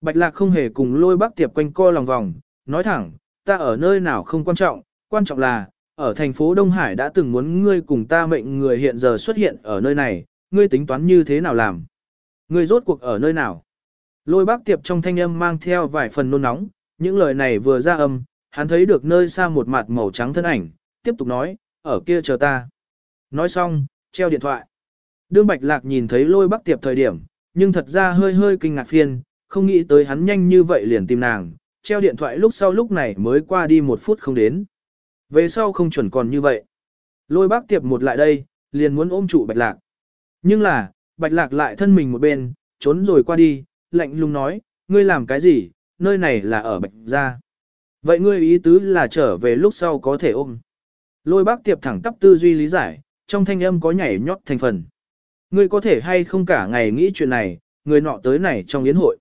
A: Bạch lạc không hề cùng lôi bác tiệp quanh co lòng vòng, nói thẳng, ta ở nơi nào không quan trọng, quan trọng là, ở thành phố Đông Hải đã từng muốn ngươi cùng ta mệnh người hiện giờ xuất hiện ở nơi này, ngươi tính toán như thế nào làm? Ngươi rốt cuộc ở nơi nào? Lôi bác tiệp trong thanh âm mang theo vài phần nôn nóng, những lời này vừa ra âm, hắn thấy được nơi xa một mặt màu trắng thân ảnh, tiếp tục nói, ở kia chờ ta. Nói xong, treo điện thoại. Đương Bạch Lạc nhìn thấy lôi bác tiệp thời điểm, nhưng thật ra hơi hơi kinh ngạc phiền, không nghĩ tới hắn nhanh như vậy liền tìm nàng, treo điện thoại lúc sau lúc này mới qua đi một phút không đến. Về sau không chuẩn còn như vậy. Lôi bác tiệp một lại đây, liền muốn ôm trụ Bạch Lạc. Nhưng là, Bạch Lạc lại thân mình một bên, trốn rồi qua đi, lạnh lùng nói, ngươi làm cái gì, nơi này là ở Bạch Gia. Vậy ngươi ý tứ là trở về lúc sau có thể ôm. Lôi bác tiệp thẳng tắp tư duy lý giải, trong thanh âm có nhảy nhót thành phần. Ngươi có thể hay không cả ngày nghĩ chuyện này, người nọ tới này trong yến hội.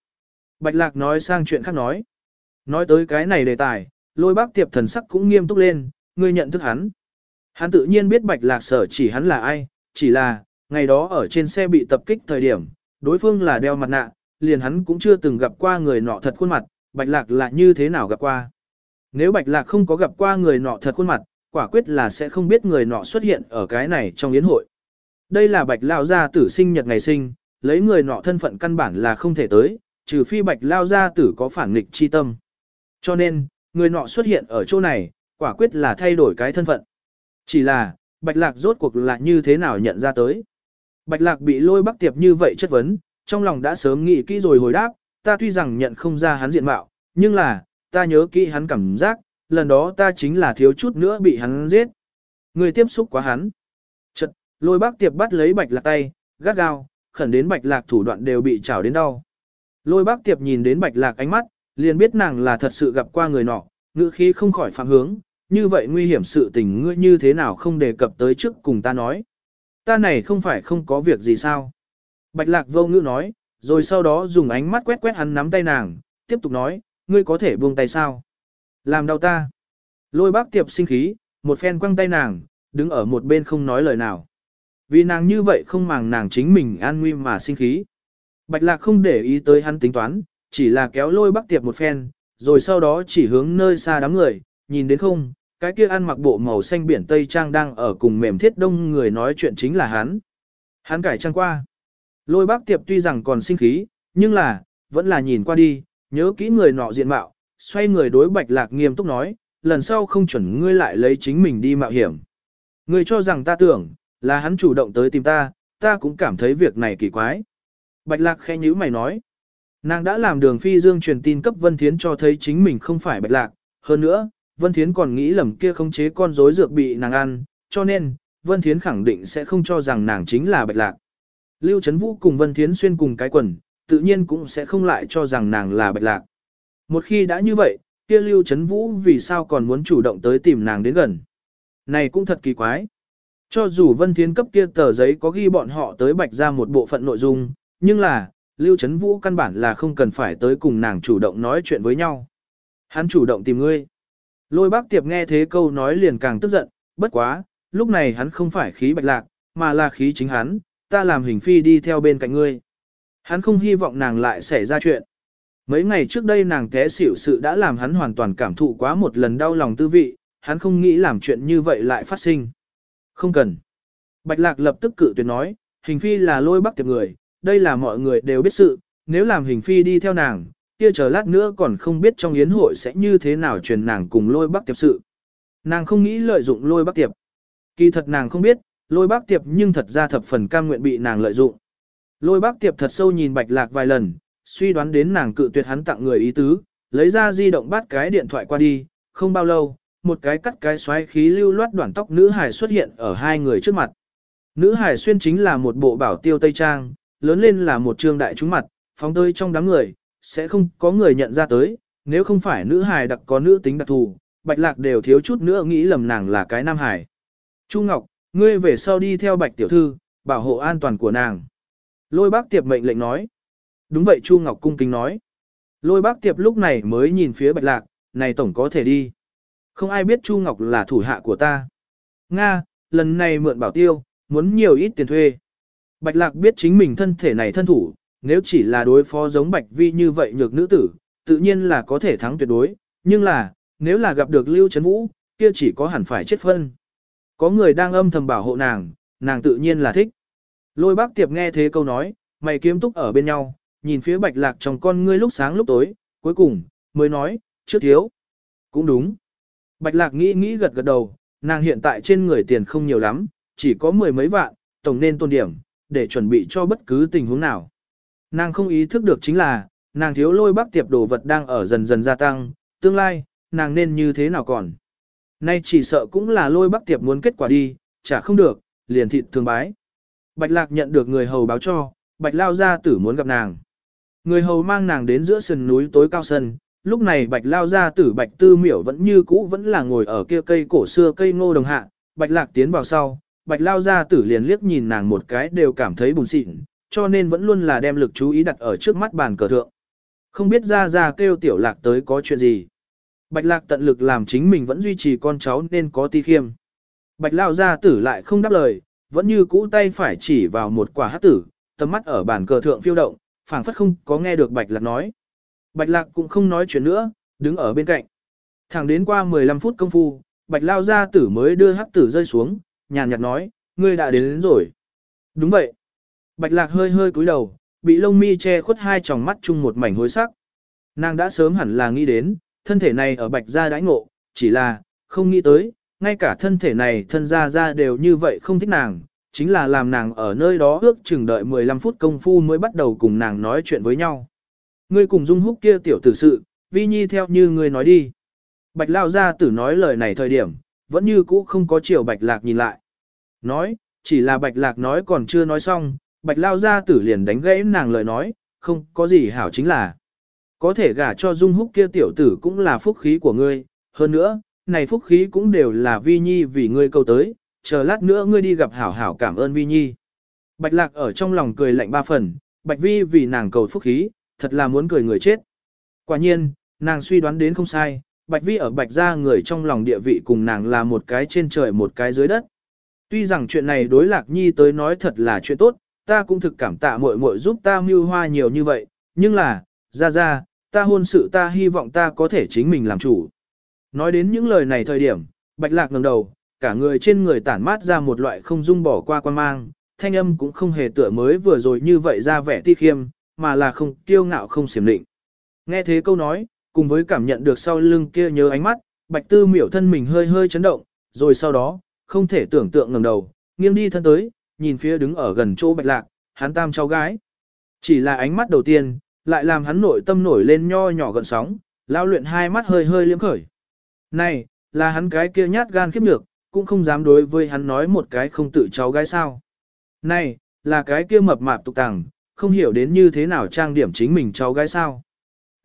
A: Bạch Lạc nói sang chuyện khác nói. Nói tới cái này đề tài, lôi bác tiệp thần sắc cũng nghiêm túc lên, ngươi nhận thức hắn. Hắn tự nhiên biết Bạch Lạc sở chỉ hắn là ai, chỉ là, ngày đó ở trên xe bị tập kích thời điểm, đối phương là đeo mặt nạ, liền hắn cũng chưa từng gặp qua người nọ thật khuôn mặt, Bạch Lạc là như thế nào gặp qua. Nếu Bạch Lạc không có gặp qua người nọ thật khuôn mặt, quả quyết là sẽ không biết người nọ xuất hiện ở cái này trong yến hội. Đây là Bạch Lao Gia tử sinh nhật ngày sinh, lấy người nọ thân phận căn bản là không thể tới, trừ phi Bạch Lao Gia tử có phản nghịch chi tâm. Cho nên, người nọ xuất hiện ở chỗ này, quả quyết là thay đổi cái thân phận. Chỉ là, Bạch Lạc rốt cuộc là như thế nào nhận ra tới. Bạch Lạc bị lôi bắc tiệp như vậy chất vấn, trong lòng đã sớm nghĩ kỹ rồi hồi đáp, ta tuy rằng nhận không ra hắn diện mạo, nhưng là, ta nhớ kỹ hắn cảm giác, lần đó ta chính là thiếu chút nữa bị hắn giết. Người tiếp xúc quá hắn. Chật, lôi bác tiệp bắt lấy bạch lạc tay, gắt gao, khẩn đến bạch lạc thủ đoạn đều bị chảo đến đau. Lôi bác tiệp nhìn đến bạch lạc ánh mắt, liền biết nàng là thật sự gặp qua người nọ, ngữ khí không khỏi phạm hướng, như vậy nguy hiểm sự tình ngươi như thế nào không đề cập tới trước cùng ta nói. Ta này không phải không có việc gì sao. Bạch lạc vô ngữ nói, rồi sau đó dùng ánh mắt quét quét hắn nắm tay nàng, tiếp tục nói, ngươi có thể buông tay sao? Làm đau ta. Lôi bác tiệp sinh khí, một phen quăng tay nàng, đứng ở một bên không nói lời nào. Vì nàng như vậy không màng nàng chính mình an nguy mà sinh khí. Bạch lạc không để ý tới hắn tính toán, chỉ là kéo lôi bác tiệp một phen, rồi sau đó chỉ hướng nơi xa đám người, nhìn đến không, cái kia ăn mặc bộ màu xanh biển Tây Trang đang ở cùng mềm thiết đông người nói chuyện chính là hắn. Hắn cải trang qua. Lôi bác tiệp tuy rằng còn sinh khí, nhưng là, vẫn là nhìn qua đi, nhớ kỹ người nọ diện mạo, xoay người đối bạch lạc nghiêm túc nói, lần sau không chuẩn ngươi lại lấy chính mình đi mạo hiểm. Ngươi cho rằng ta tưởng, là hắn chủ động tới tìm ta, ta cũng cảm thấy việc này kỳ quái. Bạch lạc khẽ nhíu mày nói, nàng đã làm đường phi dương truyền tin cấp Vân Thiến cho thấy chính mình không phải bạch lạc, hơn nữa, Vân Thiến còn nghĩ lầm kia không chế con rối dược bị nàng ăn, cho nên, Vân Thiến khẳng định sẽ không cho rằng nàng chính là bạch lạc. Lưu Trấn Vũ cùng Vân Thiến xuyên cùng cái quần, tự nhiên cũng sẽ không lại cho rằng nàng là bạch lạc. Một khi đã như vậy, kia Lưu Trấn Vũ vì sao còn muốn chủ động tới tìm nàng đến gần. Này cũng thật kỳ quái. Cho dù Vân Thiến cấp kia tờ giấy có ghi bọn họ tới bạch ra một bộ phận nội dung, nhưng là, Lưu Trấn Vũ căn bản là không cần phải tới cùng nàng chủ động nói chuyện với nhau. Hắn chủ động tìm ngươi. Lôi bác tiệp nghe thế câu nói liền càng tức giận, bất quá, lúc này hắn không phải khí bạch lạc, mà là khí chính hắn, ta làm hình phi đi theo bên cạnh ngươi. Hắn không hy vọng nàng lại xảy ra chuyện. Mấy ngày trước đây nàng té xỉu sự đã làm hắn hoàn toàn cảm thụ quá một lần đau lòng tư vị, hắn không nghĩ làm chuyện như vậy lại phát sinh. Không cần. Bạch lạc lập tức cự tuyệt nói, hình phi là lôi bắc tiệp người, đây là mọi người đều biết sự, nếu làm hình phi đi theo nàng, kia chờ lát nữa còn không biết trong yến hội sẽ như thế nào truyền nàng cùng lôi bác tiệp sự. Nàng không nghĩ lợi dụng lôi bác tiệp. Kỳ thật nàng không biết, lôi bác tiệp nhưng thật ra thập phần cam nguyện bị nàng lợi dụng. Lôi bác tiệp thật sâu nhìn bạch lạc vài lần, suy đoán đến nàng cự tuyệt hắn tặng người ý tứ, lấy ra di động bắt cái điện thoại qua đi, không bao lâu, một cái cắt cái xoáy khí lưu loát đoạn tóc nữ hải xuất hiện ở hai người trước mặt. Nữ hải xuyên chính là một bộ bảo tiêu tây trang, lớn lên là một trương đại chúng mặt, phóng tơi trong đám người, sẽ không có người nhận ra tới, nếu không phải nữ hải đặc có nữ tính đặc thù, bạch lạc đều thiếu chút nữa nghĩ lầm nàng là cái nam hải. Chu Ngọc, ngươi về sau đi theo bạch tiểu thư, bảo hộ an toàn của nàng. Lôi bác tiệp mệnh lệnh nói. Đúng vậy Chu Ngọc cung kính nói. Lôi bác tiệp lúc này mới nhìn phía bạch lạc, này tổng có thể đi. Không ai biết Chu Ngọc là thủ hạ của ta. Nga, lần này mượn bảo tiêu, muốn nhiều ít tiền thuê. Bạch lạc biết chính mình thân thể này thân thủ, nếu chỉ là đối phó giống Bạch Vi như vậy nhược nữ tử, tự nhiên là có thể thắng tuyệt đối, nhưng là, nếu là gặp được Lưu Trấn Vũ, kia chỉ có hẳn phải chết phân. Có người đang âm thầm bảo hộ nàng, nàng tự nhiên là thích. Lôi bác tiệp nghe thế câu nói, mày kiếm túc ở bên nhau, nhìn phía bạch lạc trong con ngươi lúc sáng lúc tối, cuối cùng, mới nói, trước thiếu. Cũng đúng. Bạch lạc nghĩ nghĩ gật gật đầu, nàng hiện tại trên người tiền không nhiều lắm, chỉ có mười mấy vạn, tổng nên tôn điểm, để chuẩn bị cho bất cứ tình huống nào. Nàng không ý thức được chính là, nàng thiếu lôi bác tiệp đồ vật đang ở dần dần gia tăng, tương lai, nàng nên như thế nào còn. Nay chỉ sợ cũng là lôi bác tiệp muốn kết quả đi, chả không được, liền thịt thường bái. Bạch lạc nhận được người hầu báo cho, bạch lao gia tử muốn gặp nàng. Người hầu mang nàng đến giữa sườn núi tối cao sân, lúc này bạch lao gia tử bạch tư miểu vẫn như cũ vẫn là ngồi ở kia cây cổ xưa cây ngô đồng hạ, bạch lạc tiến vào sau, bạch lao gia tử liền liếc nhìn nàng một cái đều cảm thấy buồn xịn, cho nên vẫn luôn là đem lực chú ý đặt ở trước mắt bàn cờ thượng. Không biết ra ra kêu tiểu lạc tới có chuyện gì. Bạch lạc tận lực làm chính mình vẫn duy trì con cháu nên có ti khiêm. Bạch lao gia tử lại không đáp lời, vẫn như cũ tay phải chỉ vào một quả hát tử, tầm mắt ở bàn cờ thượng phiêu động, phảng phất không có nghe được Bạch Lạc nói. Bạch Lạc cũng không nói chuyện nữa, đứng ở bên cạnh. Thẳng đến qua 15 phút công phu, Bạch Lao gia tử mới đưa hát tử rơi xuống, nhàn nhạt nói, ngươi đã đến, đến rồi. Đúng vậy. Bạch Lạc hơi hơi cúi đầu, bị lông mi che khuất hai tròng mắt chung một mảnh hối sắc. Nàng đã sớm hẳn là nghĩ đến, thân thể này ở Bạch gia đãi ngộ, chỉ là, không nghĩ tới, ngay cả thân thể này thân gia gia đều như vậy không thích nàng, chính là làm nàng ở nơi đó ước chừng đợi 15 phút công phu mới bắt đầu cùng nàng nói chuyện với nhau. Ngươi cùng Dung Húc kia tiểu tử sự, Vi Nhi theo như ngươi nói đi. Bạch Lao gia tử nói lời này thời điểm, vẫn như cũ không có chiều Bạch Lạc nhìn lại. Nói, chỉ là Bạch Lạc nói còn chưa nói xong, Bạch Lao ra tử liền đánh gãy nàng lời nói, không có gì hảo chính là. Có thể gả cho Dung Húc kia tiểu tử cũng là phúc khí của ngươi, hơn nữa, này phúc khí cũng đều là Vi Nhi vì ngươi câu tới, chờ lát nữa ngươi đi gặp hảo hảo cảm ơn Vi Nhi. Bạch Lạc ở trong lòng cười lạnh ba phần, Bạch Vi vì nàng cầu phúc khí, thật là muốn cười người chết. Quả nhiên, nàng suy đoán đến không sai, Bạch Vi ở Bạch gia người trong lòng địa vị cùng nàng là một cái trên trời một cái dưới đất. Tuy rằng chuyện này đối Lạc Nhi tới nói thật là chuyện tốt, ta cũng thực cảm tạ muội muội giúp ta mưu hoa nhiều như vậy, nhưng là, ra ra, ta hôn sự ta hy vọng ta có thể chính mình làm chủ. Nói đến những lời này thời điểm, Bạch Lạc ngẩng đầu, cả người trên người tản mát ra một loại không dung bỏ qua quan mang, thanh âm cũng không hề tựa mới vừa rồi như vậy ra vẻ ti khiêm, mà là không kiêu ngạo không xiểm định. Nghe thế câu nói, cùng với cảm nhận được sau lưng kia nhớ ánh mắt, Bạch Tư miểu thân mình hơi hơi chấn động, rồi sau đó, không thể tưởng tượng ngẩng đầu, nghiêng đi thân tới, nhìn phía đứng ở gần chỗ Bạch Lạc, hắn tam cháu gái. Chỉ là ánh mắt đầu tiên, lại làm hắn nội tâm nổi lên nho nhỏ gần sóng, lao luyện hai mắt hơi hơi liếm khởi. Này, là hắn cái kia nhát gan khiếp nhược, cũng không dám đối với hắn nói một cái không tự cháu gái sao. Này, là cái kia mập mạp tục tàng, không hiểu đến như thế nào trang điểm chính mình cháu gái sao.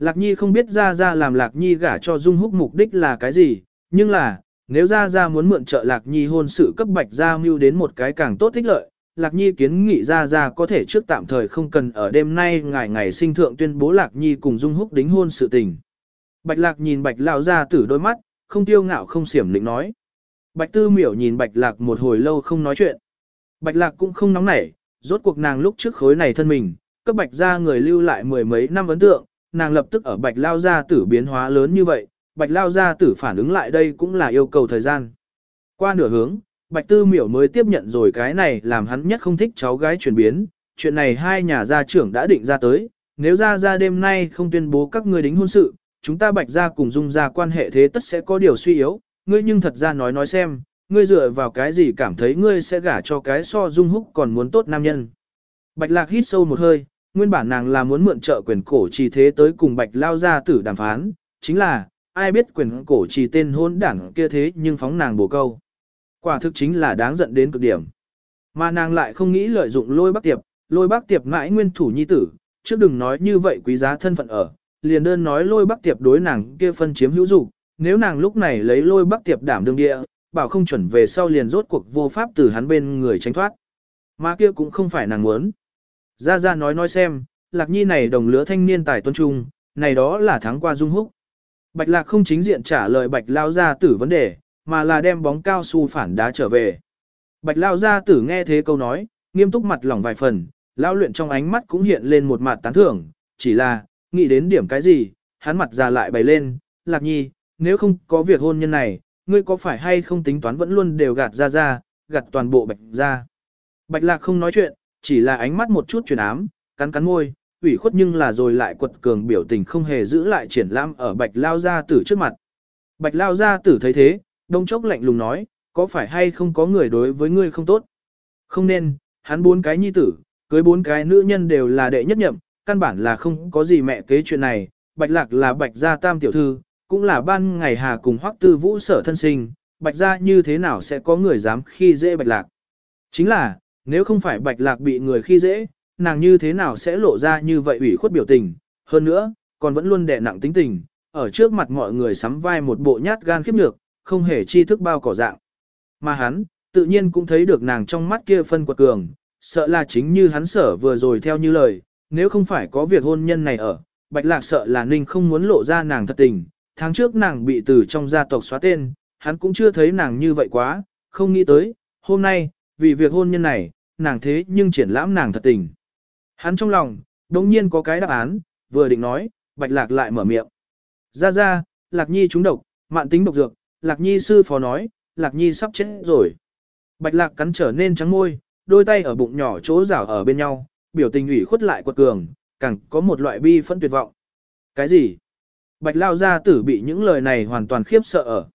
A: Lạc Nhi không biết ra ra làm Lạc Nhi gả cho Dung Húc mục đích là cái gì, nhưng là, nếu ra ra muốn mượn trợ Lạc Nhi hôn sự cấp bạch ra mưu đến một cái càng tốt thích lợi, Lạc Nhi kiến nghị ra ra có thể trước tạm thời không cần ở đêm nay ngày ngày sinh thượng tuyên bố Lạc Nhi cùng Dung Húc đính hôn sự tình. Bạch Lạc nhìn Bạch Lão ra tử đôi mắt, không tiêu ngạo không xiểm lĩnh nói. Bạch Tư Miểu nhìn Bạch Lạc một hồi lâu không nói chuyện. Bạch Lạc cũng không nóng nảy, rốt cuộc nàng lúc trước khối này thân mình, cấp Bạch gia người lưu lại mười mấy năm ấn tượng, nàng lập tức ở Bạch Lao gia tử biến hóa lớn như vậy, Bạch Lao gia tử phản ứng lại đây cũng là yêu cầu thời gian. Qua nửa hướng, Bạch Tư Miểu mới tiếp nhận rồi cái này làm hắn nhất không thích cháu gái chuyển biến, chuyện này hai nhà gia trưởng đã định ra tới, nếu ra ra đêm nay không tuyên bố các ngươi đính hôn sự, chúng ta Bạch gia cùng Dung gia quan hệ thế tất sẽ có điều suy yếu, ngươi nhưng thật ra nói nói xem, ngươi dựa vào cái gì cảm thấy ngươi sẽ gả cho cái so dung húc còn muốn tốt nam nhân. Bạch lạc hít sâu một hơi, nguyên bản nàng là muốn mượn trợ quyền cổ trì thế tới cùng bạch lao ra tử đàm phán, chính là, ai biết quyền cổ trì tên hôn đảng kia thế nhưng phóng nàng bổ câu. Quả thực chính là đáng giận đến cực điểm. Mà nàng lại không nghĩ lợi dụng lôi bác tiệp, lôi bác tiệp mãi nguyên thủ nhi tử, chứ đừng nói như vậy quý giá thân phận ở, liền đơn nói lôi bác tiệp đối nàng kia phân chiếm hữu dụng, nếu nàng lúc này lấy lôi bắc tiệp đảm đương địa, bảo không chuẩn về sau liền rốt cuộc vô pháp từ hắn bên người tránh thoát. Mà kia cũng không phải nàng muốn. Ra ra nói nói xem, lạc nhi này đồng lứa thanh niên tài tuân trung, này đó là thắng qua dung húc. Bạch lạc không chính diện trả lời bạch lao gia tử vấn đề, mà là đem bóng cao su phản đá trở về. Bạch lao gia tử nghe thế câu nói, nghiêm túc mặt lỏng vài phần, lão luyện trong ánh mắt cũng hiện lên một mặt tán thưởng, chỉ là, nghĩ đến điểm cái gì, hắn mặt già lại bày lên, lạc nhi, nếu không có việc hôn nhân này, ngươi có phải hay không tính toán vẫn luôn đều gạt ra ra, gạt toàn bộ bạch ra. Bạch lạc không nói chuyện, chỉ là ánh mắt một chút chuyển ám, cắn cắn môi, ủy khuất nhưng là rồi lại quật cường biểu tình không hề giữ lại triển lãm ở bạch lao gia tử trước mặt. Bạch lao gia tử thấy thế, đông chốc lạnh lùng nói, có phải hay không có người đối với ngươi không tốt? Không nên, hắn bốn cái nhi tử, cưới bốn cái nữ nhân đều là đệ nhất nhậm, căn bản là không có gì mẹ kế chuyện này, bạch lạc là bạch gia tam tiểu thư, cũng là ban ngày hà cùng hoắc tư vũ sở thân sinh, bạch gia như thế nào sẽ có người dám khi dễ bạch lạc. Chính là, nếu không phải bạch lạc bị người khi dễ, nàng như thế nào sẽ lộ ra như vậy ủy khuất biểu tình, hơn nữa, còn vẫn luôn đè nặng tính tình, ở trước mặt mọi người sắm vai một bộ nhát gan khiếp nhược, không hề chi thức bao cỏ dạng. Mà hắn, tự nhiên cũng thấy được nàng trong mắt kia phân quật cường, sợ là chính như hắn sở vừa rồi theo như lời, nếu không phải có việc hôn nhân này ở, Bạch Lạc sợ là Ninh không muốn lộ ra nàng thật tình, tháng trước nàng bị từ trong gia tộc xóa tên, hắn cũng chưa thấy nàng như vậy quá, không nghĩ tới, hôm nay, vì việc hôn nhân này, nàng thế nhưng triển lãm nàng thật tình. Hắn trong lòng, đồng nhiên có cái đáp án, vừa định nói, Bạch Lạc lại mở miệng. Ra ra, Lạc Nhi trúng độc, mạn tính độc dược, Lạc Nhi sư phó nói, Lạc Nhi sắp chết rồi. Bạch Lạc cắn trở nên trắng môi, đôi tay ở bụng nhỏ chỗ rảo ở bên nhau, biểu tình ủy khuất lại quật cường, càng có một loại bi phân tuyệt vọng. Cái gì? Bạch Lao Gia Tử bị những lời này hoàn toàn khiếp sợ ở.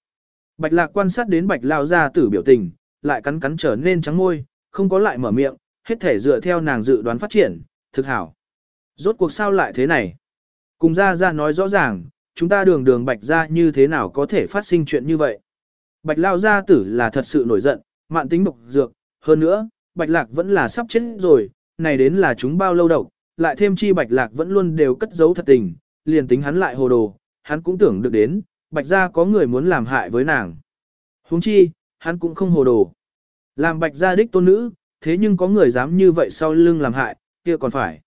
A: Bạch Lạc quan sát đến Bạch Lao Gia Tử biểu tình, lại cắn cắn trở nên trắng môi, không có lại mở miệng, hết thể dựa theo nàng dự đoán phát triển, thực hảo. Rốt cuộc sao lại thế này? Cùng Gia Gia nói rõ ràng, chúng ta đường đường Bạch Gia như thế nào có thể phát sinh chuyện như vậy? Bạch Lao Gia Tử là thật sự nổi giận, mạn tính độc dược, hơn nữa, Bạch Lạc vẫn là sắp chết rồi, này đến là chúng bao lâu độc, lại thêm chi Bạch Lạc vẫn luôn đều cất giấu thật tình, liền tính hắn lại hồ đồ, hắn cũng tưởng được đến, Bạch gia có người muốn làm hại với nàng. huống chi, hắn cũng không hồ đồ. Làm Bạch gia đích tôn nữ, thế nhưng có người dám như vậy sau lưng làm hại, kia còn phải.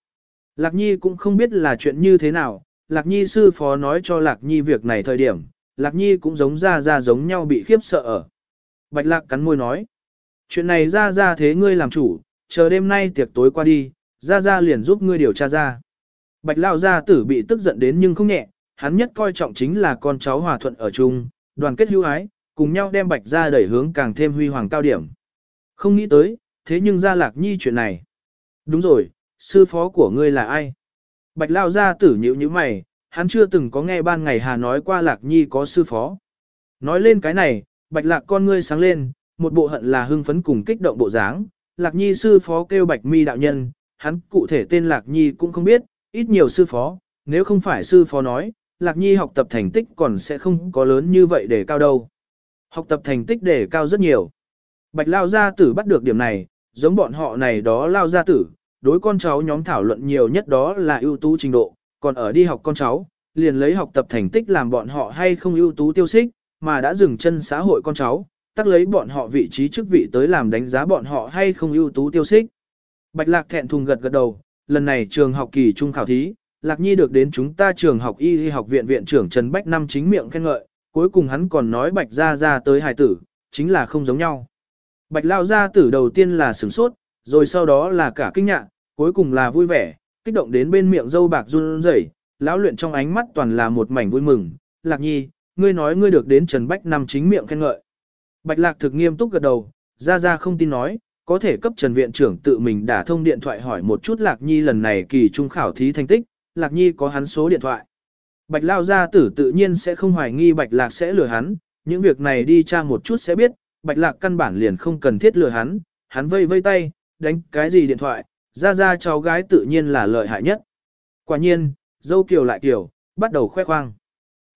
A: Lạc Nhi cũng không biết là chuyện như thế nào, Lạc Nhi sư phó nói cho Lạc Nhi việc này thời điểm, Lạc Nhi cũng giống ra ra giống nhau bị khiếp sợ ở. Bạch Lạc cắn môi nói, chuyện này ra ra thế ngươi làm chủ, chờ đêm nay tiệc tối qua đi, ra ra liền giúp ngươi điều tra ra. Bạch Lao gia tử bị tức giận đến nhưng không nhẹ, hắn nhất coi trọng chính là con cháu hòa thuận ở chung, đoàn kết hữu ái, cùng nhau đem Bạch gia đẩy hướng càng thêm huy hoàng cao điểm. Không nghĩ tới, thế nhưng ra lạc nhi chuyện này. Đúng rồi, sư phó của ngươi là ai? Bạch Lao ra tử nhíu như mày, hắn chưa từng có nghe ban ngày Hà nói qua lạc nhi có sư phó. Nói lên cái này, Bạch Lạc con ngươi sáng lên, một bộ hận là hưng phấn cùng kích động bộ dáng. Lạc Nhi sư phó kêu Bạch Mi đạo nhân, hắn cụ thể tên Lạc Nhi cũng không biết, ít nhiều sư phó, nếu không phải sư phó nói, Lạc Nhi học tập thành tích còn sẽ không có lớn như vậy để cao đâu. Học tập thành tích để cao rất nhiều. Bạch Lao Gia Tử bắt được điểm này, giống bọn họ này đó Lao Gia Tử, đối con cháu nhóm thảo luận nhiều nhất đó là ưu tú trình độ, còn ở đi học con cháu, liền lấy học tập thành tích làm bọn họ hay không ưu tú tiêu xích, mà đã dừng chân xã hội con cháu, tắc lấy bọn họ vị trí chức vị tới làm đánh giá bọn họ hay không ưu tú tiêu xích. Bạch Lạc thẹn thùng gật gật đầu, lần này trường học kỳ trung khảo thí, Lạc Nhi được đến chúng ta trường học y học viện viện trưởng Trần Bách Năm chính miệng khen ngợi, cuối cùng hắn còn nói Bạch Gia Gia tới hài tử, chính là không giống nhau. Bạch Lao Gia tử đầu tiên là sửng sốt, rồi sau đó là cả kinh ngạc, cuối cùng là vui vẻ, kích động đến bên miệng dâu bạc run rẩy, lão luyện trong ánh mắt toàn là một mảnh vui mừng. Lạc Nhi, ngươi nói ngươi được đến Trần Bách Năm chính miệng khen ngợi. Bạch Lạc thực nghiêm túc gật đầu, Gia Gia không tin nói, có thể cấp Trần Viện trưởng tự mình đả thông điện thoại hỏi một chút Lạc Nhi lần này kỳ trung khảo thí thành tích, Lạc Nhi có hắn số điện thoại. Bạch Lao gia tử tự nhiên sẽ không hoài nghi Bạch Lạc sẽ lừa hắn, những việc này đi tra một chút sẽ biết, Bạch Lạc căn bản liền không cần thiết lừa hắn, hắn vây vây tay, đánh cái gì điện thoại, ra ra cháu gái tự nhiên là lợi hại nhất. Quả nhiên, dâu kiều lại kiều, bắt đầu khoe khoang.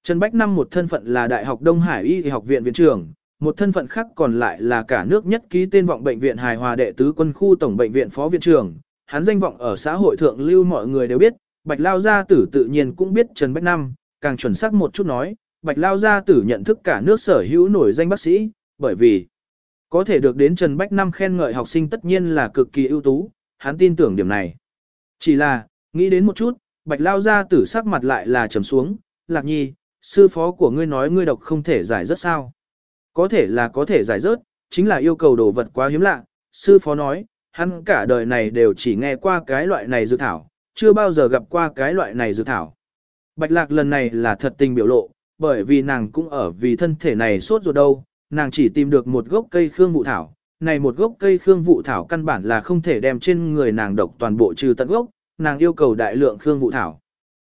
A: Trần Bách Năm một thân phận là Đại học Đông Hải Y học viện viện trưởng, một thân phận khác còn lại là cả nước nhất ký tên vọng bệnh viện hài hòa đệ tứ quân khu tổng bệnh viện phó viện trưởng, hắn danh vọng ở xã hội thượng lưu mọi người đều biết, Bạch Lao Gia Tử tự nhiên cũng biết Trần Bách Năm, càng chuẩn xác một chút nói, Bạch Lao Gia Tử nhận thức cả nước sở hữu nổi danh bác sĩ, bởi vì có thể được đến Trần Bách Năm khen ngợi học sinh tất nhiên là cực kỳ ưu tú, hắn tin tưởng điểm này. Chỉ là, nghĩ đến một chút, Bạch Lao Gia Tử sắc mặt lại là trầm xuống, Lạc Nhi, sư phó của ngươi nói ngươi độc không thể giải rất sao. Có thể là có thể giải rớt, chính là yêu cầu đồ vật quá hiếm lạ. Sư phó nói, hắn cả đời này đều chỉ nghe qua cái loại này dự thảo, chưa bao giờ gặp qua cái loại này dược thảo. Bạch lạc lần này là thật tình biểu lộ, bởi vì nàng cũng ở vì thân thể này sốt ruột đâu, nàng chỉ tìm được một gốc cây khương vụ thảo. Này một gốc cây khương vụ thảo căn bản là không thể đem trên người nàng độc toàn bộ trừ tận gốc, nàng yêu cầu đại lượng khương vụ thảo.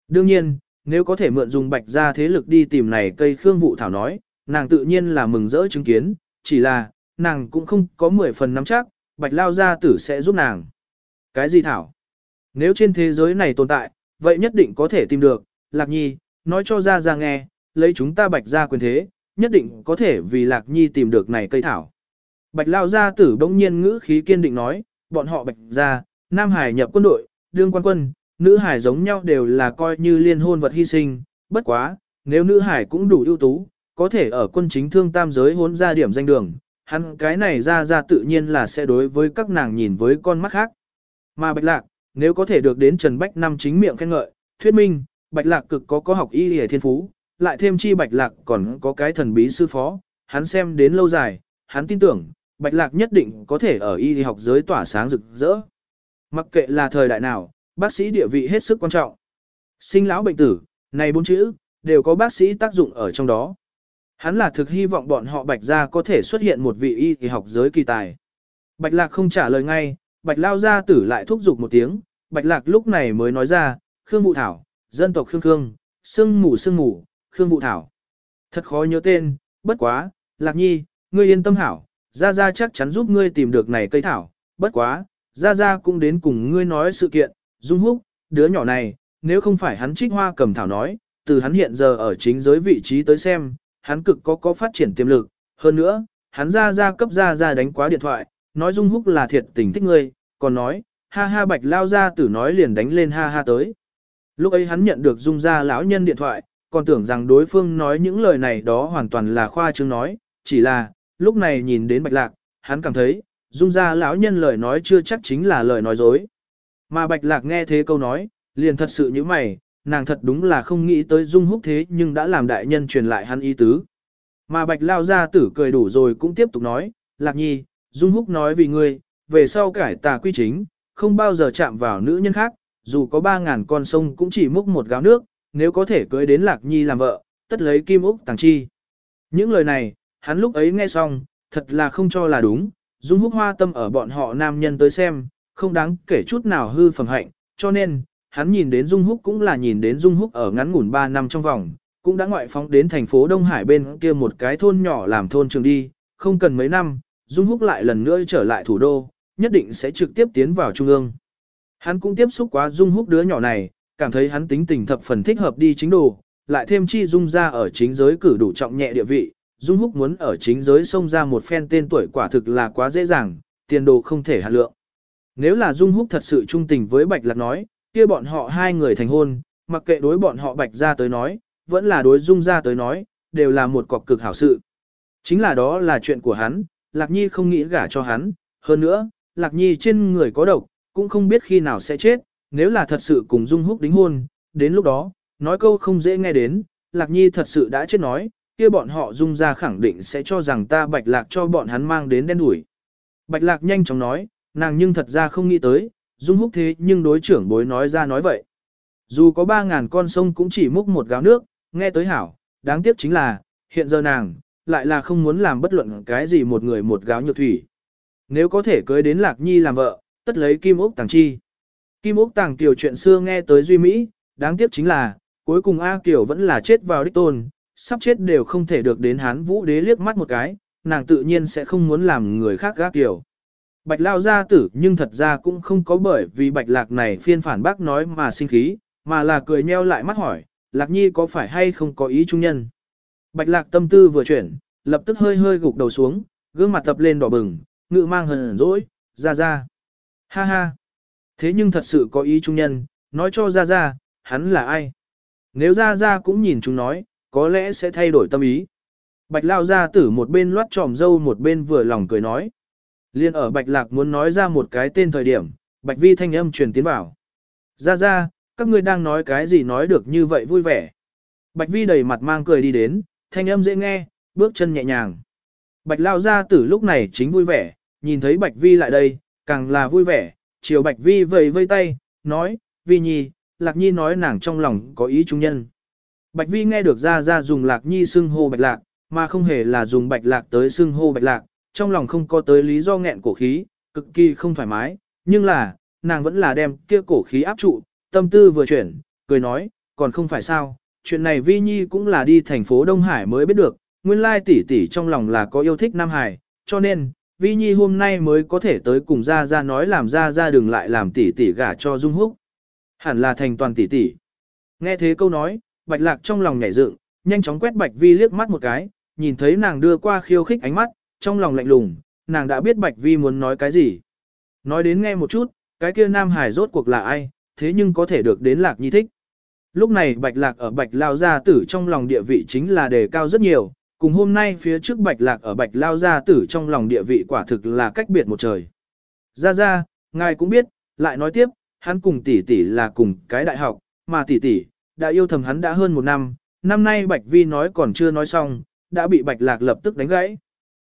A: Đương nhiên, nếu có thể mượn dùng bạch ra thế lực đi tìm này cây khương vụ thảo nói, nàng tự nhiên là mừng rỡ chứng kiến, chỉ là, nàng cũng không có 10 phần nắm chắc, bạch lao gia tử sẽ giúp nàng. Cái gì thảo? Nếu trên thế giới này tồn tại, vậy nhất định có thể tìm được, Lạc Nhi, nói cho ra ra nghe, lấy chúng ta bạch ra quyền thế, nhất định có thể vì Lạc Nhi tìm được này cây thảo. Bạch lao gia tử bỗng nhiên ngữ khí kiên định nói, bọn họ bạch ra, Nam Hải nhập quân đội, đương quan quân, nữ hải giống nhau đều là coi như liên hôn vật hy sinh, bất quá, nếu nữ hải cũng đủ ưu tú, có thể ở quân chính thương tam giới hôn ra điểm danh đường, hắn cái này ra ra tự nhiên là sẽ đối với các nàng nhìn với con mắt khác. Mà bạch lạc, nếu có thể được đến Trần Bách Năm chính miệng khen ngợi, thuyết minh, bạch lạc cực có có học y hề thiên phú, lại thêm chi bạch lạc còn có cái thần bí sư phó, hắn xem đến lâu dài, hắn tin tưởng, bạch lạc nhất định có thể ở y học giới tỏa sáng rực rỡ. Mặc kệ là thời đại nào, bác sĩ địa vị hết sức quan trọng. Sinh lão bệnh tử, này bốn chữ, đều có bác sĩ tác dụng ở trong đó. Hắn là thực hy vọng bọn họ bạch gia có thể xuất hiện một vị y y học giới kỳ tài. Bạch lạc không trả lời ngay, bạch lao gia tử lại thúc giục một tiếng, bạch lạc lúc này mới nói ra, Khương Vũ Thảo, dân tộc Khương Khương, sương mù sương mù, Khương Vũ Thảo. Thật khó nhớ tên, bất quá, lạc nhi, ngươi yên tâm hảo, gia gia chắc chắn giúp ngươi tìm được này cây thảo, bất quá, gia gia cũng đến cùng ngươi nói sự kiện, dung húc, đứa nhỏ này, nếu không phải hắn trích hoa cầm thảo nói, từ hắn hiện giờ ở chính giới vị trí tới xem, hắn cực có có phát triển tiềm lực, hơn nữa, hắn Gia Gia cấp Gia Gia đánh quá điện thoại, nói Dung Húc là thiệt tình thích ngươi, còn nói, ha ha bạch lao ra tử nói liền đánh lên ha ha tới. Lúc ấy hắn nhận được Dung ra lão nhân điện thoại, còn tưởng rằng đối phương nói những lời này đó hoàn toàn là khoa trương nói, chỉ là, lúc này nhìn đến bạch lạc, hắn cảm thấy, Dung ra lão nhân lời nói chưa chắc chính là lời nói dối. Mà bạch lạc nghe thế câu nói, liền thật sự như mày, nàng thật đúng là không nghĩ tới Dung Húc thế nhưng đã làm đại nhân truyền lại hắn ý tứ. Mà Bạch Lao gia tử cười đủ rồi cũng tiếp tục nói, Lạc Nhi, Dung Húc nói vì ngươi, về sau cải tà quy chính, không bao giờ chạm vào nữ nhân khác, dù có ba ngàn con sông cũng chỉ múc một gáo nước, nếu có thể cưới đến Lạc Nhi làm vợ, tất lấy kim úc tàng chi. Những lời này, hắn lúc ấy nghe xong, thật là không cho là đúng, Dung Húc hoa tâm ở bọn họ nam nhân tới xem, không đáng kể chút nào hư phẩm hạnh, cho nên, hắn nhìn đến Dung Húc cũng là nhìn đến Dung Húc ở ngắn ngủn 3 năm trong vòng, cũng đã ngoại phóng đến thành phố Đông Hải bên kia một cái thôn nhỏ làm thôn trường đi, không cần mấy năm, Dung Húc lại lần nữa trở lại thủ đô, nhất định sẽ trực tiếp tiến vào trung ương. Hắn cũng tiếp xúc quá Dung Húc đứa nhỏ này, cảm thấy hắn tính tình thập phần thích hợp đi chính đồ, lại thêm chi Dung ra ở chính giới cử đủ trọng nhẹ địa vị, Dung Húc muốn ở chính giới xông ra một phen tên tuổi quả thực là quá dễ dàng, tiền đồ không thể hạ lượng. Nếu là Dung Húc thật sự trung tình với Bạch Lạc nói, kia bọn họ hai người thành hôn, mặc kệ đối bọn họ bạch ra tới nói, vẫn là đối dung ra tới nói, đều là một cọc cực hảo sự. Chính là đó là chuyện của hắn, Lạc Nhi không nghĩ gả cho hắn, hơn nữa, Lạc Nhi trên người có độc, cũng không biết khi nào sẽ chết, nếu là thật sự cùng Dung Húc đính hôn, đến lúc đó, nói câu không dễ nghe đến, Lạc Nhi thật sự đã chết nói, kia bọn họ Dung ra khẳng định sẽ cho rằng ta Bạch Lạc cho bọn hắn mang đến đen đuổi. Bạch Lạc nhanh chóng nói, nàng nhưng thật ra không nghĩ tới, Dung húc thế nhưng đối trưởng bối nói ra nói vậy. Dù có 3.000 con sông cũng chỉ múc một gáo nước, nghe tới hảo, đáng tiếc chính là, hiện giờ nàng, lại là không muốn làm bất luận cái gì một người một gáo nhược thủy. Nếu có thể cưới đến Lạc Nhi làm vợ, tất lấy Kim Úc Tàng Chi. Kim Úc Tàng Kiều chuyện xưa nghe tới Duy Mỹ, đáng tiếc chính là, cuối cùng A Kiều vẫn là chết vào đích tôn, sắp chết đều không thể được đến hán vũ đế liếc mắt một cái, nàng tự nhiên sẽ không muốn làm người khác gác Kiều. Bạch lao gia tử nhưng thật ra cũng không có bởi vì bạch lạc này phiên phản bác nói mà sinh khí, mà là cười nheo lại mắt hỏi, lạc nhi có phải hay không có ý trung nhân. Bạch lạc tâm tư vừa chuyển, lập tức hơi hơi gục đầu xuống, gương mặt tập lên đỏ bừng, ngự mang hờn dỗi, ra ra. Ha ha. Thế nhưng thật sự có ý trung nhân, nói cho ra ra, hắn là ai. Nếu ra ra cũng nhìn chúng nói, có lẽ sẽ thay đổi tâm ý. Bạch lao gia tử một bên loát tròm dâu một bên vừa lòng cười nói. Liên ở Bạch Lạc muốn nói ra một cái tên thời điểm, Bạch Vi thanh âm truyền tiến vào. Ra ra, các ngươi đang nói cái gì nói được như vậy vui vẻ. Bạch Vi đầy mặt mang cười đi đến, thanh âm dễ nghe, bước chân nhẹ nhàng. Bạch Lao gia tử lúc này chính vui vẻ, nhìn thấy Bạch Vi lại đây, càng là vui vẻ, chiều Bạch Vi vầy vây tay, nói, Vi Nhi, Lạc Nhi nói nàng trong lòng có ý trung nhân. Bạch Vi nghe được ra ra dùng Lạc Nhi xưng hô Bạch Lạc, mà không hề là dùng Bạch Lạc tới xưng hô Bạch Lạc, trong lòng không có tới lý do nghẹn cổ khí, cực kỳ không thoải mái, nhưng là, nàng vẫn là đem kia cổ khí áp trụ, tâm tư vừa chuyển, cười nói, còn không phải sao, chuyện này Vi Nhi cũng là đi thành phố Đông Hải mới biết được, nguyên lai tỷ tỷ trong lòng là có yêu thích Nam Hải, cho nên, Vi Nhi hôm nay mới có thể tới cùng Gia Gia nói làm Gia Gia đừng lại làm tỷ tỷ gả cho Dung Húc. Hẳn là thành toàn tỷ tỷ. Nghe thế câu nói, Bạch Lạc trong lòng nhảy dựng, nhanh chóng quét Bạch Vi liếc mắt một cái, nhìn thấy nàng đưa qua khiêu khích ánh mắt, trong lòng lạnh lùng, nàng đã biết Bạch Vi muốn nói cái gì. Nói đến nghe một chút, cái kia Nam Hải rốt cuộc là ai, thế nhưng có thể được đến Lạc Nhi thích. Lúc này Bạch Lạc ở Bạch Lao Gia Tử trong lòng địa vị chính là đề cao rất nhiều, cùng hôm nay phía trước Bạch Lạc ở Bạch Lao Gia Tử trong lòng địa vị quả thực là cách biệt một trời. Ra ra, ngài cũng biết, lại nói tiếp, hắn cùng tỷ tỷ là cùng cái đại học, mà tỷ tỷ đã yêu thầm hắn đã hơn một năm, năm nay Bạch Vi nói còn chưa nói xong, đã bị Bạch Lạc lập tức đánh gãy.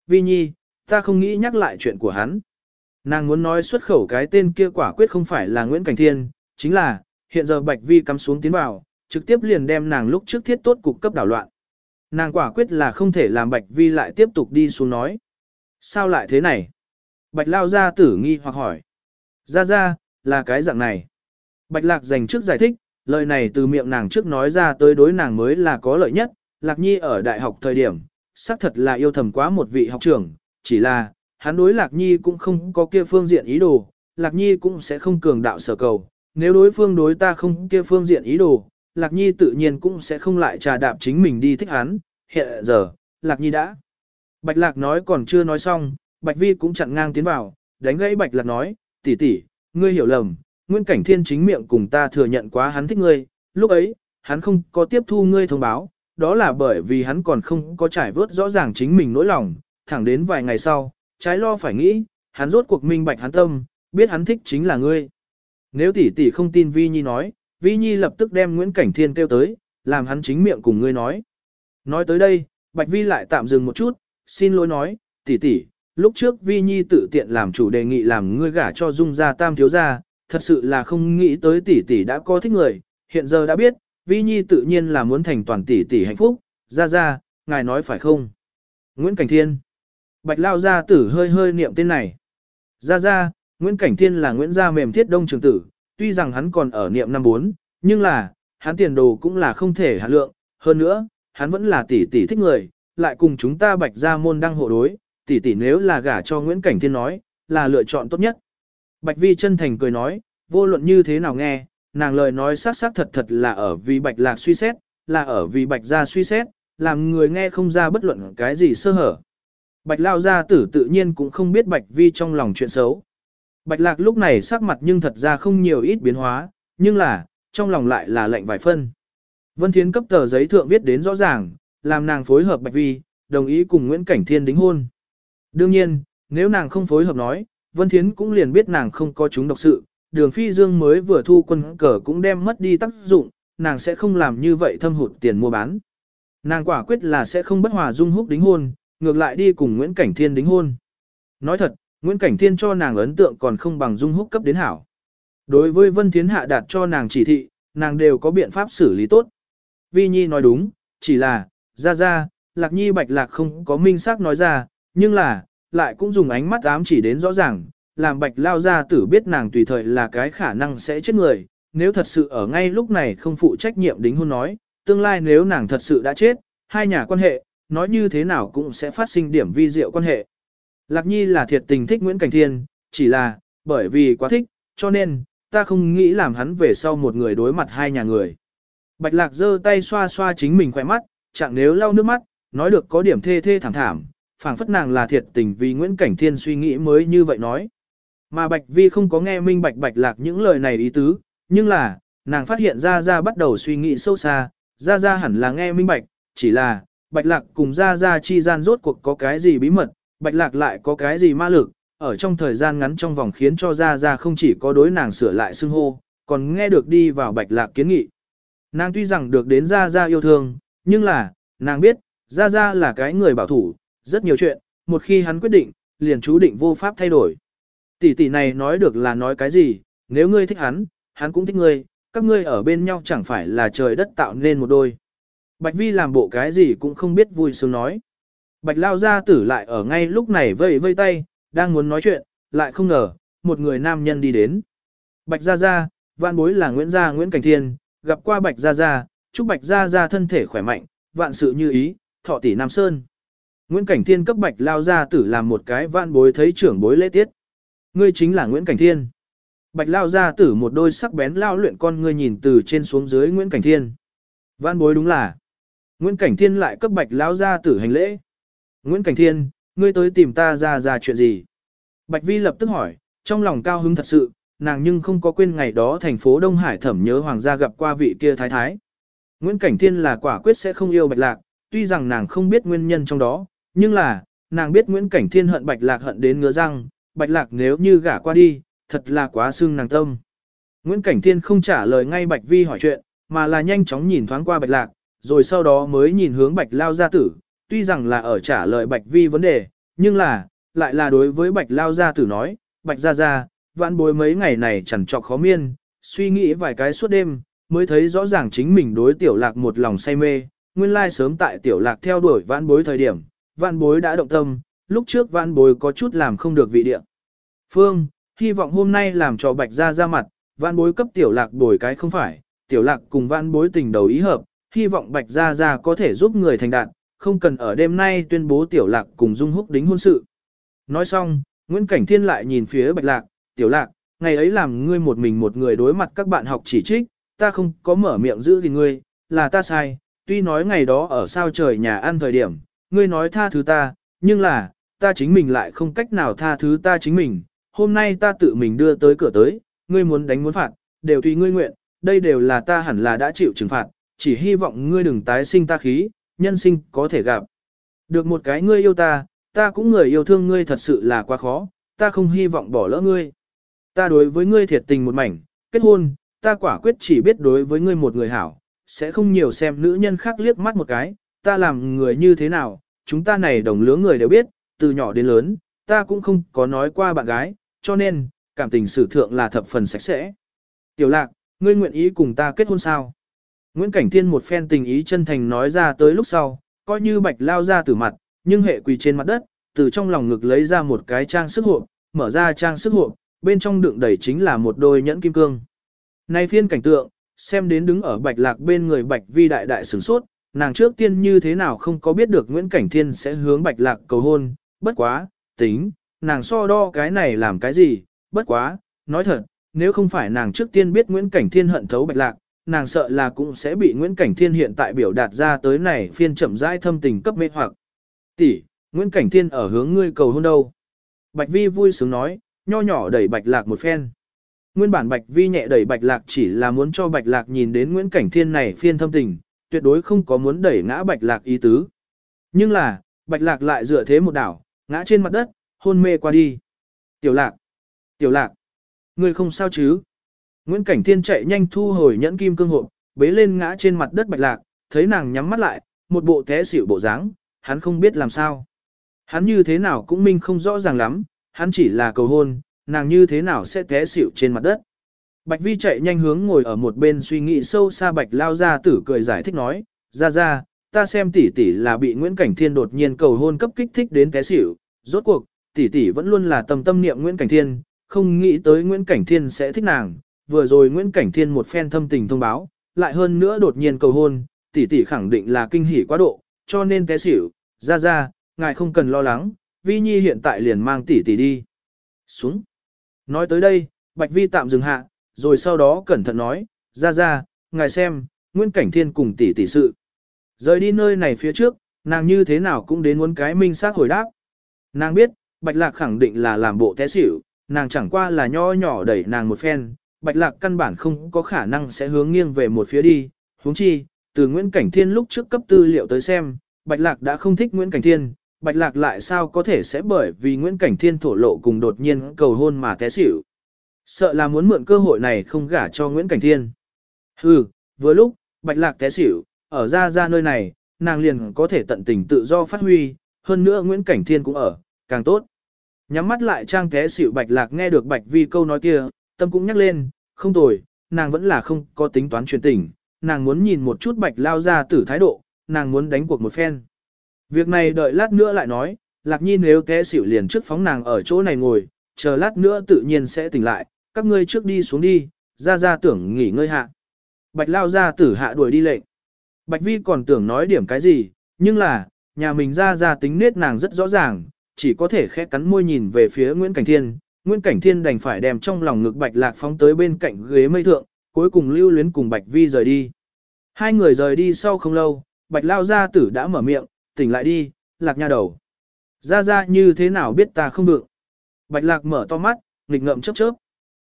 A: Vi Nhi, ta không nghĩ nhắc lại chuyện của hắn. Nàng muốn nói xuất khẩu cái tên kia quả quyết không phải là Nguyễn Cảnh Thiên, chính là, hiện giờ Bạch Vi cắm xuống tiến vào, trực tiếp liền đem nàng lúc trước thiết tốt cục cấp đảo loạn. Nàng quả quyết là không thể làm Bạch Vi lại tiếp tục đi xuống nói. Sao lại thế này? Bạch Lao Gia tử nghi hoặc hỏi. Ra ra, là cái dạng này. Bạch Lạc dành trước giải thích, lời này từ miệng nàng trước nói ra tới đối nàng mới là có lợi nhất. Lạc Nhi ở đại học thời điểm, xác thật là yêu thầm quá một vị học trưởng, chỉ là, hắn đối Lạc Nhi cũng không có kia phương diện ý đồ, Lạc Nhi cũng sẽ không cường đạo sở cầu. Nếu đối phương đối ta không kia phương diện ý đồ, Lạc Nhi tự nhiên cũng sẽ không lại trà đạp chính mình đi thích hắn. Hiện giờ, Lạc Nhi đã. Bạch Lạc nói còn chưa nói xong, Bạch Vi cũng chặn ngang tiến vào, đánh gãy Bạch Lạc nói, tỷ tỷ, ngươi hiểu lầm, Nguyên Cảnh Thiên chính miệng cùng ta thừa nhận quá hắn thích ngươi, lúc ấy, hắn không có tiếp thu ngươi thông báo, đó là bởi vì hắn còn không có trải vớt rõ ràng chính mình nỗi lòng, thẳng đến vài ngày sau, trái lo phải nghĩ, hắn rốt cuộc minh bạch hắn tâm, biết hắn thích chính là ngươi. Nếu tỷ tỷ không tin Vi Nhi nói, Vi Nhi lập tức đem Nguyễn Cảnh Thiên kêu tới, làm hắn chính miệng cùng ngươi nói. Nói tới đây, Bạch Vi lại tạm dừng một chút, xin lỗi nói, tỷ tỷ, lúc trước Vi Nhi tự tiện làm chủ đề nghị làm ngươi gả cho Dung gia tam thiếu gia, thật sự là không nghĩ tới tỷ tỷ đã có thích người, hiện giờ đã biết, Vi Nhi tự nhiên là muốn thành toàn tỷ tỷ hạnh phúc, Gia gia, ngài nói phải không? Nguyễn Cảnh Thiên Bạch Lao Gia tử hơi hơi niệm tên này. Gia gia, Nguyễn Cảnh Thiên là Nguyễn Gia mềm thiết đông trường tử, tuy rằng hắn còn ở niệm năm bốn, nhưng là, hắn tiền đồ cũng là không thể hạ lượng, hơn nữa, hắn vẫn là tỷ tỷ thích người, lại cùng chúng ta Bạch Gia môn đăng hộ đối, tỷ tỷ nếu là gả cho Nguyễn Cảnh Thiên nói, là lựa chọn tốt nhất. Bạch Vi chân thành cười nói, vô luận như thế nào nghe, nàng lời nói sát sát thật thật là ở vì Bạch Lạc suy xét, là ở vì Bạch Gia suy xét, làm người nghe không ra bất luận cái gì sơ hở. Bạch Lao Gia tử tự nhiên cũng không biết Bạch Vi trong lòng chuyện xấu. Bạch Lạc lúc này sắc mặt nhưng thật ra không nhiều ít biến hóa, nhưng là, trong lòng lại là lệnh vài phân. Vân Thiến cấp tờ giấy thượng viết đến rõ ràng, làm nàng phối hợp Bạch Vi, đồng ý cùng Nguyễn Cảnh Thiên đính hôn. Đương nhiên, nếu nàng không phối hợp nói, Vân Thiến cũng liền biết nàng không có chúng độc sự, đường phi dương mới vừa thu quân cờ cũng đem mất đi tác dụng, nàng sẽ không làm như vậy thâm hụt tiền mua bán. Nàng quả quyết là sẽ không bất hòa dung húc đính hôn, ngược lại đi cùng Nguyễn Cảnh Thiên đính hôn. Nói thật, Nguyễn Cảnh Thiên cho nàng ấn tượng còn không bằng dung húc cấp đến hảo. Đối với Vân Thiến hạ đạt cho nàng chỉ thị, nàng đều có biện pháp xử lý tốt. Vi Nhi nói đúng, chỉ là, ra ra, Lạc Nhi Bạch Lạc không có minh xác nói ra, nhưng là, lại cũng dùng ánh mắt ám chỉ đến rõ ràng, làm Bạch Lao gia tử biết nàng tùy thời là cái khả năng sẽ chết người, nếu thật sự ở ngay lúc này không phụ trách nhiệm đính hôn nói, tương lai nếu nàng thật sự đã chết, hai nhà quan hệ, nói như thế nào cũng sẽ phát sinh điểm vi diệu quan hệ. Lạc Nhi là thiệt tình thích Nguyễn Cảnh Thiên, chỉ là, bởi vì quá thích, cho nên, ta không nghĩ làm hắn về sau một người đối mặt hai nhà người. Bạch Lạc giơ tay xoa xoa chính mình khỏe mắt, chẳng nếu lau nước mắt, nói được có điểm thê thê thảm thảm, phảng phất nàng là thiệt tình vì Nguyễn Cảnh Thiên suy nghĩ mới như vậy nói. Mà Bạch Vi không có nghe minh Bạch Bạch Lạc những lời này ý tứ, nhưng là, nàng phát hiện ra ra bắt đầu suy nghĩ sâu xa, ra ra hẳn là nghe minh Bạch, chỉ là, Bạch Lạc cùng ra ra chi gian rốt cuộc có cái gì bí mật, Bạch Lạc lại có cái gì ma lực, ở trong thời gian ngắn trong vòng khiến cho gia gia không chỉ có đối nàng sửa lại xưng hô, còn nghe được đi vào Bạch Lạc kiến nghị. Nàng tuy rằng được đến gia gia yêu thương, nhưng là, nàng biết, gia gia là cái người bảo thủ, rất nhiều chuyện, một khi hắn quyết định, liền chú định vô pháp thay đổi. Tỷ tỷ này nói được là nói cái gì, nếu ngươi thích hắn, hắn cũng thích ngươi, các ngươi ở bên nhau chẳng phải là trời đất tạo nên một đôi. Bạch Vi làm bộ cái gì cũng không biết vui sướng nói. Bạch Lao gia tử lại ở ngay lúc này vây vây tay, đang muốn nói chuyện, lại không ngờ, một người nam nhân đi đến. Bạch Gia Gia, vạn bối là Nguyễn Gia Nguyễn Cảnh Thiên, gặp qua Bạch Gia Gia, chúc Bạch Gia Gia thân thể khỏe mạnh, vạn sự như ý, thọ tỷ Nam Sơn. Nguyễn Cảnh Thiên cấp Bạch Lao gia tử làm một cái vạn bối thấy trưởng bối lễ tiết. Ngươi chính là Nguyễn Cảnh Thiên. Bạch Lao gia tử một đôi sắc bén lao luyện con ngươi nhìn từ trên xuống dưới Nguyễn Cảnh Thiên. Vạn bối đúng là. Nguyễn Cảnh Thiên lại cấp Bạch Lao gia tử hành lễ. Nguyễn Cảnh Thiên, ngươi tới tìm ta ra ra chuyện gì? Bạch Vi lập tức hỏi, trong lòng cao hứng thật sự, nàng nhưng không có quên ngày đó thành phố Đông Hải thẩm nhớ hoàng gia gặp qua vị kia thái thái. Nguyễn Cảnh Thiên là quả quyết sẽ không yêu Bạch Lạc, tuy rằng nàng không biết nguyên nhân trong đó, nhưng là, nàng biết Nguyễn Cảnh Thiên hận Bạch Lạc hận đến ngứa răng, Bạch Lạc nếu như gả qua đi, thật là quá xương nàng tâm. Nguyễn Cảnh Thiên không trả lời ngay Bạch Vi hỏi chuyện, mà là nhanh chóng nhìn thoáng qua Bạch Lạc, rồi sau đó mới nhìn hướng Bạch Lao gia tử, tuy rằng là ở trả lời Bạch Vi vấn đề, nhưng là, lại là đối với Bạch Lao gia tử nói, Bạch gia gia, vãn bối mấy ngày này chẳng trọc khó miên, suy nghĩ vài cái suốt đêm, mới thấy rõ ràng chính mình đối tiểu lạc một lòng say mê, nguyên lai sớm tại tiểu lạc theo đuổi vãn bối thời điểm, vãn bối đã động tâm, lúc trước vãn bối có chút làm không được vị địa. Phương, hy vọng hôm nay làm cho Bạch gia ra mặt, vãn bối cấp tiểu lạc bồi cái không phải, tiểu lạc cùng vãn bối tình đầu ý hợp, hy vọng Bạch gia gia có thể giúp người thành đạt, không cần ở đêm nay tuyên bố tiểu lạc cùng Dung Húc đính hôn sự. Nói xong, Nguyễn Cảnh Thiên lại nhìn phía Bạch Lạc, tiểu lạc, ngày ấy làm ngươi một mình một người đối mặt các bạn học chỉ trích, ta không có mở miệng giữ thì ngươi, là ta sai, tuy nói ngày đó ở sao trời nhà ăn thời điểm, ngươi nói tha thứ ta, nhưng là, ta chính mình lại không cách nào tha thứ ta chính mình, hôm nay ta tự mình đưa tới cửa tới, ngươi muốn đánh muốn phạt, đều tùy ngươi nguyện, đây đều là ta hẳn là đã chịu trừng phạt, chỉ hy vọng ngươi đừng tái sinh ta khí, nhân sinh có thể gặp. Được một cái ngươi yêu ta, ta cũng người yêu thương ngươi thật sự là quá khó, ta không hy vọng bỏ lỡ ngươi. Ta đối với ngươi thiệt tình một mảnh, kết hôn, ta quả quyết chỉ biết đối với ngươi một người hảo, sẽ không nhiều xem nữ nhân khác liếc mắt một cái, ta làm người như thế nào, chúng ta này đồng lứa người đều biết, từ nhỏ đến lớn, ta cũng không có nói qua bạn gái, cho nên, cảm tình sử thượng là thập phần sạch sẽ. Tiểu lạc, ngươi nguyện ý cùng ta kết hôn sao? Nguyễn Cảnh Thiên một phen tình ý chân thành nói ra tới lúc sau, coi như bạch lao ra từ mặt, nhưng hệ quỳ trên mặt đất, từ trong lòng ngực lấy ra một cái trang sức hộp, mở ra trang sức hộp, bên trong đựng đầy chính là một đôi nhẫn kim cương. Nay phiên cảnh tượng, xem đến đứng ở bạch lạc bên người bạch vi đại đại sửng sốt, nàng trước tiên như thế nào không có biết được Nguyễn Cảnh Thiên sẽ hướng bạch lạc cầu hôn, bất quá, tính, nàng so đo cái này làm cái gì, bất quá, nói thật, nếu không phải nàng trước tiên biết Nguyễn Cảnh Thiên hận thấu bạch lạc, nàng sợ là cũng sẽ bị Nguyễn Cảnh Thiên hiện tại biểu đạt ra tới này phiên chậm rãi thâm tình cấp mê hoặc. Tỷ, Nguyễn Cảnh Thiên ở hướng ngươi cầu hôn đâu? Bạch Vi vui sướng nói, nho nhỏ đẩy Bạch Lạc một phen. Nguyên bản Bạch Vi nhẹ đẩy Bạch Lạc chỉ là muốn cho Bạch Lạc nhìn đến Nguyễn Cảnh Thiên này phiên thâm tình, tuyệt đối không có muốn đẩy ngã Bạch Lạc ý tứ. Nhưng là, Bạch Lạc lại dựa thế một đảo, ngã trên mặt đất, hôn mê qua đi. Tiểu Lạc! Tiểu Lạc! Ngươi không sao chứ? Nguyễn Cảnh Thiên chạy nhanh thu hồi nhẫn kim cương hộp, bế lên ngã trên mặt đất Bạch Lạc, thấy nàng nhắm mắt lại, một bộ té xỉu bộ dáng, hắn không biết làm sao. Hắn như thế nào cũng minh không rõ ràng lắm, hắn chỉ là cầu hôn, nàng như thế nào sẽ té xỉu trên mặt đất. Bạch Vi chạy nhanh hướng ngồi ở một bên suy nghĩ sâu xa Bạch lao ra tử cười giải thích nói, ra ra, ta xem tỷ tỷ là bị Nguyễn Cảnh Thiên đột nhiên cầu hôn cấp kích thích đến té xỉu, rốt cuộc, tỷ tỷ vẫn luôn là tâm tâm niệm Nguyễn Cảnh Thiên, không nghĩ tới Nguyễn Cảnh Thiên sẽ thích nàng, vừa rồi Nguyễn Cảnh Thiên một phen thâm tình thông báo, lại hơn nữa đột nhiên cầu hôn, tỷ tỷ khẳng định là kinh hỉ quá độ, cho nên té xỉu, ra ra, ngài không cần lo lắng, Vi Nhi hiện tại liền mang tỷ tỷ đi. Xuống. Nói tới đây, Bạch Vi tạm dừng hạ, rồi sau đó cẩn thận nói, ra ra, ngài xem, Nguyễn Cảnh Thiên cùng tỷ tỷ sự. Rời đi nơi này phía trước, nàng như thế nào cũng đến muốn cái minh xác hồi đáp. Nàng biết, Bạch Lạc khẳng định là làm bộ té xỉu, nàng chẳng qua là nho nhỏ đẩy nàng một phen, Bạch Lạc căn bản không có khả năng sẽ hướng nghiêng về một phía đi, huống chi, từ Nguyễn Cảnh Thiên lúc trước cấp tư liệu tới xem, Bạch Lạc đã không thích Nguyễn Cảnh Thiên, Bạch Lạc lại sao có thể sẽ bởi vì Nguyễn Cảnh Thiên thổ lộ cùng đột nhiên cầu hôn mà té xỉu. Sợ là muốn mượn cơ hội này không gả cho Nguyễn Cảnh Thiên. Hừ, vừa lúc, Bạch Lạc té xỉu, ở ra ra nơi này, nàng liền có thể tận tình tự do phát huy, hơn nữa Nguyễn Cảnh Thiên cũng ở, càng tốt. Nhắm mắt lại trang té xỉu bạch lạc nghe được bạch vi câu nói kia, tâm cũng nhắc lên, không tồi, nàng vẫn là không có tính toán truyền tình. nàng muốn nhìn một chút bạch lao ra tử thái độ, nàng muốn đánh cuộc một phen. Việc này đợi lát nữa lại nói, lạc nhi nếu té xỉu liền trước phóng nàng ở chỗ này ngồi, chờ lát nữa tự nhiên sẽ tỉnh lại, các ngươi trước đi xuống đi, ra ra tưởng nghỉ ngơi hạ. Bạch lao ra tử hạ đuổi đi lệnh. Bạch vi còn tưởng nói điểm cái gì, nhưng là, nhà mình ra ra tính nết nàng rất rõ ràng, chỉ có thể khẽ cắn môi nhìn về phía Nguyễn Cảnh Thiên. Nguyên Cảnh Thiên đành phải đem trong lòng ngực Bạch Lạc phóng tới bên cạnh ghế mây thượng, cuối cùng lưu luyến cùng Bạch Vi rời đi. Hai người rời đi sau không lâu, Bạch Lao Gia Tử đã mở miệng, tỉnh lại đi, Lạc nha đầu. Ra ra như thế nào biết ta không vượng. Bạch Lạc mở to mắt, nghịch ngậm chớp chớp.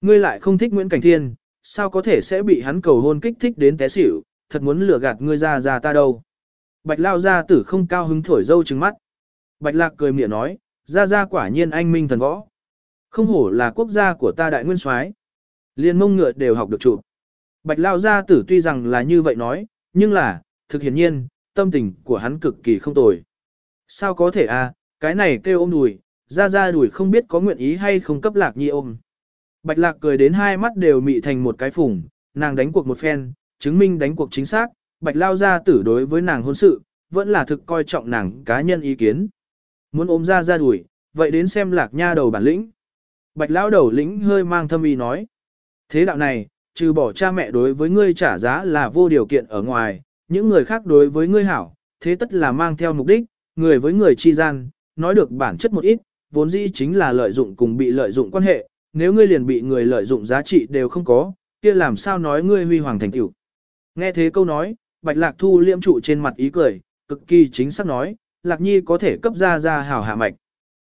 A: Ngươi lại không thích Nguyễn Cảnh Thiên, sao có thể sẽ bị hắn cầu hôn kích thích đến té xỉu, thật muốn lừa gạt ngươi ra ra ta đâu. Bạch Lao Gia Tử không cao hứng thổi dâu trừng mắt. Bạch Lạc cười miệng nói, ra ra quả nhiên anh minh thần võ. Không hổ là quốc gia của ta đại nguyên soái, Liên mông ngựa đều học được chụp. Bạch Lao Gia Tử tuy rằng là như vậy nói, nhưng là, thực hiển nhiên, tâm tình của hắn cực kỳ không tồi. Sao có thể à, cái này kêu ôm đùi, ra ra đùi không biết có nguyện ý hay không cấp lạc nhi ôm. Bạch lạc cười đến hai mắt đều mị thành một cái phủng, nàng đánh cuộc một phen, chứng minh đánh cuộc chính xác, bạch lao ra tử đối với nàng hôn sự, vẫn là thực coi trọng nàng cá nhân ý kiến. Muốn ôm ra ra đuổi, vậy đến xem lạc nha đầu bản lĩnh. Bạch Lão đầu lĩnh hơi mang thâm ý nói. Thế đạo này, trừ bỏ cha mẹ đối với ngươi trả giá là vô điều kiện ở ngoài, những người khác đối với ngươi hảo, thế tất là mang theo mục đích, người với người chi gian, nói được bản chất một ít, vốn dĩ chính là lợi dụng cùng bị lợi dụng quan hệ, nếu ngươi liền bị người lợi dụng giá trị đều không có, kia làm sao nói ngươi huy hoàng thành tựu. Nghe thế câu nói, Bạch Lạc Thu liễm trụ trên mặt ý cười, cực kỳ chính xác nói, Lạc Nhi có thể cấp ra ra hảo hạ mạch.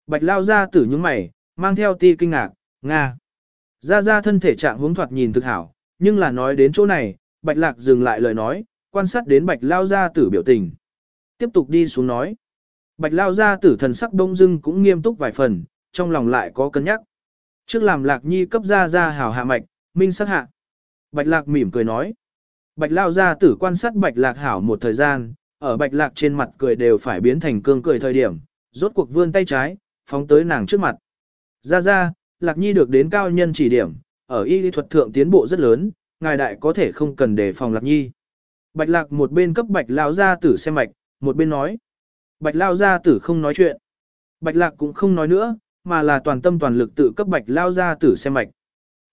A: Bạch Lao ra tử những mày, mang theo ti kinh ngạc, Nga. gia gia thân thể trạng hướng thoạt nhìn thực hảo, nhưng là nói đến chỗ này, Bạch Lạc dừng lại lời nói, quan sát đến Bạch Lao gia tử biểu tình. Tiếp tục đi xuống nói. Bạch Lao gia tử thần sắc đông dưng cũng nghiêm túc vài phần, trong lòng lại có cân nhắc. Trước làm Lạc Nhi cấp gia gia hảo hạ mạch, minh sắc hạ. Bạch Lạc mỉm cười nói. Bạch Lao gia tử quan sát Bạch Lạc hảo một thời gian, ở Bạch Lạc trên mặt cười đều phải biến thành cương cười thời điểm, rốt cuộc vươn tay trái, phóng tới nàng trước mặt. Ra ra, Lạc Nhi được đến cao nhân chỉ điểm, ở y lý thuật thượng tiến bộ rất lớn, ngài đại có thể không cần đề phòng Lạc Nhi. Bạch Lạc một bên cấp Bạch Lao ra tử xem mạch, một bên nói. Bạch Lao gia tử không nói chuyện. Bạch Lạc cũng không nói nữa, mà là toàn tâm toàn lực tự cấp Bạch Lao gia tử xem mạch.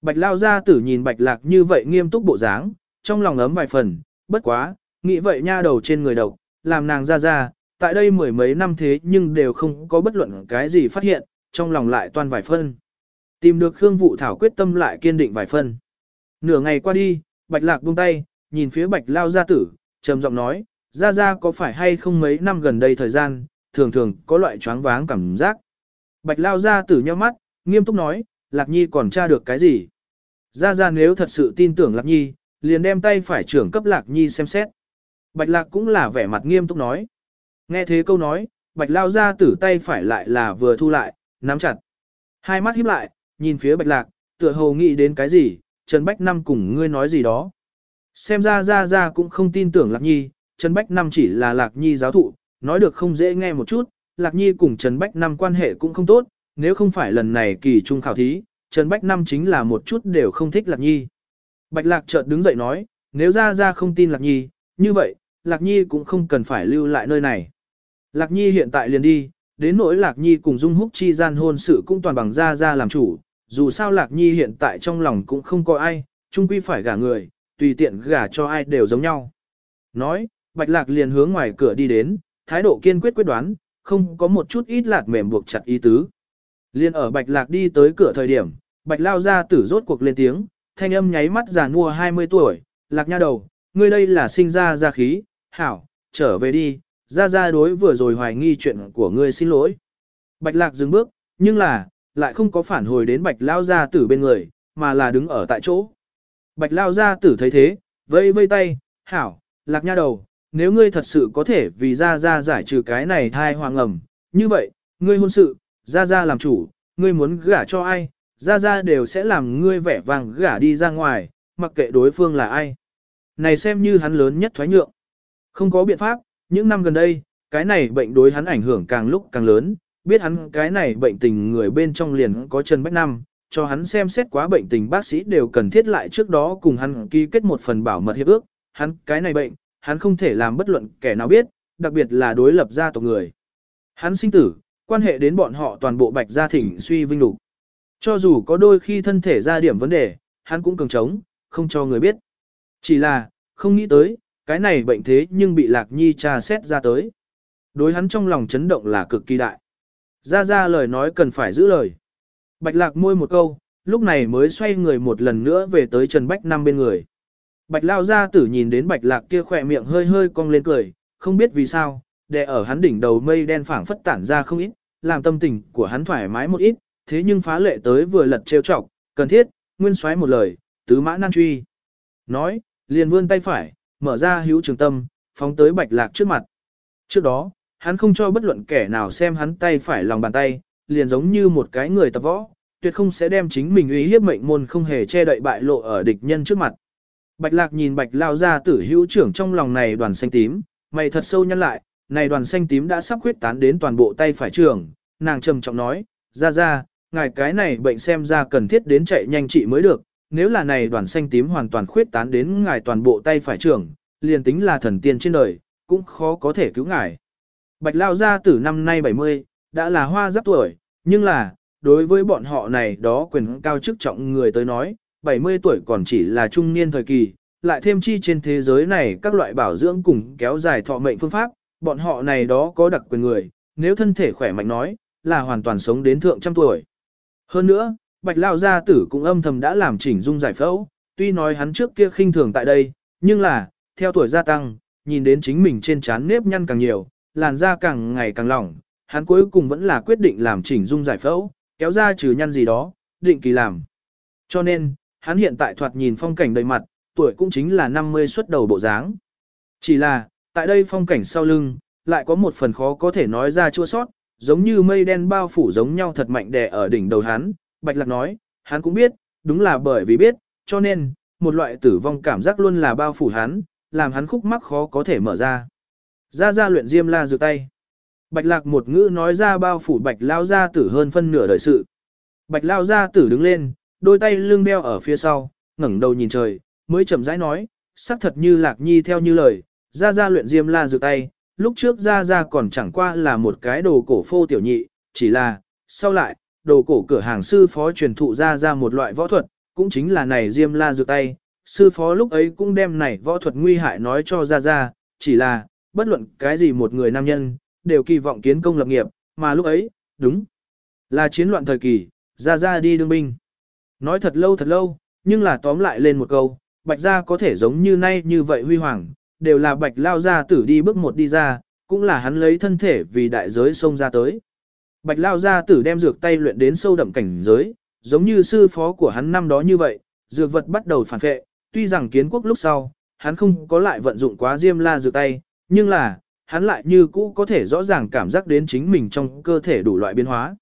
A: Bạch Lao gia tử nhìn Bạch Lạc như vậy nghiêm túc bộ dáng, trong lòng ấm vài phần, bất quá, nghĩ vậy nha đầu trên người độc, làm nàng ra ra, tại đây mười mấy năm thế nhưng đều không có bất luận cái gì phát hiện, trong lòng lại toan vài phân. Tìm được Khương Vũ Thảo quyết tâm lại kiên định vài phân. Nửa ngày qua đi, Bạch Lạc buông tay, nhìn phía Bạch Lao gia tử, trầm giọng nói, gia gia có phải hay không mấy năm gần đây thời gian, thường thường có loại choáng váng cảm giác. Bạch lao gia tử nhíu mắt, nghiêm túc nói, Lạc Nhi còn tra được cái gì? gia gia nếu thật sự tin tưởng Lạc Nhi, liền đem tay phải trưởng cấp Lạc Nhi xem xét. Bạch Lạc cũng là vẻ mặt nghiêm túc nói. Nghe thế câu nói, Bạch lao gia tử tay phải lại là vừa thu lại, nắm chặt. Hai mắt híp lại, nhìn phía Bạch Lạc, tựa hồ nghĩ đến cái gì, Trần Bách Năm cùng ngươi nói gì đó. Xem ra ra ra cũng không tin tưởng Lạc Nhi, Trần Bách Năm chỉ là Lạc Nhi giáo thụ, nói được không dễ nghe một chút, Lạc Nhi cùng Trần Bách Năm quan hệ cũng không tốt, nếu không phải lần này kỳ trung khảo thí, Trần Bách Năm chính là một chút đều không thích Lạc Nhi. Bạch Lạc chợt đứng dậy nói, nếu ra ra không tin Lạc Nhi, như vậy, Lạc Nhi cũng không cần phải lưu lại nơi này. Lạc Nhi hiện tại liền đi, đến nỗi Lạc Nhi cùng Dung Húc chi gian hôn sự cũng toàn bằng ra ra làm chủ, dù sao Lạc Nhi hiện tại trong lòng cũng không có ai, chung quy phải gả người, tùy tiện gả cho ai đều giống nhau. Nói, Bạch Lạc liền hướng ngoài cửa đi đến, thái độ kiên quyết quyết đoán, không có một chút ít lạt mềm buộc chặt ý tứ. Liên ở Bạch Lạc đi tới cửa thời điểm, Bạch Lao ra tử rốt cuộc lên tiếng, thanh âm nháy mắt già mua 20 tuổi, Lạc nha đầu, ngươi đây là sinh ra ra khí, hảo, trở về đi, ra ra đối vừa rồi hoài nghi chuyện của ngươi xin lỗi. Bạch Lạc dừng bước, nhưng là, lại không có phản hồi đến Bạch Lao gia tử bên người, mà là đứng ở tại chỗ. Bạch Lao gia tử thấy thế, vây vây tay, hảo, Lạc nha đầu, nếu ngươi thật sự có thể vì ra ra giải trừ cái này thai hoàng ẩm, như vậy, ngươi hôn sự, ra ra làm chủ, ngươi muốn gả cho ai, ra ra đều sẽ làm ngươi vẻ vàng gả đi ra ngoài, mặc kệ đối phương là ai. Này xem như hắn lớn nhất thoái nhượng. Không có biện pháp, những năm gần đây, cái này bệnh đối hắn ảnh hưởng càng lúc càng lớn, biết hắn cái này bệnh tình người bên trong liền có Trần Bách Năm, cho hắn xem xét quá bệnh tình bác sĩ đều cần thiết lại trước đó cùng hắn ký kết một phần bảo mật hiệp ước, hắn cái này bệnh, hắn không thể làm bất luận kẻ nào biết, đặc biệt là đối lập gia tộc người. Hắn sinh tử, quan hệ đến bọn họ toàn bộ bạch gia thỉnh suy vinh lục. Cho dù có đôi khi thân thể ra điểm vấn đề, hắn cũng cường trống, không cho người biết. Chỉ là, không nghĩ tới, cái này bệnh thế nhưng bị lạc nhi tra xét ra tới. Đối hắn trong lòng chấn động là cực kỳ đại. Ra ra lời nói cần phải giữ lời. Bạch lạc môi một câu, lúc này mới xoay người một lần nữa về tới Trần Bách Năm bên người. Bạch lao ra tử nhìn đến bạch lạc kia khỏe miệng hơi hơi cong lên cười, không biết vì sao, đè ở hắn đỉnh đầu mây đen phảng phất tản ra không ít, làm tâm tình của hắn thoải mái một ít, thế nhưng phá lệ tới vừa lật trêu chọc, cần thiết, nguyên xoáy một lời, tứ mã nan truy. Nói, liền vươn tay phải, mở ra hữu trường tâm, phóng tới bạch lạc trước mặt. Trước đó, hắn không cho bất luận kẻ nào xem hắn tay phải lòng bàn tay, liền giống như một cái người tập võ, tuyệt không sẽ đem chính mình uy hiếp mệnh môn không hề che đậy bại lộ ở địch nhân trước mặt. Bạch lạc nhìn bạch lao ra tử hữu trưởng trong lòng này đoàn xanh tím, mày thật sâu nhăn lại, này đoàn xanh tím đã sắp khuyết tán đến toàn bộ tay phải trưởng, nàng trầm trọng nói, ra ra, ngài cái này bệnh xem ra cần thiết đến chạy nhanh trị mới được, nếu là này đoàn xanh tím hoàn toàn khuyết tán đến ngài toàn bộ tay phải trưởng, liền tính là thần tiên trên đời, cũng khó có thể cứu ngài. Bạch lao gia tử năm nay 70, đã là hoa giáp tuổi, nhưng là, đối với bọn họ này đó quyền cao chức trọng người tới nói, 70 tuổi còn chỉ là trung niên thời kỳ, lại thêm chi trên thế giới này các loại bảo dưỡng cùng kéo dài thọ mệnh phương pháp, bọn họ này đó có đặc quyền người, nếu thân thể khỏe mạnh nói, là hoàn toàn sống đến thượng trăm tuổi. Hơn nữa, Bạch Lao Gia Tử cũng âm thầm đã làm chỉnh dung giải phẫu, tuy nói hắn trước kia khinh thường tại đây, nhưng là, theo tuổi gia tăng, nhìn đến chính mình trên trán nếp nhăn càng nhiều, làn da càng ngày càng lỏng, hắn cuối cùng vẫn là quyết định làm chỉnh dung giải phẫu, kéo ra trừ nhăn gì đó, định kỳ làm. Cho nên, hắn hiện tại thoạt nhìn phong cảnh đầy mặt, tuổi cũng chính là 50 xuất đầu bộ dáng. Chỉ là, tại đây phong cảnh sau lưng, lại có một phần khó có thể nói ra chua sót, giống như mây đen bao phủ giống nhau thật mạnh đè ở đỉnh đầu hắn. Bạch Lạc nói, hắn cũng biết, đúng là bởi vì biết, cho nên, một loại tử vong cảm giác luôn là bao phủ hắn, làm hắn khúc mắc khó có thể mở ra. Ra ra luyện diêm la dược tay. Bạch Lạc một ngữ nói ra bao phủ Bạch Lao gia tử hơn phân nửa đời sự. Bạch Lao gia tử đứng lên, đôi tay lưng đeo ở phía sau, ngẩng đầu nhìn trời, mới chậm rãi nói, xác thật như Lạc Nhi theo như lời, ra ra luyện diêm la dược tay, lúc trước ra ra còn chẳng qua là một cái đồ cổ phô tiểu nhị, chỉ là, sau lại, đồ cổ cửa hàng sư phó truyền thụ ra ra một loại võ thuật, cũng chính là này diêm la dược tay, sư phó lúc ấy cũng đem này võ thuật nguy hại nói cho ra ra, chỉ là, bất luận cái gì một người nam nhân, đều kỳ vọng kiến công lập nghiệp, mà lúc ấy, đúng, là chiến loạn thời kỳ, ra ra đi đương binh. Nói thật lâu thật lâu, nhưng là tóm lại lên một câu, bạch gia có thể giống như nay như vậy huy hoàng, đều là bạch lao gia tử đi bước một đi ra, cũng là hắn lấy thân thể vì đại giới xông ra tới. Bạch lao gia tử đem dược tay luyện đến sâu đậm cảnh giới, giống như sư phó của hắn năm đó như vậy, dược vật bắt đầu phản vệ, tuy rằng kiến quốc lúc sau, hắn không có lại vận dụng quá diêm la dược tay, nhưng là, hắn lại như cũ có thể rõ ràng cảm giác đến chính mình trong cơ thể đủ loại biến hóa.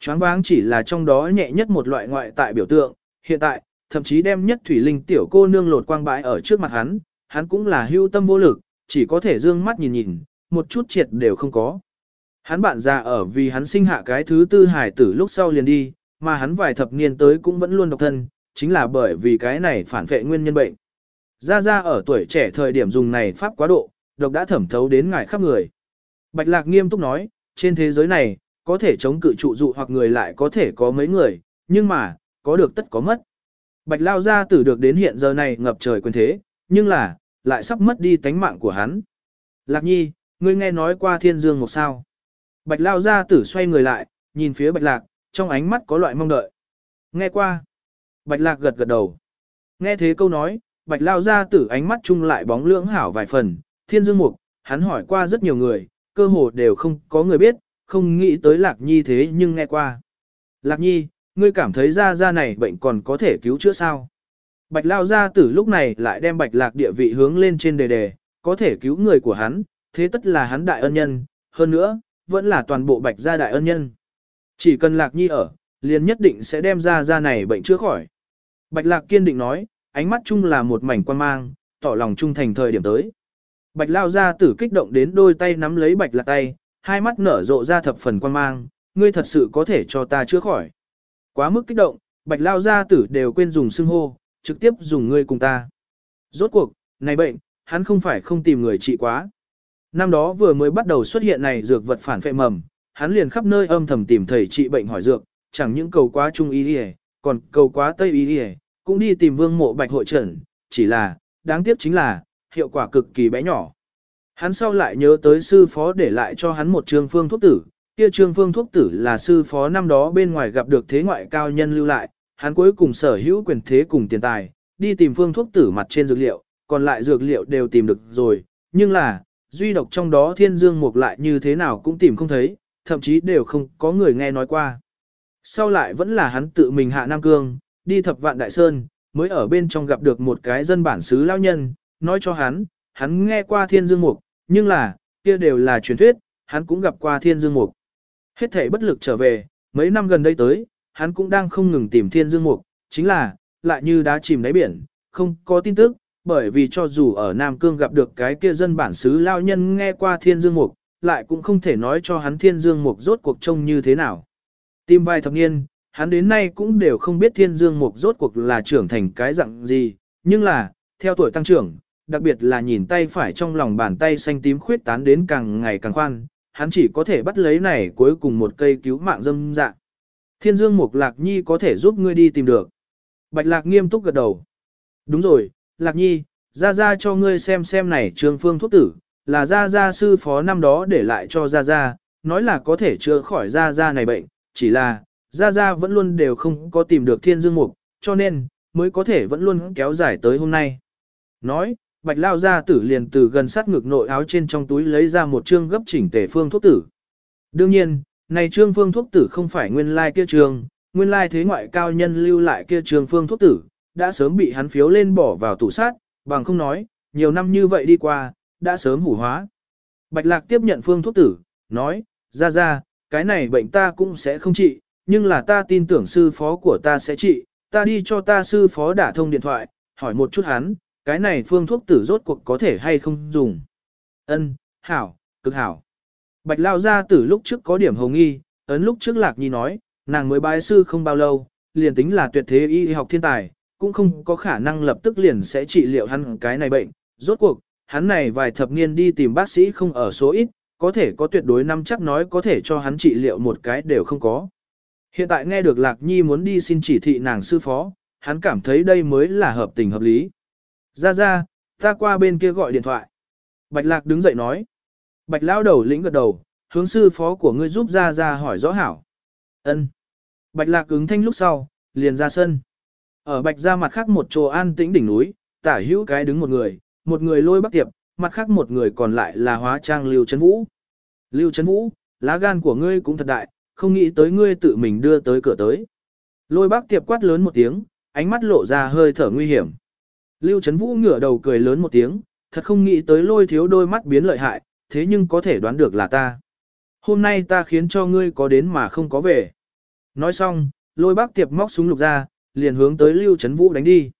A: Choáng váng chỉ là trong đó nhẹ nhất một loại ngoại tại biểu tượng, hiện tại, thậm chí đem nhất thủy linh tiểu cô nương lột quang bãi ở trước mặt hắn, hắn cũng là hưu tâm vô lực, chỉ có thể dương mắt nhìn nhìn, một chút triệt đều không có. Hắn bạn già ở vì hắn sinh hạ cái thứ tư hải tử lúc sau liền đi, mà hắn vài thập niên tới cũng vẫn luôn độc thân, chính là bởi vì cái này phản vệ nguyên nhân bệnh. Ra ra ở tuổi trẻ thời điểm dùng này pháp quá độ, độc đã thẩm thấu đến ngài khắp người. Bạch Lạc nghiêm túc nói, trên thế giới này, có thể chống cự trụ dụ hoặc người lại có thể có mấy người, nhưng mà, có được tất có mất. Bạch Lao gia tử được đến hiện giờ này ngập trời quyền thế, nhưng là, lại sắp mất đi tánh mạng của hắn. Lạc nhi, ngươi nghe nói qua thiên dương một sao. Bạch Lao gia tử xoay người lại, nhìn phía Bạch Lạc, trong ánh mắt có loại mong đợi. Nghe qua. Bạch Lạc gật gật đầu. Nghe thế câu nói, Bạch Lao gia tử ánh mắt chung lại bóng lưỡng hảo vài phần, thiên dương mục, hắn hỏi qua rất nhiều người, cơ hồ đều không có người biết, không nghĩ tới Lạc Nhi thế nhưng nghe qua. Lạc Nhi, ngươi cảm thấy ra ra này bệnh còn có thể cứu chữa sao? Bạch Lao gia tử lúc này lại đem Bạch Lạc địa vị hướng lên trên đề đề, có thể cứu người của hắn, thế tất là hắn đại ân nhân, hơn nữa, vẫn là toàn bộ Bạch gia đại ân nhân. Chỉ cần Lạc Nhi ở, liền nhất định sẽ đem ra ra này bệnh chữa khỏi. Bạch Lạc kiên định nói, ánh mắt chung là một mảnh quan mang, tỏ lòng trung thành thời điểm tới. Bạch Lao gia tử kích động đến đôi tay nắm lấy Bạch Lạc tay, hai mắt nở rộ ra thập phần quan mang, ngươi thật sự có thể cho ta chữa khỏi. Quá mức kích động, bạch lao gia tử đều quên dùng xưng hô, trực tiếp dùng ngươi cùng ta. Rốt cuộc, này bệnh, hắn không phải không tìm người trị quá. Năm đó vừa mới bắt đầu xuất hiện này dược vật phản phệ mầm, hắn liền khắp nơi âm thầm tìm thầy trị bệnh hỏi dược, chẳng những cầu quá trung y đi còn cầu quá tây y đi cũng đi tìm vương mộ bạch hội trần, chỉ là, đáng tiếc chính là, hiệu quả cực kỳ bé nhỏ. Hắn sau lại nhớ tới sư phó để lại cho hắn một trường phương thuốc tử, kia trường phương thuốc tử là sư phó năm đó bên ngoài gặp được thế ngoại cao nhân lưu lại, hắn cuối cùng sở hữu quyền thế cùng tiền tài, đi tìm phương thuốc tử mặt trên dược liệu, còn lại dược liệu đều tìm được rồi, nhưng là, duy độc trong đó thiên dương mục lại như thế nào cũng tìm không thấy, thậm chí đều không có người nghe nói qua. Sau lại vẫn là hắn tự mình hạ Nam Cương, đi thập vạn đại sơn, mới ở bên trong gặp được một cái dân bản xứ lao nhân, nói cho hắn, hắn nghe qua thiên dương mục, nhưng là, kia đều là truyền thuyết, hắn cũng gặp qua thiên dương mục. Hết thể bất lực trở về, mấy năm gần đây tới, hắn cũng đang không ngừng tìm thiên dương mục, chính là, lại như đá chìm đáy biển, không có tin tức, bởi vì cho dù ở Nam Cương gặp được cái kia dân bản xứ lao nhân nghe qua thiên dương mục, lại cũng không thể nói cho hắn thiên dương mục rốt cuộc trông như thế nào. Tìm vài thập niên, hắn đến nay cũng đều không biết thiên dương mục rốt cuộc là trưởng thành cái dạng gì, nhưng là, theo tuổi tăng trưởng, đặc biệt là nhìn tay phải trong lòng bàn tay xanh tím khuyết tán đến càng ngày càng khoan, hắn chỉ có thể bắt lấy này cuối cùng một cây cứu mạng dâm dạng. Thiên dương mục lạc nhi có thể giúp ngươi đi tìm được. Bạch lạc nghiêm túc gật đầu. Đúng rồi, lạc nhi, ra ra cho ngươi xem xem này trường phương thuốc tử, là ra ra sư phó năm đó để lại cho ra ra, nói là có thể chữa khỏi ra ra này bệnh, chỉ là, ra ra vẫn luôn đều không có tìm được thiên dương mục, cho nên, mới có thể vẫn luôn kéo dài tới hôm nay. Nói, bạch lao gia tử liền từ gần sát ngực nội áo trên trong túi lấy ra một chương gấp chỉnh tề phương thuốc tử. Đương nhiên, này trương phương thuốc tử không phải nguyên lai kia trường, nguyên lai thế ngoại cao nhân lưu lại kia trường phương thuốc tử, đã sớm bị hắn phiếu lên bỏ vào tủ sát, bằng không nói, nhiều năm như vậy đi qua, đã sớm hủ hóa. Bạch lạc tiếp nhận phương thuốc tử, nói, ra ra, cái này bệnh ta cũng sẽ không trị, nhưng là ta tin tưởng sư phó của ta sẽ trị, ta đi cho ta sư phó đả thông điện thoại, hỏi một chút hắn, cái này phương thuốc tử rốt cuộc có thể hay không dùng. Ân, hảo, cực hảo. Bạch lao gia tử lúc trước có điểm hồng nghi, ấn lúc trước lạc nhi nói, nàng mới bái sư không bao lâu, liền tính là tuyệt thế y học thiên tài, cũng không có khả năng lập tức liền sẽ trị liệu hắn cái này bệnh. Rốt cuộc, hắn này vài thập niên đi tìm bác sĩ không ở số ít, có thể có tuyệt đối năm chắc nói có thể cho hắn trị liệu một cái đều không có. Hiện tại nghe được Lạc Nhi muốn đi xin chỉ thị nàng sư phó, hắn cảm thấy đây mới là hợp tình hợp lý. Ra ra, ta qua bên kia gọi điện thoại. Bạch Lạc đứng dậy nói. Bạch lão đầu lĩnh gật đầu, hướng sư phó của ngươi giúp ra ra hỏi rõ hảo. Ân. Bạch Lạc ứng thanh lúc sau, liền ra sân. Ở Bạch ra mặt khác một chỗ an tĩnh đỉnh núi, tả hữu cái đứng một người, một người lôi bắc tiệp, mặt khác một người còn lại là hóa trang Lưu Trấn Vũ. Lưu Trấn Vũ, lá gan của ngươi cũng thật đại, không nghĩ tới ngươi tự mình đưa tới cửa tới. Lôi bác tiệp quát lớn một tiếng, ánh mắt lộ ra hơi thở nguy hiểm. Lưu Trấn Vũ ngửa đầu cười lớn một tiếng, thật không nghĩ tới lôi thiếu đôi mắt biến lợi hại, thế nhưng có thể đoán được là ta. Hôm nay ta khiến cho ngươi có đến mà không có về. Nói xong, lôi bác tiệp móc súng lục ra, liền hướng tới Lưu Trấn Vũ đánh đi.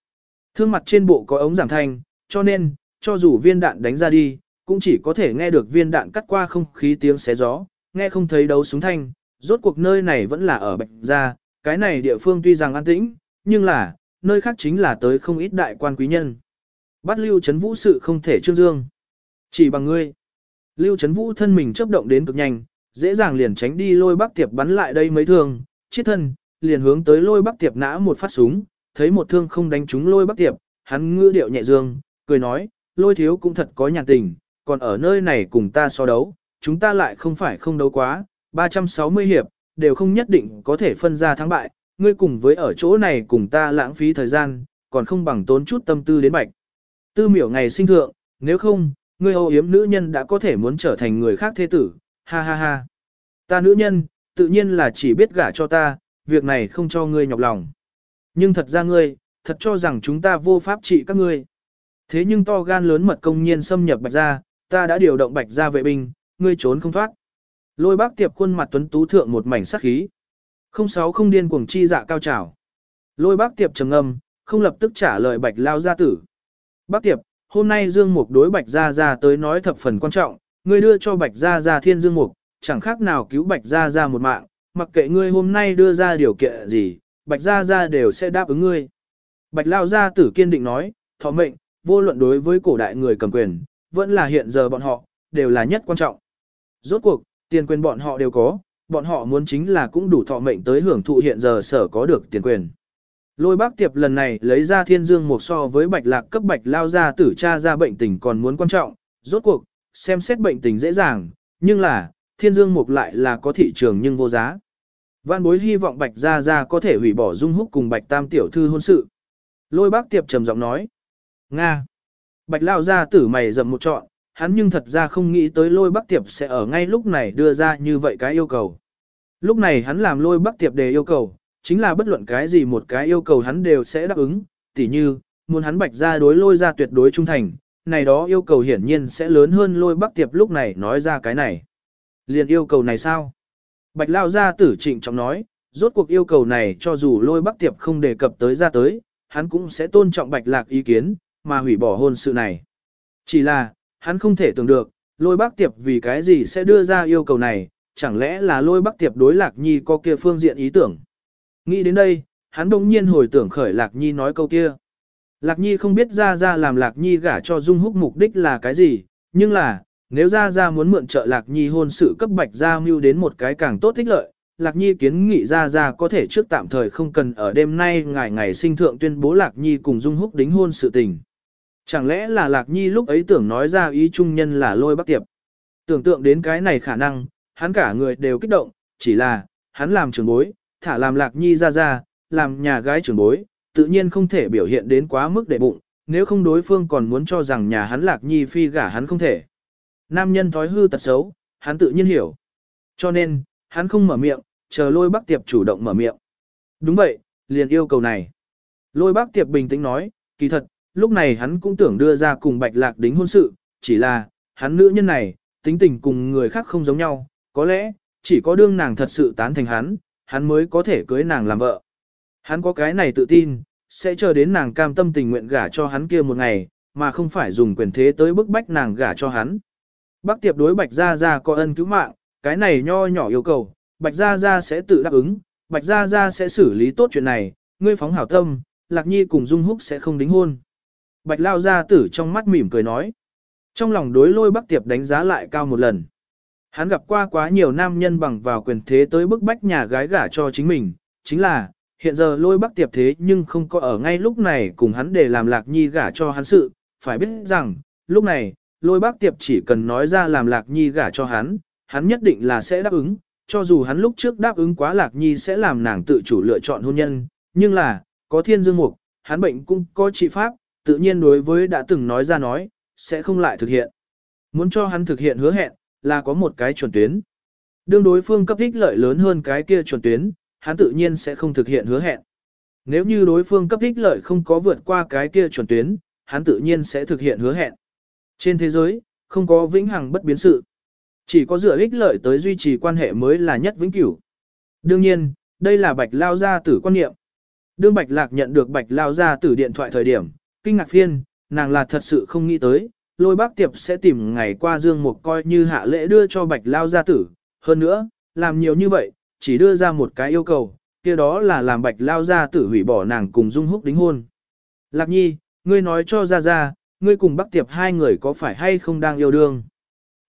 A: Thương mặt trên bộ có ống giảm thanh, cho nên, cho dù viên đạn đánh ra đi, cũng chỉ có thể nghe được viên đạn cắt qua không khí tiếng xé gió, nghe không thấy đấu súng thanh, rốt cuộc nơi này vẫn là ở Bạch Gia, cái này địa phương tuy rằng an tĩnh, nhưng là, nơi khác chính là tới không ít đại quan quý nhân. Bắt Lưu Trấn Vũ sự không thể trương dương. Chỉ bằng ngươi. Lưu Trấn Vũ thân mình chấp động đến cực nhanh, dễ dàng liền tránh đi lôi bắc tiệp bắn lại đây mấy thương, chết thân, liền hướng tới lôi bắc tiệp nã một phát súng, thấy một thương không đánh trúng lôi bắc tiệp, hắn ngư điệu nhẹ dương, cười nói, lôi thiếu cũng thật có nhàn tình, còn ở nơi này cùng ta so đấu, chúng ta lại không phải không đấu quá, 360 hiệp, đều không nhất định có thể phân ra thắng bại, ngươi cùng với ở chỗ này cùng ta lãng phí thời gian, còn không bằng tốn chút tâm tư đến bạch. Tư miểu ngày sinh thượng, nếu không, ngươi hầu yếm nữ nhân đã có thể muốn trở thành người khác thế tử, ha ha ha. Ta nữ nhân, tự nhiên là chỉ biết gả cho ta, việc này không cho ngươi nhọc lòng. Nhưng thật ra ngươi, thật cho rằng chúng ta vô pháp trị các ngươi. Thế nhưng to gan lớn mật công nhiên xâm nhập bạch gia, ta đã điều động bạch gia vệ binh, ngươi trốn không thoát. Lôi bác tiệp khuôn mặt tuấn tú thượng một mảnh sắc khí. Không sáu không điên cuồng chi dạ cao trào. Lôi bác tiệp trầm ngâm, không lập tức trả lời bạch lao gia tử. Bác tiệp, hôm nay Dương Mục đối bạch gia gia tới nói thập phần quan trọng, ngươi đưa cho bạch gia gia thiên Dương Mục, chẳng khác nào cứu bạch gia gia một mạng, mặc kệ ngươi hôm nay đưa ra điều kiện gì, Bạch Gia Gia đều sẽ đáp ứng ngươi. Bạch Lao Gia tử kiên định nói, thọ mệnh, vô luận đối với cổ đại người cầm quyền, vẫn là hiện giờ bọn họ, đều là nhất quan trọng. Rốt cuộc, tiền quyền bọn họ đều có, bọn họ muốn chính là cũng đủ thọ mệnh tới hưởng thụ hiện giờ sở có được tiền quyền. Lôi bác tiệp lần này lấy ra thiên dương một so với bạch lạc cấp bạch lao ra tử cha ra bệnh tình còn muốn quan trọng, rốt cuộc, xem xét bệnh tình dễ dàng, nhưng là, thiên dương mục lại là có thị trường nhưng vô giá. Văn bối hy vọng bạch gia gia có thể hủy bỏ dung húc cùng bạch tam tiểu thư hôn sự. Lôi bác tiệp trầm giọng nói. Nga. Bạch lao gia tử mày rậm một trọn, hắn nhưng thật ra không nghĩ tới lôi bác tiệp sẽ ở ngay lúc này đưa ra như vậy cái yêu cầu. Lúc này hắn làm lôi bác tiệp đề yêu cầu, chính là bất luận cái gì một cái yêu cầu hắn đều sẽ đáp ứng, tỉ như, muốn hắn bạch Gia đối lôi ra tuyệt đối trung thành, này đó yêu cầu hiển nhiên sẽ lớn hơn lôi bác tiệp lúc này nói ra cái này. Liền yêu cầu này sao? Bạch lao ra tử trịnh trọng nói, rốt cuộc yêu cầu này cho dù lôi bắc tiệp không đề cập tới ra tới, hắn cũng sẽ tôn trọng bạch lạc ý kiến, mà hủy bỏ hôn sự này. Chỉ là, hắn không thể tưởng được, lôi bắc tiệp vì cái gì sẽ đưa ra yêu cầu này, chẳng lẽ là lôi bắc tiệp đối lạc nhi có kia phương diện ý tưởng. Nghĩ đến đây, hắn đồng nhiên hồi tưởng khởi lạc nhi nói câu kia. Lạc nhi không biết ra ra làm lạc nhi gả cho dung húc mục đích là cái gì, nhưng là, nếu ra ra muốn mượn trợ lạc nhi hôn sự cấp bạch ra mưu đến một cái càng tốt thích lợi, Lạc Nhi kiến nghị ra ra có thể trước tạm thời không cần ở đêm nay ngày ngày sinh thượng tuyên bố Lạc Nhi cùng Dung Húc đính hôn sự tình. Chẳng lẽ là Lạc Nhi lúc ấy tưởng nói ra ý trung nhân là lôi bắc tiệp. Tưởng tượng đến cái này khả năng, hắn cả người đều kích động, chỉ là, hắn làm trưởng bối, thả làm Lạc Nhi ra ra, làm nhà gái trưởng bối, tự nhiên không thể biểu hiện đến quá mức để bụng, nếu không đối phương còn muốn cho rằng nhà hắn Lạc Nhi phi gả hắn không thể. Nam nhân thói hư tật xấu, hắn tự nhiên hiểu. Cho nên, hắn không mở miệng, chờ lôi bác tiệp chủ động mở miệng. Đúng vậy, liền yêu cầu này. Lôi bác tiệp bình tĩnh nói, kỳ thật, lúc này hắn cũng tưởng đưa ra cùng bạch lạc đính hôn sự, chỉ là, hắn nữ nhân này, tính tình cùng người khác không giống nhau, có lẽ, chỉ có đương nàng thật sự tán thành hắn, hắn mới có thể cưới nàng làm vợ. Hắn có cái này tự tin, sẽ chờ đến nàng cam tâm tình nguyện gả cho hắn kia một ngày, mà không phải dùng quyền thế tới bức bách nàng gả cho hắn. Bác tiệp đối bạch gia gia có ân cứu mạng, cái này nho nhỏ yêu cầu, bạch gia gia sẽ tự đáp ứng, bạch gia gia sẽ xử lý tốt chuyện này, ngươi phóng hảo tâm, lạc nhi cùng dung húc sẽ không đính hôn. Bạch lao gia tử trong mắt mỉm cười nói. Trong lòng đối lôi bắc tiệp đánh giá lại cao một lần. Hắn gặp qua quá nhiều nam nhân bằng vào quyền thế tới bức bách nhà gái gả cho chính mình, chính là, hiện giờ lôi bắc tiệp thế nhưng không có ở ngay lúc này cùng hắn để làm lạc nhi gả cho hắn sự, phải biết rằng, lúc này, lôi bác tiệp chỉ cần nói ra làm lạc nhi gả cho hắn, hắn nhất định là sẽ đáp ứng, cho dù hắn lúc trước đáp ứng quá lạc nhi sẽ làm nàng tự chủ lựa chọn hôn nhân, nhưng là, có thiên dương mục, hắn bệnh cũng có trị pháp, tự nhiên đối với đã từng nói ra nói, sẽ không lại thực hiện. Muốn cho hắn thực hiện hứa hẹn, là có một cái chuẩn tuyến. Đương đối phương cấp ích lợi lớn hơn cái kia chuẩn tuyến, hắn tự nhiên sẽ không thực hiện hứa hẹn. Nếu như đối phương cấp ích lợi không có vượt qua cái kia chuẩn tuyến, hắn tự nhiên sẽ thực hiện hứa hẹn. Trên thế giới, không có vĩnh hằng bất biến sự. Chỉ có dựa ích lợi tới duy trì quan hệ mới là nhất vĩnh cửu. Đương nhiên, đây là bạch lao gia tử quan niệm. Đương bạch lạc nhận được bạch lao gia tử điện thoại thời điểm, kinh ngạc phiên, nàng là thật sự không nghĩ tới, lôi bác tiệp sẽ tìm ngày qua dương mục coi như hạ lễ đưa cho bạch lao gia tử. Hơn nữa, làm nhiều như vậy, chỉ đưa ra một cái yêu cầu, kia đó là làm bạch lao gia tử hủy bỏ nàng cùng dung húc đính hôn. Lạc nhi, ngươi nói cho ra ra, ngươi cùng bác tiệp hai người có phải hay không đang yêu đương?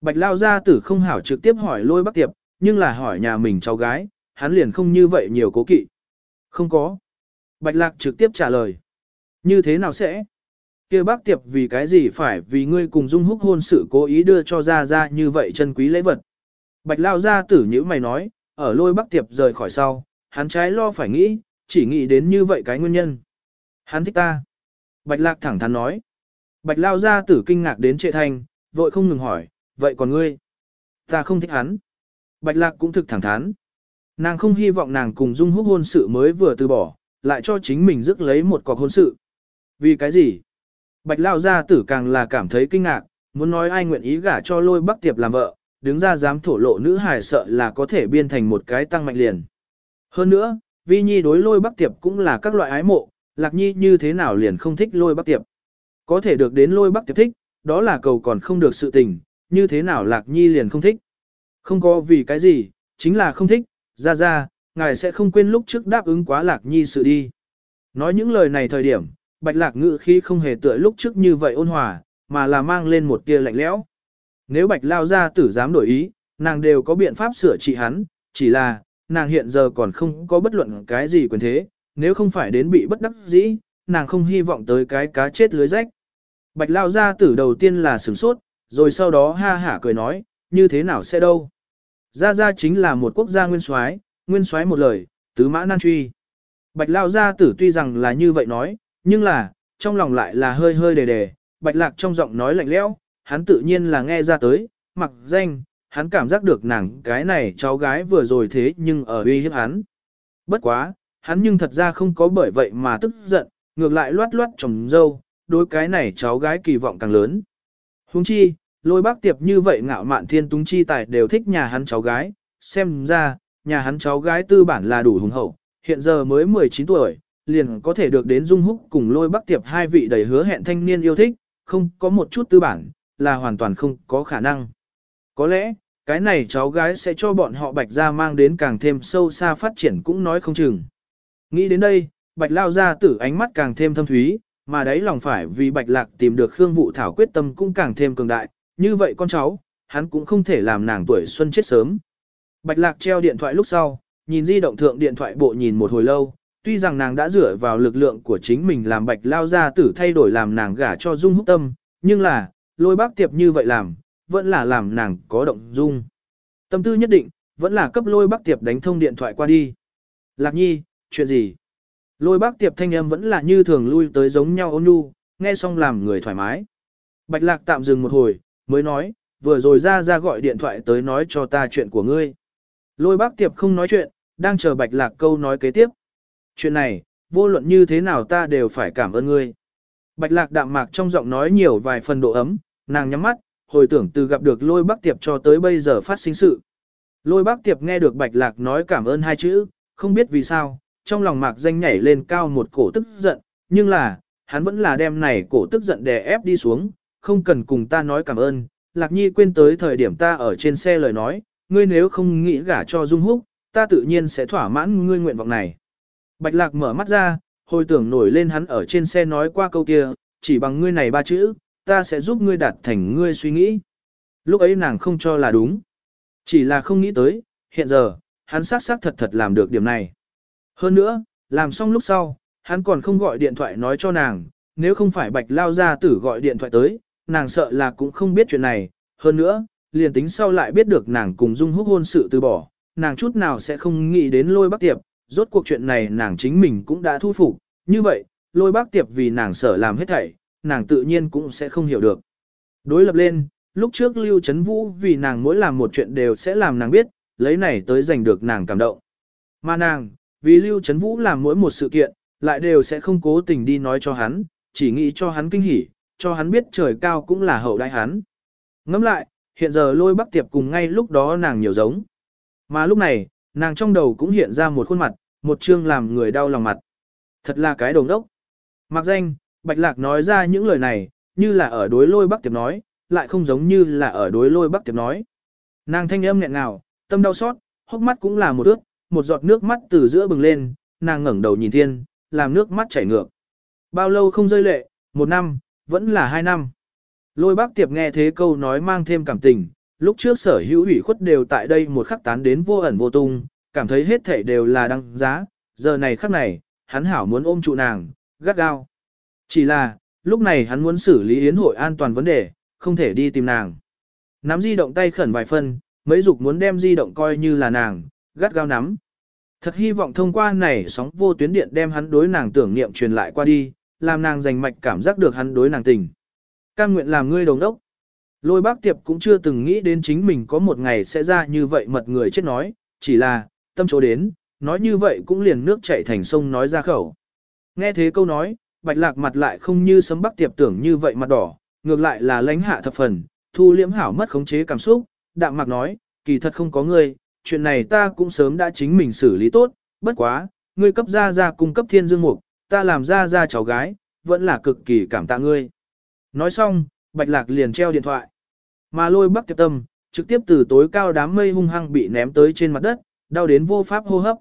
A: Bạch lao gia tử không hảo trực tiếp hỏi lôi bác tiệp, nhưng là hỏi nhà mình cháu gái, hắn liền không như vậy nhiều cố kỵ. Không có. Bạch lạc trực tiếp trả lời. Như thế nào sẽ? kia bác tiệp vì cái gì phải vì ngươi cùng dung húc hôn sự cố ý đưa cho ra ra như vậy chân quý lễ vật. Bạch lao gia tử như mày nói, ở lôi bác tiệp rời khỏi sau, hắn trái lo phải nghĩ, chỉ nghĩ đến như vậy cái nguyên nhân. Hắn thích ta. Bạch lạc thẳng thắn nói. Bạch lao gia tử kinh ngạc đến trệ thanh, vội không ngừng hỏi, vậy còn ngươi? Ta không thích hắn. Bạch lạc cũng thực thẳng thắn. Nàng không hy vọng nàng cùng dung húc hôn sự mới vừa từ bỏ, lại cho chính mình rước lấy một cọc hôn sự. Vì cái gì? Bạch lao gia tử càng là cảm thấy kinh ngạc, muốn nói ai nguyện ý gả cho lôi bắc tiệp làm vợ, đứng ra dám thổ lộ nữ hài sợ là có thể biên thành một cái tăng mạnh liền. Hơn nữa, vi nhi đối lôi bắc tiệp cũng là các loại ái mộ, lạc nhi như thế nào liền không thích lôi bắc tiệp. Có thể được đến lôi bắc tiệp thích, đó là cầu còn không được sự tình, như thế nào lạc nhi liền không thích. Không có vì cái gì, chính là không thích, ra ra, ngài sẽ không quên lúc trước đáp ứng quá lạc nhi sự đi. Nói những lời này thời điểm, bạch lạc ngự khi không hề tựa lúc trước như vậy ôn hòa, mà là mang lên một tia lạnh lẽo. Nếu bạch lao ra tử dám đổi ý, nàng đều có biện pháp sửa trị hắn, chỉ là, nàng hiện giờ còn không có bất luận cái gì quyền thế, nếu không phải đến bị bất đắc dĩ, nàng không hy vọng tới cái cá chết lưới rách. Bạch lao gia tử đầu tiên là sửng sốt, rồi sau đó ha hả cười nói, như thế nào sẽ đâu. Gia Gia chính là một quốc gia nguyên soái, nguyên soái một lời, tứ mã nan truy. Bạch lao gia tử tuy rằng là như vậy nói, nhưng là, trong lòng lại là hơi hơi đề đề, bạch lạc trong giọng nói lạnh lẽo, hắn tự nhiên là nghe ra tới, mặc danh, hắn cảm giác được nàng cái này cháu gái vừa rồi thế nhưng ở uy hiếp hắn. Bất quá, hắn nhưng thật ra không có bởi vậy mà tức giận, ngược lại loát loát trồng dâu, đối cái này cháu gái kỳ vọng càng lớn. Huống chi, lôi bác tiệp như vậy ngạo mạn thiên túng chi tài đều thích nhà hắn cháu gái, xem ra, nhà hắn cháu gái tư bản là đủ hùng hậu, hiện giờ mới 19 tuổi, liền có thể được đến dung húc cùng lôi bác tiệp hai vị đầy hứa hẹn thanh niên yêu thích, không có một chút tư bản, là hoàn toàn không có khả năng. Có lẽ, cái này cháu gái sẽ cho bọn họ bạch ra mang đến càng thêm sâu xa phát triển cũng nói không chừng. Nghĩ đến đây, bạch lao ra tử ánh mắt càng thêm thâm thúy, mà đấy lòng phải vì bạch lạc tìm được Khương vũ Thảo quyết tâm cũng càng thêm cường đại, như vậy con cháu, hắn cũng không thể làm nàng tuổi xuân chết sớm. Bạch lạc treo điện thoại lúc sau, nhìn di động thượng điện thoại bộ nhìn một hồi lâu, tuy rằng nàng đã dựa vào lực lượng của chính mình làm bạch lao ra tử thay đổi làm nàng gả cho dung húc tâm, nhưng là, lôi bác tiệp như vậy làm, vẫn là làm nàng có động dung. Tâm tư nhất định, vẫn là cấp lôi bác tiệp đánh thông điện thoại qua đi. Lạc nhi, chuyện gì? Lôi bác tiệp thanh âm vẫn là như thường lui tới giống nhau ôn nhu, nghe xong làm người thoải mái. Bạch lạc tạm dừng một hồi, mới nói, vừa rồi ra ra gọi điện thoại tới nói cho ta chuyện của ngươi. Lôi bác tiệp không nói chuyện, đang chờ bạch lạc câu nói kế tiếp. Chuyện này, vô luận như thế nào ta đều phải cảm ơn ngươi. Bạch lạc đạm mạc trong giọng nói nhiều vài phần độ ấm, nàng nhắm mắt, hồi tưởng từ gặp được lôi bác tiệp cho tới bây giờ phát sinh sự. Lôi bác tiệp nghe được bạch lạc nói cảm ơn hai chữ, không biết vì sao, trong lòng mạc danh nhảy lên cao một cổ tức giận, nhưng là, hắn vẫn là đem này cổ tức giận đè ép đi xuống, không cần cùng ta nói cảm ơn, lạc nhi quên tới thời điểm ta ở trên xe lời nói, ngươi nếu không nghĩ gả cho Dung Húc, ta tự nhiên sẽ thỏa mãn ngươi nguyện vọng này. Bạch lạc mở mắt ra, hồi tưởng nổi lên hắn ở trên xe nói qua câu kia, chỉ bằng ngươi này ba chữ, ta sẽ giúp ngươi đạt thành ngươi suy nghĩ. Lúc ấy nàng không cho là đúng. Chỉ là không nghĩ tới, hiện giờ, hắn xác xác thật thật làm được điểm này. Hơn nữa, làm xong lúc sau, hắn còn không gọi điện thoại nói cho nàng, nếu không phải bạch lao ra tử gọi điện thoại tới, nàng sợ là cũng không biết chuyện này. Hơn nữa, liền tính sau lại biết được nàng cùng dung húc hôn sự từ bỏ, nàng chút nào sẽ không nghĩ đến lôi bác tiệp, rốt cuộc chuyện này nàng chính mình cũng đã thu phục, như vậy, lôi bác tiệp vì nàng sợ làm hết thảy, nàng tự nhiên cũng sẽ không hiểu được. Đối lập lên, lúc trước Lưu Trấn Vũ vì nàng mỗi làm một chuyện đều sẽ làm nàng biết, lấy này tới giành được nàng cảm động. Mà nàng, vì Lưu Trấn Vũ làm mỗi một sự kiện, lại đều sẽ không cố tình đi nói cho hắn, chỉ nghĩ cho hắn kinh hỉ, cho hắn biết trời cao cũng là hậu đại hắn. Ngẫm lại, hiện giờ lôi bắc tiệp cùng ngay lúc đó nàng nhiều giống. Mà lúc này, nàng trong đầu cũng hiện ra một khuôn mặt, một chương làm người đau lòng mặt. Thật là cái đồng đốc. Mặc danh, Bạch Lạc nói ra những lời này, như là ở đối lôi bắc tiệp nói, lại không giống như là ở đối lôi bắc tiệp nói. Nàng thanh âm nghẹn ngào, tâm đau xót, hốc mắt cũng là một ước, một giọt nước mắt từ giữa bừng lên, nàng ngẩng đầu nhìn thiên, làm nước mắt chảy ngược. Bao lâu không rơi lệ, một năm, vẫn là hai năm. Lôi bác tiệp nghe thế câu nói mang thêm cảm tình, lúc trước sở hữu ủy khuất đều tại đây một khắc tán đến vô ẩn vô tung, cảm thấy hết thảy đều là đăng giá, giờ này khắc này, hắn hảo muốn ôm trụ nàng, gắt gao. Chỉ là, lúc này hắn muốn xử lý yến hội an toàn vấn đề, không thể đi tìm nàng. Nắm di động tay khẩn vài phân, mấy dục muốn đem di động coi như là nàng, gắt gao nắm. Thật hy vọng thông qua này sóng vô tuyến điện đem hắn đối nàng tưởng niệm truyền lại qua đi, làm nàng dành mạch cảm giác được hắn đối nàng tình. Cam nguyện làm ngươi đồng đốc. Lôi bác tiệp cũng chưa từng nghĩ đến chính mình có một ngày sẽ ra như vậy mật người chết nói, chỉ là, tâm chỗ đến, nói như vậy cũng liền nước chảy thành sông nói ra khẩu. Nghe thế câu nói, bạch lạc mặt lại không như sấm bắc tiệp tưởng như vậy mặt đỏ, ngược lại là lánh hạ thập phần, thu liễm hảo mất khống chế cảm xúc, đạm mạc nói, kỳ thật không có ngươi, chuyện này ta cũng sớm đã chính mình xử lý tốt, bất quá, ngươi cấp ra ra cung cấp thiên dương mục, ta làm ra ra cháu gái, vẫn là cực kỳ cảm tạ ngươi. Nói xong, bạch lạc liền treo điện thoại. Mà lôi bắc tiệp tâm, trực tiếp từ tối cao đám mây hung hăng bị ném tới trên mặt đất, Đau đến vô pháp hô hấp.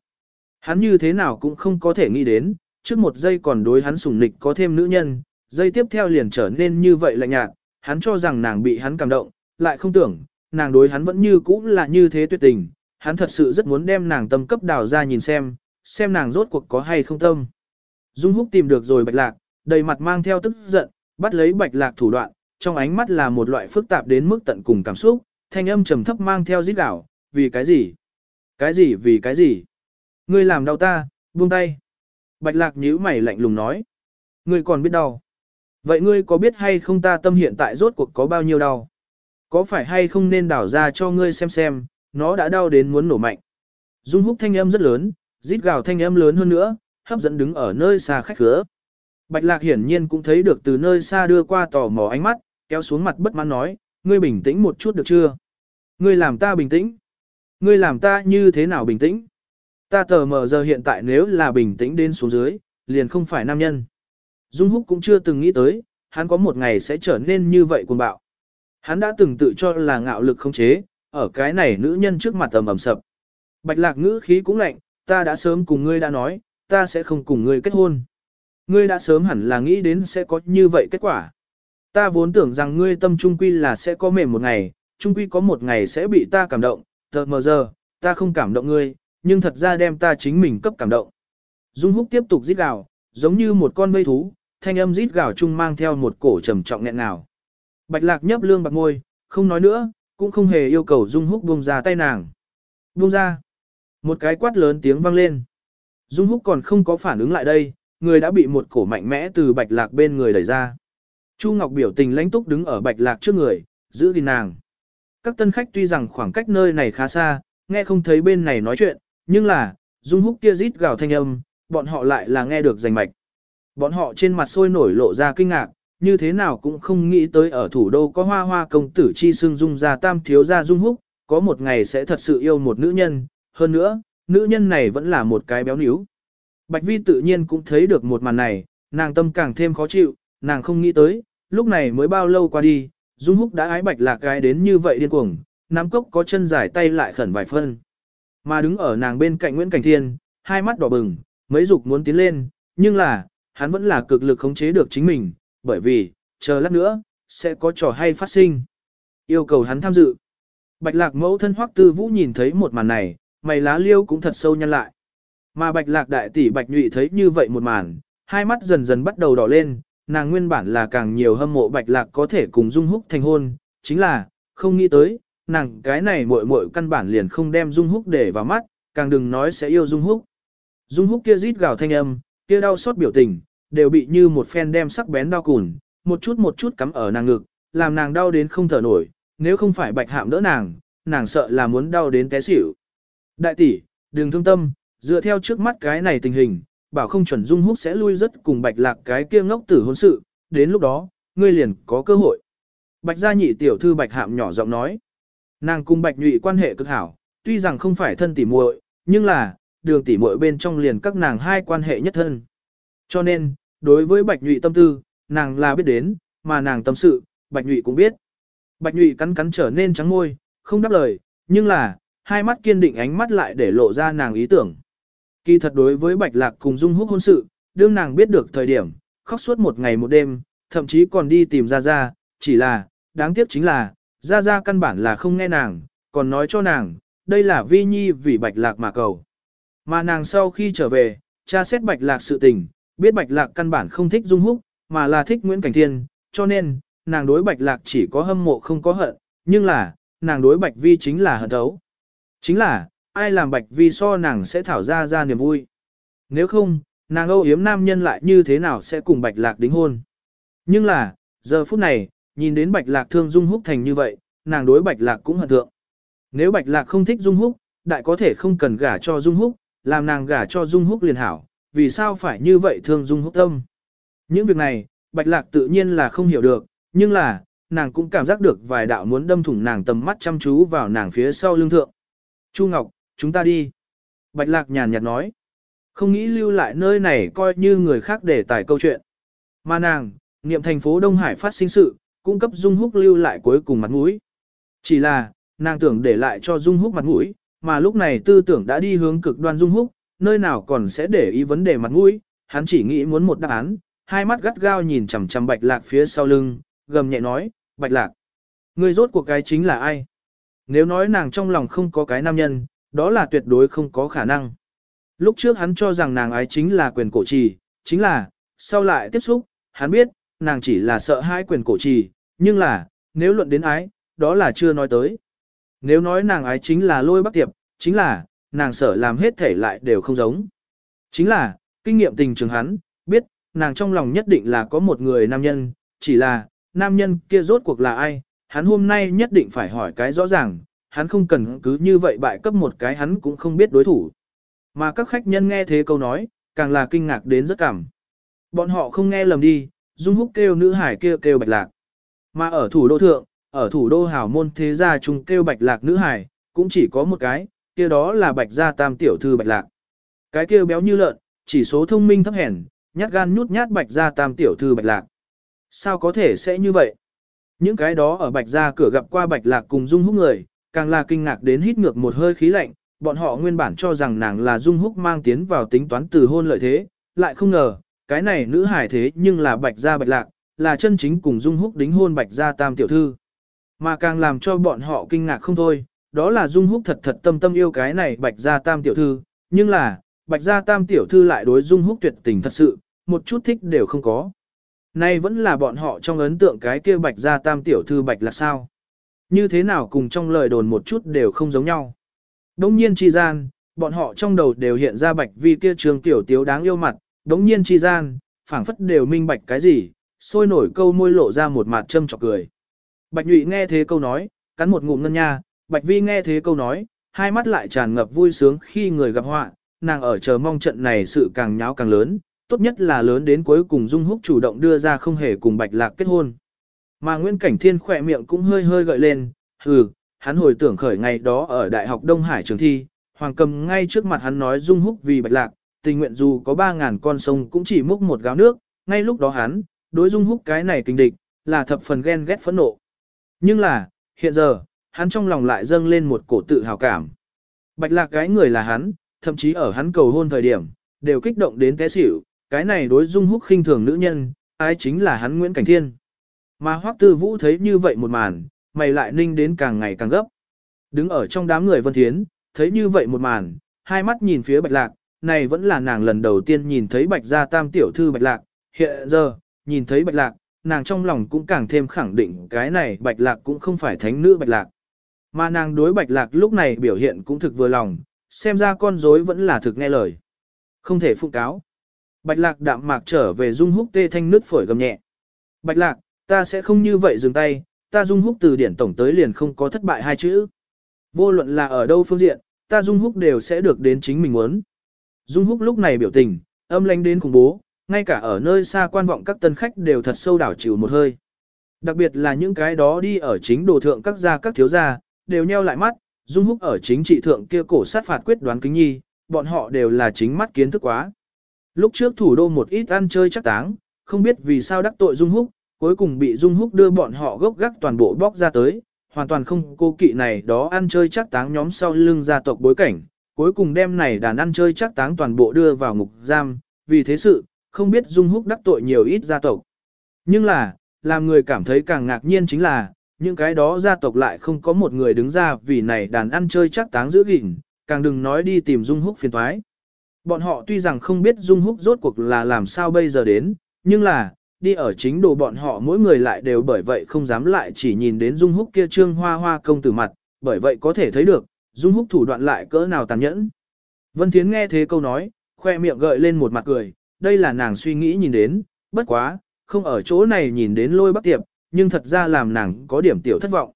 A: Hắn như thế nào cũng không có thể nghĩ đến, trước một giây còn đối hắn sủng nịch có thêm nữ nhân, giây tiếp theo liền trở nên như vậy lạnh nhạt, hắn cho rằng nàng bị hắn cảm động, lại không tưởng, nàng đối hắn vẫn như cũ là như thế tuyệt tình, hắn thật sự rất muốn đem nàng tâm cấp đào ra nhìn xem, xem nàng rốt cuộc có hay không tâm. Dung Húc tìm được rồi Bạch Lạc, đầy mặt mang theo tức giận, bắt lấy Bạch Lạc thủ đoạn, trong ánh mắt là một loại phức tạp đến mức tận cùng cảm xúc, thanh âm trầm thấp mang theo rít đảo. vì cái gì? Cái gì vì cái gì? Ngươi làm đau ta, buông tay. Bạch Lạc nhíu mày lạnh lùng nói. Ngươi còn biết đau. Vậy ngươi có biết hay không ta tâm hiện tại rốt cuộc có bao nhiêu đau? Có phải hay không nên đảo ra cho ngươi xem xem, nó đã đau đến muốn nổ mạnh. Dung húc thanh âm rất lớn, rít gào thanh âm lớn hơn nữa, hấp dẫn đứng ở nơi xa khách cửa. Bạch lạc hiển nhiên cũng thấy được từ nơi xa đưa qua tò mò ánh mắt, kéo xuống mặt bất mãn nói, ngươi bình tĩnh một chút được chưa? Ngươi làm ta bình tĩnh. Ngươi làm ta như thế nào bình tĩnh? Ta tờ mờ giờ hiện tại nếu là bình tĩnh đến xuống dưới, liền không phải nam nhân. Dung Húc cũng chưa từng nghĩ tới, hắn có một ngày sẽ trở nên như vậy cuồng bạo. Hắn đã từng tự cho là ngạo lực không chế, ở cái này nữ nhân trước mặt tầm ẩm sập. Bạch lạc ngữ khí cũng lạnh, ta đã sớm cùng ngươi đã nói, ta sẽ không cùng ngươi kết hôn. Ngươi đã sớm hẳn là nghĩ đến sẽ có như vậy kết quả. Ta vốn tưởng rằng ngươi tâm trung quy là sẽ có mềm một ngày, trung quy có một ngày sẽ bị ta cảm động, thật mờ giờ, ta không cảm động ngươi, nhưng thật ra đem ta chính mình cấp cảm động. Dung húc tiếp tục giết gào, giống như một con mây thú, thanh âm rít gào chung mang theo một cổ trầm trọng nghẹn nào. Bạch lạc nhấp lương bạc ngôi, không nói nữa, cũng không hề yêu cầu Dung Húc buông ra tay nàng. Buông ra. Một cái quát lớn tiếng vang lên. Dung Húc còn không có phản ứng lại đây, người đã bị một cổ mạnh mẽ từ bạch lạc bên người đẩy ra. Chu Ngọc biểu tình lãnh túc đứng ở bạch lạc trước người, giữ gìn nàng. Các tân khách tuy rằng khoảng cách nơi này khá xa, nghe không thấy bên này nói chuyện, nhưng là, Dung Húc kia rít gào thanh âm, bọn họ lại là nghe được rành mạch. Bọn họ trên mặt sôi nổi lộ ra kinh ngạc, như thế nào cũng không nghĩ tới ở thủ đô có hoa hoa công tử chi xương dung ra tam thiếu gia dung húc, có một ngày sẽ thật sự yêu một nữ nhân, hơn nữa, nữ nhân này vẫn là một cái béo níu. Bạch Vi tự nhiên cũng thấy được một màn này, nàng tâm càng thêm khó chịu, nàng không nghĩ tới, lúc này mới bao lâu qua đi, Dung Húc đã ái bạch lạc gái đến như vậy điên cuồng, nắm cốc có chân dài tay lại khẩn vài phân. Mà đứng ở nàng bên cạnh Nguyễn Cảnh Thiên, hai mắt đỏ bừng, mấy dục muốn tiến lên, nhưng là, hắn vẫn là cực lực khống chế được chính mình, bởi vì, chờ lát nữa, sẽ có trò hay phát sinh. Yêu cầu hắn tham dự. Bạch lạc mẫu thân hoắc tư vũ nhìn thấy một màn này, mày lá liêu cũng thật sâu nhăn lại. Mà bạch lạc đại tỷ bạch nhụy thấy như vậy một màn, hai mắt dần dần bắt đầu đỏ lên, nàng nguyên bản là càng nhiều hâm mộ bạch lạc có thể cùng dung húc thành hôn, chính là, không nghĩ tới, nàng cái này muội muội căn bản liền không đem dung húc để vào mắt, càng đừng nói sẽ yêu dung húc. Dung húc kia rít gào thanh âm, kia đau xót biểu tình, đều bị như một phen đem sắc bén đau cùn, một chút một chút cắm ở nàng ngực, làm nàng đau đến không thở nổi, nếu không phải bạch hạm đỡ nàng, nàng sợ là muốn đau đến té xỉu. Đại tỷ, đừng thương tâm, dựa theo trước mắt cái này tình hình, bảo không chuẩn dung húc sẽ lui rất cùng bạch lạc cái kia ngốc tử hôn sự, đến lúc đó, ngươi liền có cơ hội. Bạch gia nhị tiểu thư bạch hạm nhỏ giọng nói, nàng cùng bạch nhụy quan hệ cực hảo, tuy rằng không phải thân tỉ muội, nhưng là, đường tỉ muội bên trong liền các nàng hai quan hệ nhất thân. Cho nên, đối với Bạch Nhụy tâm tư, nàng là biết đến, mà nàng tâm sự, Bạch Nhụy cũng biết. Bạch Nhụy cắn cắn trở nên trắng môi, không đáp lời, nhưng là, hai mắt kiên định ánh mắt lại để lộ ra nàng ý tưởng. Kỳ thật đối với Bạch Lạc cùng Dung Húc hôn sự, đương nàng biết được thời điểm, khóc suốt một ngày một đêm, thậm chí còn đi tìm Gia Gia, chỉ là, đáng tiếc chính là, Gia Gia căn bản là không nghe nàng, còn nói cho nàng, đây là Vi Nhi vì Bạch Lạc mà cầu. Mà nàng sau khi trở về, cha xét Bạch Lạc sự tình, biết Bạch Lạc căn bản không thích Dung Húc, mà là thích Nguyễn Cảnh Thiên, cho nên, nàng đối Bạch Lạc chỉ có hâm mộ không có hận, nhưng là, nàng đối Bạch Vi chính là hận thấu. Chính là, ai làm Bạch Vi so nàng sẽ thảo ra ra niềm vui. Nếu không, nàng âu yếm nam nhân lại như thế nào sẽ cùng Bạch Lạc đính hôn. Nhưng là, giờ phút này, nhìn đến Bạch Lạc thương Dung Húc thành như vậy, nàng đối Bạch Lạc cũng hận thượng. Nếu Bạch Lạc không thích Dung Húc, đại có thể không cần gả cho Dung Húc, làm nàng gả cho Dung Húc liền hảo, vì sao phải như vậy thương dung húc tâm. Những việc này, Bạch Lạc tự nhiên là không hiểu được, nhưng là, nàng cũng cảm giác được vài đạo muốn đâm thủng nàng tầm mắt chăm chú vào nàng phía sau lưng thượng. Chu Ngọc, chúng ta đi. Bạch Lạc nhàn nhạt nói. Không nghĩ lưu lại nơi này coi như người khác để tải câu chuyện. Mà nàng, niệm thành phố Đông Hải phát sinh sự, cung cấp Dung Húc lưu lại cuối cùng mặt mũi. Chỉ là, nàng tưởng để lại cho Dung Húc mặt mũi, mà lúc này tư tưởng đã đi hướng cực đoan Dung Húc, nơi nào còn sẽ để ý vấn đề mặt mũi, hắn chỉ nghĩ muốn một đáp án, hai mắt gắt gao nhìn chằm chằm Bạch Lạc phía sau lưng, gầm nhẹ nói, Bạch Lạc, ngươi rốt cuộc cái chính là ai? Nếu nói nàng trong lòng không có cái nam nhân, đó là tuyệt đối không có khả năng. Lúc trước hắn cho rằng nàng ái chính là quyền cổ trì, chính là, sau lại tiếp xúc, hắn biết, nàng chỉ là sợ hai quyền cổ trì, nhưng là, nếu luận đến ái, đó là chưa nói tới. Nếu nói nàng ái chính là lôi bắc tiệp, chính là, nàng sở làm hết thể lại đều không giống. Chính là, kinh nghiệm tình trường hắn, biết, nàng trong lòng nhất định là có một người nam nhân, chỉ là, nam nhân kia rốt cuộc là ai, hắn hôm nay nhất định phải hỏi cái rõ ràng, hắn không cần cứ như vậy bại cấp một cái hắn cũng không biết đối thủ. Mà các khách nhân nghe thế câu nói, càng là kinh ngạc đến rất cảm. Bọn họ không nghe lầm đi, Dung Húc kêu nữ hải kêu kêu bạch lạc. Mà ở thủ đô thượng, ở thủ đô hảo môn thế gia chung kêu bạch lạc nữ hải, cũng chỉ có một cái, kia đó là bạch gia tam tiểu thư bạch lạc. Cái kia béo như lợn, chỉ số thông minh thấp hèn, nhát gan nhút nhát bạch gia tam tiểu thư bạch lạc. Sao có thể sẽ như vậy? Những cái đó ở bạch gia cửa gặp qua bạch lạc cùng Dung Húc người, càng là kinh ngạc đến hít ngược một hơi khí lạnh, bọn họ nguyên bản cho rằng nàng là Dung Húc mang tiến vào tính toán từ hôn lợi thế, lại không ngờ, cái này nữ hải thế nhưng là bạch gia bạch lạc, là chân chính cùng Dung Húc đính hôn bạch gia tam tiểu thư. Mà càng làm cho bọn họ kinh ngạc không thôi, đó là Dung Húc thật thật tâm tâm yêu cái này bạch gia tam tiểu thư, nhưng là, bạch gia tam tiểu thư lại đối Dung Húc tuyệt tình thật sự, một chút thích đều không có. Nay vẫn là bọn họ trong ấn tượng cái kia bạch gia tam tiểu thư bạch là sao. Như thế nào cùng trong lời đồn một chút đều không giống nhau. Đống nhiên chi gian, bọn họ trong đầu đều hiện ra bạch vi kia trường tiểu tiếu đáng yêu mặt, đống nhiên chi gian, phảng phất đều minh bạch cái gì, sôi nổi câu môi lộ ra một mặt châm chọc cười. Bạch nhụy nghe thế câu nói, cắn một ngụm ngân nha, bạch vi nghe thế câu nói, hai mắt lại tràn ngập vui sướng khi người gặp họa, nàng ở chờ mong trận này sự càng nháo càng lớn, tốt nhất là lớn đến cuối cùng Dung Húc chủ động đưa ra không hề cùng Bạch Lạc kết hôn. Mà Nguyễn Cảnh Thiên khỏe miệng cũng hơi hơi gợi lên, hừ, hắn hồi tưởng khởi ngày đó ở Đại học Đông Hải trường thi, Hoàng Cầm ngay trước mặt hắn nói Dung Húc vì Bạch Lạc, tình nguyện dù có 3.000 con sông cũng chỉ múc một gáo nước, ngay lúc đó hắn, đối Dung Húc cái này kinh địch, là thập phần ghen ghét phẫn nộ. Nhưng là, hiện giờ, hắn trong lòng lại dâng lên một cổ tự hào cảm. Bạch Lạc cái người là hắn, thậm chí ở hắn cầu hôn thời điểm, đều kích động đến té xỉu, cái này đối dung húc khinh thường nữ nhân, ai chính là hắn Nguyễn Cảnh Thiên. Mà Hoắc Tư Vũ thấy như vậy một màn, mày lại ninh đến càng ngày càng gấp. Đứng ở trong đám người Vân Thiến, thấy như vậy một màn, hai mắt nhìn phía Bạch Lạc, này vẫn là nàng lần đầu tiên nhìn thấy Bạch gia tam tiểu thư Bạch Lạc, hiện giờ, nhìn thấy Bạch Lạc, nàng trong lòng cũng càng thêm khẳng định cái này Bạch Lạc cũng không phải thánh nữ Bạch Lạc. Mà nàng đối Bạch Lạc lúc này biểu hiện cũng thực vừa lòng, xem ra con rối vẫn là thực nghe lời. Không thể phụ cáo. Bạch lạc đạm mạc trở về dung húc tê thanh nứt phổi gầm nhẹ. Bạch lạc, ta sẽ không như vậy dừng tay, ta dung húc từ điển tổng tới liền không có thất bại hai chữ. Vô luận là ở đâu phương diện, ta dung húc đều sẽ được đến chính mình muốn. Dung húc lúc này biểu tình, âm lãnh đến khủng bố, ngay cả ở nơi xa quan vọng các tân khách đều thật sâu đảo chịu một hơi. Đặc biệt là những cái đó đi ở chính đồ thượng các gia các thiếu gia, đều nheo lại mắt, dung húc ở chính trị thượng kia cổ sát phạt quyết đoán kính nhi, bọn họ đều là chính mắt kiến thức quá. Lúc trước thủ đô một ít ăn chơi chắc táng, không biết vì sao đắc tội Dung Húc, cuối cùng bị Dung Húc đưa bọn họ gốc gác toàn bộ bóc ra tới, hoàn toàn không cô kỵ này đó ăn chơi chắc táng nhóm sau lưng gia tộc bối cảnh, cuối cùng đem này đàn ăn chơi chắc táng toàn bộ đưa vào ngục giam, vì thế sự, không biết Dung Húc đắc tội nhiều ít gia tộc. Nhưng là, làm người cảm thấy càng ngạc nhiên chính là, những cái đó gia tộc lại không có một người đứng ra vì này đàn ăn chơi chắc táng giữ gìn, càng đừng nói đi tìm Dung Húc phiền toái. Bọn họ tuy rằng không biết Dung Húc rốt cuộc là làm sao bây giờ đến, nhưng là, đi ở chính đồ bọn họ mỗi người lại đều bởi vậy không dám lại chỉ nhìn đến Dung Húc kia trương hoa hoa công tử mặt, bởi vậy có thể thấy được, Dung Húc thủ đoạn lại cỡ nào tàn nhẫn. Vân Thiến nghe thế câu nói, khoe miệng gợi lên một mặt cười, đây là nàng suy nghĩ nhìn đến, bất quá, không ở chỗ này nhìn đến lôi bắc tiệp, nhưng thật ra làm nàng có điểm tiểu thất vọng.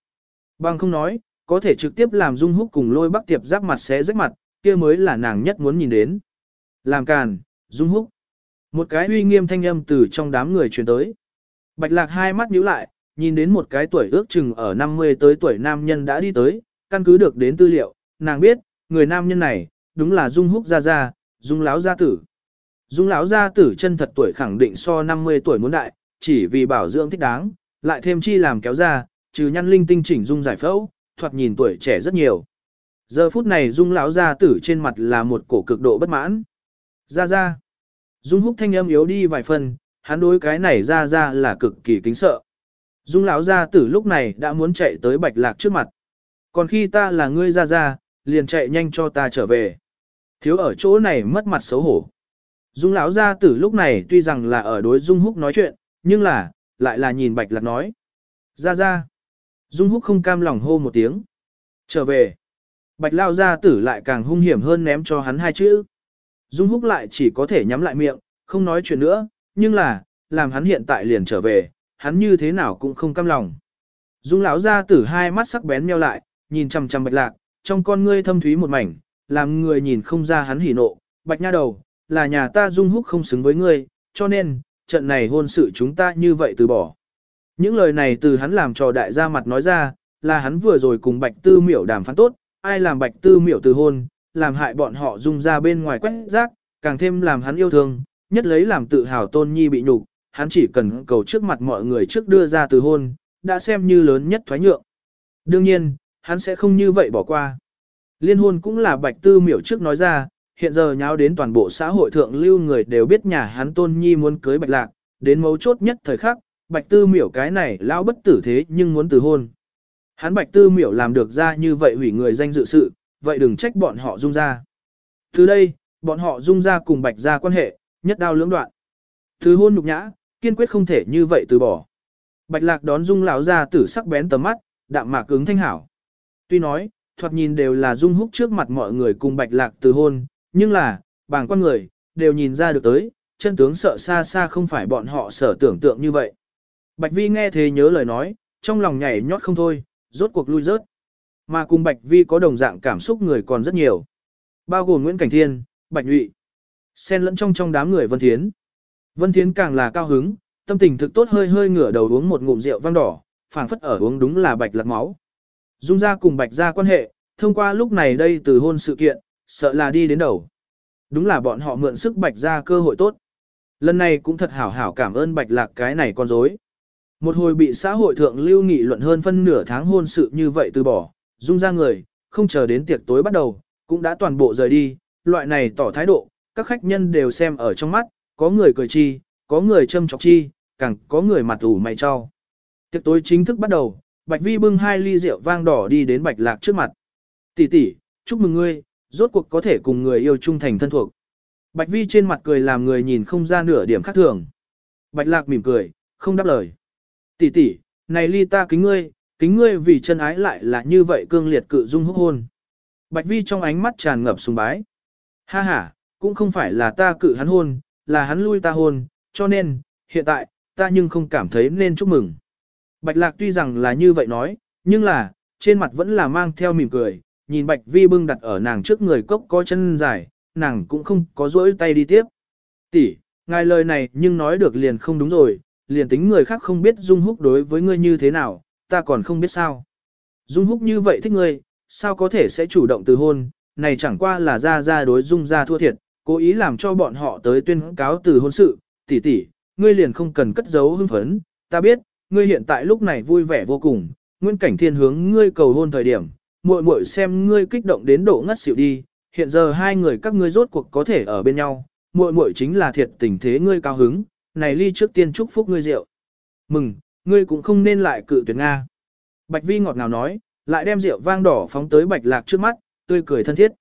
A: Bằng không nói, có thể trực tiếp làm Dung Húc cùng lôi bắc tiệp giáp mặt xé rách mặt, kia mới là nàng nhất muốn nhìn đến. Làm càn, dung húc. Một cái uy nghiêm thanh âm từ trong đám người truyền tới. Bạch lạc hai mắt nhíu lại, nhìn đến một cái tuổi ước chừng ở 50 tới tuổi nam nhân đã đi tới, căn cứ được đến tư liệu, nàng biết, người nam nhân này, đúng là dung húc gia gia, dung lão gia tử. Dung lão gia tử chân thật tuổi khẳng định so 50 tuổi muốn đại, chỉ vì bảo dưỡng thích đáng, lại thêm chi làm kéo ra, trừ nhăn linh tinh chỉnh dung giải phẫu, thoạt nhìn tuổi trẻ rất nhiều. Giờ phút này Dung lão gia tử trên mặt là một cổ cực độ bất mãn. Ra ra. Dung húc thanh âm yếu đi vài phần, hắn đối cái này ra ra là cực kỳ kính sợ. Dung lão gia tử lúc này đã muốn chạy tới bạch lạc trước mặt. Còn khi ta là ngươi ra ra, liền chạy nhanh cho ta trở về. Thiếu ở chỗ này mất mặt xấu hổ. Dung lão gia tử lúc này tuy rằng là ở đối Dung húc nói chuyện, nhưng là, lại là nhìn bạch lạc nói. Ra ra. Dung húc không cam lòng hô một tiếng. Trở về. Bạch lao gia tử lại càng hung hiểm hơn ném cho hắn hai chữ. Dung húc lại chỉ có thể nhắm lại miệng, không nói chuyện nữa, nhưng là, làm hắn hiện tại liền trở về, hắn như thế nào cũng không cam lòng. Dung lão gia tử hai mắt sắc bén meo lại, nhìn chằm chằm bạch lạc, trong con ngươi thâm thúy một mảnh, làm người nhìn không ra hắn hỉ nộ, bạch nha đầu, là nhà ta dung húc không xứng với ngươi, cho nên, trận này hôn sự chúng ta như vậy từ bỏ. Những lời này từ hắn làm cho đại gia mặt nói ra, là hắn vừa rồi cùng bạch tư miểu đàm phán tốt, ai làm bạch tư miểu từ hôn, làm hại bọn họ dung ra bên ngoài quét rác, càng thêm làm hắn yêu thương, nhất lấy làm tự hào tôn nhi bị nhục, hắn chỉ cần cầu trước mặt mọi người trước đưa ra từ hôn, đã xem như lớn nhất thoái nhượng. Đương nhiên, hắn sẽ không như vậy bỏ qua. Liên hôn cũng là bạch tư miểu trước nói ra, hiện giờ nháo đến toàn bộ xã hội thượng lưu người đều biết nhà hắn tôn nhi muốn cưới bạch lạc, đến mấu chốt nhất thời khắc, bạch tư miểu cái này lão bất tử thế nhưng muốn từ hôn. Hắn bạch tư miểu làm được ra như vậy hủy người danh dự sự, vậy đừng trách bọn họ dung ra. Từ đây, bọn họ dung ra cùng bạch ra quan hệ, nhất đao lưỡng đoạn. Từ hôn nhục nhã, kiên quyết không thể như vậy từ bỏ. Bạch lạc đón dung lão ra tử sắc bén tầm mắt, đạm mạc cứng thanh hảo. Tuy nói, thoạt nhìn đều là dung húc trước mặt mọi người cùng bạch lạc từ hôn, nhưng là, bàng quan người, đều nhìn ra được tới, chân tướng sợ xa xa không phải bọn họ sở tưởng tượng như vậy. Bạch vi nghe thế nhớ lời nói, trong lòng nhảy nhót không thôi, rốt cuộc lui rớt. Mà cùng Bạch Vi có đồng dạng cảm xúc người còn rất nhiều. Bao gồm Nguyễn Cảnh Thiên, Bạch Nhụy. Xen lẫn trong trong đám người Vân Thiến. Vân Thiến càng là cao hứng, tâm tình thực tốt hơi hơi ngửa đầu uống một ngụm rượu vang đỏ, phảng phất ở uống đúng là Bạch lạc máu. Dung ra cùng Bạch ra quan hệ, thông qua lúc này đây từ hôn sự kiện, sợ là đi đến đầu. Đúng là bọn họ mượn sức Bạch ra cơ hội tốt. Lần này cũng thật hảo hảo cảm ơn Bạch lạc cái này con dối. Một hồi bị xã hội thượng lưu nghị luận hơn phân nửa tháng hôn sự như vậy từ bỏ, dung ra người, không chờ đến tiệc tối bắt đầu, cũng đã toàn bộ rời đi, loại này tỏ thái độ, các khách nhân đều xem ở trong mắt, có người cười chi, có người châm chọc chi, càng có người mặt ủ mày cho. Tiệc tối chính thức bắt đầu, Bạch Vi bưng hai ly rượu vang đỏ đi đến Bạch Lạc trước mặt. Tỷ tỷ, chúc mừng ngươi, rốt cuộc có thể cùng người yêu trung thành thân thuộc. Bạch Vi trên mặt cười làm người nhìn không ra nửa điểm khác thường. Bạch Lạc mỉm cười, không đáp lời. Tỷ tỷ, này ly ta kính ngươi, kính ngươi vì chân ái lại là như vậy cương liệt cự dung húc hôn. Bạch vi trong ánh mắt tràn ngập sùng bái. Ha ha, cũng không phải là ta cự hắn hôn, là hắn lui ta hôn, cho nên, hiện tại, ta nhưng không cảm thấy nên chúc mừng. Bạch lạc tuy rằng là như vậy nói, nhưng là, trên mặt vẫn là mang theo mỉm cười, nhìn bạch vi bưng đặt ở nàng trước người cốc có chân dài, nàng cũng không có rỗi tay đi tiếp. Tỷ, ngài lời này nhưng nói được liền không đúng rồi, liền tính người khác không biết Dung Húc đối với ngươi như thế nào, ta còn không biết sao. Dung Húc như vậy thích ngươi, sao có thể sẽ chủ động từ hôn, này chẳng qua là ra ra đối Dung ra thua thiệt, cố ý làm cho bọn họ tới tuyên cáo từ hôn sự, tỷ tỷ, ngươi liền không cần cất giấu hưng phấn, ta biết, ngươi hiện tại lúc này vui vẻ vô cùng, nguyên cảnh thiên hướng ngươi cầu hôn thời điểm, muội muội xem ngươi kích động đến độ ngất xỉu đi, hiện giờ hai người các ngươi rốt cuộc có thể ở bên nhau, muội muội chính là thiệt tình thế ngươi cao hứng, này ly trước tiên chúc phúc ngươi rượu. Mừng, ngươi cũng không nên lại cự tuyệt Nga. Bạch Vi ngọt ngào nói, lại đem rượu vang đỏ phóng tới Bạch Lạc trước mắt, tươi cười thân thiết.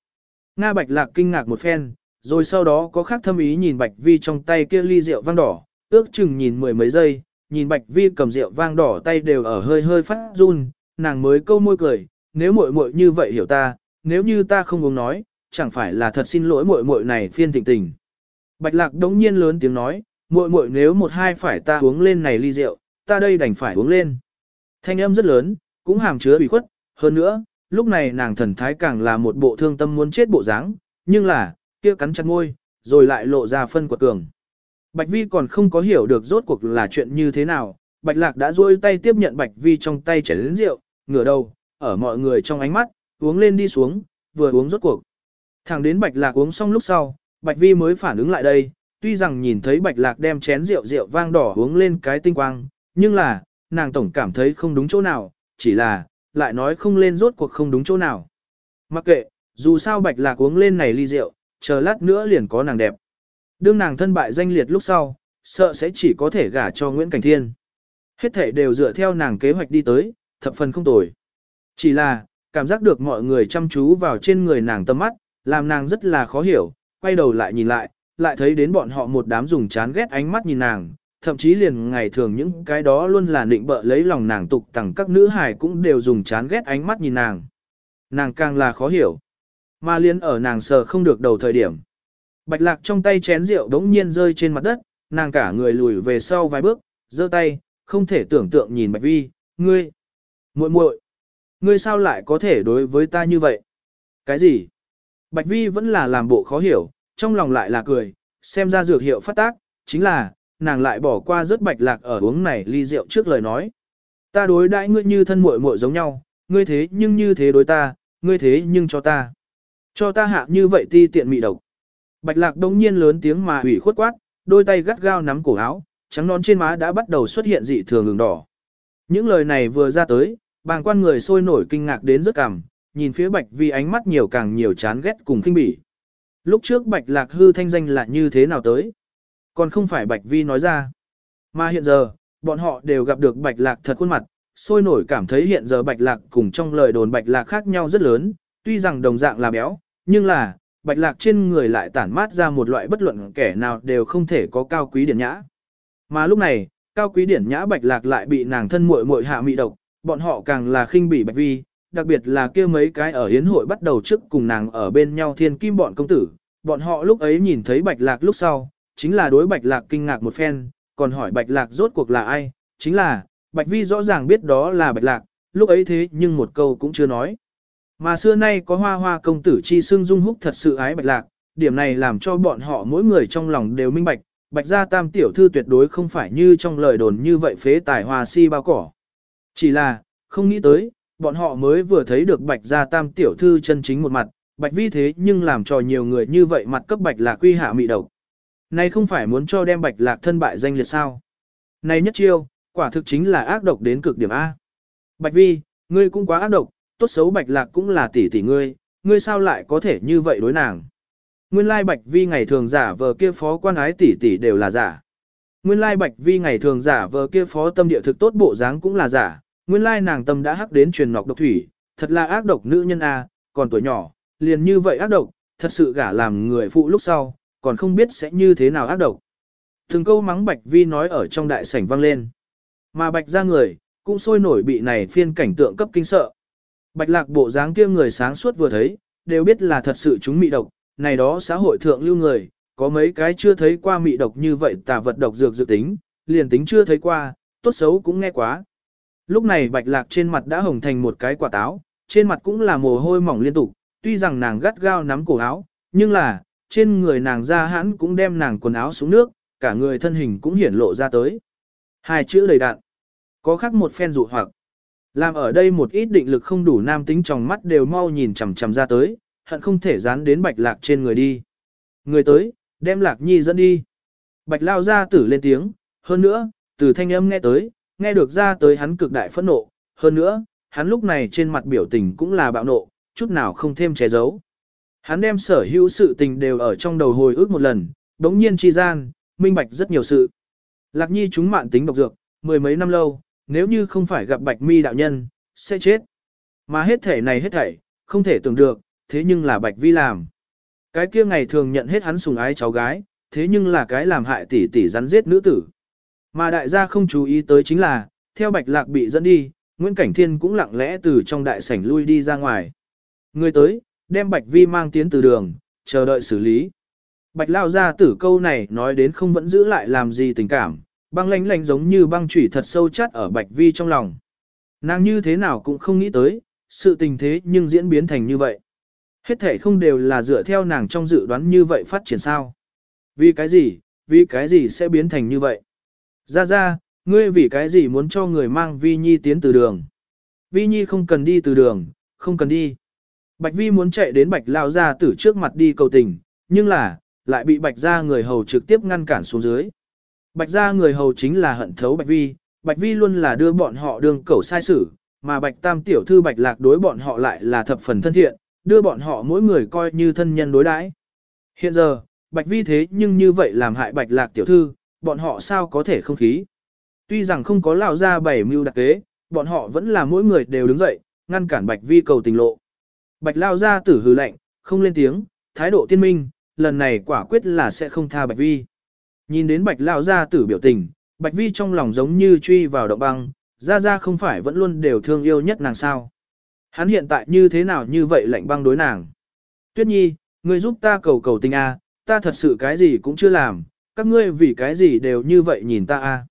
A: Nga Bạch Lạc kinh ngạc một phen, rồi sau đó có khác thâm ý nhìn Bạch Vi trong tay kia ly rượu vang đỏ, ước chừng nhìn mười mấy giây, nhìn Bạch Vi cầm rượu vang đỏ tay đều ở hơi hơi phát run, nàng mới câu môi cười, nếu muội muội như vậy hiểu ta, nếu như ta không uống nói, chẳng phải là thật xin lỗi muội muội này phiên tình tình. Bạch Lạc đống nhiên lớn tiếng nói, muội muội nếu một hai phải ta uống lên này ly rượu, ta đây đành phải uống lên. Thanh âm rất lớn, cũng hàm chứa ủy khuất, hơn nữa, lúc này nàng thần thái càng là một bộ thương tâm muốn chết bộ dáng, nhưng là, kia cắn chặt môi, rồi lại lộ ra phân quật cường. Bạch Vi còn không có hiểu được rốt cuộc là chuyện như thế nào, Bạch Lạc đã duỗi tay tiếp nhận Bạch Vi trong tay chảy lớn rượu, ngửa đầu, ở mọi người trong ánh mắt, uống lên đi xuống, vừa uống rốt cuộc. Thẳng đến Bạch Lạc uống xong lúc sau, Bạch Vi mới phản ứng lại đây, tuy rằng nhìn thấy bạch lạc đem chén rượu rượu vang đỏ uống lên cái tinh quang, nhưng là, nàng tổng cảm thấy không đúng chỗ nào, chỉ là, lại nói không lên rốt cuộc không đúng chỗ nào. Mặc kệ, dù sao bạch lạc uống lên này ly rượu, chờ lát nữa liền có nàng đẹp. Đương nàng thân bại danh liệt lúc sau, sợ sẽ chỉ có thể gả cho Nguyễn Cảnh Thiên. Hết thể đều dựa theo nàng kế hoạch đi tới, thập phần không tồi. Chỉ là, cảm giác được mọi người chăm chú vào trên người nàng tâm mắt, làm nàng rất là khó hiểu, quay đầu lại nhìn lại, lại thấy đến bọn họ một đám dùng chán ghét ánh mắt nhìn nàng, thậm chí liền ngày thường những cái đó luôn là định bợ lấy lòng nàng tục tằng các nữ hài cũng đều dùng chán ghét ánh mắt nhìn nàng. Nàng càng là khó hiểu. Mà liên ở nàng sờ không được đầu thời điểm. Bạch lạc trong tay chén rượu đống nhiên rơi trên mặt đất, nàng cả người lùi về sau vài bước, giơ tay, không thể tưởng tượng nhìn Bạch Vi, ngươi, muội muội, ngươi sao lại có thể đối với ta như vậy? Cái gì? Bạch Vi vẫn là làm bộ khó hiểu, trong lòng lại là cười, xem ra dược hiệu phát tác, chính là, nàng lại bỏ qua rất bạch lạc ở uống này ly rượu trước lời nói. Ta đối đãi ngươi như thân muội muội giống nhau, ngươi thế nhưng như thế đối ta, ngươi thế nhưng cho ta. Cho ta hạ như vậy ti tiện mị độc. Bạch lạc đông nhiên lớn tiếng mà ủy khuất quát, đôi tay gắt gao nắm cổ áo, trắng nón trên má đã bắt đầu xuất hiện dị thường ngừng đỏ. Những lời này vừa ra tới, bàng quan người sôi nổi kinh ngạc đến rất cảm, nhìn phía bạch vi ánh mắt nhiều càng nhiều chán ghét cùng kinh bỉ. Lúc trước bạch lạc hư thanh danh là như thế nào tới? Còn không phải bạch vi nói ra. Mà hiện giờ, bọn họ đều gặp được bạch lạc thật khuôn mặt, sôi nổi cảm thấy hiện giờ bạch lạc cùng trong lời đồn bạch lạc khác nhau rất lớn, tuy rằng đồng dạng là béo, nhưng là, bạch lạc trên người lại tản mát ra một loại bất luận kẻ nào đều không thể có cao quý điển nhã. Mà lúc này, cao quý điển nhã bạch lạc lại bị nàng thân muội muội hạ mị độc, bọn họ càng là khinh bỉ bạch vi, đặc biệt là kia mấy cái ở hiến hội bắt đầu trước cùng nàng ở bên nhau thiên kim bọn công tử, bọn họ lúc ấy nhìn thấy bạch lạc lúc sau, chính là đối bạch lạc kinh ngạc một phen, còn hỏi bạch lạc rốt cuộc là ai, chính là, bạch vi rõ ràng biết đó là bạch lạc, lúc ấy thế nhưng một câu cũng chưa nói. Mà xưa nay có hoa hoa công tử chi xương dung húc thật sự ái bạch lạc, điểm này làm cho bọn họ mỗi người trong lòng đều minh bạch, bạch gia tam tiểu thư tuyệt đối không phải như trong lời đồn như vậy phế tài hoa si bao cỏ. Chỉ là, không nghĩ tới, bọn họ mới vừa thấy được bạch gia tam tiểu thư chân chính một mặt, bạch vi thế nhưng làm cho nhiều người như vậy mặt cấp bạch lạc quy hạ mị độc. Này không phải muốn cho đem bạch lạc thân bại danh liệt sao. Này nhất chiêu, quả thực chính là ác độc đến cực điểm A. Bạch vi, ngươi cũng quá ác độc, tốt xấu bạch lạc cũng là tỷ tỷ ngươi, ngươi sao lại có thể như vậy đối nàng. Nguyên lai bạch vi ngày thường giả vờ kia phó quan ái tỷ tỷ đều là giả. Nguyên lai bạch vi ngày thường giả vờ kia phó tâm địa thực tốt bộ dáng cũng là giả. Nguyên lai nàng tâm đã hắc đến truyền ngọc độc thủy, thật là ác độc nữ nhân A, còn tuổi nhỏ, liền như vậy ác độc, thật sự gả làm người phụ lúc sau, còn không biết sẽ như thế nào ác độc. Từng câu mắng Bạch Vi nói ở trong đại sảnh vang lên. Mà Bạch ra người, cũng sôi nổi bị này phiên cảnh tượng cấp kinh sợ. Bạch lạc bộ dáng kia người sáng suốt vừa thấy, đều biết là thật sự chúng mị độc, này đó xã hội thượng lưu người, có mấy cái chưa thấy qua mị độc như vậy tà vật độc dược dự tính, liền tính chưa thấy qua, tốt xấu cũng nghe quá. Lúc này bạch lạc trên mặt đã hồng thành một cái quả táo, trên mặt cũng là mồ hôi mỏng liên tục, tuy rằng nàng gắt gao nắm cổ áo, nhưng là, trên người nàng ra hãn cũng đem nàng quần áo xuống nước, cả người thân hình cũng hiển lộ ra tới. Hai chữ đầy đạn. Có khác một phen dụ hoặc. Làm ở đây một ít định lực không đủ nam tính trong mắt đều mau nhìn chằm chằm ra tới, hận không thể dán đến bạch lạc trên người đi. Người tới, đem lạc nhi dẫn đi. Bạch lao ra tử lên tiếng, hơn nữa, từ thanh âm nghe tới, nghe được ra tới hắn cực đại phẫn nộ, hơn nữa, hắn lúc này trên mặt biểu tình cũng là bạo nộ, chút nào không thêm che giấu. Hắn đem sở hữu sự tình đều ở trong đầu hồi ức một lần, đống nhiên chi gian, minh bạch rất nhiều sự. Lạc nhi chúng mạn tính độc dược, mười mấy năm lâu, nếu như không phải gặp bạch mi đạo nhân, sẽ chết. Mà hết thể này hết thảy, không thể tưởng được, thế nhưng là bạch vi làm. Cái kia ngày thường nhận hết hắn sùng ái cháu gái, thế nhưng là cái làm hại tỷ tỷ rắn giết nữ tử. Mà đại gia không chú ý tới chính là, theo bạch lạc bị dẫn đi, Nguyễn Cảnh Thiên cũng lặng lẽ từ trong đại sảnh lui đi ra ngoài. Người tới, đem Bạch Vi mang tiến từ đường, chờ đợi xử lý. Bạch Lao ra tử câu này nói đến không vẫn giữ lại làm gì tình cảm, băng lánh lánh giống như băng chủy thật sâu chắt ở Bạch Vi trong lòng. Nàng như thế nào cũng không nghĩ tới, sự tình thế nhưng diễn biến thành như vậy. Hết thể không đều là dựa theo nàng trong dự đoán như vậy phát triển sao. Vì cái gì, vì cái gì sẽ biến thành như vậy. Ra ra, ngươi vì cái gì muốn cho người mang Vi Nhi tiến từ đường. Vi Nhi không cần đi từ đường, không cần đi. Bạch Vi muốn chạy đến Bạch Lao gia tử trước mặt đi cầu tình, nhưng là, lại bị Bạch gia người hầu trực tiếp ngăn cản xuống dưới. Bạch gia người hầu chính là hận thấu Bạch Vi, Bạch Vi luôn là đưa bọn họ đường cầu sai xử, mà Bạch Tam tiểu thư Bạch Lạc đối bọn họ lại là thập phần thân thiện, đưa bọn họ mỗi người coi như thân nhân đối đãi. Hiện giờ, Bạch Vi thế nhưng như vậy làm hại Bạch Lạc tiểu thư, bọn họ sao có thể không khí. Tuy rằng không có lao ra bảy mưu đặc kế, bọn họ vẫn là mỗi người đều đứng dậy, ngăn cản Bạch Vi cầu tình lộ. Bạch lao ra tử hừ lạnh, không lên tiếng, thái độ tiên minh, lần này quả quyết là sẽ không tha Bạch Vi. Nhìn đến Bạch lao ra tử biểu tình, Bạch Vi trong lòng giống như truy vào động băng, ra ra không phải vẫn luôn đều thương yêu nhất nàng sao. Hắn hiện tại như thế nào như vậy lạnh băng đối nàng. Tuyết nhi, ngươi giúp ta cầu cầu tình a, ta thật sự cái gì cũng chưa làm, các ngươi vì cái gì đều như vậy nhìn ta a.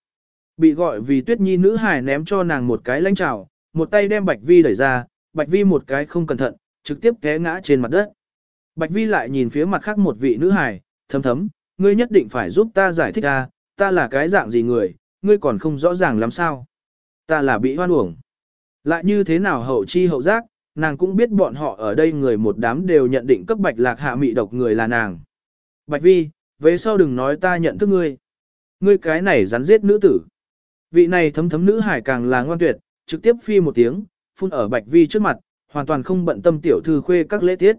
A: Bị gọi vì tuyết nhi nữ hải ném cho nàng một cái lãnh trào, một tay đem Bạch Vi đẩy ra, Bạch Vi một cái không cẩn thận, trực tiếp té ngã trên mặt đất. Bạch Vi lại nhìn phía mặt khác một vị nữ hải thấm thấm, ngươi nhất định phải giúp ta giải thích a, ta là cái dạng gì người, ngươi còn không rõ ràng lắm sao. Ta là bị hoan uổng. Lại như thế nào hậu chi hậu giác, nàng cũng biết bọn họ ở đây người một đám đều nhận định cấp bạch lạc hạ mị độc người là nàng. Bạch vi, về sau đừng nói ta nhận thức ngươi. Ngươi cái này rắn giết nữ tử. Vị này thấm thấm nữ hải càng là ngoan tuyệt, trực tiếp phi một tiếng, phun ở bạch vi trước mặt, hoàn toàn không bận tâm tiểu thư khuê các lễ tiết.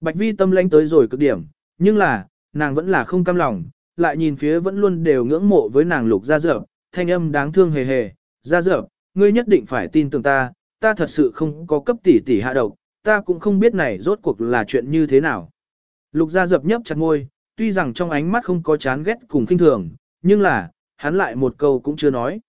A: Bạch vi tâm lãnh tới rồi cực điểm, nhưng là, nàng vẫn là không cam lòng, lại nhìn phía vẫn luôn đều ngưỡng mộ với nàng lục ra dở, thanh âm đáng thương hề hề, ra dở, ngươi nhất định phải tin tưởng ta, ta thật sự không có cấp tỷ tỷ hạ độc, ta cũng không biết này rốt cuộc là chuyện như thế nào. Lục gia dập nhấp chặt ngôi, tuy rằng trong ánh mắt không có chán ghét cùng kinh thường, nhưng là, hắn lại một câu cũng chưa nói.